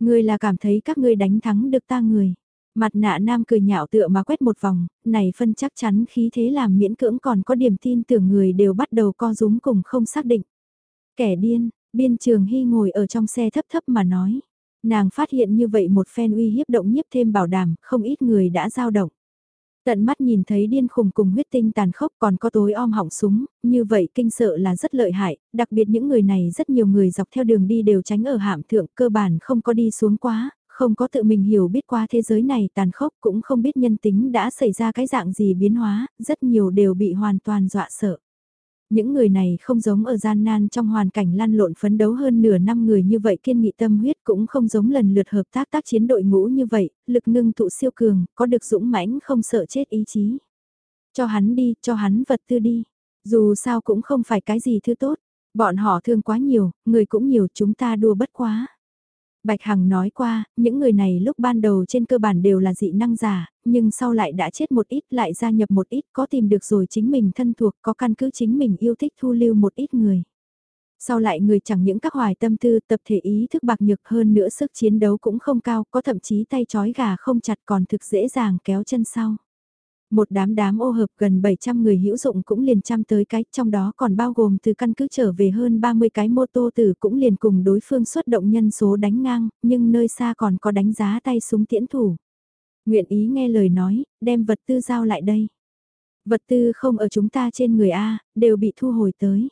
Speaker 1: Ngươi là cảm thấy các ngươi đánh thắng được ta người. Mặt nạ nam cười nhạo tựa mà quét một vòng, này phân chắc chắn khí thế làm miễn cưỡng còn có điểm tin tưởng người đều bắt đầu co rúm cùng không xác định. Kẻ điên, biên trường hy ngồi ở trong xe thấp thấp mà nói. Nàng phát hiện như vậy một phen uy hiếp động nhiếp thêm bảo đảm, không ít người đã dao động. Tận mắt nhìn thấy điên khùng cùng huyết tinh tàn khốc còn có tối om hỏng súng, như vậy kinh sợ là rất lợi hại, đặc biệt những người này rất nhiều người dọc theo đường đi đều tránh ở hạm thượng cơ bản không có đi xuống quá, không có tự mình hiểu biết qua thế giới này tàn khốc cũng không biết nhân tính đã xảy ra cái dạng gì biến hóa, rất nhiều đều bị hoàn toàn dọa sợ. Những người này không giống ở gian nan trong hoàn cảnh lan lộn phấn đấu hơn nửa năm người như vậy kiên nghị tâm huyết cũng không giống lần lượt hợp tác tác chiến đội ngũ như vậy, lực ngưng tụ siêu cường, có được dũng mãnh không sợ chết ý chí. Cho hắn đi, cho hắn vật tư đi. Dù sao cũng không phải cái gì thứ tốt. Bọn họ thương quá nhiều, người cũng nhiều chúng ta đua bất quá. Bạch Hằng nói qua, những người này lúc ban đầu trên cơ bản đều là dị năng giả, nhưng sau lại đã chết một ít lại gia nhập một ít có tìm được rồi chính mình thân thuộc có căn cứ chính mình yêu thích thu lưu một ít người. Sau lại người chẳng những các hoài tâm tư tập thể ý thức bạc nhược hơn nữa sức chiến đấu cũng không cao, có thậm chí tay chói gà không chặt còn thực dễ dàng kéo chân sau. Một đám đám ô hợp gần 700 người hữu dụng cũng liền trăm tới cái, trong đó còn bao gồm từ căn cứ trở về hơn 30 cái mô tô tử cũng liền cùng đối phương xuất động nhân số đánh ngang, nhưng nơi xa còn có đánh giá tay súng tiễn thủ. Nguyện ý nghe lời nói, đem vật tư giao lại đây. Vật tư không ở chúng ta trên người A, đều bị thu hồi tới.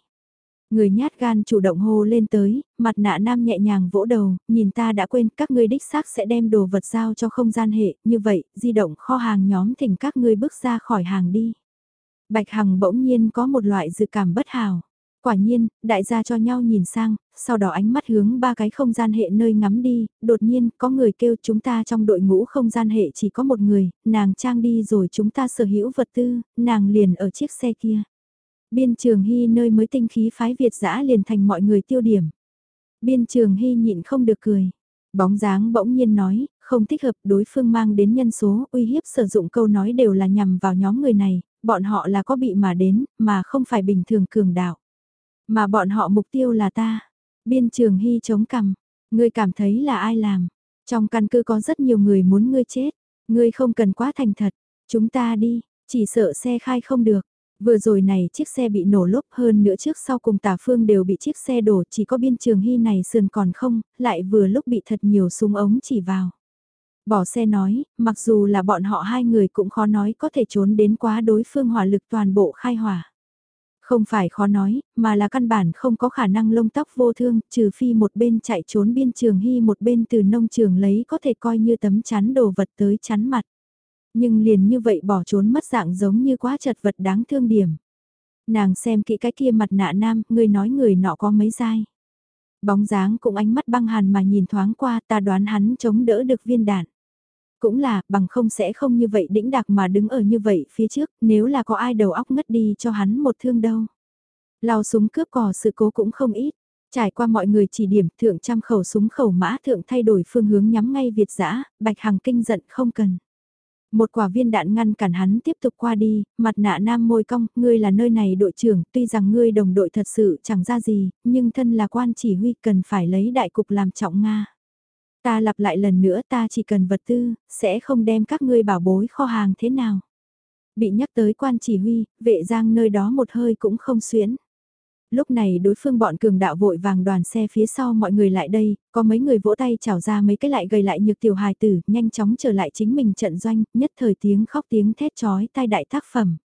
Speaker 1: Người nhát gan chủ động hô lên tới, mặt nạ nam nhẹ nhàng vỗ đầu, nhìn ta đã quên các ngươi đích xác sẽ đem đồ vật giao cho không gian hệ, như vậy, di động kho hàng nhóm thỉnh các ngươi bước ra khỏi hàng đi. Bạch Hằng bỗng nhiên có một loại dự cảm bất hào. Quả nhiên, đại gia cho nhau nhìn sang, sau đó ánh mắt hướng ba cái không gian hệ nơi ngắm đi, đột nhiên có người kêu chúng ta trong đội ngũ không gian hệ chỉ có một người, nàng trang đi rồi chúng ta sở hữu vật tư, nàng liền ở chiếc xe kia. Biên trường hy nơi mới tinh khí phái Việt dã liền thành mọi người tiêu điểm. Biên trường hy nhịn không được cười. Bóng dáng bỗng nhiên nói, không thích hợp đối phương mang đến nhân số uy hiếp sử dụng câu nói đều là nhằm vào nhóm người này, bọn họ là có bị mà đến, mà không phải bình thường cường đạo. Mà bọn họ mục tiêu là ta. Biên trường hy chống cằm, ngươi cảm thấy là ai làm. Trong căn cứ có rất nhiều người muốn ngươi chết, ngươi không cần quá thành thật, chúng ta đi, chỉ sợ xe khai không được. Vừa rồi này chiếc xe bị nổ lốp hơn nữa trước sau cùng tả phương đều bị chiếc xe đổ chỉ có biên trường hy này sườn còn không, lại vừa lúc bị thật nhiều súng ống chỉ vào. Bỏ xe nói, mặc dù là bọn họ hai người cũng khó nói có thể trốn đến quá đối phương hỏa lực toàn bộ khai hỏa. Không phải khó nói, mà là căn bản không có khả năng lông tóc vô thương, trừ phi một bên chạy trốn biên trường hy một bên từ nông trường lấy có thể coi như tấm chắn đồ vật tới chắn mặt. Nhưng liền như vậy bỏ trốn mất dạng giống như quá chật vật đáng thương điểm. Nàng xem kỹ cái kia mặt nạ nam, người nói người nọ có mấy dai. Bóng dáng cũng ánh mắt băng hàn mà nhìn thoáng qua ta đoán hắn chống đỡ được viên đạn. Cũng là, bằng không sẽ không như vậy đĩnh đặc mà đứng ở như vậy phía trước, nếu là có ai đầu óc ngất đi cho hắn một thương đâu. Lao súng cướp cò sự cố cũng không ít. Trải qua mọi người chỉ điểm thượng trăm khẩu súng khẩu mã thượng thay đổi phương hướng nhắm ngay Việt giã, Bạch Hằng kinh giận không cần. Một quả viên đạn ngăn cản hắn tiếp tục qua đi, mặt nạ nam môi cong, ngươi là nơi này đội trưởng, tuy rằng ngươi đồng đội thật sự chẳng ra gì, nhưng thân là quan chỉ huy cần phải lấy đại cục làm trọng Nga. Ta lặp lại lần nữa ta chỉ cần vật tư, sẽ không đem các ngươi bảo bối kho hàng thế nào. Bị nhắc tới quan chỉ huy, vệ giang nơi đó một hơi cũng không xuyến lúc này đối phương bọn cường đạo vội vàng đoàn xe phía sau mọi người lại đây, có mấy người vỗ tay chào ra mấy cái lại gầy lại nhược tiểu hài tử, nhanh chóng trở lại chính mình trận doanh, nhất thời tiếng khóc tiếng thét chói tai đại tác phẩm.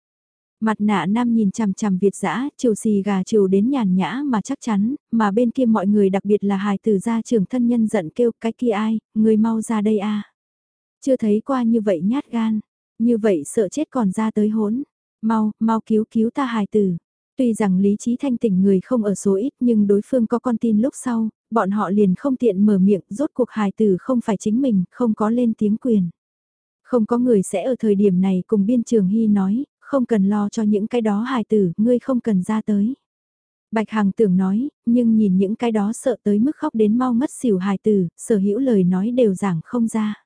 Speaker 1: Mặt nạ nam nhìn chằm chằm Việt dã chiều xì gà chiều đến nhàn nhã mà chắc chắn, mà bên kia mọi người đặc biệt là hài tử gia trưởng thân nhân giận kêu cái kia ai, người mau ra đây a Chưa thấy qua như vậy nhát gan, như vậy sợ chết còn ra tới hỗn. Mau, mau cứu cứu ta hài tử. Tuy rằng lý trí thanh tỉnh người không ở số ít nhưng đối phương có con tin lúc sau, bọn họ liền không tiện mở miệng rốt cuộc hài tử không phải chính mình, không có lên tiếng quyền. Không có người sẽ ở thời điểm này cùng biên trường hy nói, không cần lo cho những cái đó hài tử, ngươi không cần ra tới. Bạch Hằng tưởng nói, nhưng nhìn những cái đó sợ tới mức khóc đến mau ngất xỉu hài tử, sở hữu lời nói đều giảng không ra.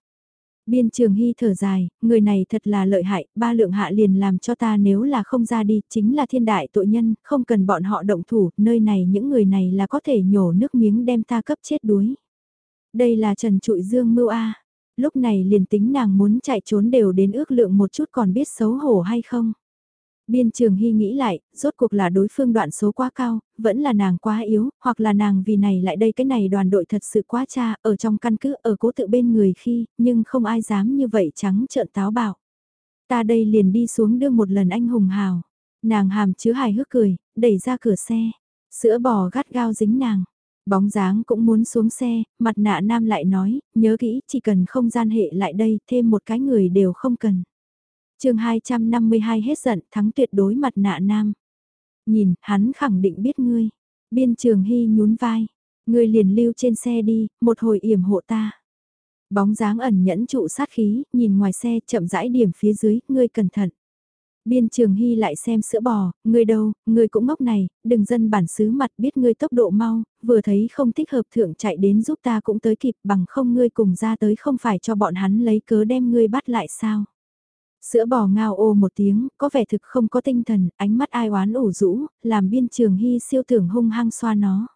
Speaker 1: Biên trường hy thở dài, người này thật là lợi hại, ba lượng hạ liền làm cho ta nếu là không ra đi, chính là thiên đại tội nhân, không cần bọn họ động thủ, nơi này những người này là có thể nhổ nước miếng đem ta cấp chết đuối. Đây là Trần Trụi Dương mưu A, lúc này liền tính nàng muốn chạy trốn đều đến ước lượng một chút còn biết xấu hổ hay không. Biên trường hy nghĩ lại, rốt cuộc là đối phương đoạn số quá cao, vẫn là nàng quá yếu, hoặc là nàng vì này lại đây cái này đoàn đội thật sự quá cha, ở trong căn cứ, ở cố tự bên người khi, nhưng không ai dám như vậy trắng trợn táo bạo. Ta đây liền đi xuống đưa một lần anh hùng hào. Nàng hàm chứa hài hước cười, đẩy ra cửa xe. Sữa bò gắt gao dính nàng. Bóng dáng cũng muốn xuống xe, mặt nạ nam lại nói, nhớ kỹ, chỉ cần không gian hệ lại đây, thêm một cái người đều không cần chương 252 hết giận thắng tuyệt đối mặt nạ nam. Nhìn, hắn khẳng định biết ngươi. Biên trường hy nhún vai. Ngươi liền lưu trên xe đi, một hồi yểm hộ ta. Bóng dáng ẩn nhẫn trụ sát khí, nhìn ngoài xe chậm rãi điểm phía dưới, ngươi cẩn thận. Biên trường hy lại xem sữa bò, ngươi đâu, ngươi cũng ngốc này, đừng dân bản xứ mặt biết ngươi tốc độ mau, vừa thấy không thích hợp thượng chạy đến giúp ta cũng tới kịp bằng không ngươi cùng ra tới không phải cho bọn hắn lấy cớ đem ngươi bắt lại sao. Sữa bò ngao ô một tiếng, có vẻ thực không có tinh thần, ánh mắt ai oán ủ rũ, làm biên trường hy siêu tưởng hung hăng xoa nó.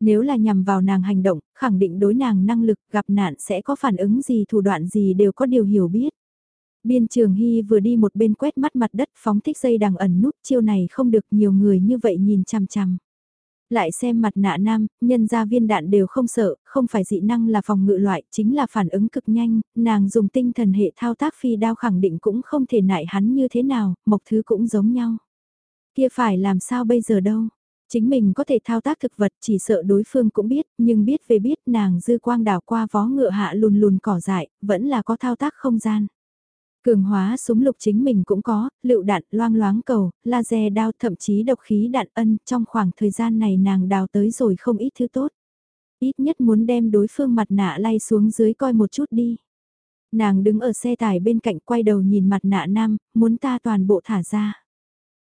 Speaker 1: Nếu là nhằm vào nàng hành động, khẳng định đối nàng năng lực gặp nạn sẽ có phản ứng gì thủ đoạn gì đều có điều hiểu biết. Biên trường hy vừa đi một bên quét mắt mặt đất phóng thích dây đằng ẩn nút chiêu này không được nhiều người như vậy nhìn chằm chằm lại xem mặt nạ nam, nhân ra viên đạn đều không sợ, không phải dị năng là phòng ngự loại, chính là phản ứng cực nhanh, nàng dùng tinh thần hệ thao tác phi đao khẳng định cũng không thể nại hắn như thế nào, mộc thứ cũng giống nhau. Kia phải làm sao bây giờ đâu? Chính mình có thể thao tác thực vật chỉ sợ đối phương cũng biết, nhưng biết về biết nàng dư quang đảo qua vó ngựa hạ lùn lùn cỏ dại, vẫn là có thao tác không gian. Cường hóa súng lục chính mình cũng có, lựu đạn, loang loáng cầu, laser đao thậm chí độc khí đạn ân, trong khoảng thời gian này nàng đào tới rồi không ít thứ tốt. Ít nhất muốn đem đối phương mặt nạ lay xuống dưới coi một chút đi. Nàng đứng ở xe tải bên cạnh quay đầu nhìn mặt nạ nam, muốn ta toàn bộ thả ra.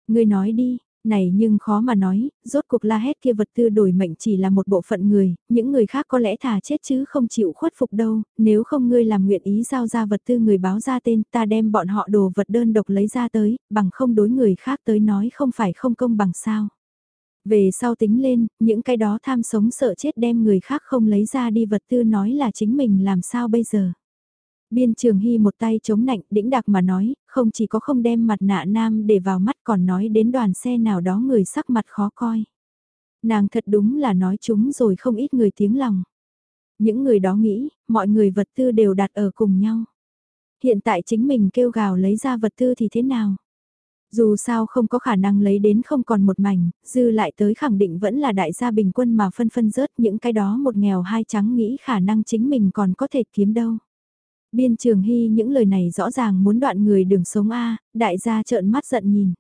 Speaker 1: Người nói đi, này nhưng khó mà nói, rốt cuộc la hét kia vật tư đổi mệnh chỉ là một bộ phận người, những người khác có lẽ thà chết chứ không chịu khuất phục đâu, nếu không ngươi làm nguyện ý giao ra vật tư người báo ra tên ta đem bọn họ đồ vật đơn độc lấy ra tới, bằng không đối người khác tới nói không phải không công bằng sao. Về sau tính lên, những cái đó tham sống sợ chết đem người khác không lấy ra đi vật tư nói là chính mình làm sao bây giờ. Biên trường hy một tay chống nạnh đĩnh đặc mà nói, không chỉ có không đem mặt nạ nam để vào mắt còn nói đến đoàn xe nào đó người sắc mặt khó coi. Nàng thật đúng là nói chúng rồi không ít người tiếng lòng. Những người đó nghĩ, mọi người vật tư đều đặt ở cùng nhau. Hiện tại chính mình kêu gào lấy ra vật tư thì thế nào? Dù sao không có khả năng lấy đến không còn một mảnh, dư lại tới khẳng định vẫn là đại gia bình quân mà phân phân rớt những cái đó một nghèo hai trắng nghĩ khả năng chính mình còn có thể kiếm đâu. Biên trường hy những lời này rõ ràng muốn đoạn người đường sống A, đại gia trợn mắt giận nhìn.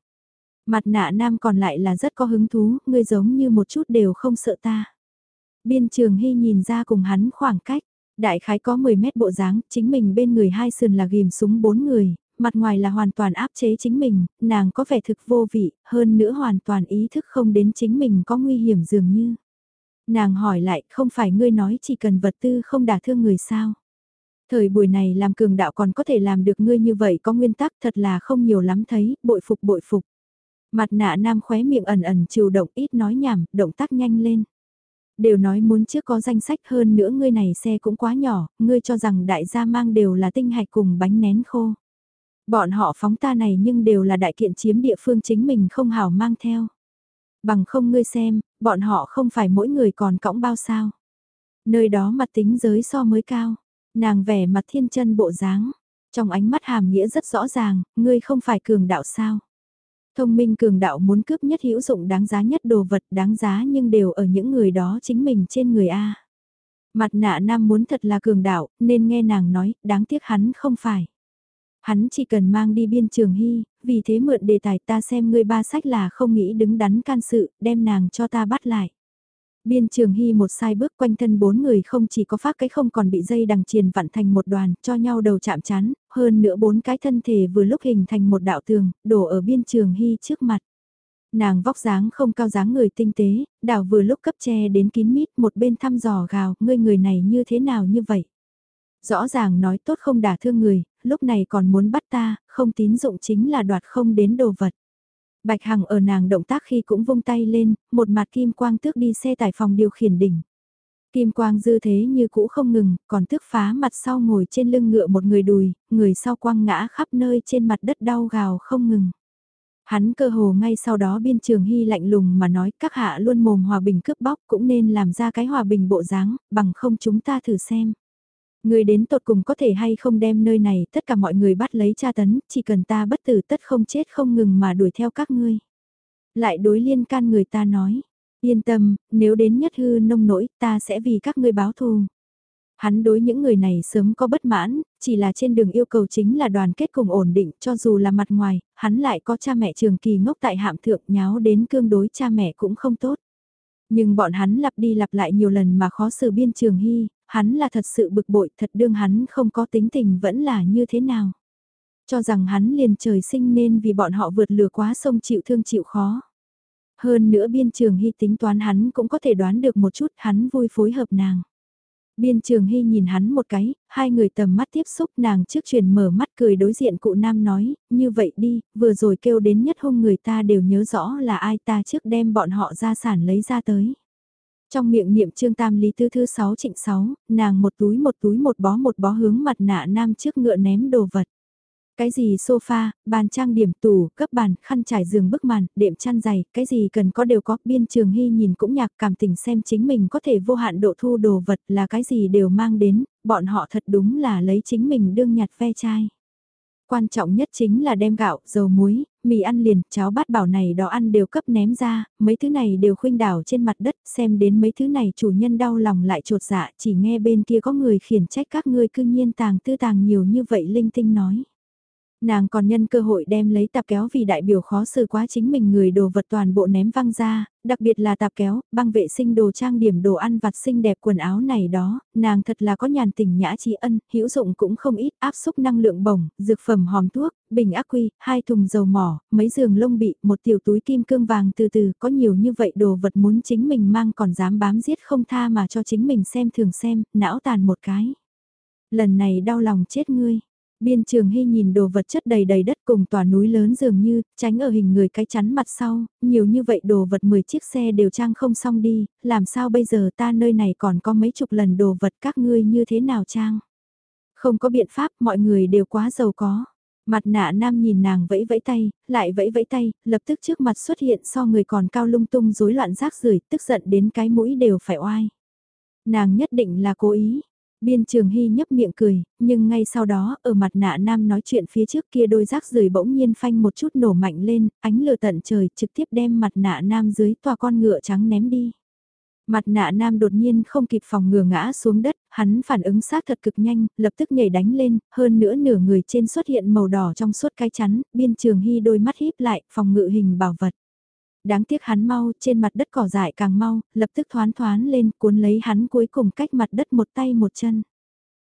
Speaker 1: Mặt nạ nam còn lại là rất có hứng thú, ngươi giống như một chút đều không sợ ta. Biên trường hy nhìn ra cùng hắn khoảng cách, đại khái có 10 mét bộ dáng, chính mình bên người hai sườn là ghim súng bốn người, mặt ngoài là hoàn toàn áp chế chính mình, nàng có vẻ thực vô vị, hơn nữa hoàn toàn ý thức không đến chính mình có nguy hiểm dường như. Nàng hỏi lại, không phải ngươi nói chỉ cần vật tư không đả thương người sao? Thời buổi này làm cường đạo còn có thể làm được ngươi như vậy có nguyên tắc thật là không nhiều lắm thấy, bội phục bội phục. Mặt nạ nam khóe miệng ẩn ẩn trừ động ít nói nhảm, động tác nhanh lên. Đều nói muốn trước có danh sách hơn nữa ngươi này xe cũng quá nhỏ, ngươi cho rằng đại gia mang đều là tinh hạch cùng bánh nén khô. Bọn họ phóng ta này nhưng đều là đại kiện chiếm địa phương chính mình không hảo mang theo. Bằng không ngươi xem, bọn họ không phải mỗi người còn cõng bao sao. Nơi đó mặt tính giới so mới cao, nàng vẻ mặt thiên chân bộ dáng, trong ánh mắt hàm nghĩa rất rõ ràng, ngươi không phải cường đạo sao. Thông minh cường đạo muốn cướp nhất hữu dụng đáng giá nhất đồ vật đáng giá nhưng đều ở những người đó chính mình trên người A. Mặt nạ nam muốn thật là cường đạo, nên nghe nàng nói, đáng tiếc hắn không phải. Hắn chỉ cần mang đi biên trường hy, vì thế mượn đề tài ta xem ngươi ba sách là không nghĩ đứng đắn can sự, đem nàng cho ta bắt lại. Biên trường hy một sai bước quanh thân bốn người không chỉ có phát cái không còn bị dây đằng triền vặn thành một đoàn, cho nhau đầu chạm chán, hơn nữa bốn cái thân thể vừa lúc hình thành một đạo tường, đổ ở biên trường hy trước mặt. Nàng vóc dáng không cao dáng người tinh tế, đảo vừa lúc cấp che đến kín mít một bên thăm dò gào, ngươi người này như thế nào như vậy. Rõ ràng nói tốt không đả thương người, lúc này còn muốn bắt ta, không tín dụng chính là đoạt không đến đồ vật. Bạch Hằng ở nàng động tác khi cũng vung tay lên, một mặt kim quang tước đi xe tải phòng điều khiển đỉnh. Kim quang dư thế như cũ không ngừng, còn tước phá mặt sau ngồi trên lưng ngựa một người đùi, người sau quang ngã khắp nơi trên mặt đất đau gào không ngừng. Hắn cơ hồ ngay sau đó biên trường hy lạnh lùng mà nói các hạ luôn mồm hòa bình cướp bóc cũng nên làm ra cái hòa bình bộ dáng, bằng không chúng ta thử xem. Người đến tột cùng có thể hay không đem nơi này tất cả mọi người bắt lấy tra tấn, chỉ cần ta bất tử tất không chết không ngừng mà đuổi theo các ngươi. Lại đối liên can người ta nói, yên tâm, nếu đến nhất hư nông nỗi ta sẽ vì các ngươi báo thù. Hắn đối những người này sớm có bất mãn, chỉ là trên đường yêu cầu chính là đoàn kết cùng ổn định cho dù là mặt ngoài, hắn lại có cha mẹ trường kỳ ngốc tại hạm thượng nháo đến cương đối cha mẹ cũng không tốt. Nhưng bọn hắn lặp đi lặp lại nhiều lần mà khó xử biên trường hy, hắn là thật sự bực bội thật đương hắn không có tính tình vẫn là như thế nào. Cho rằng hắn liền trời sinh nên vì bọn họ vượt lừa quá sông chịu thương chịu khó. Hơn nữa biên trường hy tính toán hắn cũng có thể đoán được một chút hắn vui phối hợp nàng. Biên trường hy nhìn hắn một cái, hai người tầm mắt tiếp xúc nàng trước truyền mở mắt cười đối diện cụ nam nói, như vậy đi, vừa rồi kêu đến nhất hôm người ta đều nhớ rõ là ai ta trước đem bọn họ ra sản lấy ra tới. Trong miệng niệm trương tam lý tư thứ sáu trịnh sáu, nàng một túi một túi một bó một bó hướng mặt nạ nam trước ngựa ném đồ vật. Cái gì sofa, bàn trang điểm tủ, cấp bàn, khăn trải giường bức màn, đệm chăn dày, cái gì cần có đều có. Biên trường hy nhìn cũng nhạc cảm tình xem chính mình có thể vô hạn độ thu đồ vật là cái gì đều mang đến, bọn họ thật đúng là lấy chính mình đương nhặt ve chai. Quan trọng nhất chính là đem gạo, dầu muối, mì ăn liền, cháo bát bảo này đó ăn đều cấp ném ra, mấy thứ này đều khuynh đảo trên mặt đất, xem đến mấy thứ này chủ nhân đau lòng lại trột dạ, chỉ nghe bên kia có người khiển trách các ngươi cư nhiên tàng tư tàng nhiều như vậy linh tinh nói. Nàng còn nhân cơ hội đem lấy tạp kéo vì đại biểu khó xử quá chính mình người đồ vật toàn bộ ném văng ra, đặc biệt là tạp kéo, băng vệ sinh đồ trang điểm đồ ăn vặt xinh đẹp quần áo này đó, nàng thật là có nhàn tình nhã trí ân, hữu dụng cũng không ít, áp xúc năng lượng bổng, dược phẩm hòm thuốc, bình ác quy, hai thùng dầu mỏ, mấy giường lông bị, một tiểu túi kim cương vàng từ từ, có nhiều như vậy đồ vật muốn chính mình mang còn dám bám giết không tha mà cho chính mình xem thường xem, não tàn một cái. Lần này đau lòng chết ngươi Biên trường hy nhìn đồ vật chất đầy đầy đất cùng tòa núi lớn dường như, tránh ở hình người cái chắn mặt sau, nhiều như vậy đồ vật 10 chiếc xe đều trang không xong đi, làm sao bây giờ ta nơi này còn có mấy chục lần đồ vật các ngươi như thế nào trang. Không có biện pháp mọi người đều quá giàu có. Mặt nạ nam nhìn nàng vẫy vẫy tay, lại vẫy vẫy tay, lập tức trước mặt xuất hiện so người còn cao lung tung rối loạn rác rưởi tức giận đến cái mũi đều phải oai. Nàng nhất định là cố ý, Biên trường hy nhấp miệng cười, nhưng ngay sau đó, ở mặt nạ nam nói chuyện phía trước kia đôi rác rời bỗng nhiên phanh một chút nổ mạnh lên, ánh lửa tận trời trực tiếp đem mặt nạ nam dưới tòa con ngựa trắng ném đi. Mặt nạ nam đột nhiên không kịp phòng ngừa ngã xuống đất, hắn phản ứng sát thật cực nhanh, lập tức nhảy đánh lên, hơn nữa nửa người trên xuất hiện màu đỏ trong suốt cái chắn, biên trường hy đôi mắt híp lại, phòng ngự hình bảo vật. Đáng tiếc hắn mau, trên mặt đất cỏ dại càng mau, lập tức thoán thoán lên, cuốn lấy hắn cuối cùng cách mặt đất một tay một chân.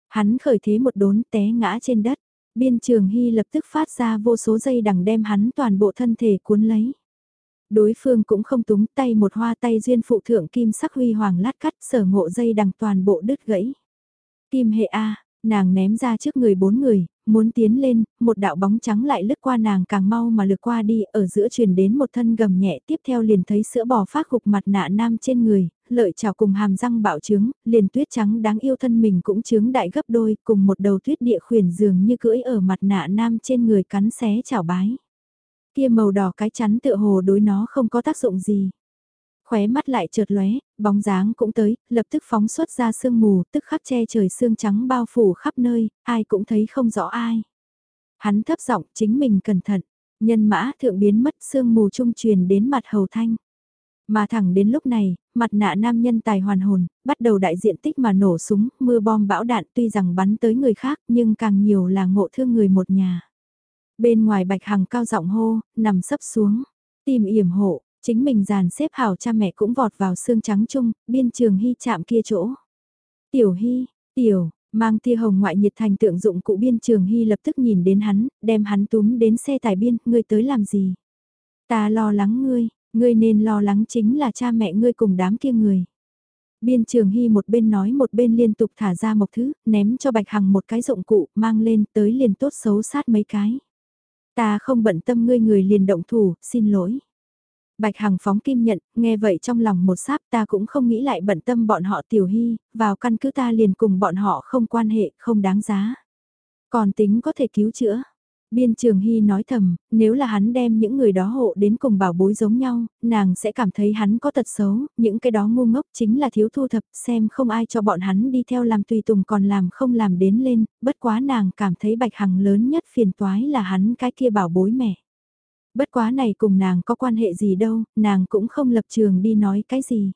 Speaker 1: Hắn khởi thế một đốn té ngã trên đất, biên trường hy lập tức phát ra vô số dây đằng đem hắn toàn bộ thân thể cuốn lấy. Đối phương cũng không túng tay một hoa tay duyên phụ thượng kim sắc huy hoàng lát cắt sở ngộ dây đằng toàn bộ đứt gãy. Kim hệ A, nàng ném ra trước người bốn người, muốn tiến lên, một đạo bóng trắng lại lướt qua nàng càng mau mà lướt qua đi, ở giữa truyền đến một thân gầm nhẹ tiếp theo liền thấy sữa bò phát gục mặt nạ nam trên người, lợi chảo cùng hàm răng bạo trướng, liền tuyết trắng đáng yêu thân mình cũng trướng đại gấp đôi, cùng một đầu tuyết địa khuyển dường như cưỡi ở mặt nạ nam trên người cắn xé chảo bái. Kia màu đỏ cái chắn tựa hồ đối nó không có tác dụng gì. Khóe mắt lại trượt lóe, bóng dáng cũng tới, lập tức phóng xuất ra sương mù, tức khắc che trời sương trắng bao phủ khắp nơi, ai cũng thấy không rõ ai. Hắn thấp giọng chính mình cẩn thận, nhân mã thượng biến mất sương mù trung truyền đến mặt hầu thanh. Mà thẳng đến lúc này, mặt nạ nam nhân tài hoàn hồn, bắt đầu đại diện tích mà nổ súng, mưa bom bão đạn tuy rằng bắn tới người khác nhưng càng nhiều là ngộ thương người một nhà. Bên ngoài bạch hằng cao giọng hô, nằm sấp xuống, tìm yểm hộ, chính mình dàn xếp hảo cha mẹ cũng vọt vào xương trắng chung, biên trường hy chạm kia chỗ. Tiểu hy, tiểu, mang tia hồng ngoại nhiệt thành tượng dụng cụ biên trường hy lập tức nhìn đến hắn, đem hắn túm đến xe tải biên, ngươi tới làm gì? Ta lo lắng ngươi, ngươi nên lo lắng chính là cha mẹ ngươi cùng đám kia người. Biên trường hy một bên nói một bên liên tục thả ra một thứ, ném cho Bạch Hằng một cái dụng cụ, mang lên tới liền tốt xấu sát mấy cái. Ta không bận tâm ngươi người liền động thủ, xin lỗi. Bạch Hằng phóng kim nhận, nghe vậy trong lòng một sáp ta cũng không nghĩ lại bận tâm bọn họ tiểu hy, vào căn cứ ta liền cùng bọn họ không quan hệ, không đáng giá. Còn tính có thể cứu chữa. Biên Trường Hy nói thầm, nếu là hắn đem những người đó hộ đến cùng bảo bối giống nhau, nàng sẽ cảm thấy hắn có tật xấu, những cái đó ngu ngốc chính là thiếu thu thập, xem không ai cho bọn hắn đi theo làm tùy tùng còn làm không làm đến lên, bất quá nàng cảm thấy Bạch Hằng lớn nhất phiền toái là hắn cái kia bảo bối mẹ. Bất quá này cùng nàng có quan hệ gì đâu, nàng cũng không lập trường đi nói cái gì.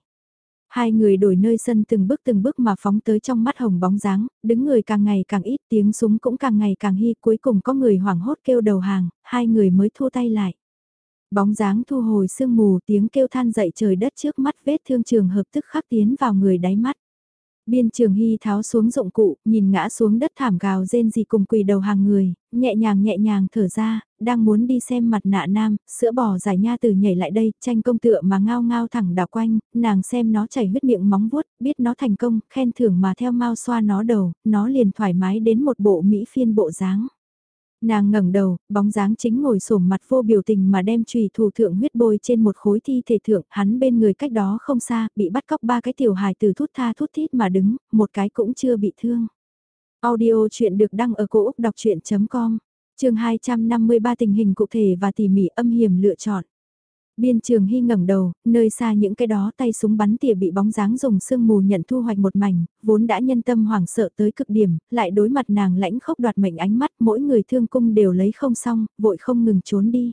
Speaker 1: Hai người đổi nơi sân từng bước từng bước mà phóng tới trong mắt hồng bóng dáng, đứng người càng ngày càng ít tiếng súng cũng càng ngày càng hy cuối cùng có người hoảng hốt kêu đầu hàng, hai người mới thua tay lại. Bóng dáng thu hồi sương mù tiếng kêu than dậy trời đất trước mắt vết thương trường hợp tức khắc tiến vào người đáy mắt. Biên trường hy tháo xuống dụng cụ, nhìn ngã xuống đất thảm gào rên gì cùng quỳ đầu hàng người, nhẹ nhàng nhẹ nhàng thở ra, đang muốn đi xem mặt nạ nam, sữa bò giải nha từ nhảy lại đây, tranh công tựa mà ngao ngao thẳng đảo quanh, nàng xem nó chảy huyết miệng móng vuốt, biết nó thành công, khen thưởng mà theo mau xoa nó đầu, nó liền thoải mái đến một bộ mỹ phiên bộ dáng. Nàng ngẩng đầu, bóng dáng chính ngồi sổm mặt vô biểu tình mà đem trùy thủ thượng huyết bôi trên một khối thi thể thượng, hắn bên người cách đó không xa, bị bắt cóc ba cái tiểu hài từ thút tha thút thít mà đứng, một cái cũng chưa bị thương. Audio chuyện được đăng ở cổ Úc đọc chuyện.com, trường 253 tình hình cụ thể và tỉ mỉ âm hiểm lựa chọn. Biên trường hy ngẩng đầu, nơi xa những cái đó tay súng bắn tỉa bị bóng dáng dùng sương mù nhận thu hoạch một mảnh, vốn đã nhân tâm hoảng sợ tới cực điểm, lại đối mặt nàng lãnh khốc đoạt mệnh ánh mắt mỗi người thương cung đều lấy không xong, vội không ngừng trốn đi.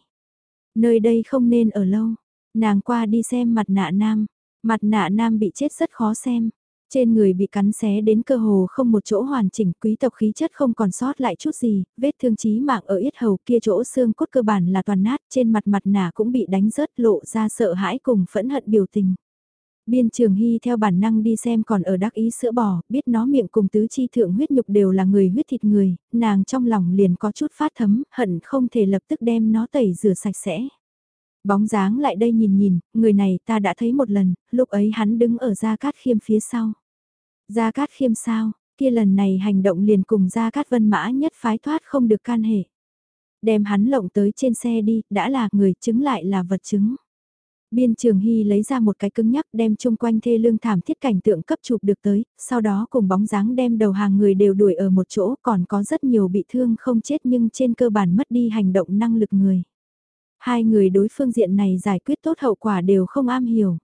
Speaker 1: Nơi đây không nên ở lâu, nàng qua đi xem mặt nạ nam, mặt nạ nam bị chết rất khó xem, trên người bị cắn xé đến cơ hồ không một chỗ hoàn chỉnh, quý tộc khí chất không còn sót lại chút gì, vết thương chí mạng ở yết hầu kia chỗ xương cốt cơ bản là toàn nát, trên mặt mặt nạ cũng bị đánh rớt lộ ra sợ hãi cùng phẫn hận biểu tình. Biên trường hy theo bản năng đi xem còn ở đắc ý sữa bò, biết nó miệng cùng tứ chi thượng huyết nhục đều là người huyết thịt người, nàng trong lòng liền có chút phát thấm, hận không thể lập tức đem nó tẩy rửa sạch sẽ. Bóng dáng lại đây nhìn nhìn, người này ta đã thấy một lần, lúc ấy hắn đứng ở ra cát khiêm phía sau. Gia Cát khiêm sao, kia lần này hành động liền cùng Gia Cát vân mã nhất phái thoát không được can hệ. Đem hắn lộng tới trên xe đi, đã là người chứng lại là vật chứng. Biên Trường Hy lấy ra một cái cứng nhắc đem chung quanh thê lương thảm thiết cảnh tượng cấp chụp được tới, sau đó cùng bóng dáng đem đầu hàng người đều đuổi ở một chỗ còn có rất nhiều bị thương không chết nhưng trên cơ bản mất đi hành động năng lực người. Hai người đối phương diện này giải quyết tốt hậu quả đều không am hiểu.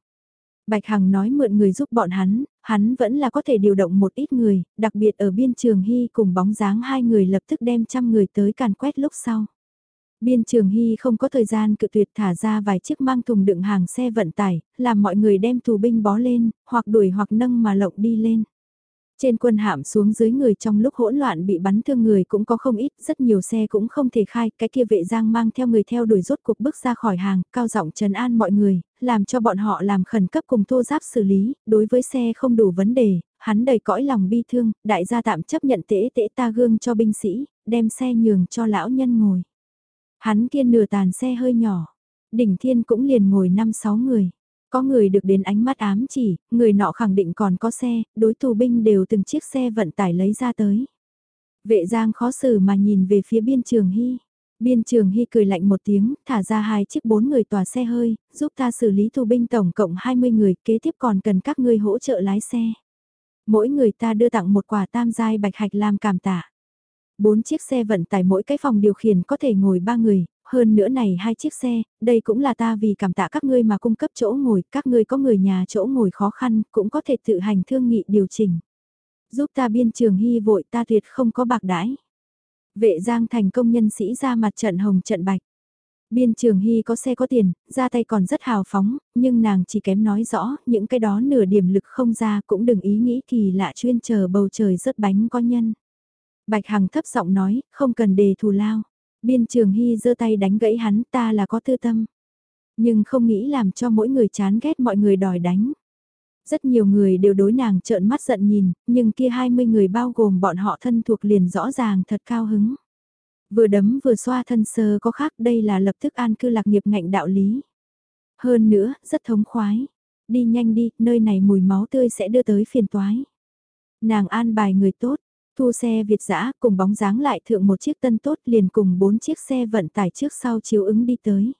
Speaker 1: Bạch Hằng nói mượn người giúp bọn hắn, hắn vẫn là có thể điều động một ít người, đặc biệt ở biên trường hy cùng bóng dáng hai người lập tức đem trăm người tới càn quét lúc sau. Biên trường hy không có thời gian cự tuyệt thả ra vài chiếc mang thùng đựng hàng xe vận tải, làm mọi người đem tù binh bó lên, hoặc đuổi hoặc nâng mà lộng đi lên. Trên quân hạm xuống dưới người trong lúc hỗn loạn bị bắn thương người cũng có không ít, rất nhiều xe cũng không thể khai, cái kia vệ giang mang theo người theo đuổi rốt cuộc bước ra khỏi hàng, cao giọng trấn an mọi người, làm cho bọn họ làm khẩn cấp cùng thô giáp xử lý, đối với xe không đủ vấn đề, hắn đầy cõi lòng bi thương, đại gia tạm chấp nhận tễ tễ ta gương cho binh sĩ, đem xe nhường cho lão nhân ngồi. Hắn kia nửa tàn xe hơi nhỏ, đỉnh thiên cũng liền ngồi năm sáu người. Có người được đến ánh mắt ám chỉ, người nọ khẳng định còn có xe, đối tù binh đều từng chiếc xe vận tải lấy ra tới. Vệ giang khó xử mà nhìn về phía biên trường hy. Biên trường hy cười lạnh một tiếng, thả ra hai chiếc bốn người tòa xe hơi, giúp ta xử lý tù binh tổng cộng 20 người, kế tiếp còn cần các ngươi hỗ trợ lái xe. Mỗi người ta đưa tặng một quả tam giai bạch hạch làm cảm tạ. Bốn chiếc xe vận tải mỗi cái phòng điều khiển có thể ngồi ba người, hơn nữa này hai chiếc xe, đây cũng là ta vì cảm tạ các ngươi mà cung cấp chỗ ngồi, các ngươi có người nhà chỗ ngồi khó khăn, cũng có thể tự hành thương nghị điều chỉnh. Giúp ta biên trường hy vội ta tuyệt không có bạc đãi. Vệ giang thành công nhân sĩ ra mặt trận hồng trận bạch. Biên trường hy có xe có tiền, ra tay còn rất hào phóng, nhưng nàng chỉ kém nói rõ, những cái đó nửa điểm lực không ra cũng đừng ý nghĩ kỳ lạ chuyên chờ bầu trời rớt bánh có nhân. Bạch Hằng thấp giọng nói, không cần đề thù lao. Biên trường hy giơ tay đánh gãy hắn ta là có tư tâm. Nhưng không nghĩ làm cho mỗi người chán ghét mọi người đòi đánh. Rất nhiều người đều đối nàng trợn mắt giận nhìn, nhưng kia 20 người bao gồm bọn họ thân thuộc liền rõ ràng thật cao hứng. Vừa đấm vừa xoa thân sơ có khác đây là lập tức an cư lạc nghiệp ngạnh đạo lý. Hơn nữa, rất thống khoái. Đi nhanh đi, nơi này mùi máu tươi sẽ đưa tới phiền toái. Nàng an bài người tốt, thu xe Việt dã cùng bóng dáng lại thượng một chiếc tân tốt liền cùng bốn chiếc xe vận tải trước sau chiếu ứng đi tới.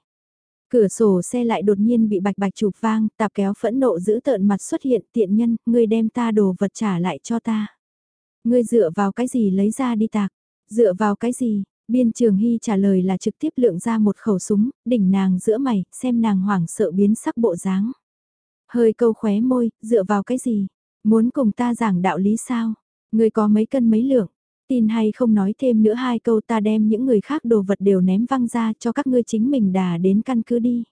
Speaker 1: Cửa sổ xe lại đột nhiên bị bạch bạch chụp vang, tạp kéo phẫn nộ giữ tợn mặt xuất hiện tiện nhân, ngươi đem ta đồ vật trả lại cho ta. Ngươi dựa vào cái gì lấy ra đi tạc, dựa vào cái gì, biên trường hy trả lời là trực tiếp lượng ra một khẩu súng, đỉnh nàng giữa mày, xem nàng hoảng sợ biến sắc bộ dáng. Hơi câu khóe môi, dựa vào cái gì, muốn cùng ta giảng đạo lý sao, Người có mấy cân mấy lượng, tin hay không nói thêm nữa hai câu ta đem những người khác đồ vật đều ném văng ra cho các ngươi chính mình đà đến căn cứ đi.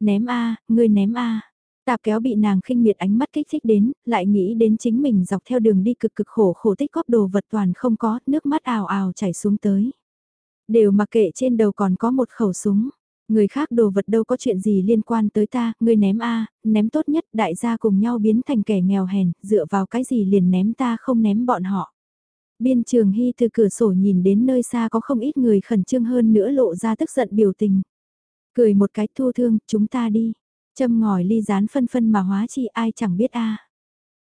Speaker 1: Ném a, ngươi ném a. Tạp kéo bị nàng khinh miệt ánh mắt kích thích đến, lại nghĩ đến chính mình dọc theo đường đi cực cực khổ khổ tích góp đồ vật toàn không có, nước mắt ào ào chảy xuống tới. Đều mặc kệ trên đầu còn có một khẩu súng. Người khác đồ vật đâu có chuyện gì liên quan tới ta, ngươi ném a, ném tốt nhất, đại gia cùng nhau biến thành kẻ nghèo hèn, dựa vào cái gì liền ném ta không ném bọn họ. Biên trường hy từ cửa sổ nhìn đến nơi xa có không ít người khẩn trương hơn nữa lộ ra tức giận biểu tình. Cười một cái thu thương, chúng ta đi. Châm ngòi ly rán phân phân mà hóa chi ai chẳng biết a.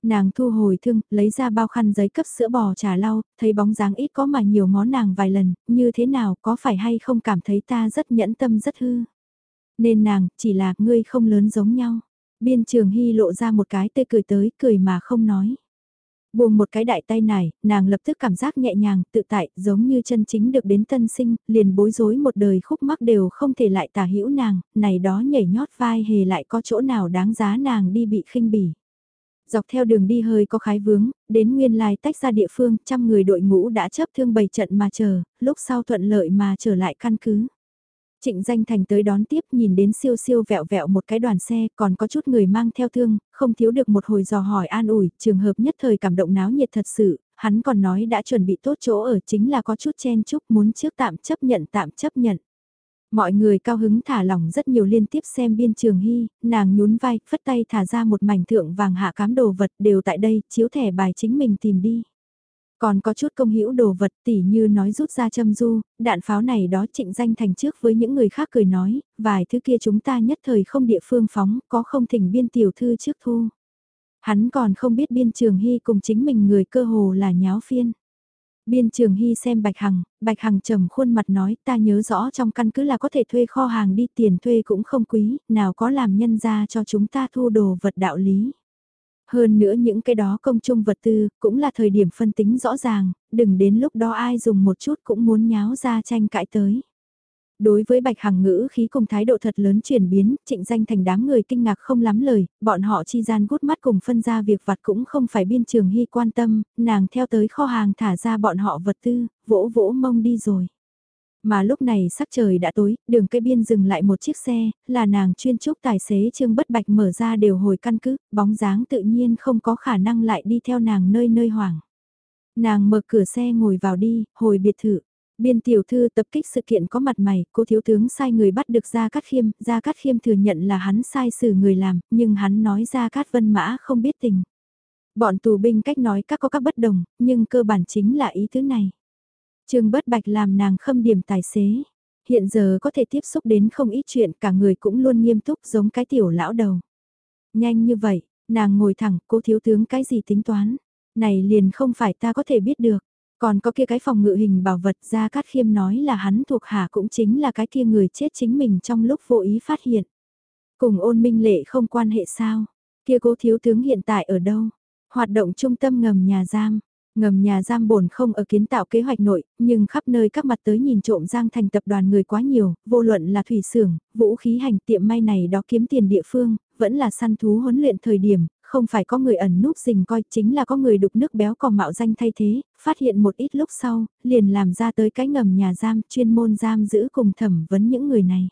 Speaker 1: Nàng thu hồi thương, lấy ra bao khăn giấy cấp sữa bò trà lau, thấy bóng dáng ít có mà nhiều ngó nàng vài lần, như thế nào có phải hay không cảm thấy ta rất nhẫn tâm rất hư. Nên nàng, chỉ là ngươi không lớn giống nhau. Biên trường hy lộ ra một cái tê cười tới, cười mà không nói. Buông một cái đại tay này, nàng lập tức cảm giác nhẹ nhàng, tự tại, giống như chân chính được đến tân sinh, liền bối rối một đời khúc mắc đều không thể lại tả hữu nàng, này đó nhảy nhót vai hề lại có chỗ nào đáng giá nàng đi bị khinh bỉ dọc theo đường đi hơi có khái vướng, đến nguyên lai tách ra địa phương, trăm người đội ngũ đã chấp thương bày trận mà chờ, lúc sau thuận lợi mà trở lại căn cứ. Trịnh danh thành tới đón tiếp nhìn đến siêu siêu vẹo vẹo một cái đoàn xe, còn có chút người mang theo thương, không thiếu được một hồi dò hỏi an ủi, trường hợp nhất thời cảm động náo nhiệt thật sự, hắn còn nói đã chuẩn bị tốt chỗ ở chính là có chút chen chúc muốn trước tạm chấp nhận tạm chấp nhận. Mọi người cao hứng thả lỏng rất nhiều liên tiếp xem biên trường hy, nàng nhún vai, phất tay thả ra một mảnh thượng vàng hạ cám đồ vật đều tại đây, chiếu thẻ bài chính mình tìm đi. Còn có chút công hữu đồ vật tỉ như nói rút ra châm du, đạn pháo này đó trịnh danh thành trước với những người khác cười nói, vài thứ kia chúng ta nhất thời không địa phương phóng, có không thỉnh biên tiểu thư trước thu. Hắn còn không biết biên trường hy cùng chính mình người cơ hồ là nháo phiên. Biên trường hy xem Bạch Hằng, Bạch Hằng trầm khuôn mặt nói ta nhớ rõ trong căn cứ là có thể thuê kho hàng đi tiền thuê cũng không quý, nào có làm nhân ra cho chúng ta thu đồ vật đạo lý. Hơn nữa những cái đó công chung vật tư, cũng là thời điểm phân tính rõ ràng, đừng đến lúc đó ai dùng một chút cũng muốn nháo ra tranh cãi tới. Đối với Bạch Hằng ngữ khí cùng thái độ thật lớn chuyển biến, trịnh danh thành đám người kinh ngạc không lắm lời, bọn họ chi gian gút mắt cùng phân ra việc vặt cũng không phải biên trường hy quan tâm, nàng theo tới kho hàng thả ra bọn họ vật tư, vỗ vỗ mông đi rồi. Mà lúc này sắc trời đã tối, đường cây biên dừng lại một chiếc xe, là nàng chuyên trúc tài xế Trương Bất Bạch mở ra đều hồi căn cứ, bóng dáng tự nhiên không có khả năng lại đi theo nàng nơi nơi hoảng. Nàng mở cửa xe ngồi vào đi, hồi biệt thự. Biên tiểu thư tập kích sự kiện có mặt mày, cô thiếu tướng sai người bắt được Gia Cát Khiêm, Gia Cát Khiêm thừa nhận là hắn sai xử người làm, nhưng hắn nói Gia Cát Vân Mã không biết tình. Bọn tù binh cách nói các có các bất đồng, nhưng cơ bản chính là ý thứ này. Trương Bất Bạch làm nàng khâm điểm tài xế. Hiện giờ có thể tiếp xúc đến không ít chuyện, cả người cũng luôn nghiêm túc giống cái tiểu lão đầu. Nhanh như vậy, nàng ngồi thẳng, cô thiếu tướng cái gì tính toán. Này liền không phải ta có thể biết được. Còn có kia cái phòng ngự hình bảo vật ra Cát Khiêm nói là hắn thuộc hạ cũng chính là cái kia người chết chính mình trong lúc vô ý phát hiện. Cùng ôn minh lệ không quan hệ sao? Kia cố thiếu tướng hiện tại ở đâu? Hoạt động trung tâm ngầm nhà giam. Ngầm nhà giam bổn không ở kiến tạo kế hoạch nội, nhưng khắp nơi các mặt tới nhìn trộm giang thành tập đoàn người quá nhiều, vô luận là thủy xưởng, vũ khí hành tiệm may này đó kiếm tiền địa phương, vẫn là săn thú huấn luyện thời điểm, không phải có người ẩn núp rình coi, chính là có người đục nước béo còn mạo danh thay thế, phát hiện một ít lúc sau, liền làm ra tới cái ngầm nhà giam, chuyên môn giam giữ cùng thẩm vấn những người này.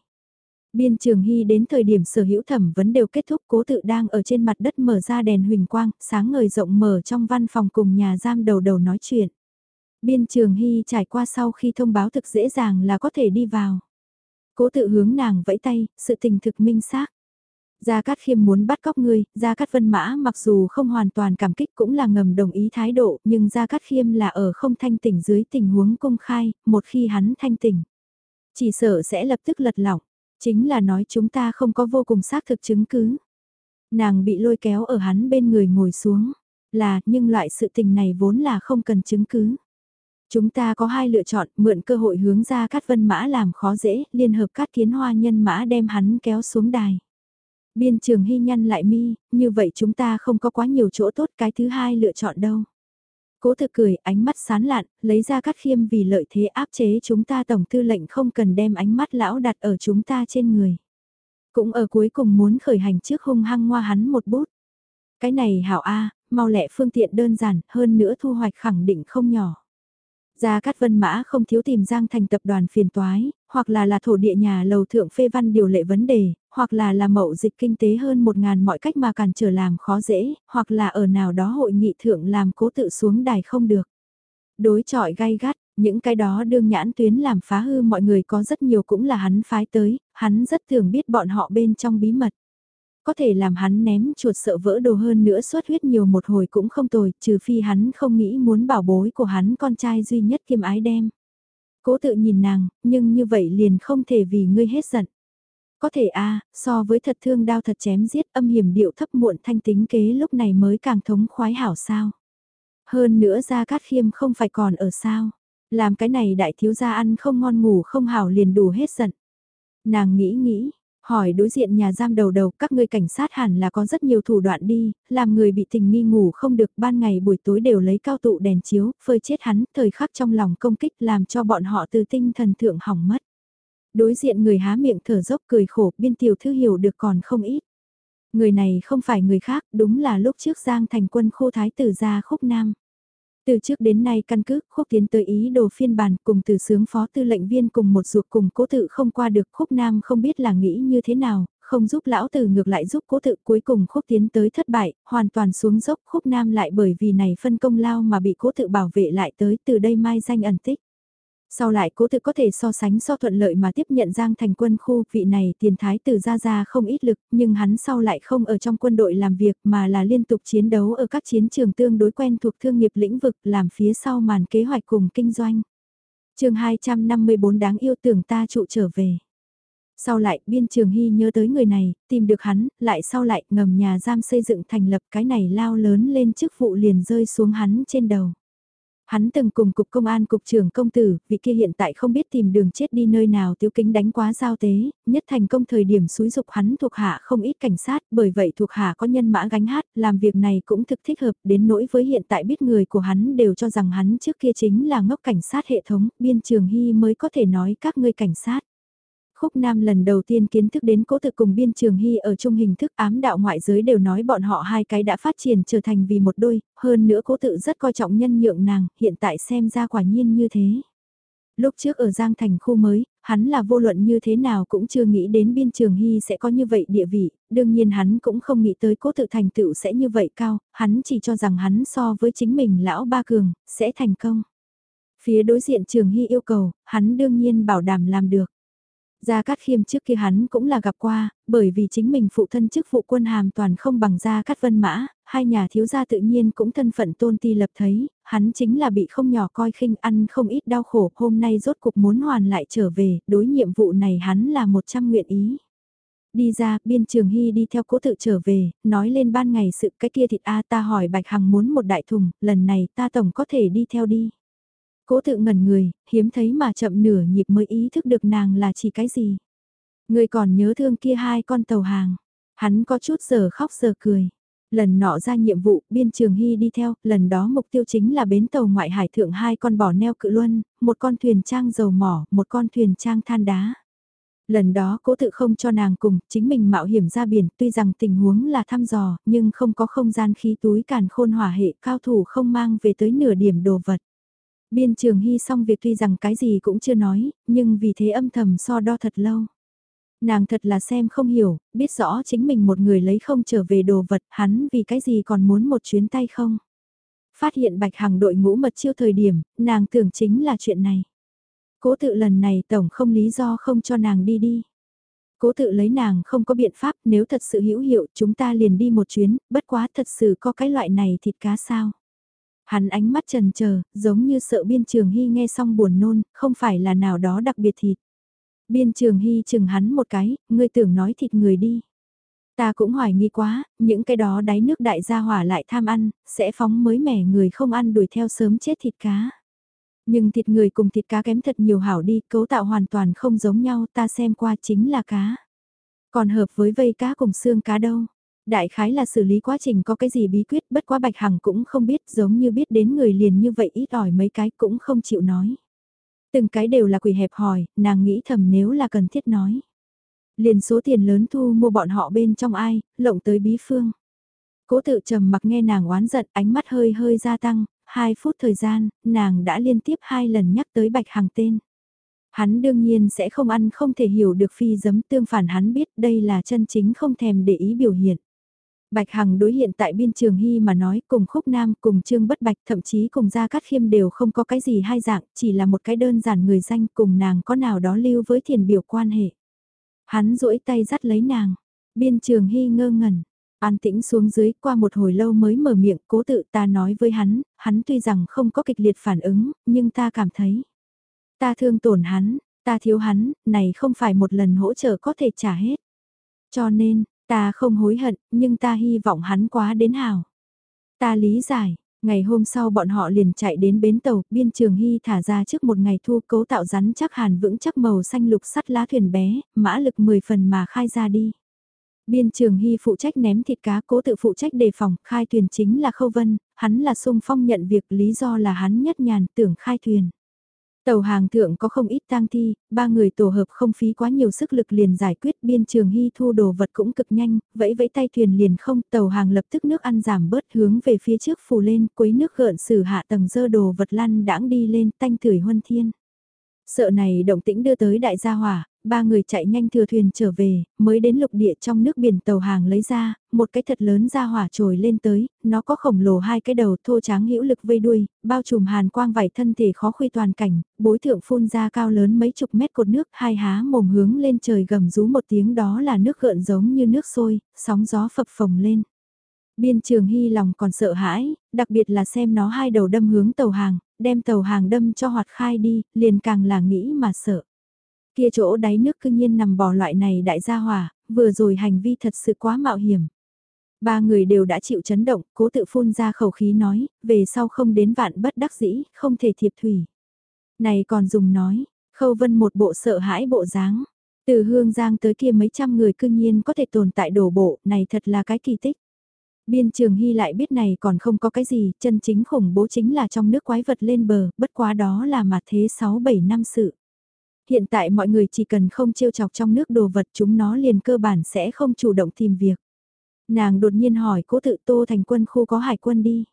Speaker 1: Biên Trường Hy đến thời điểm sở hữu thẩm vấn đều kết thúc cố tự đang ở trên mặt đất mở ra đèn huỳnh quang, sáng ngời rộng mở trong văn phòng cùng nhà giam đầu đầu nói chuyện. Biên Trường Hy trải qua sau khi thông báo thực dễ dàng là có thể đi vào. Cố tự hướng nàng vẫy tay, sự tình thực minh xác. Gia Cát Khiêm muốn bắt cóc ngươi, Gia Cát Vân Mã mặc dù không hoàn toàn cảm kích cũng là ngầm đồng ý thái độ, nhưng Gia Cát Khiêm là ở không thanh tỉnh dưới tình huống công khai, một khi hắn thanh tỉnh. Chỉ sợ sẽ lập tức lật lỏng, chính là nói chúng ta không có vô cùng xác thực chứng cứ. Nàng bị lôi kéo ở hắn bên người ngồi xuống, là nhưng loại sự tình này vốn là không cần chứng cứ. Chúng ta có hai lựa chọn, mượn cơ hội hướng ra Cát Vân Mã làm khó dễ, liên hợp Cát Kiến Hoa nhân mã đem hắn kéo xuống đài. Biên trường hy nhăn lại mi, như vậy chúng ta không có quá nhiều chỗ tốt cái thứ hai lựa chọn đâu. Cố thực cười, ánh mắt sán lạn, lấy ra cắt khiêm vì lợi thế áp chế chúng ta tổng tư lệnh không cần đem ánh mắt lão đặt ở chúng ta trên người. Cũng ở cuối cùng muốn khởi hành trước hung hăng ngoa hắn một bút. Cái này hảo A, mau lẹ phương tiện đơn giản, hơn nữa thu hoạch khẳng định không nhỏ. Gia Cát Vân Mã không thiếu tìm Giang thành tập đoàn phiền toái, hoặc là là thổ địa nhà lầu thượng phê văn điều lệ vấn đề, hoặc là là mậu dịch kinh tế hơn một ngàn mọi cách mà cản trở làm khó dễ, hoặc là ở nào đó hội nghị thượng làm cố tự xuống đài không được. Đối trọi gay gắt, những cái đó đương nhãn tuyến làm phá hư mọi người có rất nhiều cũng là hắn phái tới, hắn rất thường biết bọn họ bên trong bí mật. Có thể làm hắn ném chuột sợ vỡ đồ hơn nữa suốt huyết nhiều một hồi cũng không tồi, trừ phi hắn không nghĩ muốn bảo bối của hắn con trai duy nhất kiêm ái đem. Cố tự nhìn nàng, nhưng như vậy liền không thể vì ngươi hết giận. Có thể a so với thật thương đao thật chém giết âm hiểm điệu thấp muộn thanh tính kế lúc này mới càng thống khoái hảo sao. Hơn nữa ra cát khiêm không phải còn ở sao. Làm cái này đại thiếu gia ăn không ngon ngủ không hảo liền đủ hết giận. Nàng nghĩ nghĩ, hỏi đối diện nhà giam đầu đầu các ngươi cảnh sát hẳn là có rất nhiều thủ đoạn đi, làm người bị tình nghi ngủ không được ban ngày buổi tối đều lấy cao tụ đèn chiếu, phơi chết hắn, thời khắc trong lòng công kích làm cho bọn họ từ tinh thần thượng hỏng mất. Đối diện người há miệng thở dốc cười khổ, biên tiểu thư hiểu được còn không ít. Người này không phải người khác, đúng là lúc trước Giang thành quân khô thái tử ra khúc nam. Từ trước đến nay căn cứ khúc tiến tới ý đồ phiên bản cùng từ sướng phó tư lệnh viên cùng một ruột cùng cố tự không qua được khúc nam không biết là nghĩ như thế nào, không giúp lão tử ngược lại giúp cố tự cuối cùng khúc tiến tới thất bại, hoàn toàn xuống dốc khúc nam lại bởi vì này phân công lao mà bị cố tự bảo vệ lại tới từ đây mai danh ẩn tích. Sau lại cố tự có thể so sánh so thuận lợi mà tiếp nhận Giang thành quân khu vị này tiền thái tử ra ra không ít lực nhưng hắn sau lại không ở trong quân đội làm việc mà là liên tục chiến đấu ở các chiến trường tương đối quen thuộc thương nghiệp lĩnh vực làm phía sau màn kế hoạch cùng kinh doanh. chương 254 đáng yêu tưởng ta trụ trở về. Sau lại biên trường hy nhớ tới người này, tìm được hắn, lại sau lại ngầm nhà giam xây dựng thành lập cái này lao lớn lên chức vụ liền rơi xuống hắn trên đầu. Hắn từng cùng cục công an cục trưởng công tử, vị kia hiện tại không biết tìm đường chết đi nơi nào tiêu kính đánh quá giao tế, nhất thành công thời điểm xúi dục hắn thuộc hạ không ít cảnh sát, bởi vậy thuộc hạ có nhân mã gánh hát, làm việc này cũng thực thích hợp, đến nỗi với hiện tại biết người của hắn đều cho rằng hắn trước kia chính là ngốc cảnh sát hệ thống, biên trường hy mới có thể nói các ngươi cảnh sát. Khúc Nam lần đầu tiên kiến thức đến cố tự cùng biên trường hy ở chung hình thức ám đạo ngoại giới đều nói bọn họ hai cái đã phát triển trở thành vì một đôi, hơn nữa cố tự rất coi trọng nhân nhượng nàng, hiện tại xem ra quả nhiên như thế. Lúc trước ở Giang Thành khu mới, hắn là vô luận như thế nào cũng chưa nghĩ đến biên trường hy sẽ có như vậy địa vị, đương nhiên hắn cũng không nghĩ tới cố tự thành tựu sẽ như vậy cao, hắn chỉ cho rằng hắn so với chính mình lão ba cường, sẽ thành công. Phía đối diện trường hy yêu cầu, hắn đương nhiên bảo đảm làm được. Gia Cát Khiêm trước kia hắn cũng là gặp qua, bởi vì chính mình phụ thân chức vụ quân hàm toàn không bằng Gia Cát Vân Mã, hai nhà thiếu gia tự nhiên cũng thân phận tôn ti lập thấy, hắn chính là bị không nhỏ coi khinh ăn không ít đau khổ, hôm nay rốt cục muốn hoàn lại trở về, đối nhiệm vụ này hắn là một trăm nguyện ý. Đi ra, biên trường hy đi theo cố tự trở về, nói lên ban ngày sự cái kia thịt A ta hỏi Bạch Hằng muốn một đại thùng, lần này ta tổng có thể đi theo đi. Cố tự ngẩn người, hiếm thấy mà chậm nửa nhịp mới ý thức được nàng là chỉ cái gì. Người còn nhớ thương kia hai con tàu hàng. Hắn có chút giờ khóc giờ cười. Lần nọ ra nhiệm vụ, biên trường hy đi theo, lần đó mục tiêu chính là bến tàu ngoại hải thượng hai con bò neo cự luân, một con thuyền trang dầu mỏ, một con thuyền trang than đá. Lần đó cố tự không cho nàng cùng, chính mình mạo hiểm ra biển, tuy rằng tình huống là thăm dò, nhưng không có không gian khí túi càn khôn hỏa hệ cao thủ không mang về tới nửa điểm đồ vật. Biên trường hy xong việc tuy rằng cái gì cũng chưa nói, nhưng vì thế âm thầm so đo thật lâu. Nàng thật là xem không hiểu, biết rõ chính mình một người lấy không trở về đồ vật, hắn vì cái gì còn muốn một chuyến tay không. Phát hiện bạch hàng đội ngũ mật chiêu thời điểm, nàng tưởng chính là chuyện này. Cố tự lần này tổng không lý do không cho nàng đi đi. Cố tự lấy nàng không có biện pháp nếu thật sự hữu hiệu chúng ta liền đi một chuyến, bất quá thật sự có cái loại này thịt cá sao. Hắn ánh mắt trần chờ giống như sợ biên trường hy nghe xong buồn nôn, không phải là nào đó đặc biệt thịt. Biên trường hy chừng hắn một cái, ngươi tưởng nói thịt người đi. Ta cũng hoài nghi quá, những cái đó đáy nước đại gia hỏa lại tham ăn, sẽ phóng mới mẻ người không ăn đuổi theo sớm chết thịt cá. Nhưng thịt người cùng thịt cá kém thật nhiều hảo đi, cấu tạo hoàn toàn không giống nhau ta xem qua chính là cá. Còn hợp với vây cá cùng xương cá đâu. Đại khái là xử lý quá trình có cái gì bí quyết bất quá Bạch Hằng cũng không biết giống như biết đến người liền như vậy ít ỏi mấy cái cũng không chịu nói. Từng cái đều là quỷ hẹp hỏi nàng nghĩ thầm nếu là cần thiết nói. Liền số tiền lớn thu mua bọn họ bên trong ai, lộng tới bí phương. Cố tự trầm mặc nghe nàng oán giận ánh mắt hơi hơi gia tăng, hai phút thời gian, nàng đã liên tiếp hai lần nhắc tới Bạch Hằng tên. Hắn đương nhiên sẽ không ăn không thể hiểu được phi giấm tương phản hắn biết đây là chân chính không thèm để ý biểu hiện. Bạch Hằng đối hiện tại biên trường hy mà nói cùng khúc nam cùng trương bất bạch thậm chí cùng gia cát khiêm đều không có cái gì hai dạng, chỉ là một cái đơn giản người danh cùng nàng có nào đó lưu với thiền biểu quan hệ. Hắn duỗi tay dắt lấy nàng, biên trường hy ngơ ngẩn, an tĩnh xuống dưới qua một hồi lâu mới mở miệng cố tự ta nói với hắn, hắn tuy rằng không có kịch liệt phản ứng, nhưng ta cảm thấy. Ta thương tổn hắn, ta thiếu hắn, này không phải một lần hỗ trợ có thể trả hết. Cho nên, Ta không hối hận, nhưng ta hy vọng hắn quá đến hào. Ta lý giải, ngày hôm sau bọn họ liền chạy đến bến tàu, biên trường hy thả ra trước một ngày thu cấu tạo rắn chắc hàn vững chắc màu xanh lục sắt lá thuyền bé, mã lực 10 phần mà khai ra đi. Biên trường hy phụ trách ném thịt cá cố tự phụ trách đề phòng, khai thuyền chính là khâu vân, hắn là sung phong nhận việc lý do là hắn nhất nhàn tưởng khai thuyền. Tàu hàng thượng có không ít tang thi, ba người tổ hợp không phí quá nhiều sức lực liền giải quyết biên trường hy thu đồ vật cũng cực nhanh, vẫy vẫy tay thuyền liền không, tàu hàng lập tức nước ăn giảm bớt hướng về phía trước phù lên, quấy nước gợn sử hạ tầng dơ đồ vật lăn đãng đi lên tanh tưởi huân thiên. Sợ này động tĩnh đưa tới đại gia hỏa, ba người chạy nhanh thừa thuyền trở về, mới đến lục địa trong nước biển tàu hàng lấy ra, một cái thật lớn ra hỏa trồi lên tới, nó có khổng lồ hai cái đầu thô tráng hữu lực vây đuôi, bao trùm hàn quang vảy thân thể khó khuy toàn cảnh, bối thượng phun ra cao lớn mấy chục mét cột nước, hai há mồm hướng lên trời gầm rú một tiếng đó là nước gợn giống như nước sôi, sóng gió phập phồng lên. Biên trường hy lòng còn sợ hãi, đặc biệt là xem nó hai đầu đâm hướng tàu hàng, đem tàu hàng đâm cho hoạt khai đi, liền càng là nghĩ mà sợ. Kia chỗ đáy nước cương nhiên nằm bò loại này đại gia hỏa, vừa rồi hành vi thật sự quá mạo hiểm. Ba người đều đã chịu chấn động, cố tự phun ra khẩu khí nói, về sau không đến vạn bất đắc dĩ, không thể thiệp thủy. Này còn dùng nói, khâu vân một bộ sợ hãi bộ dáng. Từ hương giang tới kia mấy trăm người cương nhiên có thể tồn tại đổ bộ, này thật là cái kỳ tích. Biên trường hy lại biết này còn không có cái gì, chân chính khủng bố chính là trong nước quái vật lên bờ, bất quá đó là mặt thế 6-7 năm sự. hiện tại mọi người chỉ cần không trêu chọc trong nước đồ vật chúng nó liền cơ bản sẽ không chủ động tìm việc. Nàng đột nhiên hỏi cố tự tô thành quân khu có hải quân đi.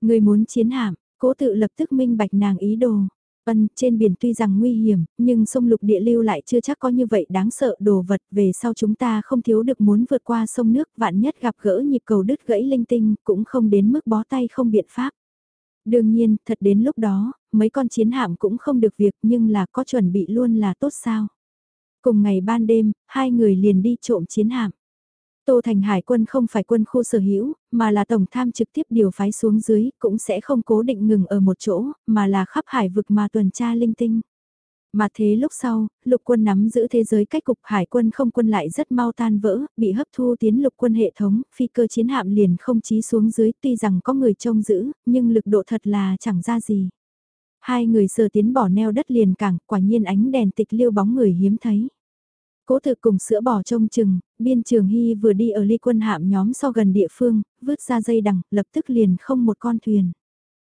Speaker 1: Người muốn chiến hạm, cố tự lập tức minh bạch nàng ý đồ. Ân, trên biển tuy rằng nguy hiểm, nhưng sông lục địa lưu lại chưa chắc có như vậy đáng sợ đồ vật về sau chúng ta không thiếu được muốn vượt qua sông nước vạn nhất gặp gỡ nhịp cầu đứt gãy linh tinh cũng không đến mức bó tay không biện pháp. Đương nhiên, thật đến lúc đó, mấy con chiến hạm cũng không được việc nhưng là có chuẩn bị luôn là tốt sao. Cùng ngày ban đêm, hai người liền đi trộm chiến hạm. Tô Thành Hải quân không phải quân khu sở hữu, mà là tổng tham trực tiếp điều phái xuống dưới, cũng sẽ không cố định ngừng ở một chỗ, mà là khắp hải vực mà tuần tra linh tinh. Mà thế lúc sau, lục quân nắm giữ thế giới cách cục hải quân không quân lại rất mau tan vỡ, bị hấp thu tiến lục quân hệ thống, phi cơ chiến hạm liền không chí xuống dưới tuy rằng có người trông giữ, nhưng lực độ thật là chẳng ra gì. Hai người sờ tiến bỏ neo đất liền cảng, quả nhiên ánh đèn tịch liêu bóng người hiếm thấy. Cố thực cùng sữa bò trông chừng, biên trường hy vừa đi ở ly quân hạm nhóm so gần địa phương, vứt ra dây đằng, lập tức liền không một con thuyền.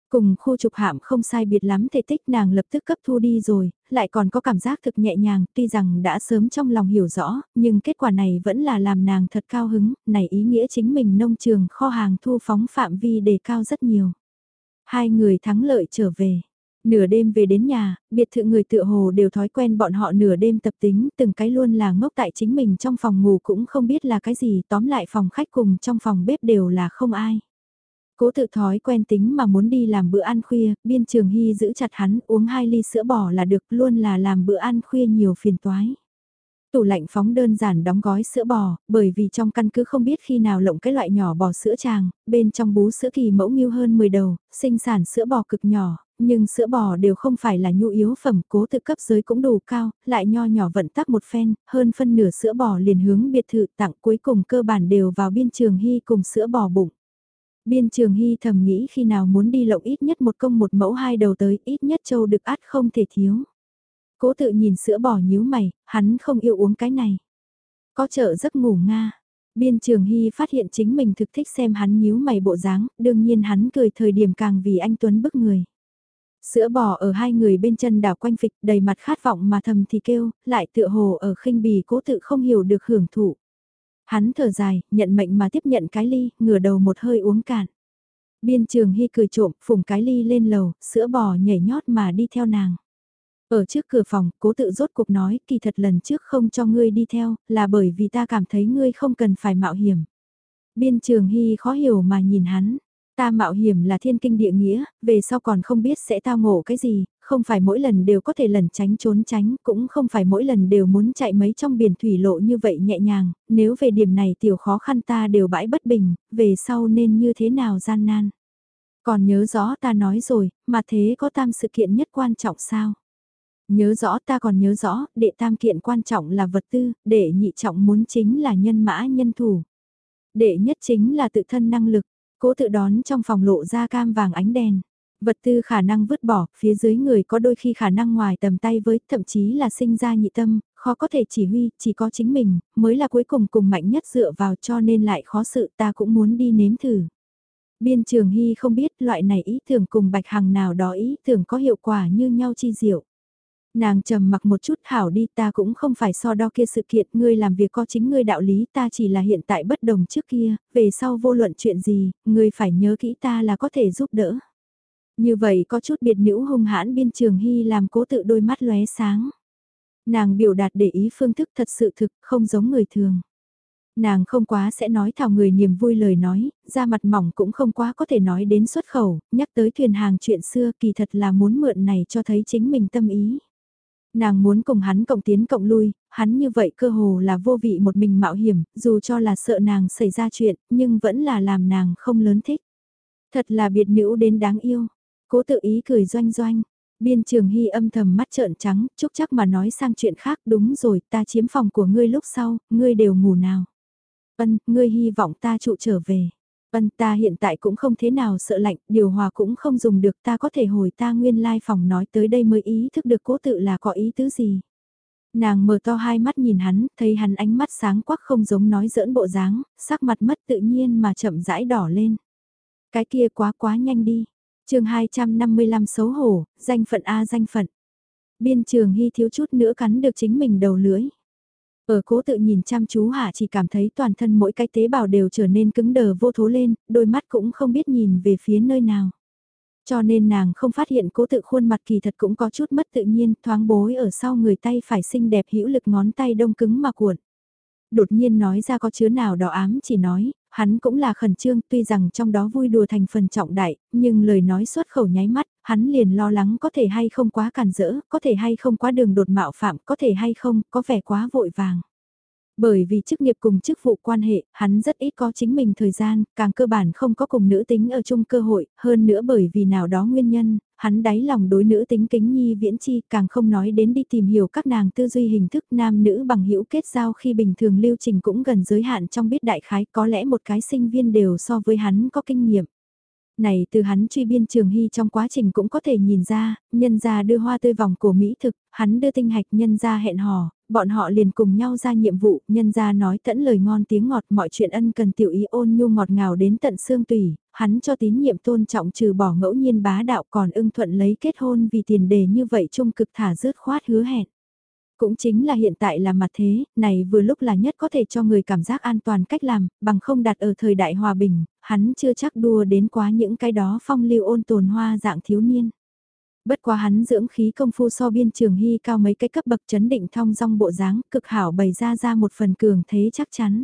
Speaker 1: Cùng khu trục hạm không sai biệt lắm thể tích nàng lập tức cấp thu đi rồi, lại còn có cảm giác thực nhẹ nhàng, tuy rằng đã sớm trong lòng hiểu rõ, nhưng kết quả này vẫn là làm nàng thật cao hứng, này ý nghĩa chính mình nông trường kho hàng thu phóng phạm vi đề cao rất nhiều. Hai người thắng lợi trở về. Nửa đêm về đến nhà, biệt thự người tựa hồ đều thói quen bọn họ nửa đêm tập tính, từng cái luôn là ngốc tại chính mình trong phòng ngủ cũng không biết là cái gì, tóm lại phòng khách cùng trong phòng bếp đều là không ai. Cố tự thói quen tính mà muốn đi làm bữa ăn khuya, biên trường hy giữ chặt hắn uống hai ly sữa bò là được luôn là làm bữa ăn khuya nhiều phiền toái. Tủ lạnh phóng đơn giản đóng gói sữa bò, bởi vì trong căn cứ không biết khi nào lộng cái loại nhỏ bò sữa tràng, bên trong bú sữa kỳ mẫu nghiêu hơn 10 đầu, sinh sản sữa bò cực nhỏ, nhưng sữa bò đều không phải là nhu yếu phẩm cố tự cấp giới cũng đủ cao, lại nho nhỏ vận tắc một phen, hơn phân nửa sữa bò liền hướng biệt thự tặng cuối cùng cơ bản đều vào biên trường hy cùng sữa bò bụng. Biên trường hy thầm nghĩ khi nào muốn đi lộng ít nhất một công một mẫu hai đầu tới ít nhất châu được át không thể thiếu. Cố tự nhìn sữa bò nhíu mày, hắn không yêu uống cái này. Có chợ giấc ngủ Nga. Biên trường hy phát hiện chính mình thực thích xem hắn nhíu mày bộ dáng, đương nhiên hắn cười thời điểm càng vì anh Tuấn bức người. Sữa bò ở hai người bên chân đảo quanh phịch đầy mặt khát vọng mà thầm thì kêu, lại tựa hồ ở khinh bì cố tự không hiểu được hưởng thụ. Hắn thở dài, nhận mệnh mà tiếp nhận cái ly, ngửa đầu một hơi uống cạn. Biên trường hy cười trộm, phùng cái ly lên lầu, sữa bò nhảy nhót mà đi theo nàng. Ở trước cửa phòng, cố tự rốt cuộc nói, kỳ thật lần trước không cho ngươi đi theo, là bởi vì ta cảm thấy ngươi không cần phải mạo hiểm. Biên trường hy khó hiểu mà nhìn hắn, Ta mạo hiểm là thiên kinh địa nghĩa, về sau còn không biết sẽ tao ngộ cái gì, không phải mỗi lần đều có thể lẩn tránh trốn tránh, cũng không phải mỗi lần đều muốn chạy mấy trong biển thủy lộ như vậy nhẹ nhàng, nếu về điểm này tiểu khó khăn ta đều bãi bất bình, về sau nên như thế nào gian nan. Còn nhớ rõ ta nói rồi, mà thế có tam sự kiện nhất quan trọng sao? Nhớ rõ ta còn nhớ rõ, đệ tam kiện quan trọng là vật tư, đệ nhị trọng muốn chính là nhân mã nhân thủ. Đệ nhất chính là tự thân năng lực, Cố tự đón trong phòng lộ ra cam vàng ánh đèn. Vật tư khả năng vứt bỏ, phía dưới người có đôi khi khả năng ngoài tầm tay với, thậm chí là sinh ra nhị tâm, khó có thể chỉ huy, chỉ có chính mình, mới là cuối cùng cùng mạnh nhất dựa vào cho nên lại khó sự ta cũng muốn đi nếm thử. Biên trường hy không biết loại này ý tưởng cùng bạch hằng nào đó ý tưởng có hiệu quả như nhau chi diệu. Nàng trầm mặc một chút hảo đi ta cũng không phải so đo kia sự kiện ngươi làm việc có chính ngươi đạo lý ta chỉ là hiện tại bất đồng trước kia, về sau vô luận chuyện gì, ngươi phải nhớ kỹ ta là có thể giúp đỡ. Như vậy có chút biệt nữ hung hãn biên trường hy làm cố tự đôi mắt lóe sáng. Nàng biểu đạt để ý phương thức thật sự thực không giống người thường. Nàng không quá sẽ nói thảo người niềm vui lời nói, da mặt mỏng cũng không quá có thể nói đến xuất khẩu, nhắc tới thuyền hàng chuyện xưa kỳ thật là muốn mượn này cho thấy chính mình tâm ý. Nàng muốn cùng hắn cộng tiến cộng lui, hắn như vậy cơ hồ là vô vị một mình mạo hiểm, dù cho là sợ nàng xảy ra chuyện, nhưng vẫn là làm nàng không lớn thích. Thật là biệt nữ đến đáng yêu. Cố tự ý cười doanh doanh. Biên trường hy âm thầm mắt trợn trắng, chúc chắc mà nói sang chuyện khác đúng rồi, ta chiếm phòng của ngươi lúc sau, ngươi đều ngủ nào. Ân, ngươi hy vọng ta trụ trở về. Vân ta hiện tại cũng không thế nào sợ lạnh, điều hòa cũng không dùng được ta có thể hồi ta nguyên lai like phòng nói tới đây mới ý thức được cố tự là có ý tứ gì. Nàng mở to hai mắt nhìn hắn, thấy hắn ánh mắt sáng quắc không giống nói giỡn bộ dáng, sắc mặt mất tự nhiên mà chậm rãi đỏ lên. Cái kia quá quá nhanh đi. chương 255 xấu hổ, danh phận A danh phận. Biên trường hy thiếu chút nữa cắn được chính mình đầu lưỡi. Ở cố tự nhìn chăm chú hạ chỉ cảm thấy toàn thân mỗi cái tế bào đều trở nên cứng đờ vô thố lên, đôi mắt cũng không biết nhìn về phía nơi nào. Cho nên nàng không phát hiện cố tự khuôn mặt kỳ thật cũng có chút mất tự nhiên, thoáng bối ở sau người tay phải xinh đẹp hữu lực ngón tay đông cứng mà cuộn. Đột nhiên nói ra có chứa nào đó ám chỉ nói, hắn cũng là khẩn trương tuy rằng trong đó vui đùa thành phần trọng đại, nhưng lời nói xuất khẩu nháy mắt, hắn liền lo lắng có thể hay không quá cản rỡ, có thể hay không quá đường đột mạo phạm, có thể hay không, có vẻ quá vội vàng. Bởi vì chức nghiệp cùng chức vụ quan hệ, hắn rất ít có chính mình thời gian, càng cơ bản không có cùng nữ tính ở chung cơ hội, hơn nữa bởi vì nào đó nguyên nhân, hắn đáy lòng đối nữ tính kính nhi viễn chi, càng không nói đến đi tìm hiểu các nàng tư duy hình thức nam nữ bằng hữu kết giao khi bình thường lưu trình cũng gần giới hạn trong biết đại khái, có lẽ một cái sinh viên đều so với hắn có kinh nghiệm. Này từ hắn truy biên trường hy trong quá trình cũng có thể nhìn ra, nhân gia đưa hoa tươi vòng của Mỹ thực, hắn đưa tinh hạch nhân gia hẹn hò, bọn họ liền cùng nhau ra nhiệm vụ, nhân ra nói tẫn lời ngon tiếng ngọt mọi chuyện ân cần tiểu ý ôn nhu ngọt ngào đến tận xương tủy, hắn cho tín nhiệm tôn trọng trừ bỏ ngẫu nhiên bá đạo còn ưng thuận lấy kết hôn vì tiền đề như vậy trung cực thả rớt khoát hứa hẹn. Cũng chính là hiện tại là mặt thế, này vừa lúc là nhất có thể cho người cảm giác an toàn cách làm, bằng không đặt ở thời đại hòa bình, hắn chưa chắc đua đến quá những cái đó phong lưu ôn tồn hoa dạng thiếu niên. Bất quá hắn dưỡng khí công phu so biên trường hy cao mấy cái cấp bậc chấn định thong dong bộ dáng, cực hảo bày ra ra một phần cường thế chắc chắn.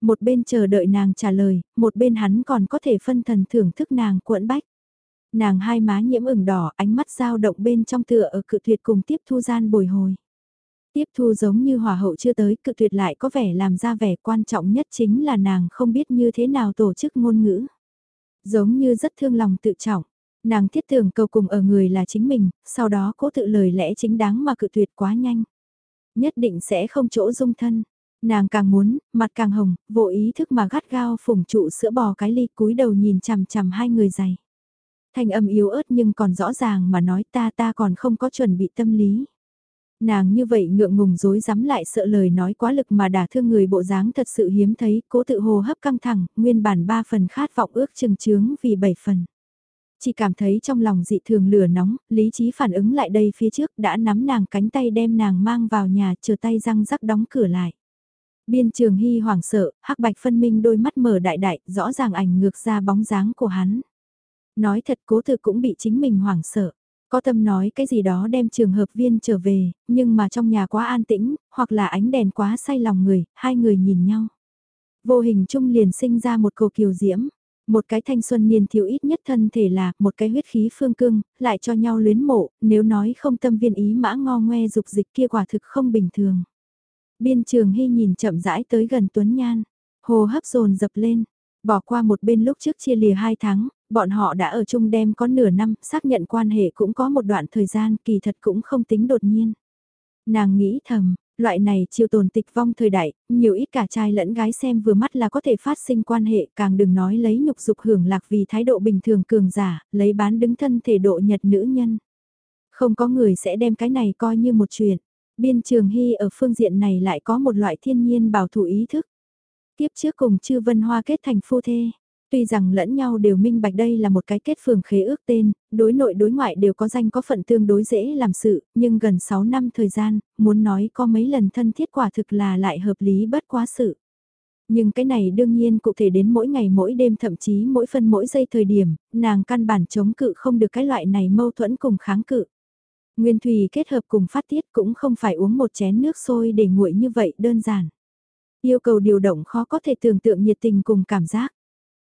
Speaker 1: Một bên chờ đợi nàng trả lời, một bên hắn còn có thể phân thần thưởng thức nàng cuộn bách. Nàng hai má nhiễm ửng đỏ, ánh mắt dao động bên trong tựa ở cự tuyệt cùng tiếp thu gian bồi hồi. Tiếp thu giống như hòa hậu chưa tới, cự tuyệt lại có vẻ làm ra vẻ quan trọng nhất chính là nàng không biết như thế nào tổ chức ngôn ngữ. Giống như rất thương lòng tự trọng, nàng thiết tưởng cầu cùng ở người là chính mình, sau đó cố tự lời lẽ chính đáng mà cự tuyệt quá nhanh. Nhất định sẽ không chỗ dung thân. Nàng càng muốn, mặt càng hồng, vô ý thức mà gắt gao phủng trụ sữa bò cái ly cúi đầu nhìn chằm chằm hai người dày. Thanh âm yếu ớt nhưng còn rõ ràng mà nói ta ta còn không có chuẩn bị tâm lý. Nàng như vậy ngượng ngùng dối dám lại sợ lời nói quá lực mà đả thương người bộ dáng thật sự hiếm thấy, cố tự hồ hấp căng thẳng, nguyên bản ba phần khát vọng ước chừng chướng vì bảy phần. Chỉ cảm thấy trong lòng dị thường lửa nóng, lý trí phản ứng lại đây phía trước đã nắm nàng cánh tay đem nàng mang vào nhà chờ tay răng rắc đóng cửa lại. Biên trường hy hoảng sợ, hắc bạch phân minh đôi mắt mở đại đại, rõ ràng ảnh ngược ra bóng dáng của hắn. Nói thật cố thực cũng bị chính mình hoảng sợ. Có tâm nói cái gì đó đem trường hợp viên trở về, nhưng mà trong nhà quá an tĩnh, hoặc là ánh đèn quá say lòng người, hai người nhìn nhau. Vô hình chung liền sinh ra một cầu kiều diễm, một cái thanh xuân niên thiếu ít nhất thân thể là một cái huyết khí phương cương, lại cho nhau luyến mộ, nếu nói không tâm viên ý mã ngo ngoe dục dịch kia quả thực không bình thường. Biên trường hy nhìn chậm rãi tới gần Tuấn Nhan, hồ hấp dồn dập lên, bỏ qua một bên lúc trước chia lìa hai tháng, bọn họ đã ở chung đem có nửa năm, xác nhận quan hệ cũng có một đoạn thời gian kỳ thật cũng không tính đột nhiên. Nàng nghĩ thầm, loại này chiều tồn tịch vong thời đại, nhiều ít cả trai lẫn gái xem vừa mắt là có thể phát sinh quan hệ, càng đừng nói lấy nhục dục hưởng lạc vì thái độ bình thường cường giả, lấy bán đứng thân thể độ nhật nữ nhân. Không có người sẽ đem cái này coi như một chuyện. Biên trường hy ở phương diện này lại có một loại thiên nhiên bảo thủ ý thức. Tiếp trước cùng chư vân hoa kết thành phu thê, Tuy rằng lẫn nhau đều minh bạch đây là một cái kết phường khế ước tên, đối nội đối ngoại đều có danh có phận tương đối dễ làm sự, nhưng gần 6 năm thời gian, muốn nói có mấy lần thân thiết quả thực là lại hợp lý bất quá sự. Nhưng cái này đương nhiên cụ thể đến mỗi ngày mỗi đêm thậm chí mỗi phân mỗi giây thời điểm, nàng căn bản chống cự không được cái loại này mâu thuẫn cùng kháng cự. Nguyên thủy kết hợp cùng phát tiết cũng không phải uống một chén nước sôi để nguội như vậy đơn giản. Yêu cầu điều động khó có thể tưởng tượng nhiệt tình cùng cảm giác.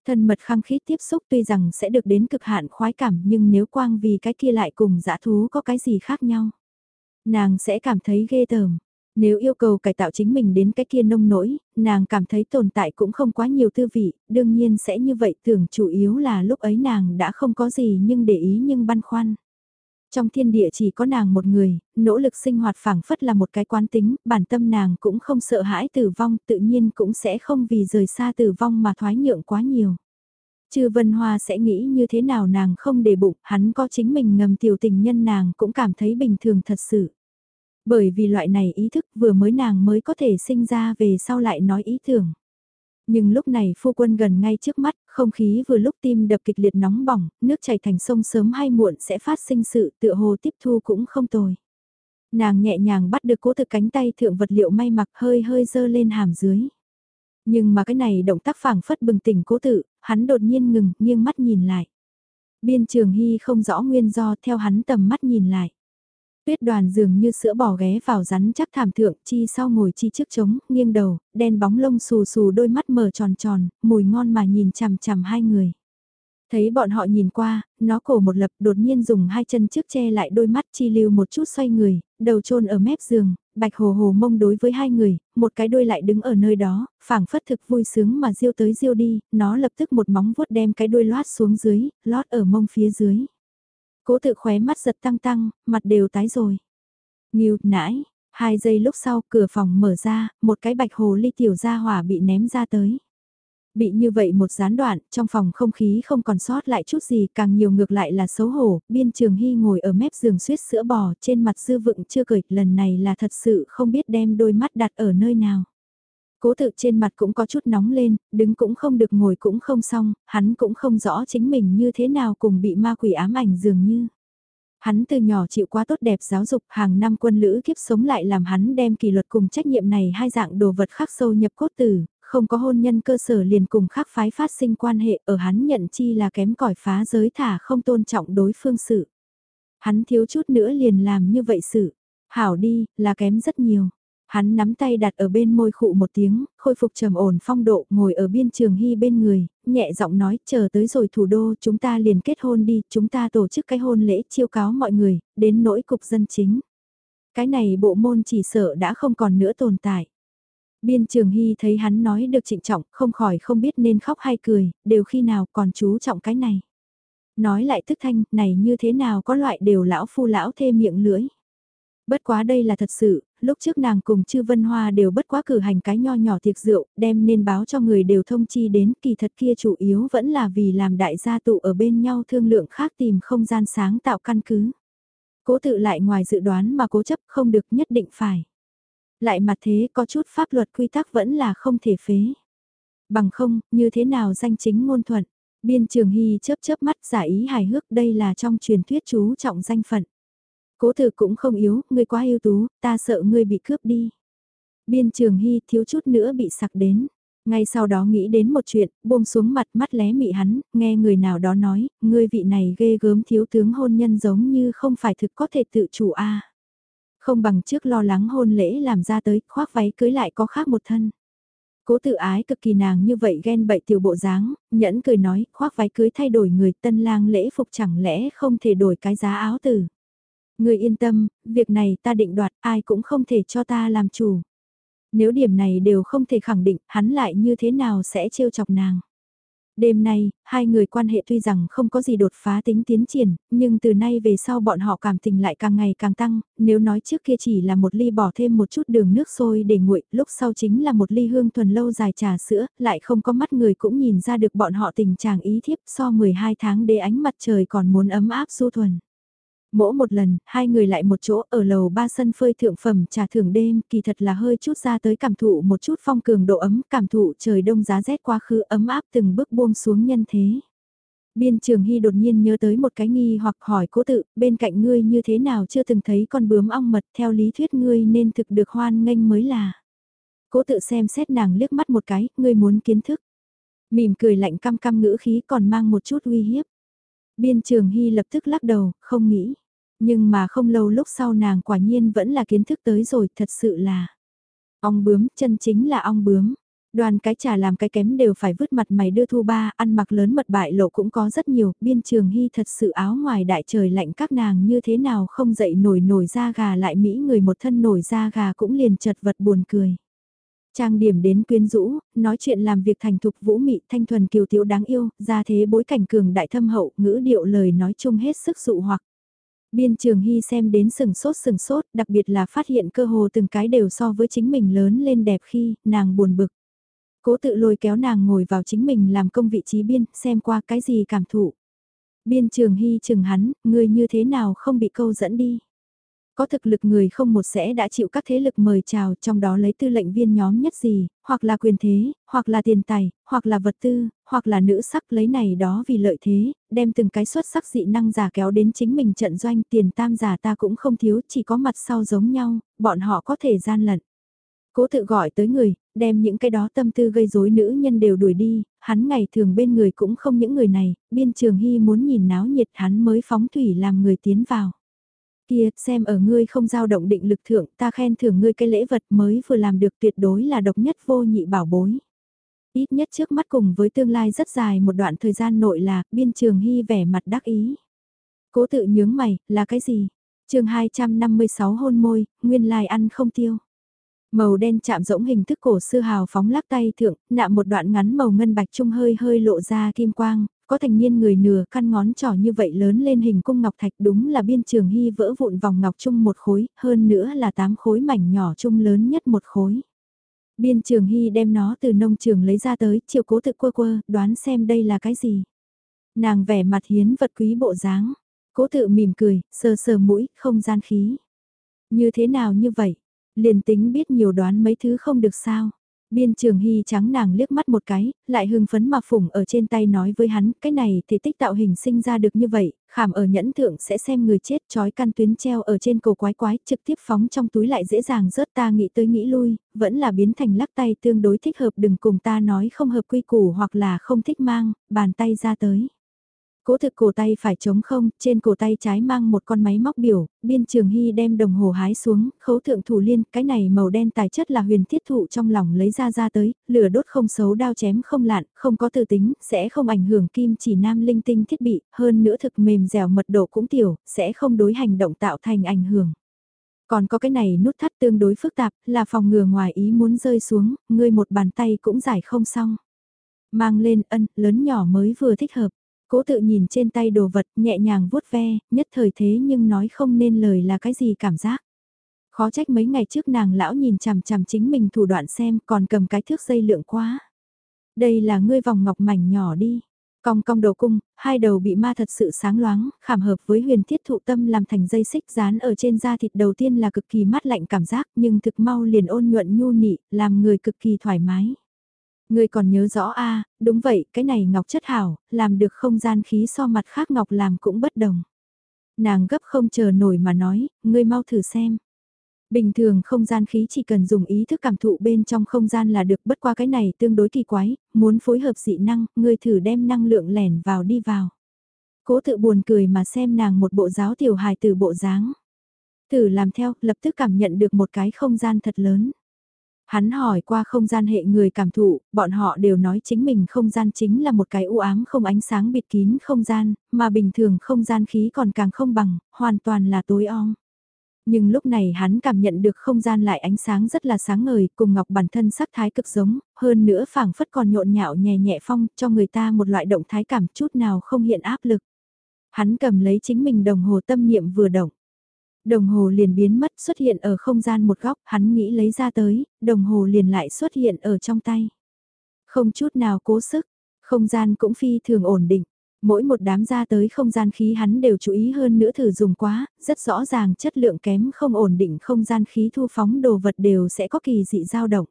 Speaker 1: Thân mật khăng khít tiếp xúc tuy rằng sẽ được đến cực hạn khoái cảm nhưng nếu quang vì cái kia lại cùng dã thú có cái gì khác nhau. Nàng sẽ cảm thấy ghê tởm. Nếu yêu cầu cải tạo chính mình đến cái kia nông nỗi, nàng cảm thấy tồn tại cũng không quá nhiều tư vị, đương nhiên sẽ như vậy tưởng chủ yếu là lúc ấy nàng đã không có gì nhưng để ý nhưng băn khoăn. Trong thiên địa chỉ có nàng một người, nỗ lực sinh hoạt phảng phất là một cái quán tính, bản tâm nàng cũng không sợ hãi tử vong, tự nhiên cũng sẽ không vì rời xa tử vong mà thoái nhượng quá nhiều. Chư Vân Hoa sẽ nghĩ như thế nào nàng không để bụng, hắn có chính mình ngầm tiểu tình nhân nàng cũng cảm thấy bình thường thật sự. Bởi vì loại này ý thức vừa mới nàng mới có thể sinh ra về sau lại nói ý tưởng. Nhưng lúc này phu quân gần ngay trước mắt, không khí vừa lúc tim đập kịch liệt nóng bỏng, nước chảy thành sông sớm hay muộn sẽ phát sinh sự tựa hồ tiếp thu cũng không tồi. Nàng nhẹ nhàng bắt được cố thực cánh tay thượng vật liệu may mặc hơi hơi dơ lên hàm dưới. Nhưng mà cái này động tác phảng phất bừng tỉnh cố tự, hắn đột nhiên ngừng, nghiêng mắt nhìn lại. Biên trường hy không rõ nguyên do theo hắn tầm mắt nhìn lại. Tuyết đoàn dường như sữa bò ghé vào rắn chắc thảm thượng chi sau ngồi chi trước trống, nghiêng đầu, đen bóng lông xù xù đôi mắt mở tròn tròn, mùi ngon mà nhìn chằm chằm hai người. Thấy bọn họ nhìn qua, nó cổ một lập đột nhiên dùng hai chân trước che lại đôi mắt chi lưu một chút xoay người, đầu chôn ở mép giường, bạch hồ hồ mông đối với hai người, một cái đuôi lại đứng ở nơi đó, phảng phất thực vui sướng mà diêu tới diêu đi, nó lập tức một móng vuốt đem cái đuôi loát xuống dưới, lót ở mông phía dưới. Cố tự khóe mắt giật tăng tăng, mặt đều tái rồi. Nghiêu, nãi, hai giây lúc sau cửa phòng mở ra, một cái bạch hồ ly tiểu ra hỏa bị ném ra tới. Bị như vậy một gián đoạn, trong phòng không khí không còn sót lại chút gì, càng nhiều ngược lại là xấu hổ, biên trường hy ngồi ở mép giường suýt sữa bò, trên mặt dư vựng chưa cười, lần này là thật sự không biết đem đôi mắt đặt ở nơi nào. Cố tự trên mặt cũng có chút nóng lên, đứng cũng không được ngồi cũng không xong, hắn cũng không rõ chính mình như thế nào cùng bị ma quỷ ám ảnh dường như. Hắn từ nhỏ chịu quá tốt đẹp giáo dục hàng năm quân lữ kiếp sống lại làm hắn đem kỷ luật cùng trách nhiệm này hai dạng đồ vật khắc sâu nhập cốt tử, không có hôn nhân cơ sở liền cùng khác phái phát sinh quan hệ ở hắn nhận chi là kém cỏi phá giới thả không tôn trọng đối phương sự. Hắn thiếu chút nữa liền làm như vậy sự. Hảo đi, là kém rất nhiều. Hắn nắm tay đặt ở bên môi khụ một tiếng, khôi phục trầm ổn phong độ, ngồi ở biên trường hy bên người, nhẹ giọng nói, chờ tới rồi thủ đô, chúng ta liền kết hôn đi, chúng ta tổ chức cái hôn lễ chiêu cáo mọi người, đến nỗi cục dân chính. Cái này bộ môn chỉ sợ đã không còn nữa tồn tại. Biên Trường Hy thấy hắn nói được trịnh trọng, không khỏi không biết nên khóc hay cười, đều khi nào còn chú trọng cái này. Nói lại thức thanh, này như thế nào có loại đều lão phu lão thê miệng lưỡi. Bất quá đây là thật sự, lúc trước nàng cùng chư Vân Hoa đều bất quá cử hành cái nho nhỏ tiệc rượu, đem nên báo cho người đều thông chi đến kỳ thật kia chủ yếu vẫn là vì làm đại gia tụ ở bên nhau thương lượng khác tìm không gian sáng tạo căn cứ. Cố tự lại ngoài dự đoán mà cố chấp không được nhất định phải. Lại mặt thế có chút pháp luật quy tắc vẫn là không thể phế. Bằng không, như thế nào danh chính ngôn thuận. Biên trường hy chớp chớp mắt giả ý hài hước đây là trong truyền thuyết chú trọng danh phận. Cố tử cũng không yếu, ngươi quá ưu tú, ta sợ ngươi bị cướp đi. Biên trường hy thiếu chút nữa bị sặc đến. Ngay sau đó nghĩ đến một chuyện, buông xuống mặt mắt lé mị hắn, nghe người nào đó nói, ngươi vị này ghê gớm thiếu tướng hôn nhân giống như không phải thực có thể tự chủ a không bằng trước lo lắng hôn lễ làm ra tới, khoác váy cưới lại có khác một thân. Cố tự ái cực kỳ nàng như vậy ghen bậy tiểu bộ dáng, nhẫn cười nói, khoác váy cưới thay đổi người tân lang lễ phục chẳng lẽ không thể đổi cái giá áo tử. Người yên tâm, việc này ta định đoạt ai cũng không thể cho ta làm chủ. Nếu điểm này đều không thể khẳng định, hắn lại như thế nào sẽ trêu chọc nàng. Đêm nay, hai người quan hệ tuy rằng không có gì đột phá tính tiến triển, nhưng từ nay về sau bọn họ cảm tình lại càng ngày càng tăng, nếu nói trước kia chỉ là một ly bỏ thêm một chút đường nước sôi để nguội, lúc sau chính là một ly hương thuần lâu dài trà sữa, lại không có mắt người cũng nhìn ra được bọn họ tình trạng ý thiếp so 12 tháng đế ánh mặt trời còn muốn ấm áp du thuần. Mỗi một lần, hai người lại một chỗ ở lầu ba sân phơi thượng phẩm trà thưởng đêm, kỳ thật là hơi chút ra tới cảm thụ một chút phong cường độ ấm, cảm thụ trời đông giá rét quá khứ ấm áp từng bước buông xuống nhân thế. Biên trường hy đột nhiên nhớ tới một cái nghi hoặc hỏi cố tự, bên cạnh ngươi như thế nào chưa từng thấy con bướm ong mật theo lý thuyết ngươi nên thực được hoan nghênh mới là. Cố tự xem xét nàng liếc mắt một cái, ngươi muốn kiến thức. Mỉm cười lạnh căm căm ngữ khí còn mang một chút uy hiếp. Biên trường hy lập tức lắc đầu, không nghĩ. Nhưng mà không lâu lúc sau nàng quả nhiên vẫn là kiến thức tới rồi, thật sự là. Ong bướm, chân chính là ong bướm. Đoàn cái trà làm cái kém đều phải vứt mặt mày đưa thu ba, ăn mặc lớn mật bại lộ cũng có rất nhiều, biên trường hy thật sự áo ngoài đại trời lạnh các nàng như thế nào không dậy nổi nổi da gà lại Mỹ người một thân nổi da gà cũng liền chật vật buồn cười. Trang điểm đến quyến rũ, nói chuyện làm việc thành thục vũ mị thanh thuần kiều thiếu đáng yêu, ra thế bối cảnh cường đại thâm hậu, ngữ điệu lời nói chung hết sức dụ hoặc. Biên trường hy xem đến sừng sốt sừng sốt, đặc biệt là phát hiện cơ hồ từng cái đều so với chính mình lớn lên đẹp khi, nàng buồn bực. Cố tự lôi kéo nàng ngồi vào chính mình làm công vị trí biên, xem qua cái gì cảm thụ. Biên trường hy chừng hắn, người như thế nào không bị câu dẫn đi. Có thực lực người không một sẽ đã chịu các thế lực mời chào trong đó lấy tư lệnh viên nhóm nhất gì, hoặc là quyền thế, hoặc là tiền tài, hoặc là vật tư, hoặc là nữ sắc lấy này đó vì lợi thế, đem từng cái xuất sắc dị năng giả kéo đến chính mình trận doanh tiền tam giả ta cũng không thiếu chỉ có mặt sau giống nhau, bọn họ có thể gian lận. Cố tự gọi tới người, đem những cái đó tâm tư gây rối nữ nhân đều đuổi đi, hắn ngày thường bên người cũng không những người này, biên trường hy muốn nhìn náo nhiệt hắn mới phóng thủy làm người tiến vào. Kia, xem ở ngươi không giao động định lực thượng, ta khen thưởng ngươi cái lễ vật mới vừa làm được tuyệt đối là độc nhất vô nhị bảo bối. Ít nhất trước mắt cùng với tương lai rất dài một đoạn thời gian nội là, biên trường hy vẻ mặt đắc ý. Cố tự nhướng mày, là cái gì? chương 256 hôn môi, nguyên lai ăn không tiêu. Màu đen chạm rỗng hình thức cổ sư hào phóng lắc tay thượng, nạm một đoạn ngắn màu ngân bạch trung hơi hơi lộ ra kim quang, có thành niên người nửa căn ngón trỏ như vậy lớn lên hình cung ngọc thạch đúng là biên trường hy vỡ vụn vòng ngọc chung một khối, hơn nữa là tám khối mảnh nhỏ chung lớn nhất một khối. Biên trường hy đem nó từ nông trường lấy ra tới, chiều cố tự quơ quơ, đoán xem đây là cái gì. Nàng vẻ mặt hiến vật quý bộ dáng, cố tự mỉm cười, sờ sờ mũi, không gian khí. Như thế nào như vậy? Liền tính biết nhiều đoán mấy thứ không được sao. Biên trường hy trắng nàng liếc mắt một cái, lại hưng phấn mà phủng ở trên tay nói với hắn, cái này thì tích tạo hình sinh ra được như vậy, khảm ở nhẫn thượng sẽ xem người chết trói căn tuyến treo ở trên cổ quái quái, trực tiếp phóng trong túi lại dễ dàng rớt ta nghĩ tới nghĩ lui, vẫn là biến thành lắc tay tương đối thích hợp đừng cùng ta nói không hợp quy củ hoặc là không thích mang, bàn tay ra tới. Cố thực cổ tay phải chống không, trên cổ tay trái mang một con máy móc biểu, biên trường hy đem đồng hồ hái xuống, khấu thượng thủ liên, cái này màu đen tài chất là huyền thiết thụ trong lòng lấy ra ra tới, lửa đốt không xấu đao chém không lạn, không có tư tính, sẽ không ảnh hưởng kim chỉ nam linh tinh thiết bị, hơn nữa thực mềm dẻo mật độ cũng tiểu, sẽ không đối hành động tạo thành ảnh hưởng. Còn có cái này nút thắt tương đối phức tạp, là phòng ngừa ngoài ý muốn rơi xuống, ngươi một bàn tay cũng giải không xong. Mang lên ân, lớn nhỏ mới vừa thích hợp. Cố tự nhìn trên tay đồ vật nhẹ nhàng vuốt ve, nhất thời thế nhưng nói không nên lời là cái gì cảm giác. Khó trách mấy ngày trước nàng lão nhìn chằm chằm chính mình thủ đoạn xem còn cầm cái thước dây lượng quá. Đây là ngươi vòng ngọc mảnh nhỏ đi. Cong cong đầu cung, hai đầu bị ma thật sự sáng loáng, khảm hợp với huyền thiết thụ tâm làm thành dây xích dán ở trên da thịt đầu tiên là cực kỳ mát lạnh cảm giác nhưng thực mau liền ôn nhuận nhu nị, làm người cực kỳ thoải mái. Người còn nhớ rõ a đúng vậy, cái này ngọc chất hảo, làm được không gian khí so mặt khác ngọc làm cũng bất đồng. Nàng gấp không chờ nổi mà nói, ngươi mau thử xem. Bình thường không gian khí chỉ cần dùng ý thức cảm thụ bên trong không gian là được bất qua cái này tương đối kỳ quái, muốn phối hợp dị năng, ngươi thử đem năng lượng lẻn vào đi vào. Cố tự buồn cười mà xem nàng một bộ giáo tiểu hài từ bộ dáng. Thử làm theo, lập tức cảm nhận được một cái không gian thật lớn. Hắn hỏi qua không gian hệ người cảm thụ, bọn họ đều nói chính mình không gian chính là một cái u ám không ánh sáng bịt kín không gian, mà bình thường không gian khí còn càng không bằng, hoàn toàn là tối om. Nhưng lúc này hắn cảm nhận được không gian lại ánh sáng rất là sáng ngời, cùng ngọc bản thân sắc thái cực giống, hơn nữa phảng phất còn nhộn nhạo nhẹ nhẹ phong, cho người ta một loại động thái cảm chút nào không hiện áp lực. Hắn cầm lấy chính mình đồng hồ tâm niệm vừa động. Đồng hồ liền biến mất xuất hiện ở không gian một góc, hắn nghĩ lấy ra tới, đồng hồ liền lại xuất hiện ở trong tay. Không chút nào cố sức, không gian cũng phi thường ổn định. Mỗi một đám ra tới không gian khí hắn đều chú ý hơn nữa thử dùng quá, rất rõ ràng chất lượng kém không ổn định không gian khí thu phóng đồ vật đều sẽ có kỳ dị dao động.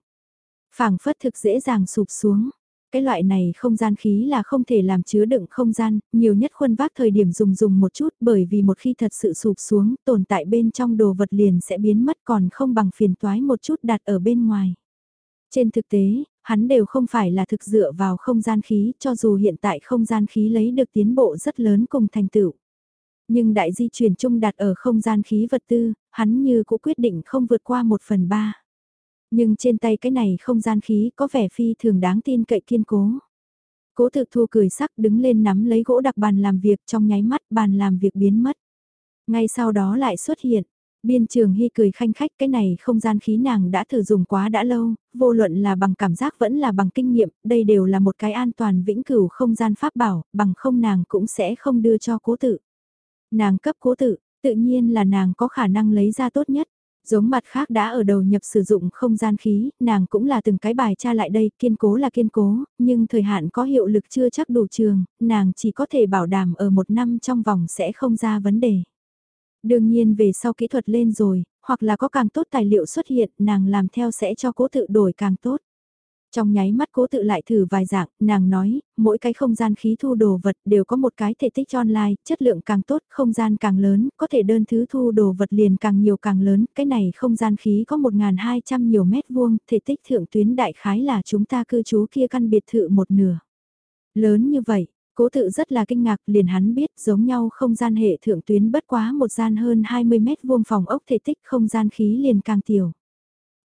Speaker 1: phảng phất thực dễ dàng sụp xuống, cái loại này không gian khí là không thể làm chứa đựng không gian, nhiều nhất khuân vác thời điểm dùng dùng một chút bởi vì một khi thật sự sụp xuống, tồn tại bên trong đồ vật liền sẽ biến mất còn không bằng phiền toái một chút đặt ở bên ngoài. Trên thực tế, hắn đều không phải là thực dựa vào không gian khí, cho dù hiện tại không gian khí lấy được tiến bộ rất lớn cùng thành tựu. Nhưng đại di chuyển chung đặt ở không gian khí vật tư, hắn như cũng quyết định không vượt qua một phần ba. Nhưng trên tay cái này không gian khí có vẻ phi thường đáng tin cậy kiên cố. Cố thực thu cười sắc đứng lên nắm lấy gỗ đặc bàn làm việc trong nháy mắt bàn làm việc biến mất. Ngay sau đó lại xuất hiện, biên trường hy cười khanh khách cái này không gian khí nàng đã thử dùng quá đã lâu, vô luận là bằng cảm giác vẫn là bằng kinh nghiệm, đây đều là một cái an toàn vĩnh cửu không gian pháp bảo, bằng không nàng cũng sẽ không đưa cho cố tự. Nàng cấp cố tự, tự nhiên là nàng có khả năng lấy ra tốt nhất. Giống mặt khác đã ở đầu nhập sử dụng không gian khí, nàng cũng là từng cái bài tra lại đây, kiên cố là kiên cố, nhưng thời hạn có hiệu lực chưa chắc đủ trường, nàng chỉ có thể bảo đảm ở một năm trong vòng sẽ không ra vấn đề. Đương nhiên về sau kỹ thuật lên rồi, hoặc là có càng tốt tài liệu xuất hiện, nàng làm theo sẽ cho cố tự đổi càng tốt. Trong nháy mắt cố tự lại thử vài dạng, nàng nói, mỗi cái không gian khí thu đồ vật đều có một cái thể tích online, chất lượng càng tốt, không gian càng lớn, có thể đơn thứ thu đồ vật liền càng nhiều càng lớn, cái này không gian khí có 1.200 nhiều mét vuông, thể tích thượng tuyến đại khái là chúng ta cư trú kia căn biệt thự một nửa. Lớn như vậy, cố tự rất là kinh ngạc liền hắn biết giống nhau không gian hệ thượng tuyến bất quá một gian hơn 20 mét vuông phòng ốc thể tích không gian khí liền càng tiểu.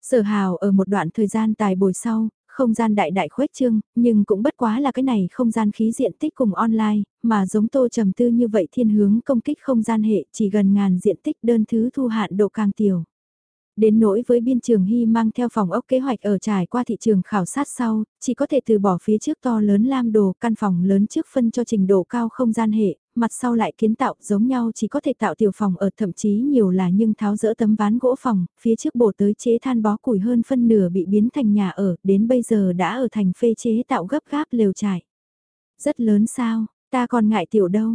Speaker 1: Sở hào ở một đoạn thời gian tài bồi sau, không gian đại đại khuếch trương, nhưng cũng bất quá là cái này không gian khí diện tích cùng online, mà giống tô trầm tư như vậy thiên hướng công kích không gian hệ chỉ gần ngàn diện tích đơn thứ thu hạn độ càng tiểu. Đến nỗi với biên trường hy mang theo phòng ốc kế hoạch ở trải qua thị trường khảo sát sau, chỉ có thể từ bỏ phía trước to lớn lam đồ căn phòng lớn trước phân cho trình độ cao không gian hệ, mặt sau lại kiến tạo giống nhau chỉ có thể tạo tiểu phòng ở thậm chí nhiều là nhưng tháo rỡ tấm ván gỗ phòng, phía trước bổ tới chế than bó củi hơn phân nửa bị biến thành nhà ở, đến bây giờ đã ở thành phê chế tạo gấp gáp lều trải. Rất lớn sao, ta còn ngại tiểu đâu,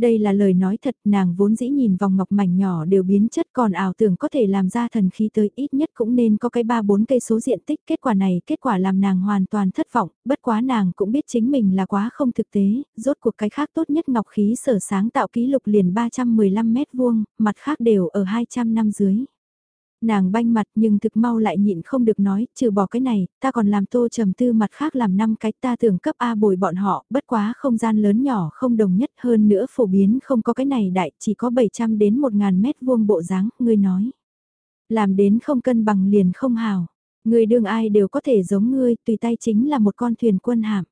Speaker 1: đây là lời nói thật, nàng vốn dĩ nhìn vòng ngọc mảnh nhỏ đều biến chất còn ảo tưởng có thể làm ra thần khí tới ít nhất cũng nên có cái 3-4 cây số diện tích. Kết quả này kết quả làm nàng hoàn toàn thất vọng, bất quá nàng cũng biết chính mình là quá không thực tế, rốt cuộc cái khác tốt nhất ngọc khí sở sáng tạo ký lục liền 315 mét vuông, mặt khác đều ở 200 năm dưới. Nàng banh mặt nhưng thực mau lại nhịn không được nói, trừ bỏ cái này, ta còn làm tô trầm tư mặt khác làm năm cái ta tưởng cấp A bồi bọn họ, bất quá không gian lớn nhỏ không đồng nhất hơn nữa phổ biến không có cái này đại, chỉ có 700 đến 1.000 mét vuông bộ dáng ngươi nói. Làm đến không cân bằng liền không hào, người đương ai đều có thể giống ngươi, tùy tay chính là một con thuyền quân hạm.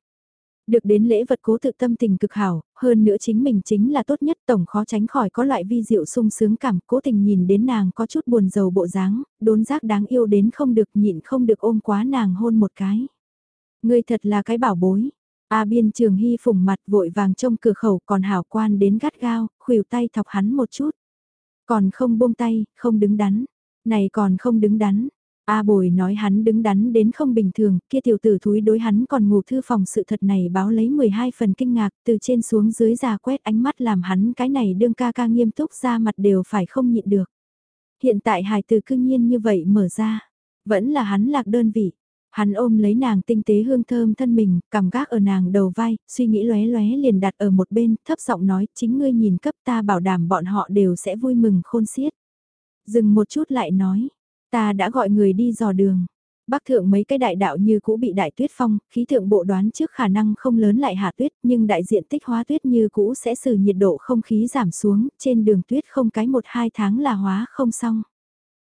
Speaker 1: Được đến lễ vật cố tự tâm tình cực hảo, hơn nữa chính mình chính là tốt nhất tổng khó tránh khỏi có loại vi diệu sung sướng cảm cố tình nhìn đến nàng có chút buồn rầu bộ dáng, đốn giác đáng yêu đến không được nhịn không được ôm quá nàng hôn một cái. Ngươi thật là cái bảo bối. A biên trường hy phùng mặt vội vàng trong cửa khẩu còn hảo quan đến gắt gao, khuỷu tay thọc hắn một chút. Còn không buông tay, không đứng đắn. Này còn không đứng đắn, A bồi nói hắn đứng đắn đến không bình thường, kia tiểu tử thúi đối hắn còn ngủ thư phòng sự thật này báo lấy 12 phần kinh ngạc, từ trên xuống dưới già quét ánh mắt làm hắn cái này đương ca ca nghiêm túc ra mặt đều phải không nhịn được. Hiện tại hài từ cư nhiên như vậy mở ra, vẫn là hắn lạc đơn vị. Hắn ôm lấy nàng tinh tế hương thơm thân mình, cảm gác ở nàng đầu vai, suy nghĩ lóe lóe liền đặt ở một bên, thấp giọng nói, chính ngươi nhìn cấp ta bảo đảm bọn họ đều sẽ vui mừng khôn xiết. Dừng một chút lại nói, Ta đã gọi người đi dò đường. Bắc thượng mấy cái đại đạo như cũ bị đại tuyết phong, khí thượng bộ đoán trước khả năng không lớn lại hạ tuyết, nhưng đại diện tích hóa tuyết như cũ sẽ xử nhiệt độ không khí giảm xuống, trên đường tuyết không cái một hai tháng là hóa không xong.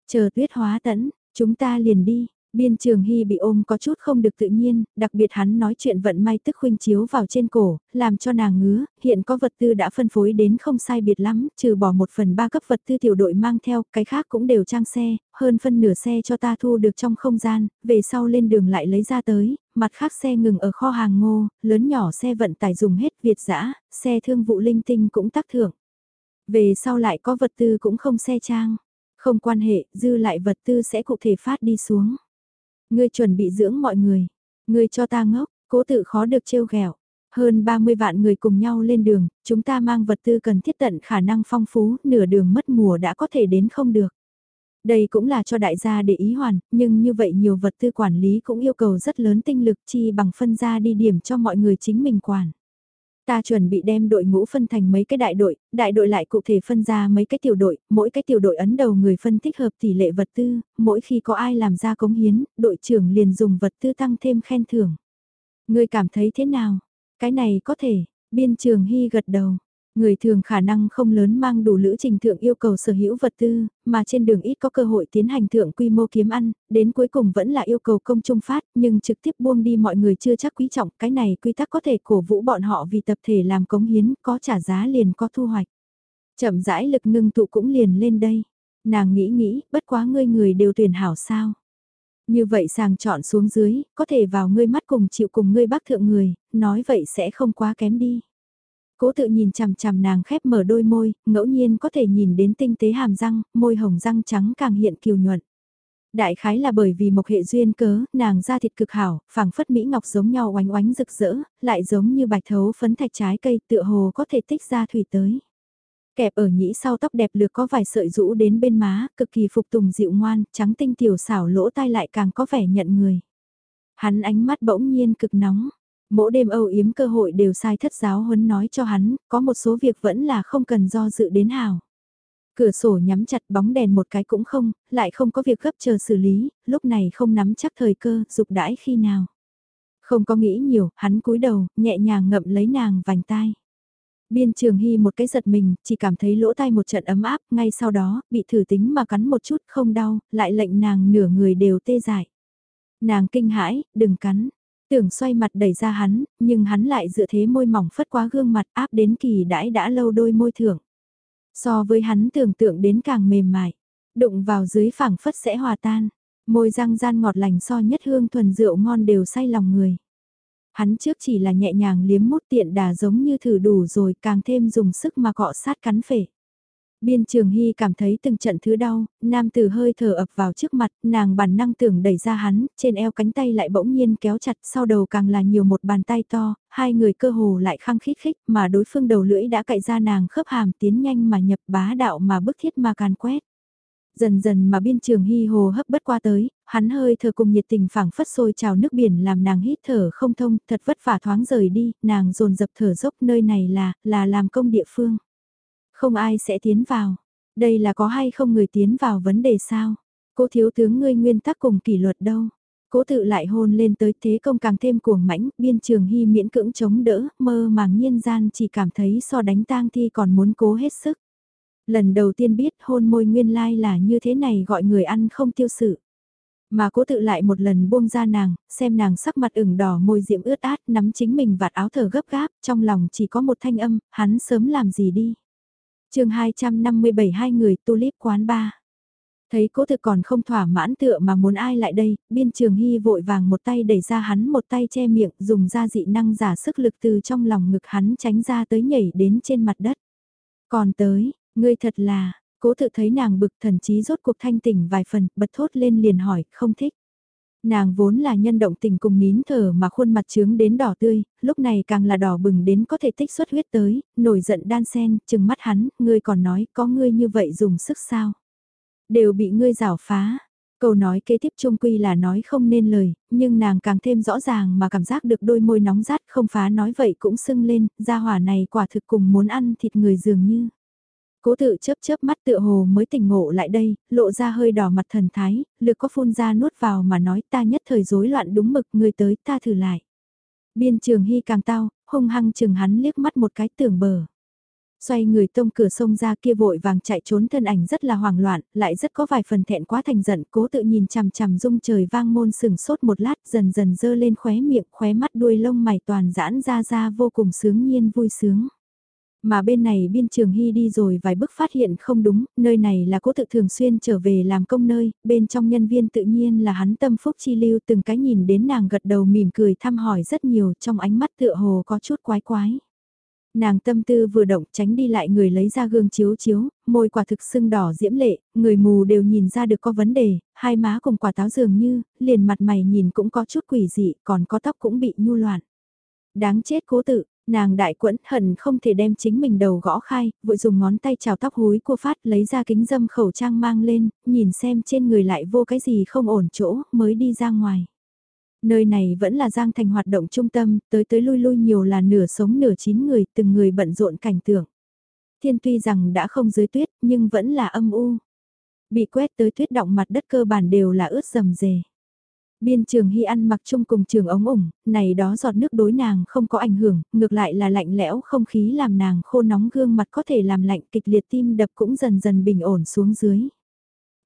Speaker 1: Chờ tuyết hóa tẫn, chúng ta liền đi, Biên trường hy bị ôm có chút không được tự nhiên, đặc biệt hắn nói chuyện vận may tức khuynh chiếu vào trên cổ, làm cho nàng ngứa, hiện có vật tư đã phân phối đến không sai biệt lắm, trừ bỏ một phần ba cấp vật tư tiểu đội mang theo, cái khác cũng đều trang xe, hơn phân nửa xe cho ta thu được trong không gian, về sau lên đường lại lấy ra tới, mặt khác xe ngừng ở kho hàng ngô, lớn nhỏ xe vận tải dùng hết Việt dã xe thương vụ linh tinh cũng tắc thưởng. Về sau lại có vật tư cũng không xe trang, không quan hệ, dư lại vật tư sẽ cụ thể phát đi xuống. Ngươi chuẩn bị dưỡng mọi người. Ngươi cho ta ngốc, cố tự khó được trêu ghẹo. Hơn 30 vạn người cùng nhau lên đường, chúng ta mang vật tư cần thiết tận khả năng phong phú, nửa đường mất mùa đã có thể đến không được. Đây cũng là cho đại gia để ý hoàn, nhưng như vậy nhiều vật tư quản lý cũng yêu cầu rất lớn tinh lực chi bằng phân ra đi điểm cho mọi người chính mình quản. Ta chuẩn bị đem đội ngũ phân thành mấy cái đại đội, đại đội lại cụ thể phân ra mấy cái tiểu đội, mỗi cái tiểu đội ấn đầu người phân tích hợp tỷ lệ vật tư, mỗi khi có ai làm ra cống hiến, đội trưởng liền dùng vật tư tăng thêm khen thưởng. Người cảm thấy thế nào? Cái này có thể, biên trường hy gật đầu. Người thường khả năng không lớn mang đủ lữ trình thượng yêu cầu sở hữu vật tư, mà trên đường ít có cơ hội tiến hành thượng quy mô kiếm ăn, đến cuối cùng vẫn là yêu cầu công trung phát, nhưng trực tiếp buông đi mọi người chưa chắc quý trọng, cái này quy tắc có thể cổ vũ bọn họ vì tập thể làm cống hiến, có trả giá liền có thu hoạch. Chậm rãi lực ngưng tụ cũng liền lên đây. Nàng nghĩ nghĩ, bất quá ngươi người đều tuyển hảo sao. Như vậy sàng chọn xuống dưới, có thể vào ngươi mắt cùng chịu cùng ngươi bác thượng người, nói vậy sẽ không quá kém đi. Cố tự nhìn chằm chằm nàng khép mở đôi môi, ngẫu nhiên có thể nhìn đến tinh tế hàm răng, môi hồng răng trắng càng hiện kiều nhuận. Đại khái là bởi vì mộc hệ duyên cớ, nàng da thịt cực hảo, phẳng phất mỹ ngọc giống nhau oánh oánh rực rỡ, lại giống như bạch thấu phấn thạch trái cây tựa hồ có thể tích ra thủy tới. kẹp ở nhĩ sau tóc đẹp lược có vài sợi rũ đến bên má, cực kỳ phục tùng dịu ngoan, trắng tinh tiểu xảo lỗ tai lại càng có vẻ nhận người. Hắn ánh mắt bỗng nhiên cực nóng, mỗi đêm âu yếm cơ hội đều sai thất giáo huấn nói cho hắn, có một số việc vẫn là không cần do dự đến hào. Cửa sổ nhắm chặt bóng đèn một cái cũng không, lại không có việc gấp chờ xử lý, lúc này không nắm chắc thời cơ, dục đãi khi nào. Không có nghĩ nhiều, hắn cúi đầu, nhẹ nhàng ngậm lấy nàng vành tai. Biên trường hy một cái giật mình, chỉ cảm thấy lỗ tai một trận ấm áp, ngay sau đó, bị thử tính mà cắn một chút không đau, lại lệnh nàng nửa người đều tê dại. Nàng kinh hãi, đừng cắn. Tưởng xoay mặt đẩy ra hắn, nhưng hắn lại dựa thế môi mỏng phất quá gương mặt áp đến kỳ đãi đã lâu đôi môi thưởng. So với hắn tưởng tượng đến càng mềm mại, đụng vào dưới phẳng phất sẽ hòa tan. Môi răng gian ngọt lành so nhất hương thuần rượu ngon đều say lòng người. Hắn trước chỉ là nhẹ nhàng liếm mút tiện đà giống như thử đủ rồi càng thêm dùng sức mà cọ sát cắn phể. Biên Trường Hy cảm thấy từng trận thứ đau, nam tử hơi thở ập vào trước mặt, nàng bản năng tưởng đẩy ra hắn, trên eo cánh tay lại bỗng nhiên kéo chặt, sau đầu càng là nhiều một bàn tay to, hai người cơ hồ lại khăng khít khích, mà đối phương đầu lưỡi đã cạy ra nàng khớp hàm tiến nhanh mà nhập bá đạo mà bức thiết mà càn quét. Dần dần mà biên trường hy hồ hấp bất qua tới, hắn hơi thở cùng nhiệt tình phảng phất sôi trào nước biển làm nàng hít thở không thông, thật vất vả thoáng rời đi, nàng dồn dập thở dốc nơi này là, là làm công địa phương. Không ai sẽ tiến vào. Đây là có hay không người tiến vào vấn đề sao? Cố thiếu tướng ngươi nguyên tắc cùng kỷ luật đâu? Cố tự lại hôn lên tới thế công càng thêm cuồng mãnh, biên trường hy miễn cưỡng chống đỡ, mơ màng nhiên gian chỉ cảm thấy so đánh tang thi còn muốn cố hết sức. Lần đầu tiên biết hôn môi nguyên lai là như thế này gọi người ăn không tiêu sự. Mà cố tự lại một lần buông ra nàng, xem nàng sắc mặt ửng đỏ môi diễm ướt át nắm chính mình vạt áo thở gấp gáp, trong lòng chỉ có một thanh âm, hắn sớm làm gì đi chương 257 hai người tulip quán ba. Thấy cố thực còn không thỏa mãn tựa mà muốn ai lại đây, biên trường hy vội vàng một tay đẩy ra hắn một tay che miệng dùng ra dị năng giả sức lực từ trong lòng ngực hắn tránh ra tới nhảy đến trên mặt đất. Còn tới, ngươi thật là, cố thực thấy nàng bực thần trí rốt cuộc thanh tỉnh vài phần, bật thốt lên liền hỏi, không thích. Nàng vốn là nhân động tình cùng nín thở mà khuôn mặt trướng đến đỏ tươi, lúc này càng là đỏ bừng đến có thể tích xuất huyết tới, nổi giận đan sen, chừng mắt hắn, ngươi còn nói có ngươi như vậy dùng sức sao. Đều bị ngươi rào phá. Câu nói kế tiếp trung quy là nói không nên lời, nhưng nàng càng thêm rõ ràng mà cảm giác được đôi môi nóng rát không phá nói vậy cũng sưng lên, gia hỏa này quả thực cùng muốn ăn thịt người dường như. Cố tự chớp chớp mắt tựa hồ mới tỉnh ngộ lại đây, lộ ra hơi đỏ mặt thần thái, lực có phun ra nuốt vào mà nói ta nhất thời rối loạn đúng mực người tới ta thử lại. Biên trường hy càng tao, hung hăng chừng hắn liếc mắt một cái tưởng bờ. Xoay người tông cửa sông ra kia vội vàng chạy trốn thân ảnh rất là hoảng loạn, lại rất có vài phần thẹn quá thành giận, cố tự nhìn chằm chằm rung trời vang môn sừng sốt một lát dần dần dơ lên khóe miệng khóe mắt đuôi lông mày toàn giãn ra ra vô cùng sướng nhiên vui sướng. Mà bên này biên trường hy đi rồi vài bước phát hiện không đúng, nơi này là cố tự thường xuyên trở về làm công nơi, bên trong nhân viên tự nhiên là hắn tâm phúc chi lưu từng cái nhìn đến nàng gật đầu mỉm cười thăm hỏi rất nhiều trong ánh mắt tựa hồ có chút quái quái. Nàng tâm tư vừa động tránh đi lại người lấy ra gương chiếu chiếu, môi quả thực sưng đỏ diễm lệ, người mù đều nhìn ra được có vấn đề, hai má cùng quả táo dường như, liền mặt mày nhìn cũng có chút quỷ dị, còn có tóc cũng bị nhu loạn. Đáng chết cố tự, Nàng đại quẫn hận không thể đem chính mình đầu gõ khai, vội dùng ngón tay chào tóc húi của phát lấy ra kính dâm khẩu trang mang lên, nhìn xem trên người lại vô cái gì không ổn chỗ, mới đi ra ngoài. Nơi này vẫn là Giang Thành hoạt động trung tâm, tới tới lui lui nhiều là nửa sống nửa chín người, từng người bận rộn cảnh tượng. Thiên tuy rằng đã không dưới tuyết, nhưng vẫn là âm u. Bị quét tới tuyết động mặt đất cơ bản đều là ướt rầm rề. Biên trường hy ăn mặc chung cùng trường ống ủng, này đó giọt nước đối nàng không có ảnh hưởng, ngược lại là lạnh lẽo không khí làm nàng khô nóng gương mặt có thể làm lạnh kịch liệt tim đập cũng dần dần bình ổn xuống dưới.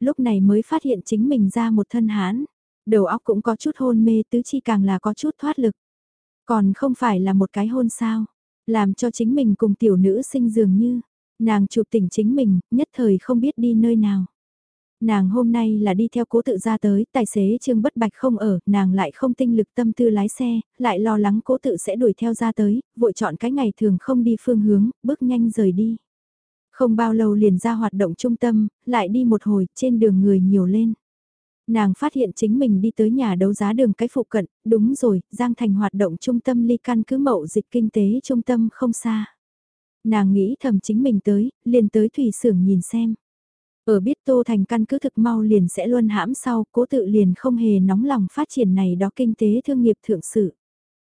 Speaker 1: Lúc này mới phát hiện chính mình ra một thân hán, đầu óc cũng có chút hôn mê tứ chi càng là có chút thoát lực. Còn không phải là một cái hôn sao, làm cho chính mình cùng tiểu nữ sinh dường như, nàng chụp tỉnh chính mình, nhất thời không biết đi nơi nào nàng hôm nay là đi theo cố tự ra tới, tài xế Trương Bất Bạch không ở, nàng lại không tinh lực tâm tư lái xe, lại lo lắng cố tự sẽ đuổi theo ra tới, vội chọn cái ngày thường không đi phương hướng, bước nhanh rời đi. Không bao lâu liền ra hoạt động trung tâm, lại đi một hồi, trên đường người nhiều lên. Nàng phát hiện chính mình đi tới nhà đấu giá đường cái phụ cận, đúng rồi, Giang Thành hoạt động trung tâm ly căn cứ mậu dịch kinh tế trung tâm không xa. Nàng nghĩ thầm chính mình tới, liền tới thủy xưởng nhìn xem. Ở biết Tô Thành căn cứ thực mau liền sẽ luôn hãm sau, cố tự liền không hề nóng lòng phát triển này đó kinh tế thương nghiệp thượng sự.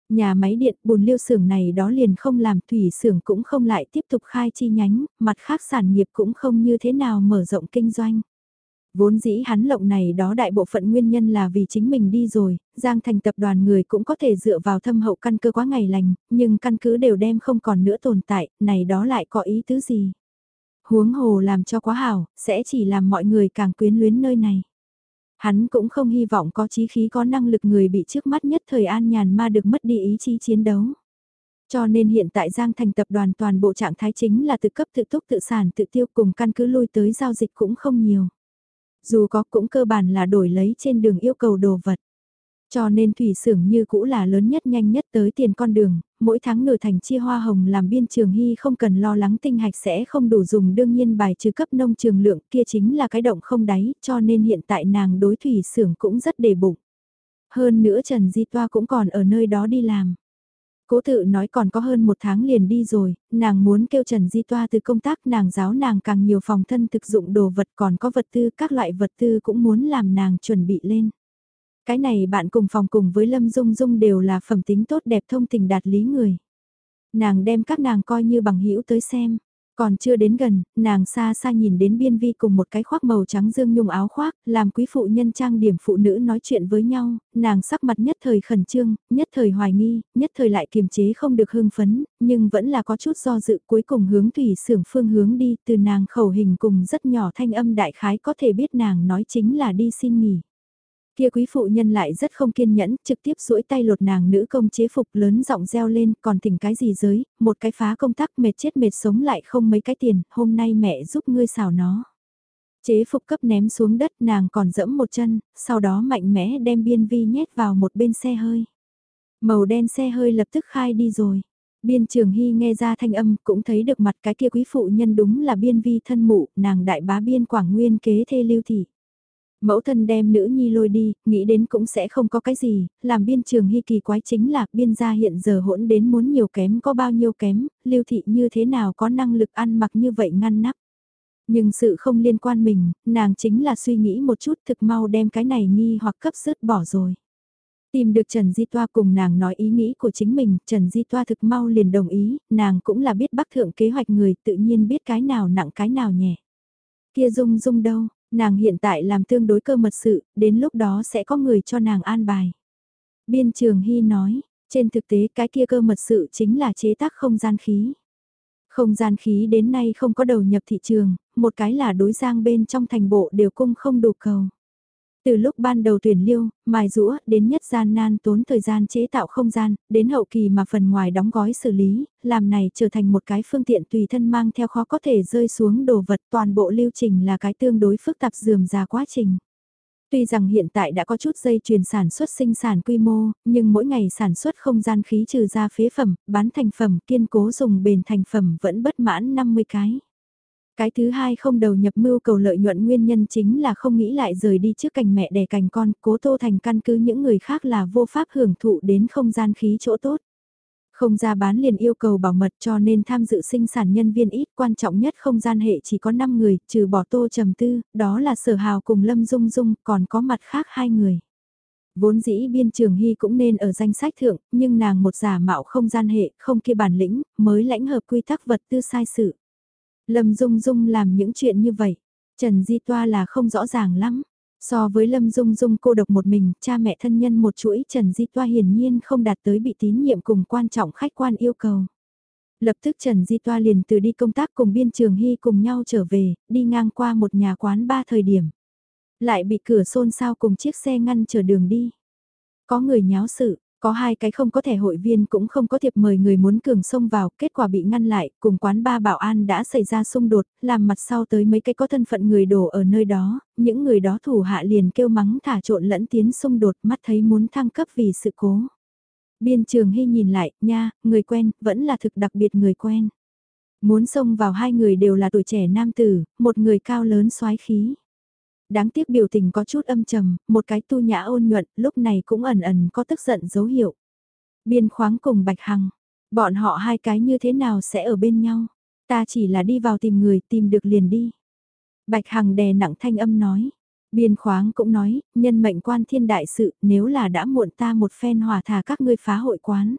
Speaker 1: Nhà máy điện bùn liêu xưởng này đó liền không làm thủy xưởng cũng không lại tiếp tục khai chi nhánh, mặt khác sản nghiệp cũng không như thế nào mở rộng kinh doanh. Vốn dĩ hắn lộng này đó đại bộ phận nguyên nhân là vì chính mình đi rồi, Giang Thành tập đoàn người cũng có thể dựa vào thâm hậu căn cơ quá ngày lành, nhưng căn cứ đều đem không còn nữa tồn tại, này đó lại có ý tứ gì. Huống hồ làm cho quá hảo, sẽ chỉ làm mọi người càng quyến luyến nơi này. Hắn cũng không hy vọng có chí khí có năng lực người bị trước mắt nhất thời an nhàn ma được mất đi ý chí chiến đấu. Cho nên hiện tại Giang Thành tập đoàn toàn bộ trạng thái chính là tự cấp tự túc tự sản tự tiêu cùng căn cứ lui tới giao dịch cũng không nhiều. Dù có cũng cơ bản là đổi lấy trên đường yêu cầu đồ vật. Cho nên thủy xưởng như cũ là lớn nhất nhanh nhất tới tiền con đường, mỗi tháng nửa thành chia hoa hồng làm biên trường hy không cần lo lắng tinh hạch sẽ không đủ dùng đương nhiên bài trừ cấp nông trường lượng kia chính là cái động không đáy cho nên hiện tại nàng đối thủy xưởng cũng rất đề bụng. Hơn nữa Trần Di Toa cũng còn ở nơi đó đi làm. Cố tự nói còn có hơn một tháng liền đi rồi, nàng muốn kêu Trần Di Toa từ công tác nàng giáo nàng càng nhiều phòng thân thực dụng đồ vật còn có vật tư các loại vật tư cũng muốn làm nàng chuẩn bị lên. Cái này bạn cùng phòng cùng với Lâm Dung Dung đều là phẩm tính tốt đẹp thông tình đạt lý người. Nàng đem các nàng coi như bằng hữu tới xem. Còn chưa đến gần, nàng xa xa nhìn đến biên vi cùng một cái khoác màu trắng dương nhung áo khoác, làm quý phụ nhân trang điểm phụ nữ nói chuyện với nhau, nàng sắc mặt nhất thời khẩn trương, nhất thời hoài nghi, nhất thời lại kiềm chế không được hưng phấn, nhưng vẫn là có chút do dự cuối cùng hướng thủy sưởng phương hướng đi từ nàng khẩu hình cùng rất nhỏ thanh âm đại khái có thể biết nàng nói chính là đi xin nghỉ. Kia quý phụ nhân lại rất không kiên nhẫn, trực tiếp duỗi tay lột nàng nữ công chế phục lớn giọng reo lên, còn tỉnh cái gì giới, một cái phá công tác mệt chết mệt sống lại không mấy cái tiền, hôm nay mẹ giúp ngươi xào nó. Chế phục cấp ném xuống đất nàng còn dẫm một chân, sau đó mạnh mẽ đem biên vi nhét vào một bên xe hơi. Màu đen xe hơi lập tức khai đi rồi. Biên trường hy nghe ra thanh âm cũng thấy được mặt cái kia quý phụ nhân đúng là biên vi thân mụ, nàng đại bá biên quảng nguyên kế thê lưu thị. Mẫu thân đem nữ nhi lôi đi, nghĩ đến cũng sẽ không có cái gì, làm biên trường hy kỳ quái chính là biên gia hiện giờ hỗn đến muốn nhiều kém có bao nhiêu kém, lưu thị như thế nào có năng lực ăn mặc như vậy ngăn nắp. Nhưng sự không liên quan mình, nàng chính là suy nghĩ một chút thực mau đem cái này nghi hoặc cấp sứt bỏ rồi. Tìm được Trần Di Toa cùng nàng nói ý nghĩ của chính mình, Trần Di Toa thực mau liền đồng ý, nàng cũng là biết bác thượng kế hoạch người tự nhiên biết cái nào nặng cái nào nhẹ. Kia dung dung đâu, Nàng hiện tại làm tương đối cơ mật sự, đến lúc đó sẽ có người cho nàng an bài. Biên trường Hy nói, trên thực tế cái kia cơ mật sự chính là chế tác không gian khí. Không gian khí đến nay không có đầu nhập thị trường, một cái là đối giang bên trong thành bộ đều cung không đủ cầu. Từ lúc ban đầu tuyển liêu, mài rũa, đến nhất gian nan tốn thời gian chế tạo không gian, đến hậu kỳ mà phần ngoài đóng gói xử lý, làm này trở thành một cái phương tiện tùy thân mang theo khó có thể rơi xuống đồ vật toàn bộ lưu trình là cái tương đối phức tạp dườm ra quá trình. Tuy rằng hiện tại đã có chút dây chuyền sản xuất sinh sản quy mô, nhưng mỗi ngày sản xuất không gian khí trừ ra phế phẩm, bán thành phẩm kiên cố dùng bền thành phẩm vẫn bất mãn 50 cái. Cái thứ hai không đầu nhập mưu cầu lợi nhuận nguyên nhân chính là không nghĩ lại rời đi trước cành mẹ đẻ cành con, cố tô thành căn cứ những người khác là vô pháp hưởng thụ đến không gian khí chỗ tốt. Không ra bán liền yêu cầu bảo mật cho nên tham dự sinh sản nhân viên ít quan trọng nhất không gian hệ chỉ có 5 người, trừ bỏ tô trầm tư, đó là sở hào cùng Lâm Dung Dung, còn có mặt khác hai người. Vốn dĩ biên trường hy cũng nên ở danh sách thượng, nhưng nàng một giả mạo không gian hệ, không kia bản lĩnh, mới lãnh hợp quy tắc vật tư sai sự. Lâm Dung Dung làm những chuyện như vậy, Trần Di Toa là không rõ ràng lắm. So với Lâm Dung Dung cô độc một mình, cha mẹ thân nhân một chuỗi Trần Di Toa hiển nhiên không đạt tới bị tín nhiệm cùng quan trọng khách quan yêu cầu. Lập tức Trần Di Toa liền từ đi công tác cùng biên trường hy cùng nhau trở về, đi ngang qua một nhà quán ba thời điểm. Lại bị cửa xôn xao cùng chiếc xe ngăn chờ đường đi. Có người nháo sự, có hai cái không có thẻ hội viên cũng không có thiệp mời người muốn cường xông vào, kết quả bị ngăn lại, cùng quán ba bảo an đã xảy ra xung đột, làm mặt sau tới mấy cái có thân phận người đổ ở nơi đó, những người đó thủ hạ liền kêu mắng thả trộn lẫn tiến xung đột mắt thấy muốn thăng cấp vì sự cố. Biên trường hy nhìn lại, nha, người quen, vẫn là thực đặc biệt người quen. Muốn xông vào hai người đều là tuổi trẻ nam tử, một người cao lớn soái khí. Đáng tiếc biểu tình có chút âm trầm, một cái tu nhã ôn nhuận, lúc này cũng ẩn ẩn có tức giận dấu hiệu. Biên khoáng cùng Bạch Hằng, bọn họ hai cái như thế nào sẽ ở bên nhau? Ta chỉ là đi vào tìm người, tìm được liền đi. Bạch Hằng đè nặng thanh âm nói. Biên khoáng cũng nói, nhân mệnh quan thiên đại sự, nếu là đã muộn ta một phen hòa thả các ngươi phá hội quán.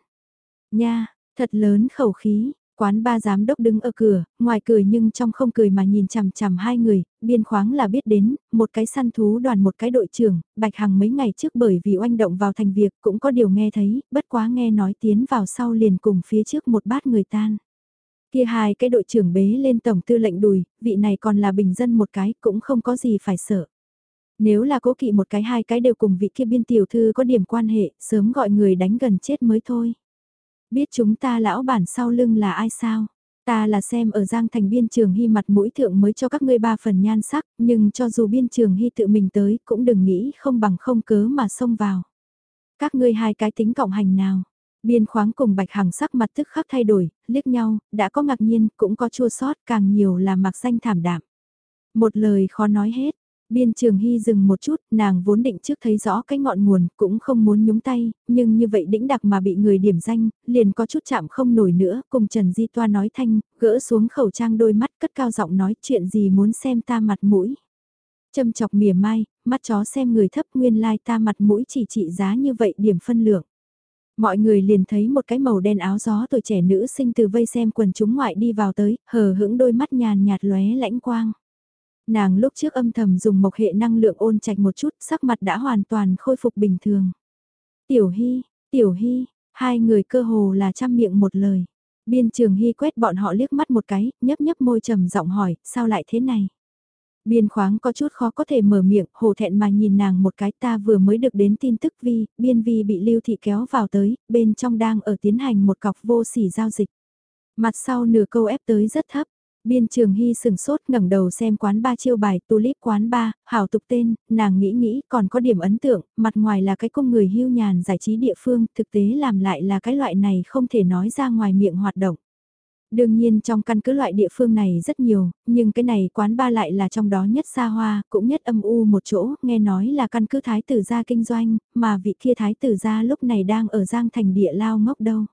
Speaker 1: Nha, thật lớn khẩu khí, Quán ba giám đốc đứng ở cửa, ngoài cười nhưng trong không cười mà nhìn chằm chằm hai người, biên khoáng là biết đến, một cái săn thú đoàn một cái đội trưởng, Bạch Hằng mấy ngày trước bởi vì oanh động vào thành việc cũng có điều nghe thấy, bất quá nghe nói tiến vào sau liền cùng phía trước một bát người tan. Kia hai cái đội trưởng bế lên tổng tư lệnh đùi, vị này còn là bình dân một cái cũng không có gì phải sợ. Nếu là cố kỵ một cái hai cái đều cùng vị kia biên tiểu thư có điểm quan hệ, sớm gọi người đánh gần chết mới thôi. Biết chúng ta lão bản sau lưng là ai sao? Ta là xem ở Giang Thành biên trường hy mặt mũi thượng mới cho các ngươi ba phần nhan sắc, nhưng cho dù biên trường hy tự mình tới cũng đừng nghĩ không bằng không cớ mà xông vào. Các ngươi hai cái tính cộng hành nào? Biên khoáng cùng bạch hằng sắc mặt tức khắc thay đổi, liếc nhau, đã có ngạc nhiên, cũng có chua sót, càng nhiều là mặc danh thảm đạm. Một lời khó nói hết, Biên Trường Hy dừng một chút, nàng vốn định trước thấy rõ cái ngọn nguồn, cũng không muốn nhúng tay, nhưng như vậy đĩnh đặc mà bị người điểm danh, liền có chút chạm không nổi nữa, cùng Trần Di Toa nói thanh, gỡ xuống khẩu trang đôi mắt cất cao giọng nói chuyện gì muốn xem ta mặt mũi. Châm chọc mỉa mai, mắt chó xem người thấp nguyên lai ta mặt mũi chỉ trị giá như vậy điểm phân lượng. Mọi người liền thấy một cái màu đen áo gió tuổi trẻ nữ sinh từ vây xem quần chúng ngoại đi vào tới, hờ hững đôi mắt nhàn nhạt lóe lãnh quang. Nàng lúc trước âm thầm dùng mộc hệ năng lượng ôn trạch một chút, sắc mặt đã hoàn toàn khôi phục bình thường. Tiểu Hy, Tiểu Hy, hai người cơ hồ là chăm miệng một lời. Biên trường Hy quét bọn họ liếc mắt một cái, nhấp nhấp môi trầm giọng hỏi, sao lại thế này? Biên khoáng có chút khó có thể mở miệng, hồ thẹn mà nhìn nàng một cái ta vừa mới được đến tin tức vi, biên vi bị lưu thị kéo vào tới, bên trong đang ở tiến hành một cọc vô sỉ giao dịch. Mặt sau nửa câu ép tới rất thấp, Biên trường hy sừng sốt ngẩng đầu xem quán ba chiêu bài tulip quán ba, hảo tục tên, nàng nghĩ nghĩ còn có điểm ấn tượng, mặt ngoài là cái công người hưu nhàn giải trí địa phương, thực tế làm lại là cái loại này không thể nói ra ngoài miệng hoạt động. Đương nhiên trong căn cứ loại địa phương này rất nhiều, nhưng cái này quán ba lại là trong đó nhất xa hoa, cũng nhất âm u một chỗ, nghe nói là căn cứ thái tử gia kinh doanh, mà vị kia thái tử gia lúc này đang ở giang thành địa lao ngốc đâu.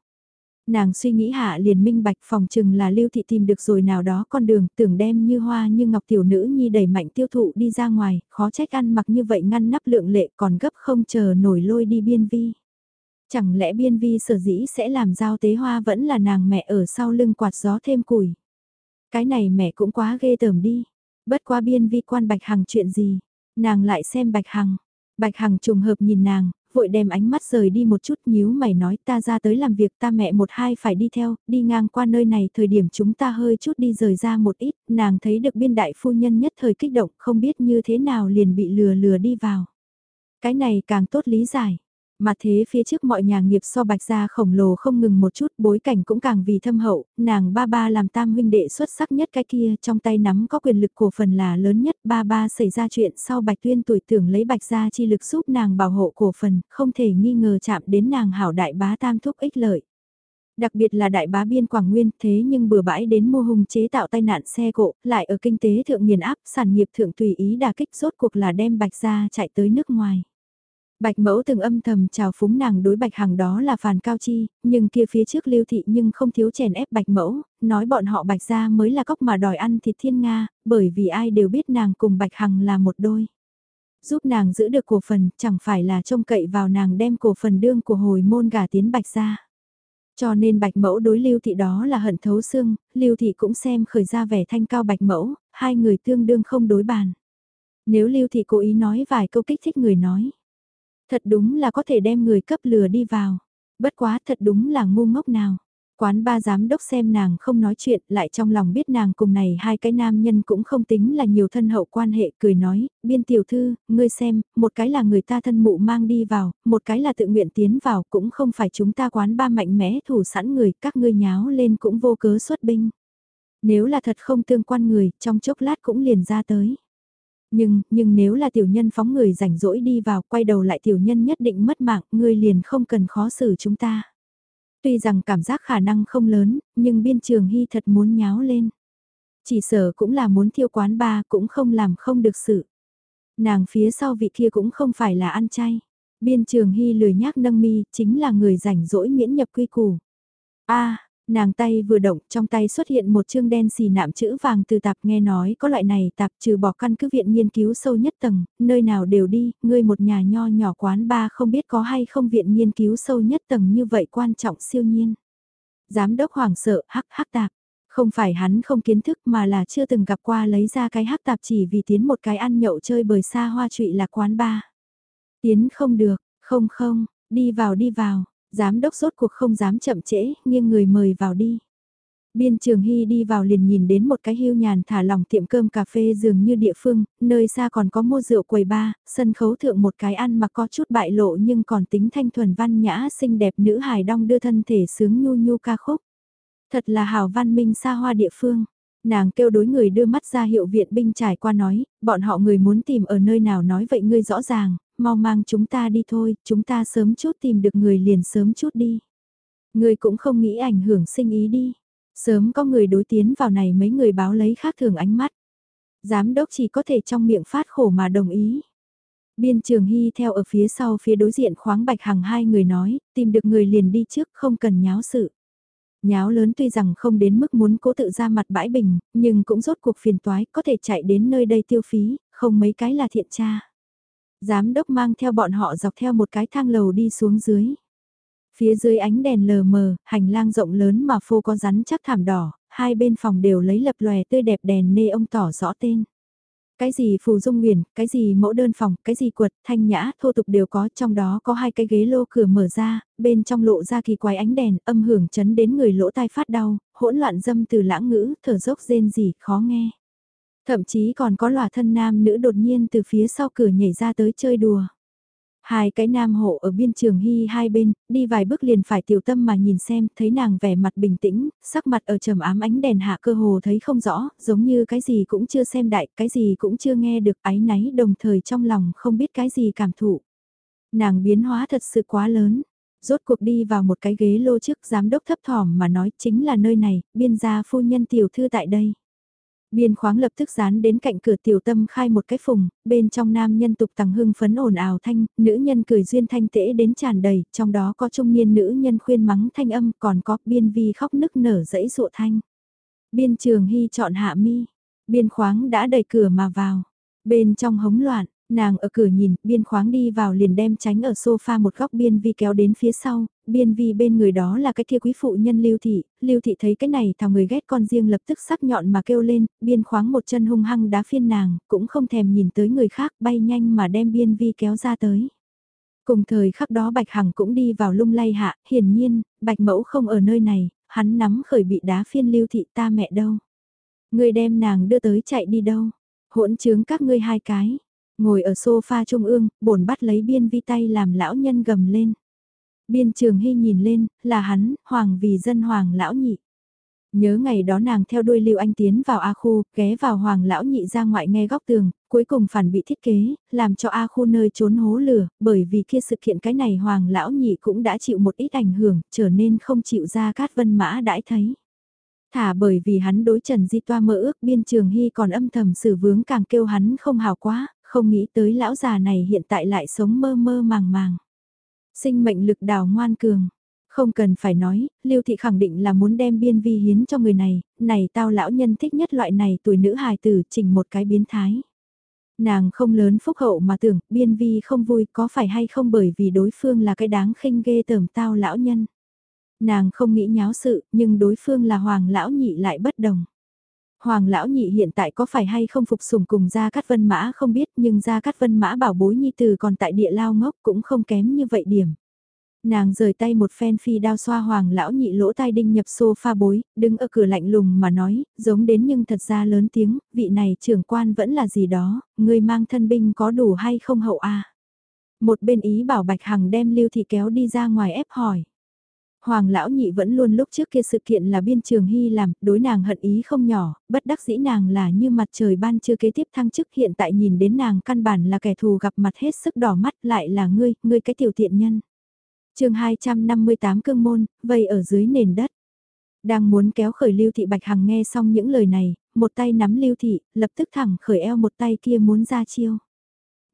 Speaker 1: Nàng suy nghĩ hạ liền minh bạch phòng chừng là lưu thị tìm được rồi nào đó con đường tưởng đem như hoa như ngọc tiểu nữ nhi đẩy mạnh tiêu thụ đi ra ngoài, khó trách ăn mặc như vậy ngăn nắp lượng lệ còn gấp không chờ nổi lôi đi biên vi. Chẳng lẽ biên vi sở dĩ sẽ làm giao tế hoa vẫn là nàng mẹ ở sau lưng quạt gió thêm củi. Cái này mẹ cũng quá ghê tởm đi. Bất qua biên vi quan Bạch Hằng chuyện gì. Nàng lại xem Bạch Hằng. Bạch Hằng trùng hợp nhìn nàng, vội đem ánh mắt rời đi một chút nhíu mày nói ta ra tới làm việc ta mẹ một hai phải đi theo, đi ngang qua nơi này thời điểm chúng ta hơi chút đi rời ra một ít, nàng thấy được biên đại phu nhân nhất thời kích động không biết như thế nào liền bị lừa lừa đi vào. Cái này càng tốt lý giải. Mà thế phía trước mọi nhà nghiệp so bạch gia khổng lồ không ngừng một chút bối cảnh cũng càng vì thâm hậu, nàng ba ba làm tam huynh đệ xuất sắc nhất cái kia trong tay nắm có quyền lực cổ phần là lớn nhất ba ba xảy ra chuyện sau bạch tuyên tuổi tưởng lấy bạch gia chi lực giúp nàng bảo hộ cổ phần, không thể nghi ngờ chạm đến nàng hảo đại bá tam thúc ích lợi. Đặc biệt là đại bá biên Quảng Nguyên thế nhưng bừa bãi đến mô hùng chế tạo tai nạn xe cộ, lại ở kinh tế thượng nghiền áp, sản nghiệp thượng tùy ý đà kích rốt cuộc là đem bạch gia chạy tới nước ngoài. Bạch mẫu từng âm thầm chào phúng nàng đối bạch hằng đó là phàn cao chi, nhưng kia phía trước lưu thị nhưng không thiếu chèn ép bạch mẫu, nói bọn họ bạch ra mới là cóc mà đòi ăn thịt thiên Nga, bởi vì ai đều biết nàng cùng bạch hằng là một đôi. Giúp nàng giữ được cổ phần, chẳng phải là trông cậy vào nàng đem cổ phần đương của hồi môn gà tiến bạch ra. Cho nên bạch mẫu đối lưu thị đó là hận thấu xương, lưu thị cũng xem khởi ra vẻ thanh cao bạch mẫu, hai người tương đương không đối bàn. Nếu lưu thị cố ý nói vài câu kích thích người nói Thật đúng là có thể đem người cấp lừa đi vào. Bất quá thật đúng là ngu ngốc nào. Quán ba giám đốc xem nàng không nói chuyện, lại trong lòng biết nàng cùng này hai cái nam nhân cũng không tính là nhiều thân hậu quan hệ, cười nói, biên tiểu thư, ngươi xem, một cái là người ta thân mụ mang đi vào, một cái là tự nguyện tiến vào, cũng không phải chúng ta quán ba mạnh mẽ thủ sẵn người, các ngươi nháo lên cũng vô cớ xuất binh. Nếu là thật không tương quan người, trong chốc lát cũng liền ra tới. Nhưng, nhưng nếu là tiểu nhân phóng người rảnh rỗi đi vào quay đầu lại tiểu nhân nhất định mất mạng, ngươi liền không cần khó xử chúng ta. Tuy rằng cảm giác khả năng không lớn, nhưng biên trường hy thật muốn nháo lên. Chỉ sở cũng là muốn thiêu quán ba cũng không làm không được sự. Nàng phía sau vị kia cũng không phải là ăn chay. Biên trường hy lười nhác nâng mi chính là người rảnh rỗi miễn nhập quy củ. a Nàng tay vừa động, trong tay xuất hiện một chương đen xì nạm chữ vàng từ tạp nghe nói có loại này tạp trừ bỏ căn cứ viện nghiên cứu sâu nhất tầng, nơi nào đều đi, ngươi một nhà nho nhỏ quán ba không biết có hay không viện nghiên cứu sâu nhất tầng như vậy quan trọng siêu nhiên. Giám đốc hoảng sợ, hắc hắc tạp. Không phải hắn không kiến thức mà là chưa từng gặp qua lấy ra cái hắc tạp chỉ vì tiến một cái ăn nhậu chơi bời xa hoa trụy là quán ba. Tiến không được, không không, đi vào đi vào, giám đốc sốt cuộc không dám chậm trễ, nghiêng người mời vào đi. Biên trường Hy đi vào liền nhìn đến một cái hưu nhàn thả lòng tiệm cơm cà phê dường như địa phương, nơi xa còn có mua rượu quầy ba, sân khấu thượng một cái ăn mà có chút bại lộ nhưng còn tính thanh thuần văn nhã xinh đẹp nữ hài đong đưa thân thể sướng nhu nhu ca khúc. Thật là hào văn minh xa hoa địa phương. Nàng kêu đối người đưa mắt ra hiệu viện binh trải qua nói, bọn họ người muốn tìm ở nơi nào nói vậy ngươi rõ ràng, mau mang chúng ta đi thôi, chúng ta sớm chút tìm được người liền sớm chút đi. người cũng không nghĩ ảnh hưởng sinh ý đi. Sớm có người đối tiến vào này mấy người báo lấy khác thường ánh mắt. Giám đốc chỉ có thể trong miệng phát khổ mà đồng ý. Biên trường hy theo ở phía sau phía đối diện khoáng bạch hàng hai người nói, tìm được người liền đi trước không cần nháo sự. Nháo lớn tuy rằng không đến mức muốn cố tự ra mặt bãi bình, nhưng cũng rốt cuộc phiền toái, có thể chạy đến nơi đây tiêu phí, không mấy cái là thiện tra. Giám đốc mang theo bọn họ dọc theo một cái thang lầu đi xuống dưới. Phía dưới ánh đèn lờ mờ, hành lang rộng lớn mà phô có rắn chắc thảm đỏ, hai bên phòng đều lấy lập lòe tươi đẹp đèn nê ông tỏ rõ tên. Cái gì phù dung nguyền, cái gì mẫu đơn phòng, cái gì quật, thanh nhã, thô tục đều có, trong đó có hai cái ghế lô cửa mở ra, bên trong lộ ra kỳ quái ánh đèn, âm hưởng chấn đến người lỗ tai phát đau, hỗn loạn dâm từ lãng ngữ, thở dốc rên rỉ, khó nghe. Thậm chí còn có lòa thân nam nữ đột nhiên từ phía sau cửa nhảy ra tới chơi đùa. Hai cái nam hộ ở biên trường hy hai bên, đi vài bước liền phải tiểu tâm mà nhìn xem, thấy nàng vẻ mặt bình tĩnh, sắc mặt ở trầm ám ánh đèn hạ cơ hồ thấy không rõ, giống như cái gì cũng chưa xem đại, cái gì cũng chưa nghe được ái náy đồng thời trong lòng không biết cái gì cảm thụ. Nàng biến hóa thật sự quá lớn, rốt cuộc đi vào một cái ghế lô trước giám đốc thấp thỏm mà nói chính là nơi này, biên gia phu nhân tiểu thư tại đây. Biên khoáng lập tức dán đến cạnh cửa tiểu tâm khai một cái phùng, bên trong nam nhân tục tằng hưng phấn ồn ào thanh, nữ nhân cười duyên thanh tễ đến tràn đầy, trong đó có trung niên nữ nhân khuyên mắng thanh âm, còn có biên vi khóc nức nở dẫy dụa thanh. Biên trường hy chọn hạ mi, biên khoáng đã đẩy cửa mà vào, bên trong hống loạn, Nàng ở cửa nhìn, biên khoáng đi vào liền đem tránh ở sofa một góc biên vi kéo đến phía sau, biên vi bên người đó là cái kia quý phụ nhân lưu thị, lưu thị thấy cái này thảo người ghét con riêng lập tức sắc nhọn mà kêu lên, biên khoáng một chân hung hăng đá phiên nàng, cũng không thèm nhìn tới người khác bay nhanh mà đem biên vi kéo ra tới. Cùng thời khắc đó Bạch Hằng cũng đi vào lung lay hạ, hiển nhiên, Bạch Mẫu không ở nơi này, hắn nắm khởi bị đá phiên lưu thị ta mẹ đâu. Người đem nàng đưa tới chạy đi đâu, hỗn trướng các ngươi hai cái, Ngồi ở sofa trung ương, bổn bắt lấy biên vi tay làm lão nhân gầm lên. Biên trường hy nhìn lên, là hắn, hoàng vì dân hoàng lão nhị. Nhớ ngày đó nàng theo đuôi Lưu Anh tiến vào A khu, ghé vào hoàng lão nhị ra ngoại nghe góc tường, cuối cùng phản bị thiết kế, làm cho A khu nơi trốn hố lửa, bởi vì kia sự kiện cái này hoàng lão nhị cũng đã chịu một ít ảnh hưởng, trở nên không chịu ra cát vân mã đãi thấy. Thả bởi vì hắn đối Trần Di Toa mơ ước biên trường hy còn âm thầm xử vướng càng kêu hắn không hào quá, không nghĩ tới lão già này hiện tại lại sống mơ mơ màng màng. Sinh mệnh lực đào ngoan cường. Không cần phải nói, Lưu Thị khẳng định là muốn đem biên vi hiến cho người này, này tao lão nhân thích nhất loại này tuổi nữ hài tử chỉnh một cái biến thái. Nàng không lớn phúc hậu mà tưởng biên vi không vui có phải hay không bởi vì đối phương là cái đáng khinh ghê tởm tao lão nhân. Nàng không nghĩ nháo sự nhưng đối phương là hoàng lão nhị lại bất đồng. Hoàng lão nhị hiện tại có phải hay không phục sủng cùng Gia Cát Vân Mã không biết nhưng Gia Cát Vân Mã bảo bối nhi từ còn tại địa lao ngốc cũng không kém như vậy điểm. Nàng rời tay một phen phi đao xoa hoàng lão nhị lỗ tai đinh nhập sofa bối, đứng ở cửa lạnh lùng mà nói, giống đến nhưng thật ra lớn tiếng, vị này trưởng quan vẫn là gì đó, người mang thân binh có đủ hay không hậu a Một bên ý bảo Bạch Hằng đem Lưu Thị kéo đi ra ngoài ép hỏi. Hoàng lão nhị vẫn luôn lúc trước kia sự kiện là biên trường hy làm, đối nàng hận ý không nhỏ, bất đắc dĩ nàng là như mặt trời ban chưa kế tiếp thăng chức hiện tại nhìn đến nàng căn bản là kẻ thù gặp mặt hết sức đỏ mắt lại là ngươi, ngươi cái tiểu tiện nhân. chương 258 cương môn, vây ở dưới nền đất. Đang muốn kéo khởi lưu thị bạch hằng nghe xong những lời này, một tay nắm lưu thị, lập tức thẳng khởi eo một tay kia muốn ra chiêu.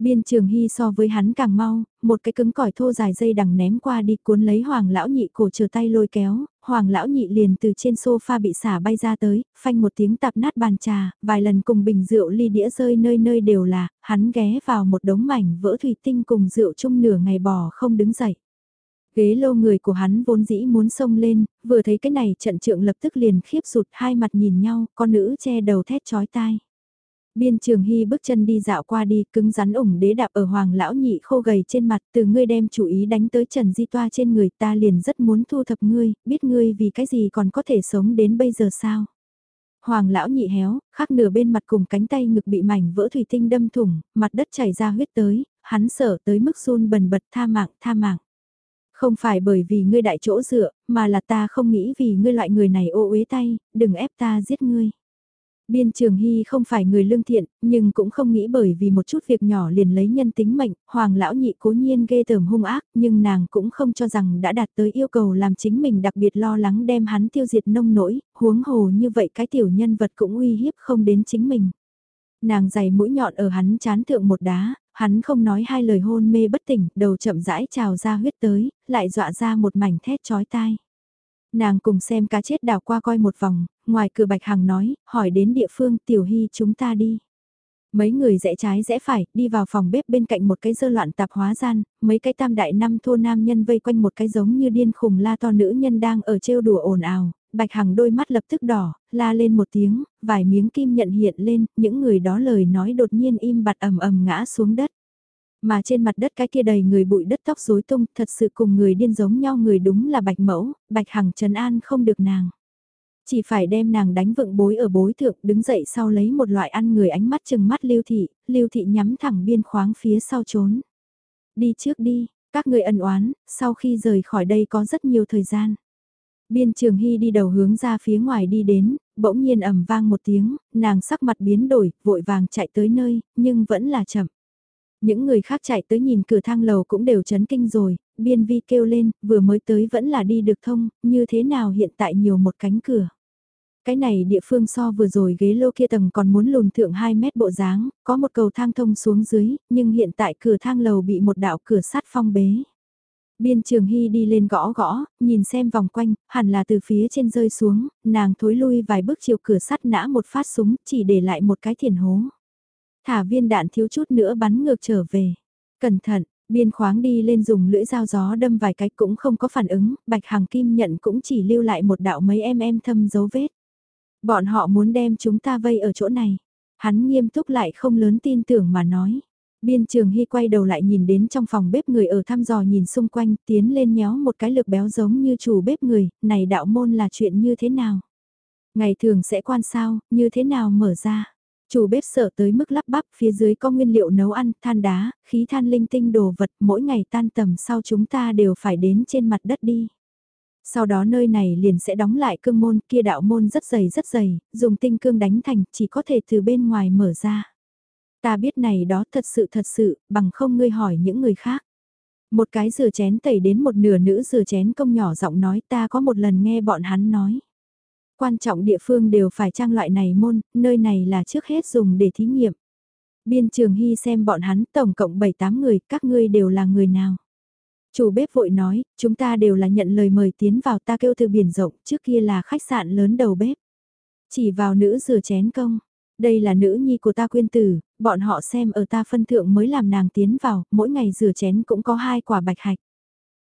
Speaker 1: Biên trường hy so với hắn càng mau, một cái cứng cỏi thô dài dây đằng ném qua đi cuốn lấy hoàng lão nhị cổ chờ tay lôi kéo, hoàng lão nhị liền từ trên sofa bị xả bay ra tới, phanh một tiếng tạp nát bàn trà, vài lần cùng bình rượu ly đĩa rơi nơi nơi đều là, hắn ghé vào một đống mảnh vỡ thủy tinh cùng rượu chung nửa ngày bò không đứng dậy. Ghế lô người của hắn vốn dĩ muốn xông lên, vừa thấy cái này trận trượng lập tức liền khiếp sụt hai mặt nhìn nhau, con nữ che đầu thét chói tai. Biên trường hy bước chân đi dạo qua đi, cứng rắn ủng đế đạp ở hoàng lão nhị khô gầy trên mặt, từ ngươi đem chủ ý đánh tới trần di toa trên người ta liền rất muốn thu thập ngươi, biết ngươi vì cái gì còn có thể sống đến bây giờ sao. Hoàng lão nhị héo, khắc nửa bên mặt cùng cánh tay ngực bị mảnh vỡ thủy tinh đâm thủng, mặt đất chảy ra huyết tới, hắn sợ tới mức run bần bật tha mạng, tha mạng. Không phải bởi vì ngươi đại chỗ dựa, mà là ta không nghĩ vì ngươi loại người này ô uế tay, đừng ép ta giết ngươi. Biên Trường Hy không phải người lương thiện, nhưng cũng không nghĩ bởi vì một chút việc nhỏ liền lấy nhân tính mệnh, Hoàng lão nhị cố nhiên ghê tởm hung ác, nhưng nàng cũng không cho rằng đã đạt tới yêu cầu làm chính mình đặc biệt lo lắng đem hắn tiêu diệt nông nỗi, huống hồ như vậy cái tiểu nhân vật cũng uy hiếp không đến chính mình. Nàng giày mũi nhọn ở hắn chán thượng một đá, hắn không nói hai lời hôn mê bất tỉnh, đầu chậm rãi trào ra huyết tới, lại dọa ra một mảnh thét chói tai. Nàng cùng xem cá chết đào qua coi một vòng, ngoài cửa Bạch Hằng nói, hỏi đến địa phương Tiểu Hy chúng ta đi. Mấy người rẽ trái rẽ phải, đi vào phòng bếp bên cạnh một cái dơ loạn tạp hóa gian, mấy cái tam đại năm thô nam nhân vây quanh một cái giống như điên khùng la to nữ nhân đang ở trêu đùa ồn ào, Bạch Hằng đôi mắt lập tức đỏ, la lên một tiếng, vài miếng kim nhận hiện lên, những người đó lời nói đột nhiên im bặt ầm ầm ngã xuống đất. Mà trên mặt đất cái kia đầy người bụi đất tóc rối tung, thật sự cùng người điên giống nhau người đúng là Bạch Mẫu, Bạch Hằng trấn an không được nàng. Chỉ phải đem nàng đánh vựng bối ở bối thượng, đứng dậy sau lấy một loại ăn người ánh mắt chừng mắt lưu thị, lưu thị nhắm thẳng biên khoáng phía sau trốn. Đi trước đi, các người ân oán, sau khi rời khỏi đây có rất nhiều thời gian. Biên Trường Hy đi đầu hướng ra phía ngoài đi đến, bỗng nhiên ầm vang một tiếng, nàng sắc mặt biến đổi, vội vàng chạy tới nơi, nhưng vẫn là chậm. Những người khác chạy tới nhìn cửa thang lầu cũng đều chấn kinh rồi, biên vi kêu lên, vừa mới tới vẫn là đi được thông, như thế nào hiện tại nhiều một cánh cửa. Cái này địa phương so vừa rồi ghế lô kia tầng còn muốn lùn thượng 2 mét bộ dáng, có một cầu thang thông xuống dưới, nhưng hiện tại cửa thang lầu bị một đạo cửa sắt phong bế. Biên trường hy đi lên gõ gõ, nhìn xem vòng quanh, hẳn là từ phía trên rơi xuống, nàng thối lui vài bước chiều cửa sắt nã một phát súng, chỉ để lại một cái thiền hố. Thả viên đạn thiếu chút nữa bắn ngược trở về. Cẩn thận, biên khoáng đi lên dùng lưỡi dao gió đâm vài cái cũng không có phản ứng, bạch hàng kim nhận cũng chỉ lưu lại một đạo mấy em em thâm dấu vết. Bọn họ muốn đem chúng ta vây ở chỗ này. Hắn nghiêm túc lại không lớn tin tưởng mà nói. Biên trường hy quay đầu lại nhìn đến trong phòng bếp người ở thăm dò nhìn xung quanh tiến lên nhéo một cái lực béo giống như chủ bếp người, này đạo môn là chuyện như thế nào? Ngày thường sẽ quan sao, như thế nào mở ra? Chủ bếp sợ tới mức lắp bắp phía dưới có nguyên liệu nấu ăn, than đá, khí than linh tinh đồ vật mỗi ngày tan tầm sau chúng ta đều phải đến trên mặt đất đi. Sau đó nơi này liền sẽ đóng lại cương môn kia đạo môn rất dày rất dày, dùng tinh cương đánh thành chỉ có thể từ bên ngoài mở ra. Ta biết này đó thật sự thật sự, bằng không ngươi hỏi những người khác. Một cái rửa chén tẩy đến một nửa nữ rửa chén công nhỏ giọng nói ta có một lần nghe bọn hắn nói. Quan trọng địa phương đều phải trang loại này môn, nơi này là trước hết dùng để thí nghiệm. Biên trường hy xem bọn hắn tổng cộng 7-8 người, các ngươi đều là người nào. Chủ bếp vội nói, chúng ta đều là nhận lời mời tiến vào ta kêu từ biển rộng, trước kia là khách sạn lớn đầu bếp. Chỉ vào nữ rửa chén công, đây là nữ nhi của ta quyên tử, bọn họ xem ở ta phân thượng mới làm nàng tiến vào, mỗi ngày rửa chén cũng có hai quả bạch hạch.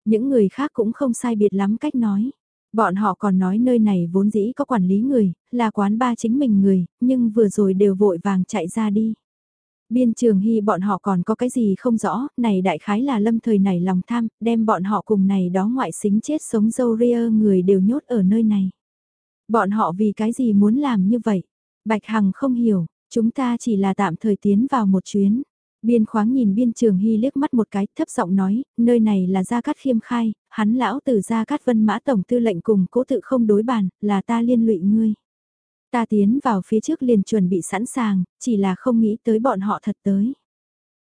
Speaker 1: Những người khác cũng không sai biệt lắm cách nói. Bọn họ còn nói nơi này vốn dĩ có quản lý người, là quán ba chính mình người, nhưng vừa rồi đều vội vàng chạy ra đi. Biên trường hy bọn họ còn có cái gì không rõ, này đại khái là lâm thời này lòng tham, đem bọn họ cùng này đó ngoại xính chết sống dâu ria người đều nhốt ở nơi này. Bọn họ vì cái gì muốn làm như vậy? Bạch Hằng không hiểu, chúng ta chỉ là tạm thời tiến vào một chuyến. Biên khoáng nhìn biên trường hy liếc mắt một cái thấp giọng nói, nơi này là Gia Cát Khiêm khai, hắn lão từ Gia Cát Vân Mã Tổng Tư lệnh cùng cố tự không đối bàn, là ta liên lụy ngươi. Ta tiến vào phía trước liền chuẩn bị sẵn sàng, chỉ là không nghĩ tới bọn họ thật tới.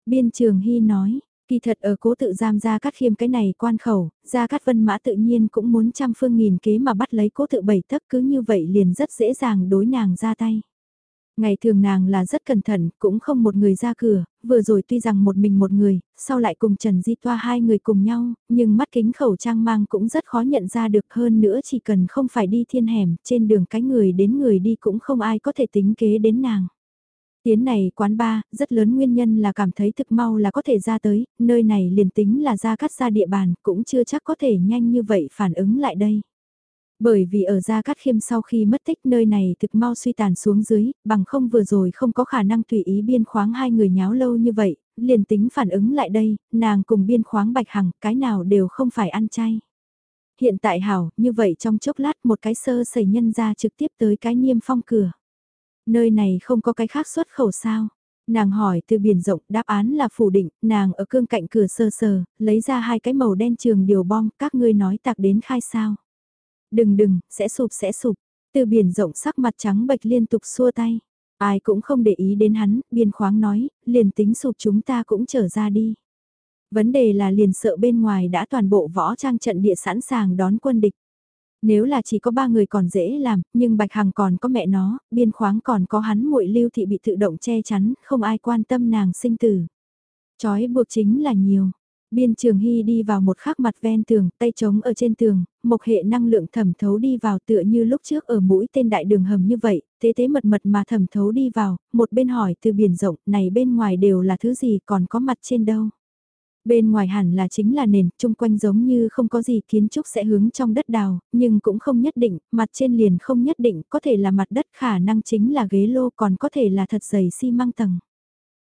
Speaker 1: Biên trường hy nói, kỳ thật ở cố tự giam Gia Cát Khiêm cái này quan khẩu, Gia Cát Vân Mã tự nhiên cũng muốn trăm phương nghìn kế mà bắt lấy cố tự bảy thất cứ như vậy liền rất dễ dàng đối nàng ra tay. Ngày thường nàng là rất cẩn thận, cũng không một người ra cửa, vừa rồi tuy rằng một mình một người, sau lại cùng Trần Di Toa hai người cùng nhau, nhưng mắt kính khẩu trang mang cũng rất khó nhận ra được hơn nữa chỉ cần không phải đi thiên hẻm, trên đường cái người đến người đi cũng không ai có thể tính kế đến nàng. Tiến này quán ba, rất lớn nguyên nhân là cảm thấy thực mau là có thể ra tới, nơi này liền tính là ra cắt ra địa bàn, cũng chưa chắc có thể nhanh như vậy phản ứng lại đây. Bởi vì ở Gia Cát Khiêm sau khi mất tích nơi này thực mau suy tàn xuống dưới, bằng không vừa rồi không có khả năng tùy ý biên khoáng hai người nháo lâu như vậy, liền tính phản ứng lại đây, nàng cùng biên khoáng bạch hằng, cái nào đều không phải ăn chay. Hiện tại hảo, như vậy trong chốc lát một cái sơ sẩy nhân ra trực tiếp tới cái niêm phong cửa. Nơi này không có cái khác xuất khẩu sao? Nàng hỏi từ biển rộng đáp án là phủ định, nàng ở cương cạnh cửa sơ sờ, lấy ra hai cái màu đen trường điều bom, các ngươi nói tạc đến khai sao. Đừng đừng, sẽ sụp sẽ sụp. Từ biển rộng sắc mặt trắng bệch liên tục xua tay. Ai cũng không để ý đến hắn, biên khoáng nói, liền tính sụp chúng ta cũng trở ra đi. Vấn đề là liền sợ bên ngoài đã toàn bộ võ trang trận địa sẵn sàng đón quân địch. Nếu là chỉ có ba người còn dễ làm, nhưng Bạch Hằng còn có mẹ nó, biên khoáng còn có hắn muội lưu thị bị tự động che chắn, không ai quan tâm nàng sinh tử. Chói buộc chính là nhiều, Biên Trường Hy đi vào một khắc mặt ven tường, tay trống ở trên tường, một hệ năng lượng thẩm thấu đi vào tựa như lúc trước ở mũi tên đại đường hầm như vậy, thế thế mật mật mà thẩm thấu đi vào, một bên hỏi từ biển rộng, này bên ngoài đều là thứ gì còn có mặt trên đâu. Bên ngoài hẳn là chính là nền, chung quanh giống như không có gì kiến trúc sẽ hướng trong đất đào, nhưng cũng không nhất định, mặt trên liền không nhất định, có thể là mặt đất khả năng chính là ghế lô còn có thể là thật dày xi măng tầng.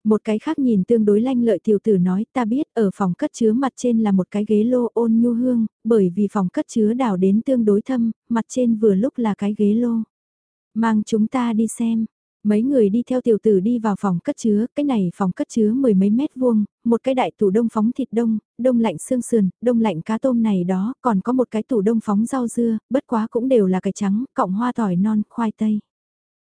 Speaker 1: Một cái khác nhìn tương đối lanh lợi tiểu tử nói ta biết ở phòng cất chứa mặt trên là một cái ghế lô ôn nhu hương, bởi vì phòng cất chứa đào đến tương đối thâm, mặt trên vừa lúc là cái ghế lô. Mang chúng ta đi xem. Mấy người đi theo tiểu tử đi vào phòng cất chứa, cái này phòng cất chứa mười mấy mét vuông, một cái đại tủ đông phóng thịt đông, đông lạnh xương sườn, đông lạnh cá tôm này đó, còn có một cái tủ đông phóng rau dưa, bất quá cũng đều là cái trắng, cộng hoa tỏi non, khoai tây.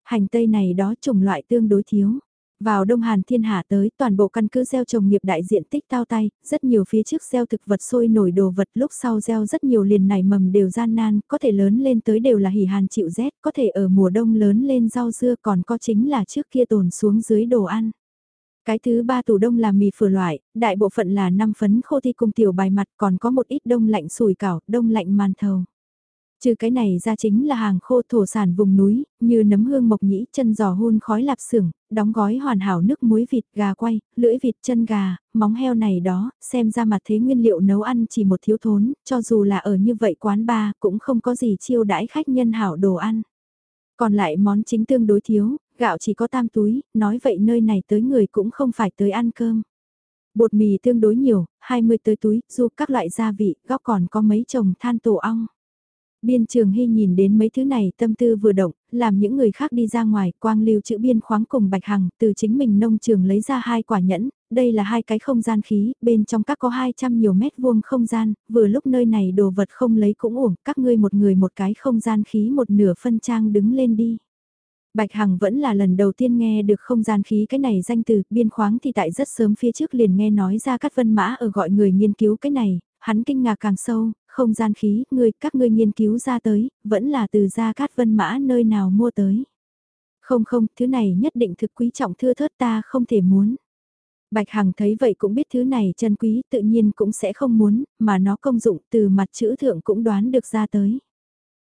Speaker 1: Hành tây này đó chủng loại tương đối thiếu. Vào Đông Hàn Thiên Hạ tới, toàn bộ căn cứ gieo trồng nghiệp đại diện tích tao tay, rất nhiều phía trước gieo thực vật sôi nổi đồ vật lúc sau gieo rất nhiều liền nảy mầm đều gian nan, có thể lớn lên tới đều là hỉ hàn chịu rét, có thể ở mùa đông lớn lên rau dưa còn có chính là trước kia tồn xuống dưới đồ ăn. Cái thứ ba tủ đông là mì phở loại, đại bộ phận là năm phấn khô thi cùng tiểu bài mặt còn có một ít đông lạnh sùi cảo, đông lạnh màn thầu. Trừ cái này ra chính là hàng khô thổ sản vùng núi, như nấm hương mộc nhĩ, chân giò hun khói lạp xưởng, đóng gói hoàn hảo nước muối vịt, gà quay, lưỡi vịt, chân gà, móng heo này đó, xem ra mặt thế nguyên liệu nấu ăn chỉ một thiếu thốn, cho dù là ở như vậy quán ba cũng không có gì chiêu đãi khách nhân hảo đồ ăn. Còn lại món chính tương đối thiếu, gạo chỉ có tam túi, nói vậy nơi này tới người cũng không phải tới ăn cơm. Bột mì tương đối nhiều, 20 tới túi, dù các loại gia vị, góc còn có mấy chồng than tổ ong. Biên trường hy nhìn đến mấy thứ này tâm tư vừa động, làm những người khác đi ra ngoài, quang lưu chữ biên khoáng cùng Bạch Hằng, từ chính mình nông trường lấy ra hai quả nhẫn, đây là hai cái không gian khí, bên trong các có 200 nhiều mét vuông không gian, vừa lúc nơi này đồ vật không lấy cũng uổng, các ngươi một người một cái không gian khí một nửa phân trang đứng lên đi. Bạch Hằng vẫn là lần đầu tiên nghe được không gian khí cái này danh từ, biên khoáng thì tại rất sớm phía trước liền nghe nói ra các vân mã ở gọi người nghiên cứu cái này, hắn kinh ngạc càng sâu, không gian khí, ngươi, các ngươi nghiên cứu ra tới, vẫn là từ gia cát vân mã nơi nào mua tới. Không không, thứ này nhất định thực quý trọng thưa thớt ta không thể muốn. Bạch Hằng thấy vậy cũng biết thứ này chân quý tự nhiên cũng sẽ không muốn, mà nó công dụng từ mặt chữ thượng cũng đoán được ra tới.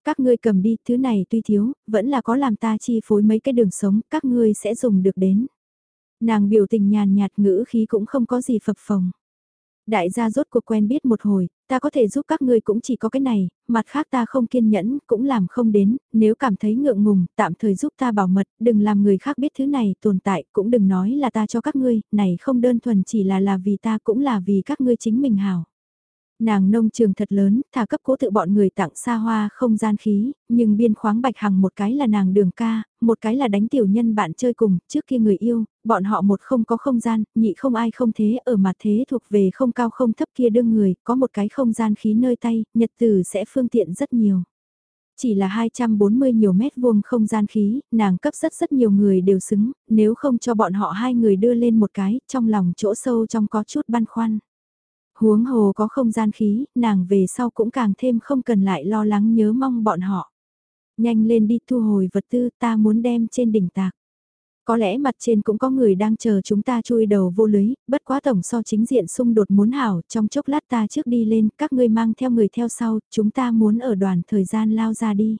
Speaker 1: Các ngươi cầm đi, thứ này tuy thiếu, vẫn là có làm ta chi phối mấy cái đường sống, các ngươi sẽ dùng được đến. Nàng biểu tình nhàn nhạt ngữ khí cũng không có gì phập phồng. Đại gia rốt cuộc quen biết một hồi, ta có thể giúp các ngươi cũng chỉ có cái này, mặt khác ta không kiên nhẫn, cũng làm không đến, nếu cảm thấy ngượng ngùng, tạm thời giúp ta bảo mật, đừng làm người khác biết thứ này tồn tại, cũng đừng nói là ta cho các ngươi, này không đơn thuần chỉ là là vì ta cũng là vì các ngươi chính mình hảo. Nàng nông trường thật lớn, thả cấp cố tự bọn người tặng xa hoa không gian khí, nhưng biên khoáng bạch hằng một cái là nàng đường ca, một cái là đánh tiểu nhân bạn chơi cùng, trước kia người yêu, bọn họ một không có không gian, nhị không ai không thế, ở mặt thế thuộc về không cao không thấp kia đương người, có một cái không gian khí nơi tay, nhật tử sẽ phương tiện rất nhiều chỉ là 240 nhiều mét vuông không gian khí, nàng cấp rất rất nhiều người đều xứng, nếu không cho bọn họ hai người đưa lên một cái, trong lòng chỗ sâu trong có chút băn khoăn. Huống hồ có không gian khí, nàng về sau cũng càng thêm không cần lại lo lắng nhớ mong bọn họ. Nhanh lên đi thu hồi vật tư ta muốn đem trên đỉnh tạc. Có lẽ mặt trên cũng có người đang chờ chúng ta chui đầu vô lưới, bất quá tổng so chính diện xung đột muốn hảo, trong chốc lát ta trước đi lên, các ngươi mang theo người theo sau, chúng ta muốn ở đoàn thời gian lao ra đi.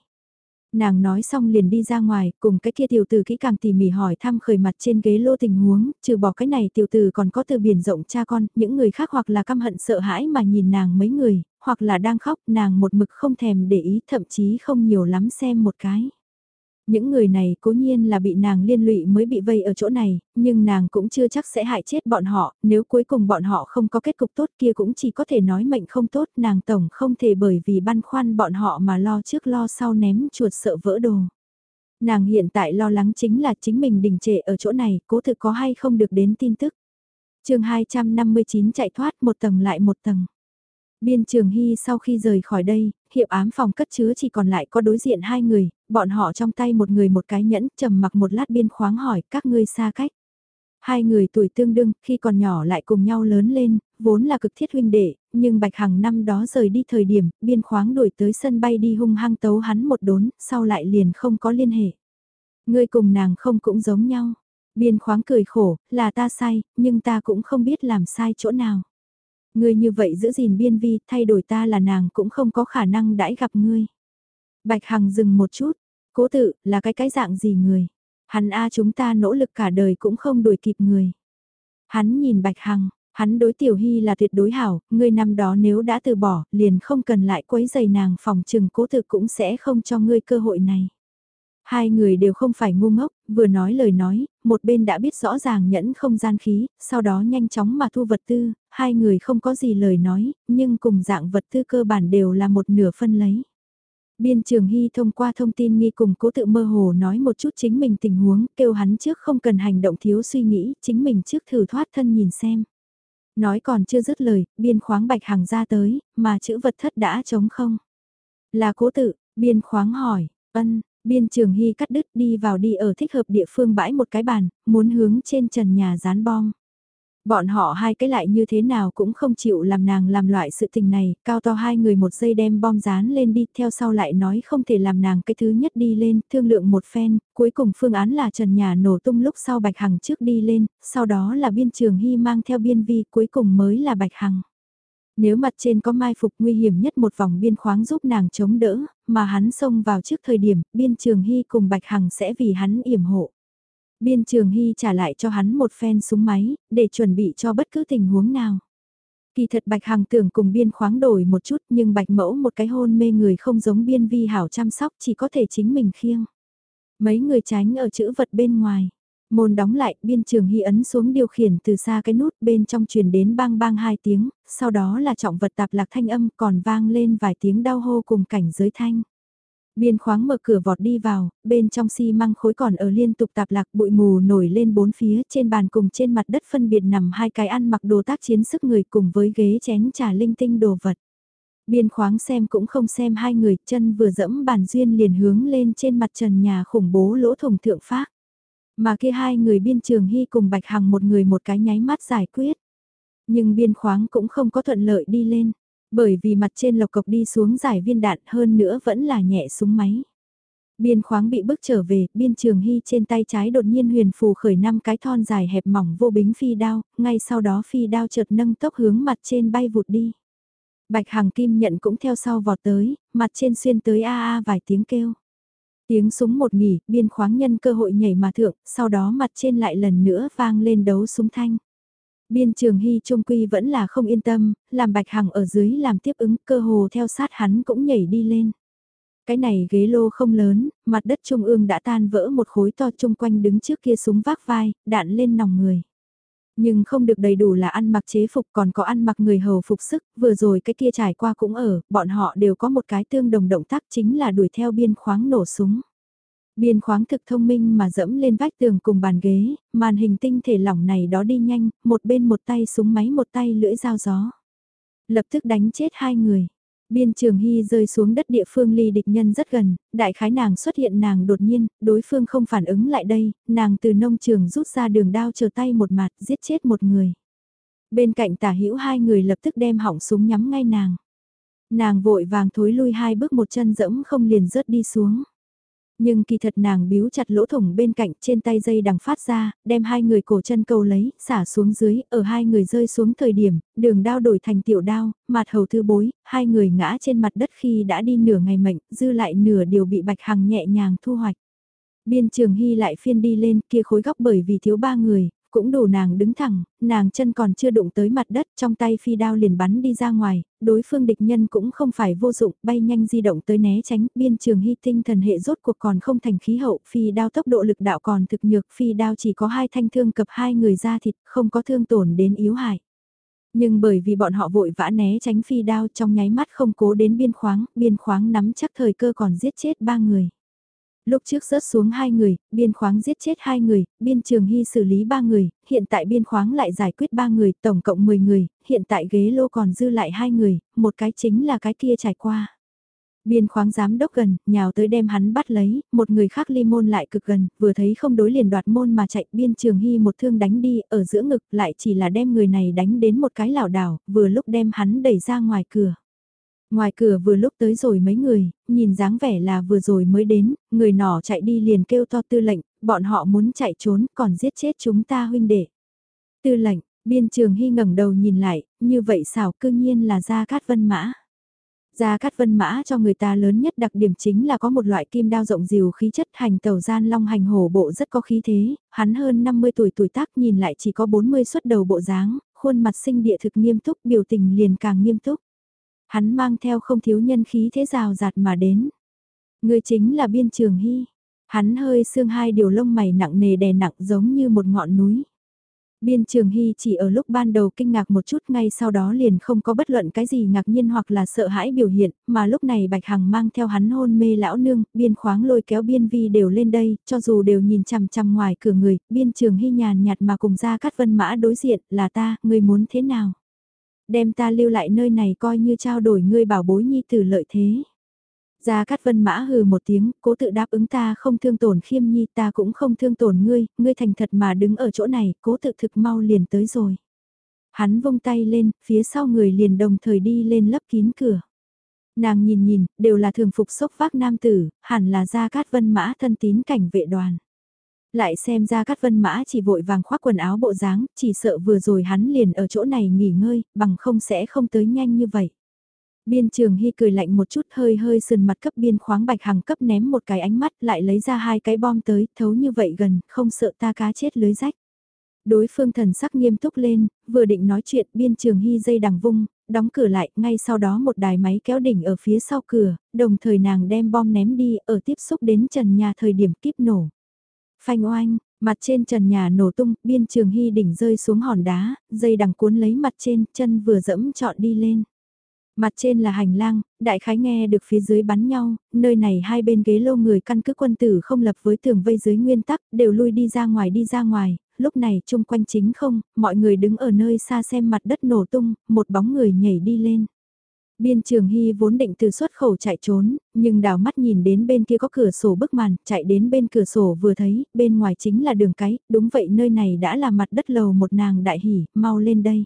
Speaker 1: Nàng nói xong liền đi ra ngoài, cùng cái kia tiểu tử kỹ càng tỉ mỉ hỏi thăm khởi mặt trên ghế lô tình huống, trừ bỏ cái này tiểu tử còn có từ biển rộng cha con, những người khác hoặc là căm hận sợ hãi mà nhìn nàng mấy người, hoặc là đang khóc, nàng một mực không thèm để ý, thậm chí không nhiều lắm xem một cái. Những người này cố nhiên là bị nàng liên lụy mới bị vây ở chỗ này, nhưng nàng cũng chưa chắc sẽ hại chết bọn họ, nếu cuối cùng bọn họ không có kết cục tốt kia cũng chỉ có thể nói mệnh không tốt, nàng tổng không thể bởi vì băn khoăn bọn họ mà lo trước lo sau ném chuột sợ vỡ đồ. Nàng hiện tại lo lắng chính là chính mình đình trệ ở chỗ này, cố thực có hay không được đến tin tức. chương 259 chạy thoát một tầng lại một tầng. Biên Trường Hy sau khi rời khỏi đây, hiệp ám phòng cất chứa chỉ còn lại có đối diện hai người, bọn họ trong tay một người một cái nhẫn, trầm mặc một lát biên khoáng hỏi các ngươi xa cách. Hai người tuổi tương đương, khi còn nhỏ lại cùng nhau lớn lên, vốn là cực thiết huynh đệ, nhưng Bạch Hằng năm đó rời đi thời điểm, biên khoáng đuổi tới sân bay đi hung hăng tấu hắn một đốn, sau lại liền không có liên hệ. Ngươi cùng nàng không cũng giống nhau. Biên khoáng cười khổ, là ta sai, nhưng ta cũng không biết làm sai chỗ nào. Ngươi như vậy giữ gìn biên vi, thay đổi ta là nàng cũng không có khả năng đãi gặp ngươi. Bạch Hằng dừng một chút, cố tự, là cái cái dạng gì người. Hắn a chúng ta nỗ lực cả đời cũng không đuổi kịp người. Hắn nhìn Bạch Hằng, hắn đối tiểu hy là tuyệt đối hảo, ngươi năm đó nếu đã từ bỏ, liền không cần lại quấy giày nàng phòng trừng cố tự cũng sẽ không cho ngươi cơ hội này. Hai người đều không phải ngu ngốc, vừa nói lời nói, một bên đã biết rõ ràng nhẫn không gian khí, sau đó nhanh chóng mà thu vật tư, hai người không có gì lời nói, nhưng cùng dạng vật tư cơ bản đều là một nửa phân lấy. Biên Trường Hy thông qua thông tin nghi cùng cố tự mơ hồ nói một chút chính mình tình huống, kêu hắn trước không cần hành động thiếu suy nghĩ, chính mình trước thử thoát thân nhìn xem. Nói còn chưa dứt lời, biên khoáng bạch hàng ra tới, mà chữ vật thất đã trống không. Là cố tự, biên khoáng hỏi, ân, biên trường hy cắt đứt đi vào đi ở thích hợp địa phương bãi một cái bàn, muốn hướng trên trần nhà dán bom. Bọn họ hai cái lại như thế nào cũng không chịu làm nàng làm loại sự tình này, cao to hai người một giây đem bom dán lên đi, theo sau lại nói không thể làm nàng cái thứ nhất đi lên, thương lượng một phen, cuối cùng phương án là trần nhà nổ tung lúc sau Bạch Hằng trước đi lên, sau đó là biên trường hy mang theo biên vi, cuối cùng mới là Bạch Hằng. Nếu mặt trên có mai phục nguy hiểm nhất một vòng biên khoáng giúp nàng chống đỡ, mà hắn xông vào trước thời điểm, biên trường hy cùng Bạch Hằng sẽ vì hắn yểm hộ. Biên Trường Hy trả lại cho hắn một phen súng máy, để chuẩn bị cho bất cứ tình huống nào. Kỳ thật Bạch Hằng tưởng cùng biên khoáng đổi một chút nhưng Bạch Mẫu một cái hôn mê người không giống biên vi hảo chăm sóc chỉ có thể chính mình khiêng. Mấy người tránh ở chữ vật bên ngoài. Môn đóng lại, biên trường hy ấn xuống điều khiển từ xa cái nút bên trong truyền đến bang bang hai tiếng, sau đó là trọng vật tạp lạc thanh âm còn vang lên vài tiếng đau hô cùng cảnh giới thanh. Biên khoáng mở cửa vọt đi vào, bên trong xi măng khối còn ở liên tục tạp lạc bụi mù nổi lên bốn phía trên bàn cùng trên mặt đất phân biệt nằm hai cái ăn mặc đồ tác chiến sức người cùng với ghế chén trà linh tinh đồ vật. Biên khoáng xem cũng không xem hai người chân vừa dẫm bàn duyên liền hướng lên trên mặt trần nhà khủng bố lỗ thủng thượng phát. Mà kia hai người biên trường hy cùng bạch hằng một người một cái nháy mắt giải quyết. Nhưng biên khoáng cũng không có thuận lợi đi lên. Bởi vì mặt trên lộc cộc đi xuống giải viên đạn hơn nữa vẫn là nhẹ súng máy. Biên khoáng bị bước trở về, biên trường hy trên tay trái đột nhiên huyền phù khởi năm cái thon dài hẹp mỏng vô bính phi đao, ngay sau đó phi đao chợt nâng tốc hướng mặt trên bay vụt đi. Bạch Hằng Kim nhận cũng theo sau vọt tới, mặt trên xuyên tới a a vài tiếng kêu. Tiếng súng một nghỉ, biên khoáng nhân cơ hội nhảy mà thượng, sau đó mặt trên lại lần nữa vang lên đấu súng thanh. Biên trường hy trung quy vẫn là không yên tâm, làm bạch hằng ở dưới làm tiếp ứng cơ hồ theo sát hắn cũng nhảy đi lên. Cái này ghế lô không lớn, mặt đất trung ương đã tan vỡ một khối to chung quanh đứng trước kia súng vác vai, đạn lên nòng người. Nhưng không được đầy đủ là ăn mặc chế phục còn có ăn mặc người hầu phục sức, vừa rồi cái kia trải qua cũng ở, bọn họ đều có một cái tương đồng động tác chính là đuổi theo biên khoáng nổ súng. Biên khoáng thực thông minh mà dẫm lên vách tường cùng bàn ghế, màn hình tinh thể lỏng này đó đi nhanh, một bên một tay súng máy một tay lưỡi dao gió. Lập tức đánh chết hai người. Biên trường hy rơi xuống đất địa phương ly địch nhân rất gần, đại khái nàng xuất hiện nàng đột nhiên, đối phương không phản ứng lại đây, nàng từ nông trường rút ra đường đao chờ tay một mặt giết chết một người. Bên cạnh tả hữu hai người lập tức đem hỏng súng nhắm ngay nàng. Nàng vội vàng thối lui hai bước một chân dẫm không liền rớt đi xuống. Nhưng kỳ thật nàng biếu chặt lỗ thủng bên cạnh trên tay dây đằng phát ra, đem hai người cổ chân cầu lấy, xả xuống dưới, ở hai người rơi xuống thời điểm, đường đao đổi thành tiểu đao, mặt hầu thư bối, hai người ngã trên mặt đất khi đã đi nửa ngày mệnh, dư lại nửa điều bị bạch hằng nhẹ nhàng thu hoạch. Biên trường hy lại phiên đi lên kia khối góc bởi vì thiếu ba người, cũng đủ nàng đứng thẳng, nàng chân còn chưa đụng tới mặt đất trong tay phi đao liền bắn đi ra ngoài, đối phương địch nhân cũng không phải vô dụng, bay nhanh di động tới né tránh, biên trường hy tinh thần hệ rốt cuộc còn không thành khí hậu, phi đao tốc độ lực đạo còn thực nhược, phi đao chỉ có hai thanh thương cập hai người ra thịt, không có thương tổn đến yếu hại. Nhưng bởi vì bọn họ vội vã né tránh phi đao trong nháy mắt không cố đến biên khoáng, biên khoáng nắm chắc thời cơ còn giết chết ba người. Lúc trước rớt xuống hai người, biên khoáng giết chết hai người, biên trường hy xử lý ba người, hiện tại biên khoáng lại giải quyết ba người, tổng cộng 10 người, hiện tại ghế lô còn dư lại hai người, một cái chính là cái kia trải qua. Biên khoáng giám đốc gần, nhào tới đem hắn bắt lấy, một người khác ly môn lại cực gần, vừa thấy không đối liền đoạt môn mà chạy biên trường hy một thương đánh đi, ở giữa ngực lại chỉ là đem người này đánh đến một cái lảo đảo, vừa lúc đem hắn đẩy ra ngoài cửa. Ngoài cửa vừa lúc tới rồi mấy người, nhìn dáng vẻ là vừa rồi mới đến, người nọ chạy đi liền kêu to tư lệnh, bọn họ muốn chạy trốn còn giết chết chúng ta huynh đệ. Tư lệnh, biên trường hy ngẩng đầu nhìn lại, như vậy xảo cư nhiên là Gia Cát Vân Mã. Gia Cát Vân Mã cho người ta lớn nhất đặc điểm chính là có một loại kim đao rộng rìu khí chất hành tàu gian long hành hổ bộ rất có khí thế, hắn hơn 50 tuổi tuổi tác nhìn lại chỉ có 40 xuất đầu bộ dáng, khuôn mặt sinh địa thực nghiêm túc biểu tình liền càng nghiêm túc. Hắn mang theo không thiếu nhân khí thế rào rạt mà đến. Người chính là biên trường hy. Hắn hơi xương hai điều lông mày nặng nề đè nặng giống như một ngọn núi. Biên Trường Hy chỉ ở lúc ban đầu kinh ngạc một chút ngay sau đó liền không có bất luận cái gì ngạc nhiên hoặc là sợ hãi biểu hiện, mà lúc này Bạch Hằng mang theo hắn hôn mê lão nương, biên khoáng lôi kéo biên vi đều lên đây, cho dù đều nhìn chằm chằm ngoài cửa người, biên Trường Hy nhàn nhạt mà cùng ra cắt vân mã đối diện là ta, người muốn thế nào? Đem ta lưu lại nơi này coi như trao đổi ngươi bảo bối nhi tử lợi thế. Gia Cát Vân Mã hừ một tiếng, cố tự đáp ứng ta không thương tổn khiêm nhi ta cũng không thương tổn ngươi, ngươi thành thật mà đứng ở chỗ này, cố tự thực mau liền tới rồi. Hắn vung tay lên, phía sau người liền đồng thời đi lên lấp kín cửa. Nàng nhìn nhìn, đều là thường phục sốc vác nam tử, hẳn là Gia Cát Vân Mã thân tín cảnh vệ đoàn. Lại xem ra Cát Vân Mã chỉ vội vàng khoác quần áo bộ dáng, chỉ sợ vừa rồi hắn liền ở chỗ này nghỉ ngơi, bằng không sẽ không tới nhanh như vậy. Biên trường hy cười lạnh một chút hơi hơi sườn mặt cấp biên khoáng bạch hằng cấp ném một cái ánh mắt lại lấy ra hai cái bom tới, thấu như vậy gần, không sợ ta cá chết lưới rách. Đối phương thần sắc nghiêm túc lên, vừa định nói chuyện biên trường hy dây đằng vung, đóng cửa lại, ngay sau đó một đài máy kéo đỉnh ở phía sau cửa, đồng thời nàng đem bom ném đi, ở tiếp xúc đến trần nhà thời điểm kíp nổ. Phanh oanh, mặt trên trần nhà nổ tung, biên trường hy đỉnh rơi xuống hòn đá, dây đằng cuốn lấy mặt trên, chân vừa dẫm trọn đi lên. Mặt trên là hành lang, đại khái nghe được phía dưới bắn nhau, nơi này hai bên ghế lô người căn cứ quân tử không lập với tường vây dưới nguyên tắc, đều lui đi ra ngoài đi ra ngoài, lúc này chung quanh chính không, mọi người đứng ở nơi xa xem mặt đất nổ tung, một bóng người nhảy đi lên. Biên Trường Hy vốn định từ xuất khẩu chạy trốn, nhưng đào mắt nhìn đến bên kia có cửa sổ bức màn, chạy đến bên cửa sổ vừa thấy, bên ngoài chính là đường cái, đúng vậy nơi này đã là mặt đất lầu một nàng đại hỉ, mau lên đây.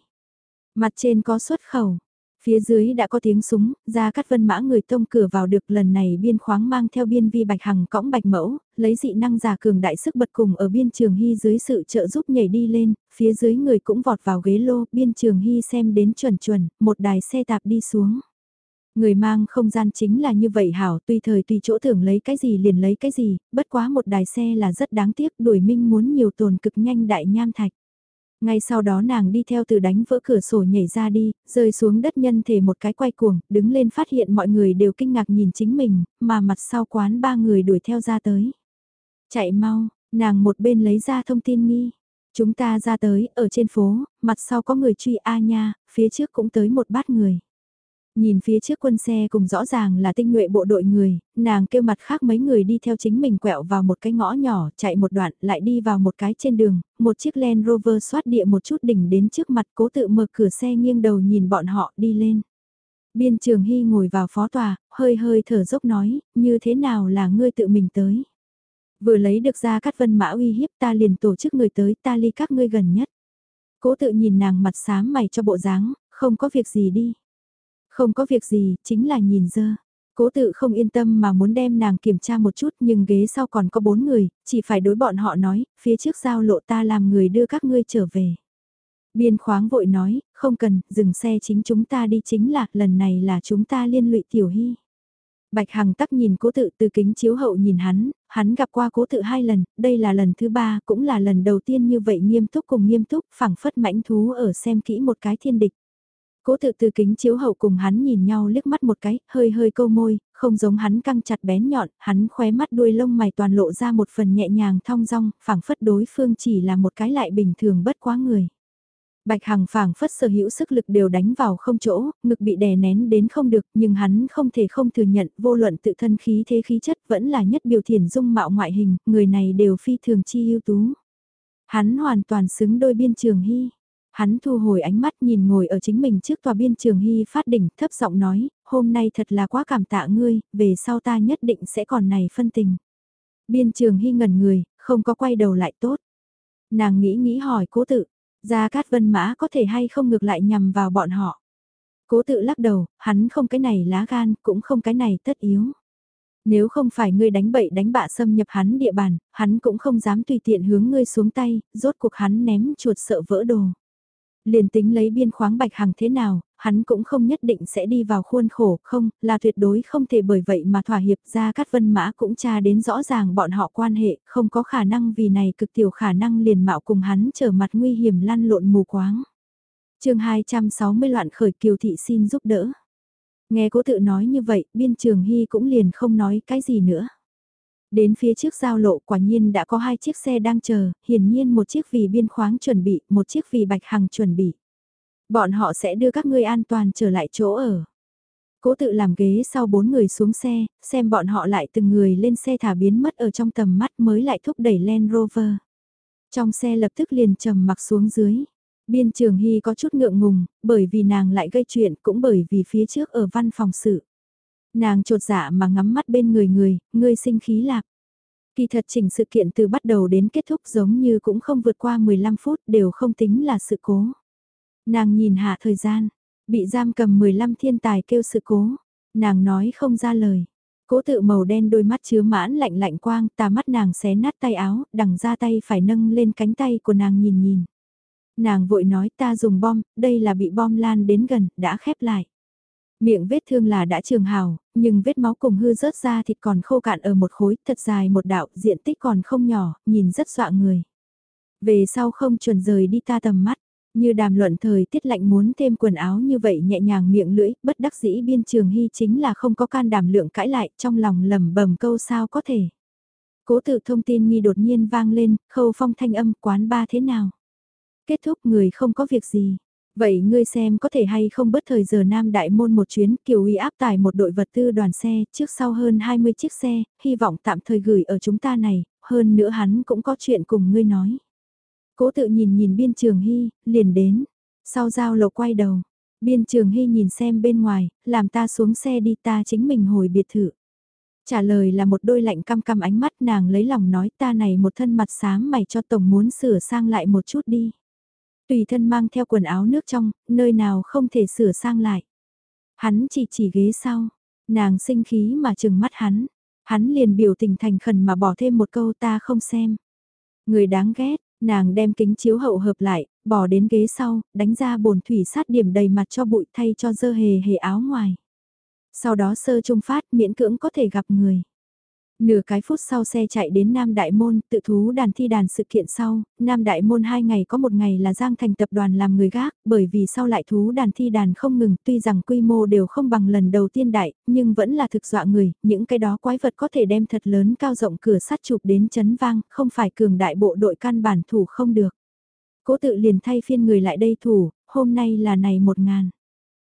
Speaker 1: Mặt trên có xuất khẩu, phía dưới đã có tiếng súng, ra cắt vân mã người tông cửa vào được lần này biên khoáng mang theo biên vi bạch hằng cõng bạch mẫu, lấy dị năng giả cường đại sức bật cùng ở biên trường hy dưới sự trợ giúp nhảy đi lên, phía dưới người cũng vọt vào ghế lô, biên trường hy xem đến chuẩn chuẩn, một đài xe tạp đi xuống. Người mang không gian chính là như vậy hảo, tùy thời tùy chỗ tưởng lấy cái gì liền lấy cái gì, bất quá một đài xe là rất đáng tiếc, đuổi minh muốn nhiều tồn cực nhanh đại nham thạch. Ngay sau đó nàng đi theo từ đánh vỡ cửa sổ nhảy ra đi, rơi xuống đất nhân thể một cái quay cuồng, đứng lên phát hiện mọi người đều kinh ngạc nhìn chính mình, mà mặt sau quán ba người đuổi theo ra tới. Chạy mau, nàng một bên lấy ra thông tin nghi. Chúng ta ra tới, ở trên phố, mặt sau có người truy A nha, phía trước cũng tới một bát người. Nhìn phía trước quân xe cùng rõ ràng là tinh nhuệ bộ đội người, nàng kêu mặt khác mấy người đi theo chính mình quẹo vào một cái ngõ nhỏ, chạy một đoạn, lại đi vào một cái trên đường, một chiếc Land Rover xoát địa một chút đỉnh đến trước mặt cố tự mở cửa xe nghiêng đầu nhìn bọn họ đi lên. Biên trường Hy ngồi vào phó tòa, hơi hơi thở dốc nói, như thế nào là ngươi tự mình tới. Vừa lấy được ra các vân mã uy hiếp ta liền tổ chức người tới ta ly các ngươi gần nhất. Cố tự nhìn nàng mặt xám mày cho bộ dáng, không có việc gì đi. Không có việc gì, chính là nhìn dơ. Cố tự không yên tâm mà muốn đem nàng kiểm tra một chút nhưng ghế sau còn có bốn người, chỉ phải đối bọn họ nói, phía trước giao lộ ta làm người đưa các ngươi trở về. Biên khoáng vội nói, không cần, dừng xe chính chúng ta đi chính là, lần này là chúng ta liên lụy tiểu hy. Bạch Hằng tắc nhìn cố tự từ kính chiếu hậu nhìn hắn, hắn gặp qua cố tự hai lần, đây là lần thứ ba, cũng là lần đầu tiên như vậy nghiêm túc cùng nghiêm túc, phảng phất mãnh thú ở xem kỹ một cái thiên địch. Cố tự từ kính chiếu hậu cùng hắn nhìn nhau liếc mắt một cái, hơi hơi câu môi, không giống hắn căng chặt bén nhọn, hắn khóe mắt đuôi lông mày toàn lộ ra một phần nhẹ nhàng thong dong, phảng phất đối phương chỉ là một cái lại bình thường bất quá người. Bạch Hằng phảng phất sở hữu sức lực đều đánh vào không chỗ, ngực bị đè nén đến không được, nhưng hắn không thể không thừa nhận, vô luận tự thân khí thế khí chất vẫn là nhất biểu thiển dung mạo ngoại hình, người này đều phi thường chi ưu tú. Hắn hoàn toàn xứng đôi biên trường hy. Hắn thu hồi ánh mắt nhìn ngồi ở chính mình trước tòa biên trường hy phát đỉnh thấp giọng nói, hôm nay thật là quá cảm tạ ngươi, về sau ta nhất định sẽ còn này phân tình. Biên trường hy ngẩn người, không có quay đầu lại tốt. Nàng nghĩ nghĩ hỏi cố tự, Gia Cát Vân Mã có thể hay không ngược lại nhằm vào bọn họ. Cố tự lắc đầu, hắn không cái này lá gan, cũng không cái này tất yếu. Nếu không phải ngươi đánh bậy đánh bạ xâm nhập hắn địa bàn, hắn cũng không dám tùy tiện hướng ngươi xuống tay, rốt cuộc hắn ném chuột sợ vỡ đồ liền tính lấy biên khoáng bạch hằng thế nào, hắn cũng không nhất định sẽ đi vào khuôn khổ, không, là tuyệt đối không thể bởi vậy mà thỏa hiệp ra các vân mã cũng tra đến rõ ràng bọn họ quan hệ, không có khả năng vì này cực tiểu khả năng liền mạo cùng hắn trở mặt nguy hiểm lăn lộn mù quáng. chương 260 loạn khởi kiều thị xin giúp đỡ. Nghe cố tự nói như vậy, biên trường hy cũng liền không nói cái gì nữa. Đến phía trước giao lộ quả nhiên đã có hai chiếc xe đang chờ, hiển nhiên một chiếc vì biên khoáng chuẩn bị, một chiếc vì bạch hằng chuẩn bị. Bọn họ sẽ đưa các ngươi an toàn trở lại chỗ ở. Cố tự làm ghế sau bốn người xuống xe, xem bọn họ lại từng người lên xe thả biến mất ở trong tầm mắt mới lại thúc đẩy Land Rover. Trong xe lập tức liền trầm mặc xuống dưới. Biên trường Hy có chút ngượng ngùng, bởi vì nàng lại gây chuyện cũng bởi vì phía trước ở văn phòng sự. Nàng trột dạ mà ngắm mắt bên người người, ngươi sinh khí lạc. Kỳ thật chỉnh sự kiện từ bắt đầu đến kết thúc giống như cũng không vượt qua 15 phút đều không tính là sự cố. Nàng nhìn hạ thời gian, bị giam cầm 15 thiên tài kêu sự cố. Nàng nói không ra lời. Cố tự màu đen đôi mắt chứa mãn lạnh lạnh quang, tà mắt nàng xé nát tay áo, đằng ra tay phải nâng lên cánh tay của nàng nhìn nhìn. Nàng vội nói ta dùng bom, đây là bị bom lan đến gần, đã khép lại. Miệng vết thương là đã trường hào, nhưng vết máu cùng hư rớt ra thịt còn khô cạn ở một khối, thật dài một đạo, diện tích còn không nhỏ, nhìn rất dọa người. Về sau không chuẩn rời đi ta tầm mắt, như đàm luận thời tiết lạnh muốn thêm quần áo như vậy nhẹ nhàng miệng lưỡi, bất đắc dĩ biên trường hy chính là không có can đảm lượng cãi lại, trong lòng lầm bầm câu sao có thể. Cố tự thông tin nghi đột nhiên vang lên, khâu phong thanh âm quán ba thế nào. Kết thúc người không có việc gì, Vậy ngươi xem có thể hay không bất thời giờ Nam Đại Môn một chuyến kiều uy áp tải một đội vật tư đoàn xe trước sau hơn 20 chiếc xe, hy vọng tạm thời gửi ở chúng ta này, hơn nữa hắn cũng có chuyện cùng ngươi nói. Cố tự nhìn nhìn biên trường hy, liền đến. Sau giao lộ quay đầu, biên trường hy nhìn xem bên ngoài, làm ta xuống xe đi ta chính mình hồi biệt thự. Trả lời là một đôi lạnh căm căm ánh mắt nàng lấy lòng nói ta này một thân mặt sáng mày cho tổng muốn sửa sang lại một chút đi. Tùy thân mang theo quần áo nước trong, nơi nào không thể sửa sang lại. Hắn chỉ chỉ ghế sau, nàng sinh khí mà chừng mắt hắn. Hắn liền biểu tình thành khẩn mà bỏ thêm một câu ta không xem. Người đáng ghét, nàng đem kính chiếu hậu hợp lại, bỏ đến ghế sau, đánh ra bồn thủy sát điểm đầy mặt cho bụi thay cho dơ hề hề áo ngoài. Sau đó sơ trung phát miễn cưỡng có thể gặp người. Nửa cái phút sau xe chạy đến Nam Đại Môn, tự thú đàn thi đàn sự kiện sau, Nam Đại Môn hai ngày có một ngày là Giang Thành tập đoàn làm người gác, bởi vì sau lại thú đàn thi đàn không ngừng, tuy rằng quy mô đều không bằng lần đầu tiên đại, nhưng vẫn là thực dọa người, những cái đó quái vật có thể đem thật lớn cao rộng cửa sắt chụp đến chấn vang, không phải cường đại bộ đội căn bản thủ không được. Cố tự liền thay phiên người lại đây thủ, hôm nay là này một ngàn.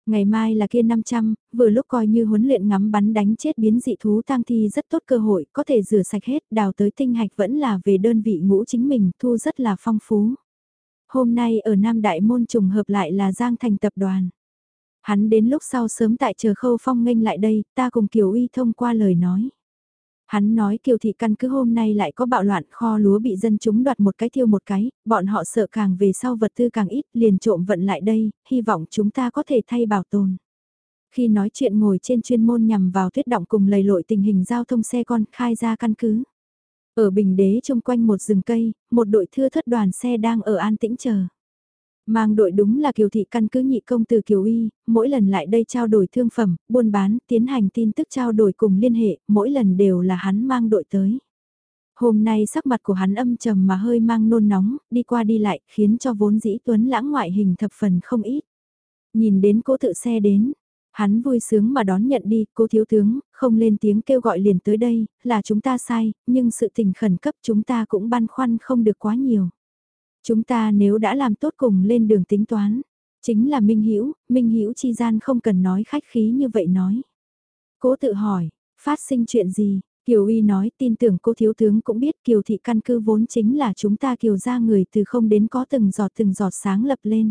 Speaker 1: Ngày mai là kia 500, vừa lúc coi như huấn luyện ngắm bắn đánh chết biến dị thú tang thi rất tốt cơ hội, có thể rửa sạch hết, đào tới tinh hạch vẫn là về đơn vị ngũ chính mình, thu rất là phong phú. Hôm nay ở Nam Đại Môn trùng hợp lại là Giang Thành tập đoàn. Hắn đến lúc sau sớm tại chờ khâu phong nghênh lại đây, ta cùng Kiều Uy thông qua lời nói. Hắn nói kiều thị căn cứ hôm nay lại có bạo loạn kho lúa bị dân chúng đoạt một cái thiêu một cái, bọn họ sợ càng về sau vật tư càng ít liền trộm vận lại đây, hy vọng chúng ta có thể thay bảo tồn. Khi nói chuyện ngồi trên chuyên môn nhằm vào thuyết động cùng lầy lội tình hình giao thông xe con khai ra căn cứ. Ở Bình Đế chung quanh một rừng cây, một đội thưa thất đoàn xe đang ở an tĩnh chờ. Mang đội đúng là kiều thị căn cứ nhị công từ kiều y, mỗi lần lại đây trao đổi thương phẩm, buôn bán, tiến hành tin tức trao đổi cùng liên hệ, mỗi lần đều là hắn mang đội tới. Hôm nay sắc mặt của hắn âm trầm mà hơi mang nôn nóng, đi qua đi lại, khiến cho vốn dĩ tuấn lãng ngoại hình thập phần không ít. Nhìn đến cố tự xe đến, hắn vui sướng mà đón nhận đi, cố thiếu tướng, không lên tiếng kêu gọi liền tới đây, là chúng ta sai, nhưng sự tình khẩn cấp chúng ta cũng băn khoăn không được quá nhiều. Chúng ta nếu đã làm tốt cùng lên đường tính toán, chính là Minh Hữu Minh Hữu chi gian không cần nói khách khí như vậy nói. Cố tự hỏi, phát sinh chuyện gì? Kiều Uy nói tin tưởng cô thiếu tướng cũng biết Kiều thị căn cứ vốn chính là chúng ta Kiều gia người từ không đến có từng giọt từng giọt sáng lập lên.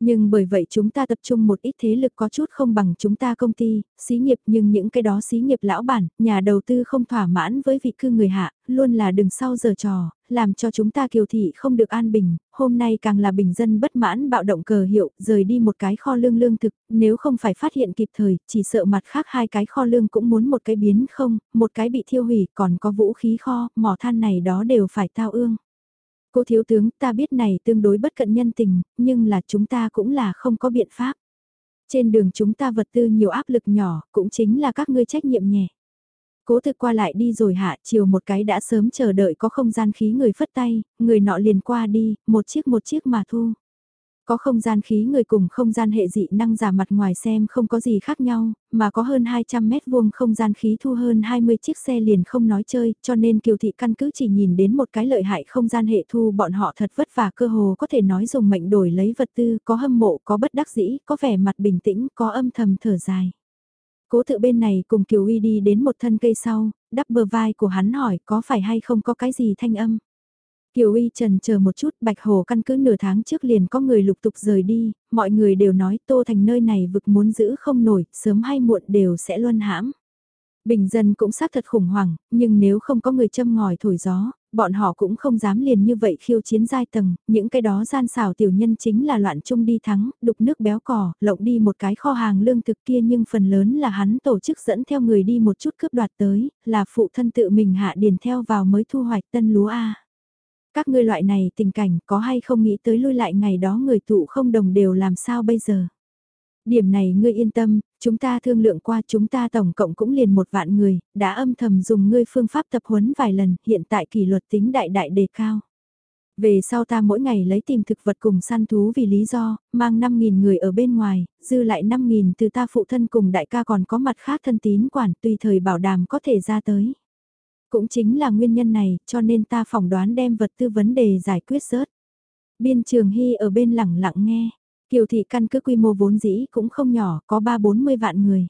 Speaker 1: Nhưng bởi vậy chúng ta tập trung một ít thế lực có chút không bằng chúng ta công ty, xí nghiệp nhưng những cái đó xí nghiệp lão bản, nhà đầu tư không thỏa mãn với vị cư người hạ, luôn là đừng sau giờ trò, làm cho chúng ta kiều thị không được an bình, hôm nay càng là bình dân bất mãn bạo động cờ hiệu, rời đi một cái kho lương lương thực, nếu không phải phát hiện kịp thời, chỉ sợ mặt khác hai cái kho lương cũng muốn một cái biến không, một cái bị thiêu hủy, còn có vũ khí kho, mỏ than này đó đều phải tao ương. Cô thiếu tướng ta biết này tương đối bất cận nhân tình, nhưng là chúng ta cũng là không có biện pháp. Trên đường chúng ta vật tư nhiều áp lực nhỏ, cũng chính là các ngươi trách nhiệm nhẹ. Cố thực qua lại đi rồi hạ chiều một cái đã sớm chờ đợi có không gian khí người phất tay, người nọ liền qua đi, một chiếc một chiếc mà thu. Có không gian khí người cùng không gian hệ dị năng giả mặt ngoài xem không có gì khác nhau, mà có hơn 200 mét vuông không gian khí thu hơn 20 chiếc xe liền không nói chơi, cho nên kiều thị căn cứ chỉ nhìn đến một cái lợi hại không gian hệ thu bọn họ thật vất vả cơ hồ có thể nói dùng mệnh đổi lấy vật tư, có hâm mộ, có bất đắc dĩ, có vẻ mặt bình tĩnh, có âm thầm thở dài. Cố tự bên này cùng Kiều Uy đi đến một thân cây sau, đắp bờ vai của hắn hỏi có phải hay không có cái gì thanh âm. Kiều Uy trần chờ một chút Bạch Hồ căn cứ nửa tháng trước liền có người lục tục rời đi, mọi người đều nói Tô Thành nơi này vực muốn giữ không nổi, sớm hay muộn đều sẽ luân hãm. Bình dân cũng xác thật khủng hoảng, nhưng nếu không có người châm ngòi thổi gió, bọn họ cũng không dám liền như vậy khiêu chiến giai tầng, những cái đó gian xảo tiểu nhân chính là loạn chung đi thắng, đục nước béo cỏ, lộng đi một cái kho hàng lương thực kia nhưng phần lớn là hắn tổ chức dẫn theo người đi một chút cướp đoạt tới, là phụ thân tự mình hạ điền theo vào mới thu hoạch tân lúa A. Các ngươi loại này tình cảnh có hay không nghĩ tới lui lại ngày đó người tụ không đồng đều làm sao bây giờ. Điểm này ngươi yên tâm, chúng ta thương lượng qua chúng ta tổng cộng cũng liền một vạn người, đã âm thầm dùng ngươi phương pháp tập huấn vài lần, hiện tại kỷ luật tính đại đại đề cao. Về sau ta mỗi ngày lấy tìm thực vật cùng săn thú vì lý do, mang 5.000 người ở bên ngoài, dư lại 5.000 từ ta phụ thân cùng đại ca còn có mặt khác thân tín quản tùy thời bảo đảm có thể ra tới. Cũng chính là nguyên nhân này, cho nên ta phỏng đoán đem vật tư vấn đề giải quyết rớt. Biên trường Hy ở bên lẳng lặng nghe, kiều thị căn cứ quy mô vốn dĩ cũng không nhỏ, có 3-40 vạn người.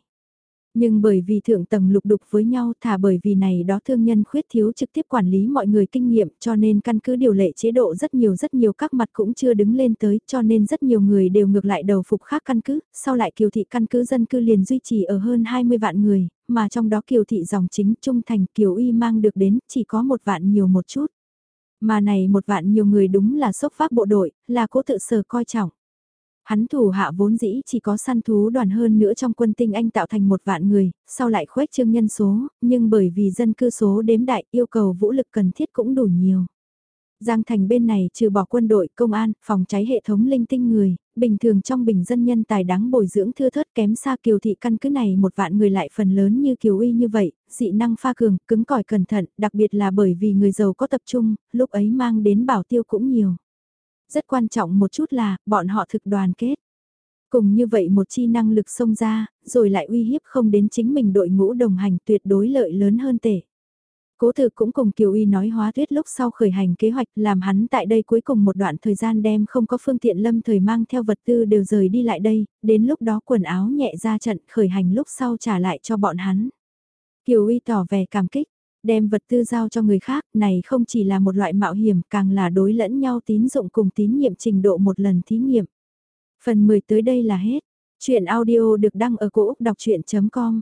Speaker 1: Nhưng bởi vì thượng tầng lục đục với nhau thả bởi vì này đó thương nhân khuyết thiếu trực tiếp quản lý mọi người kinh nghiệm cho nên căn cứ điều lệ chế độ rất nhiều rất nhiều các mặt cũng chưa đứng lên tới cho nên rất nhiều người đều ngược lại đầu phục khác căn cứ, sau lại kiều thị căn cứ dân cư liền duy trì ở hơn 20 vạn người, mà trong đó kiều thị dòng chính trung thành kiều uy mang được đến chỉ có một vạn nhiều một chút. Mà này một vạn nhiều người đúng là sốc phát bộ đội, là cố tự sở coi trọng. Hắn thủ hạ vốn dĩ chỉ có săn thú đoàn hơn nữa trong quân tinh anh tạo thành một vạn người, sau lại khuếch trương nhân số, nhưng bởi vì dân cư số đếm đại yêu cầu vũ lực cần thiết cũng đủ nhiều. Giang thành bên này trừ bỏ quân đội, công an, phòng cháy hệ thống linh tinh người, bình thường trong bình dân nhân tài đáng bồi dưỡng thưa thớt kém xa kiều thị căn cứ này một vạn người lại phần lớn như kiều uy như vậy, dị năng pha cường, cứng cỏi cẩn thận, đặc biệt là bởi vì người giàu có tập trung, lúc ấy mang đến bảo tiêu cũng nhiều. Rất quan trọng một chút là, bọn họ thực đoàn kết. Cùng như vậy một chi năng lực xông ra, rồi lại uy hiếp không đến chính mình đội ngũ đồng hành tuyệt đối lợi lớn hơn tể. Cố thực cũng cùng Kiều Y nói hóa tuyết lúc sau khởi hành kế hoạch làm hắn tại đây cuối cùng một đoạn thời gian đem không có phương tiện lâm thời mang theo vật tư đều rời đi lại đây, đến lúc đó quần áo nhẹ ra trận khởi hành lúc sau trả lại cho bọn hắn. Kiều Y tỏ vẻ cảm kích, đem vật tư giao cho người khác, này không chỉ là một loại mạo hiểm, càng là đối lẫn nhau tín dụng cùng tín nhiệm trình độ một lần thí nghiệm. Phần 10 tới đây là hết. Chuyện audio được đăng ở cổ Úc đọc chuyện.com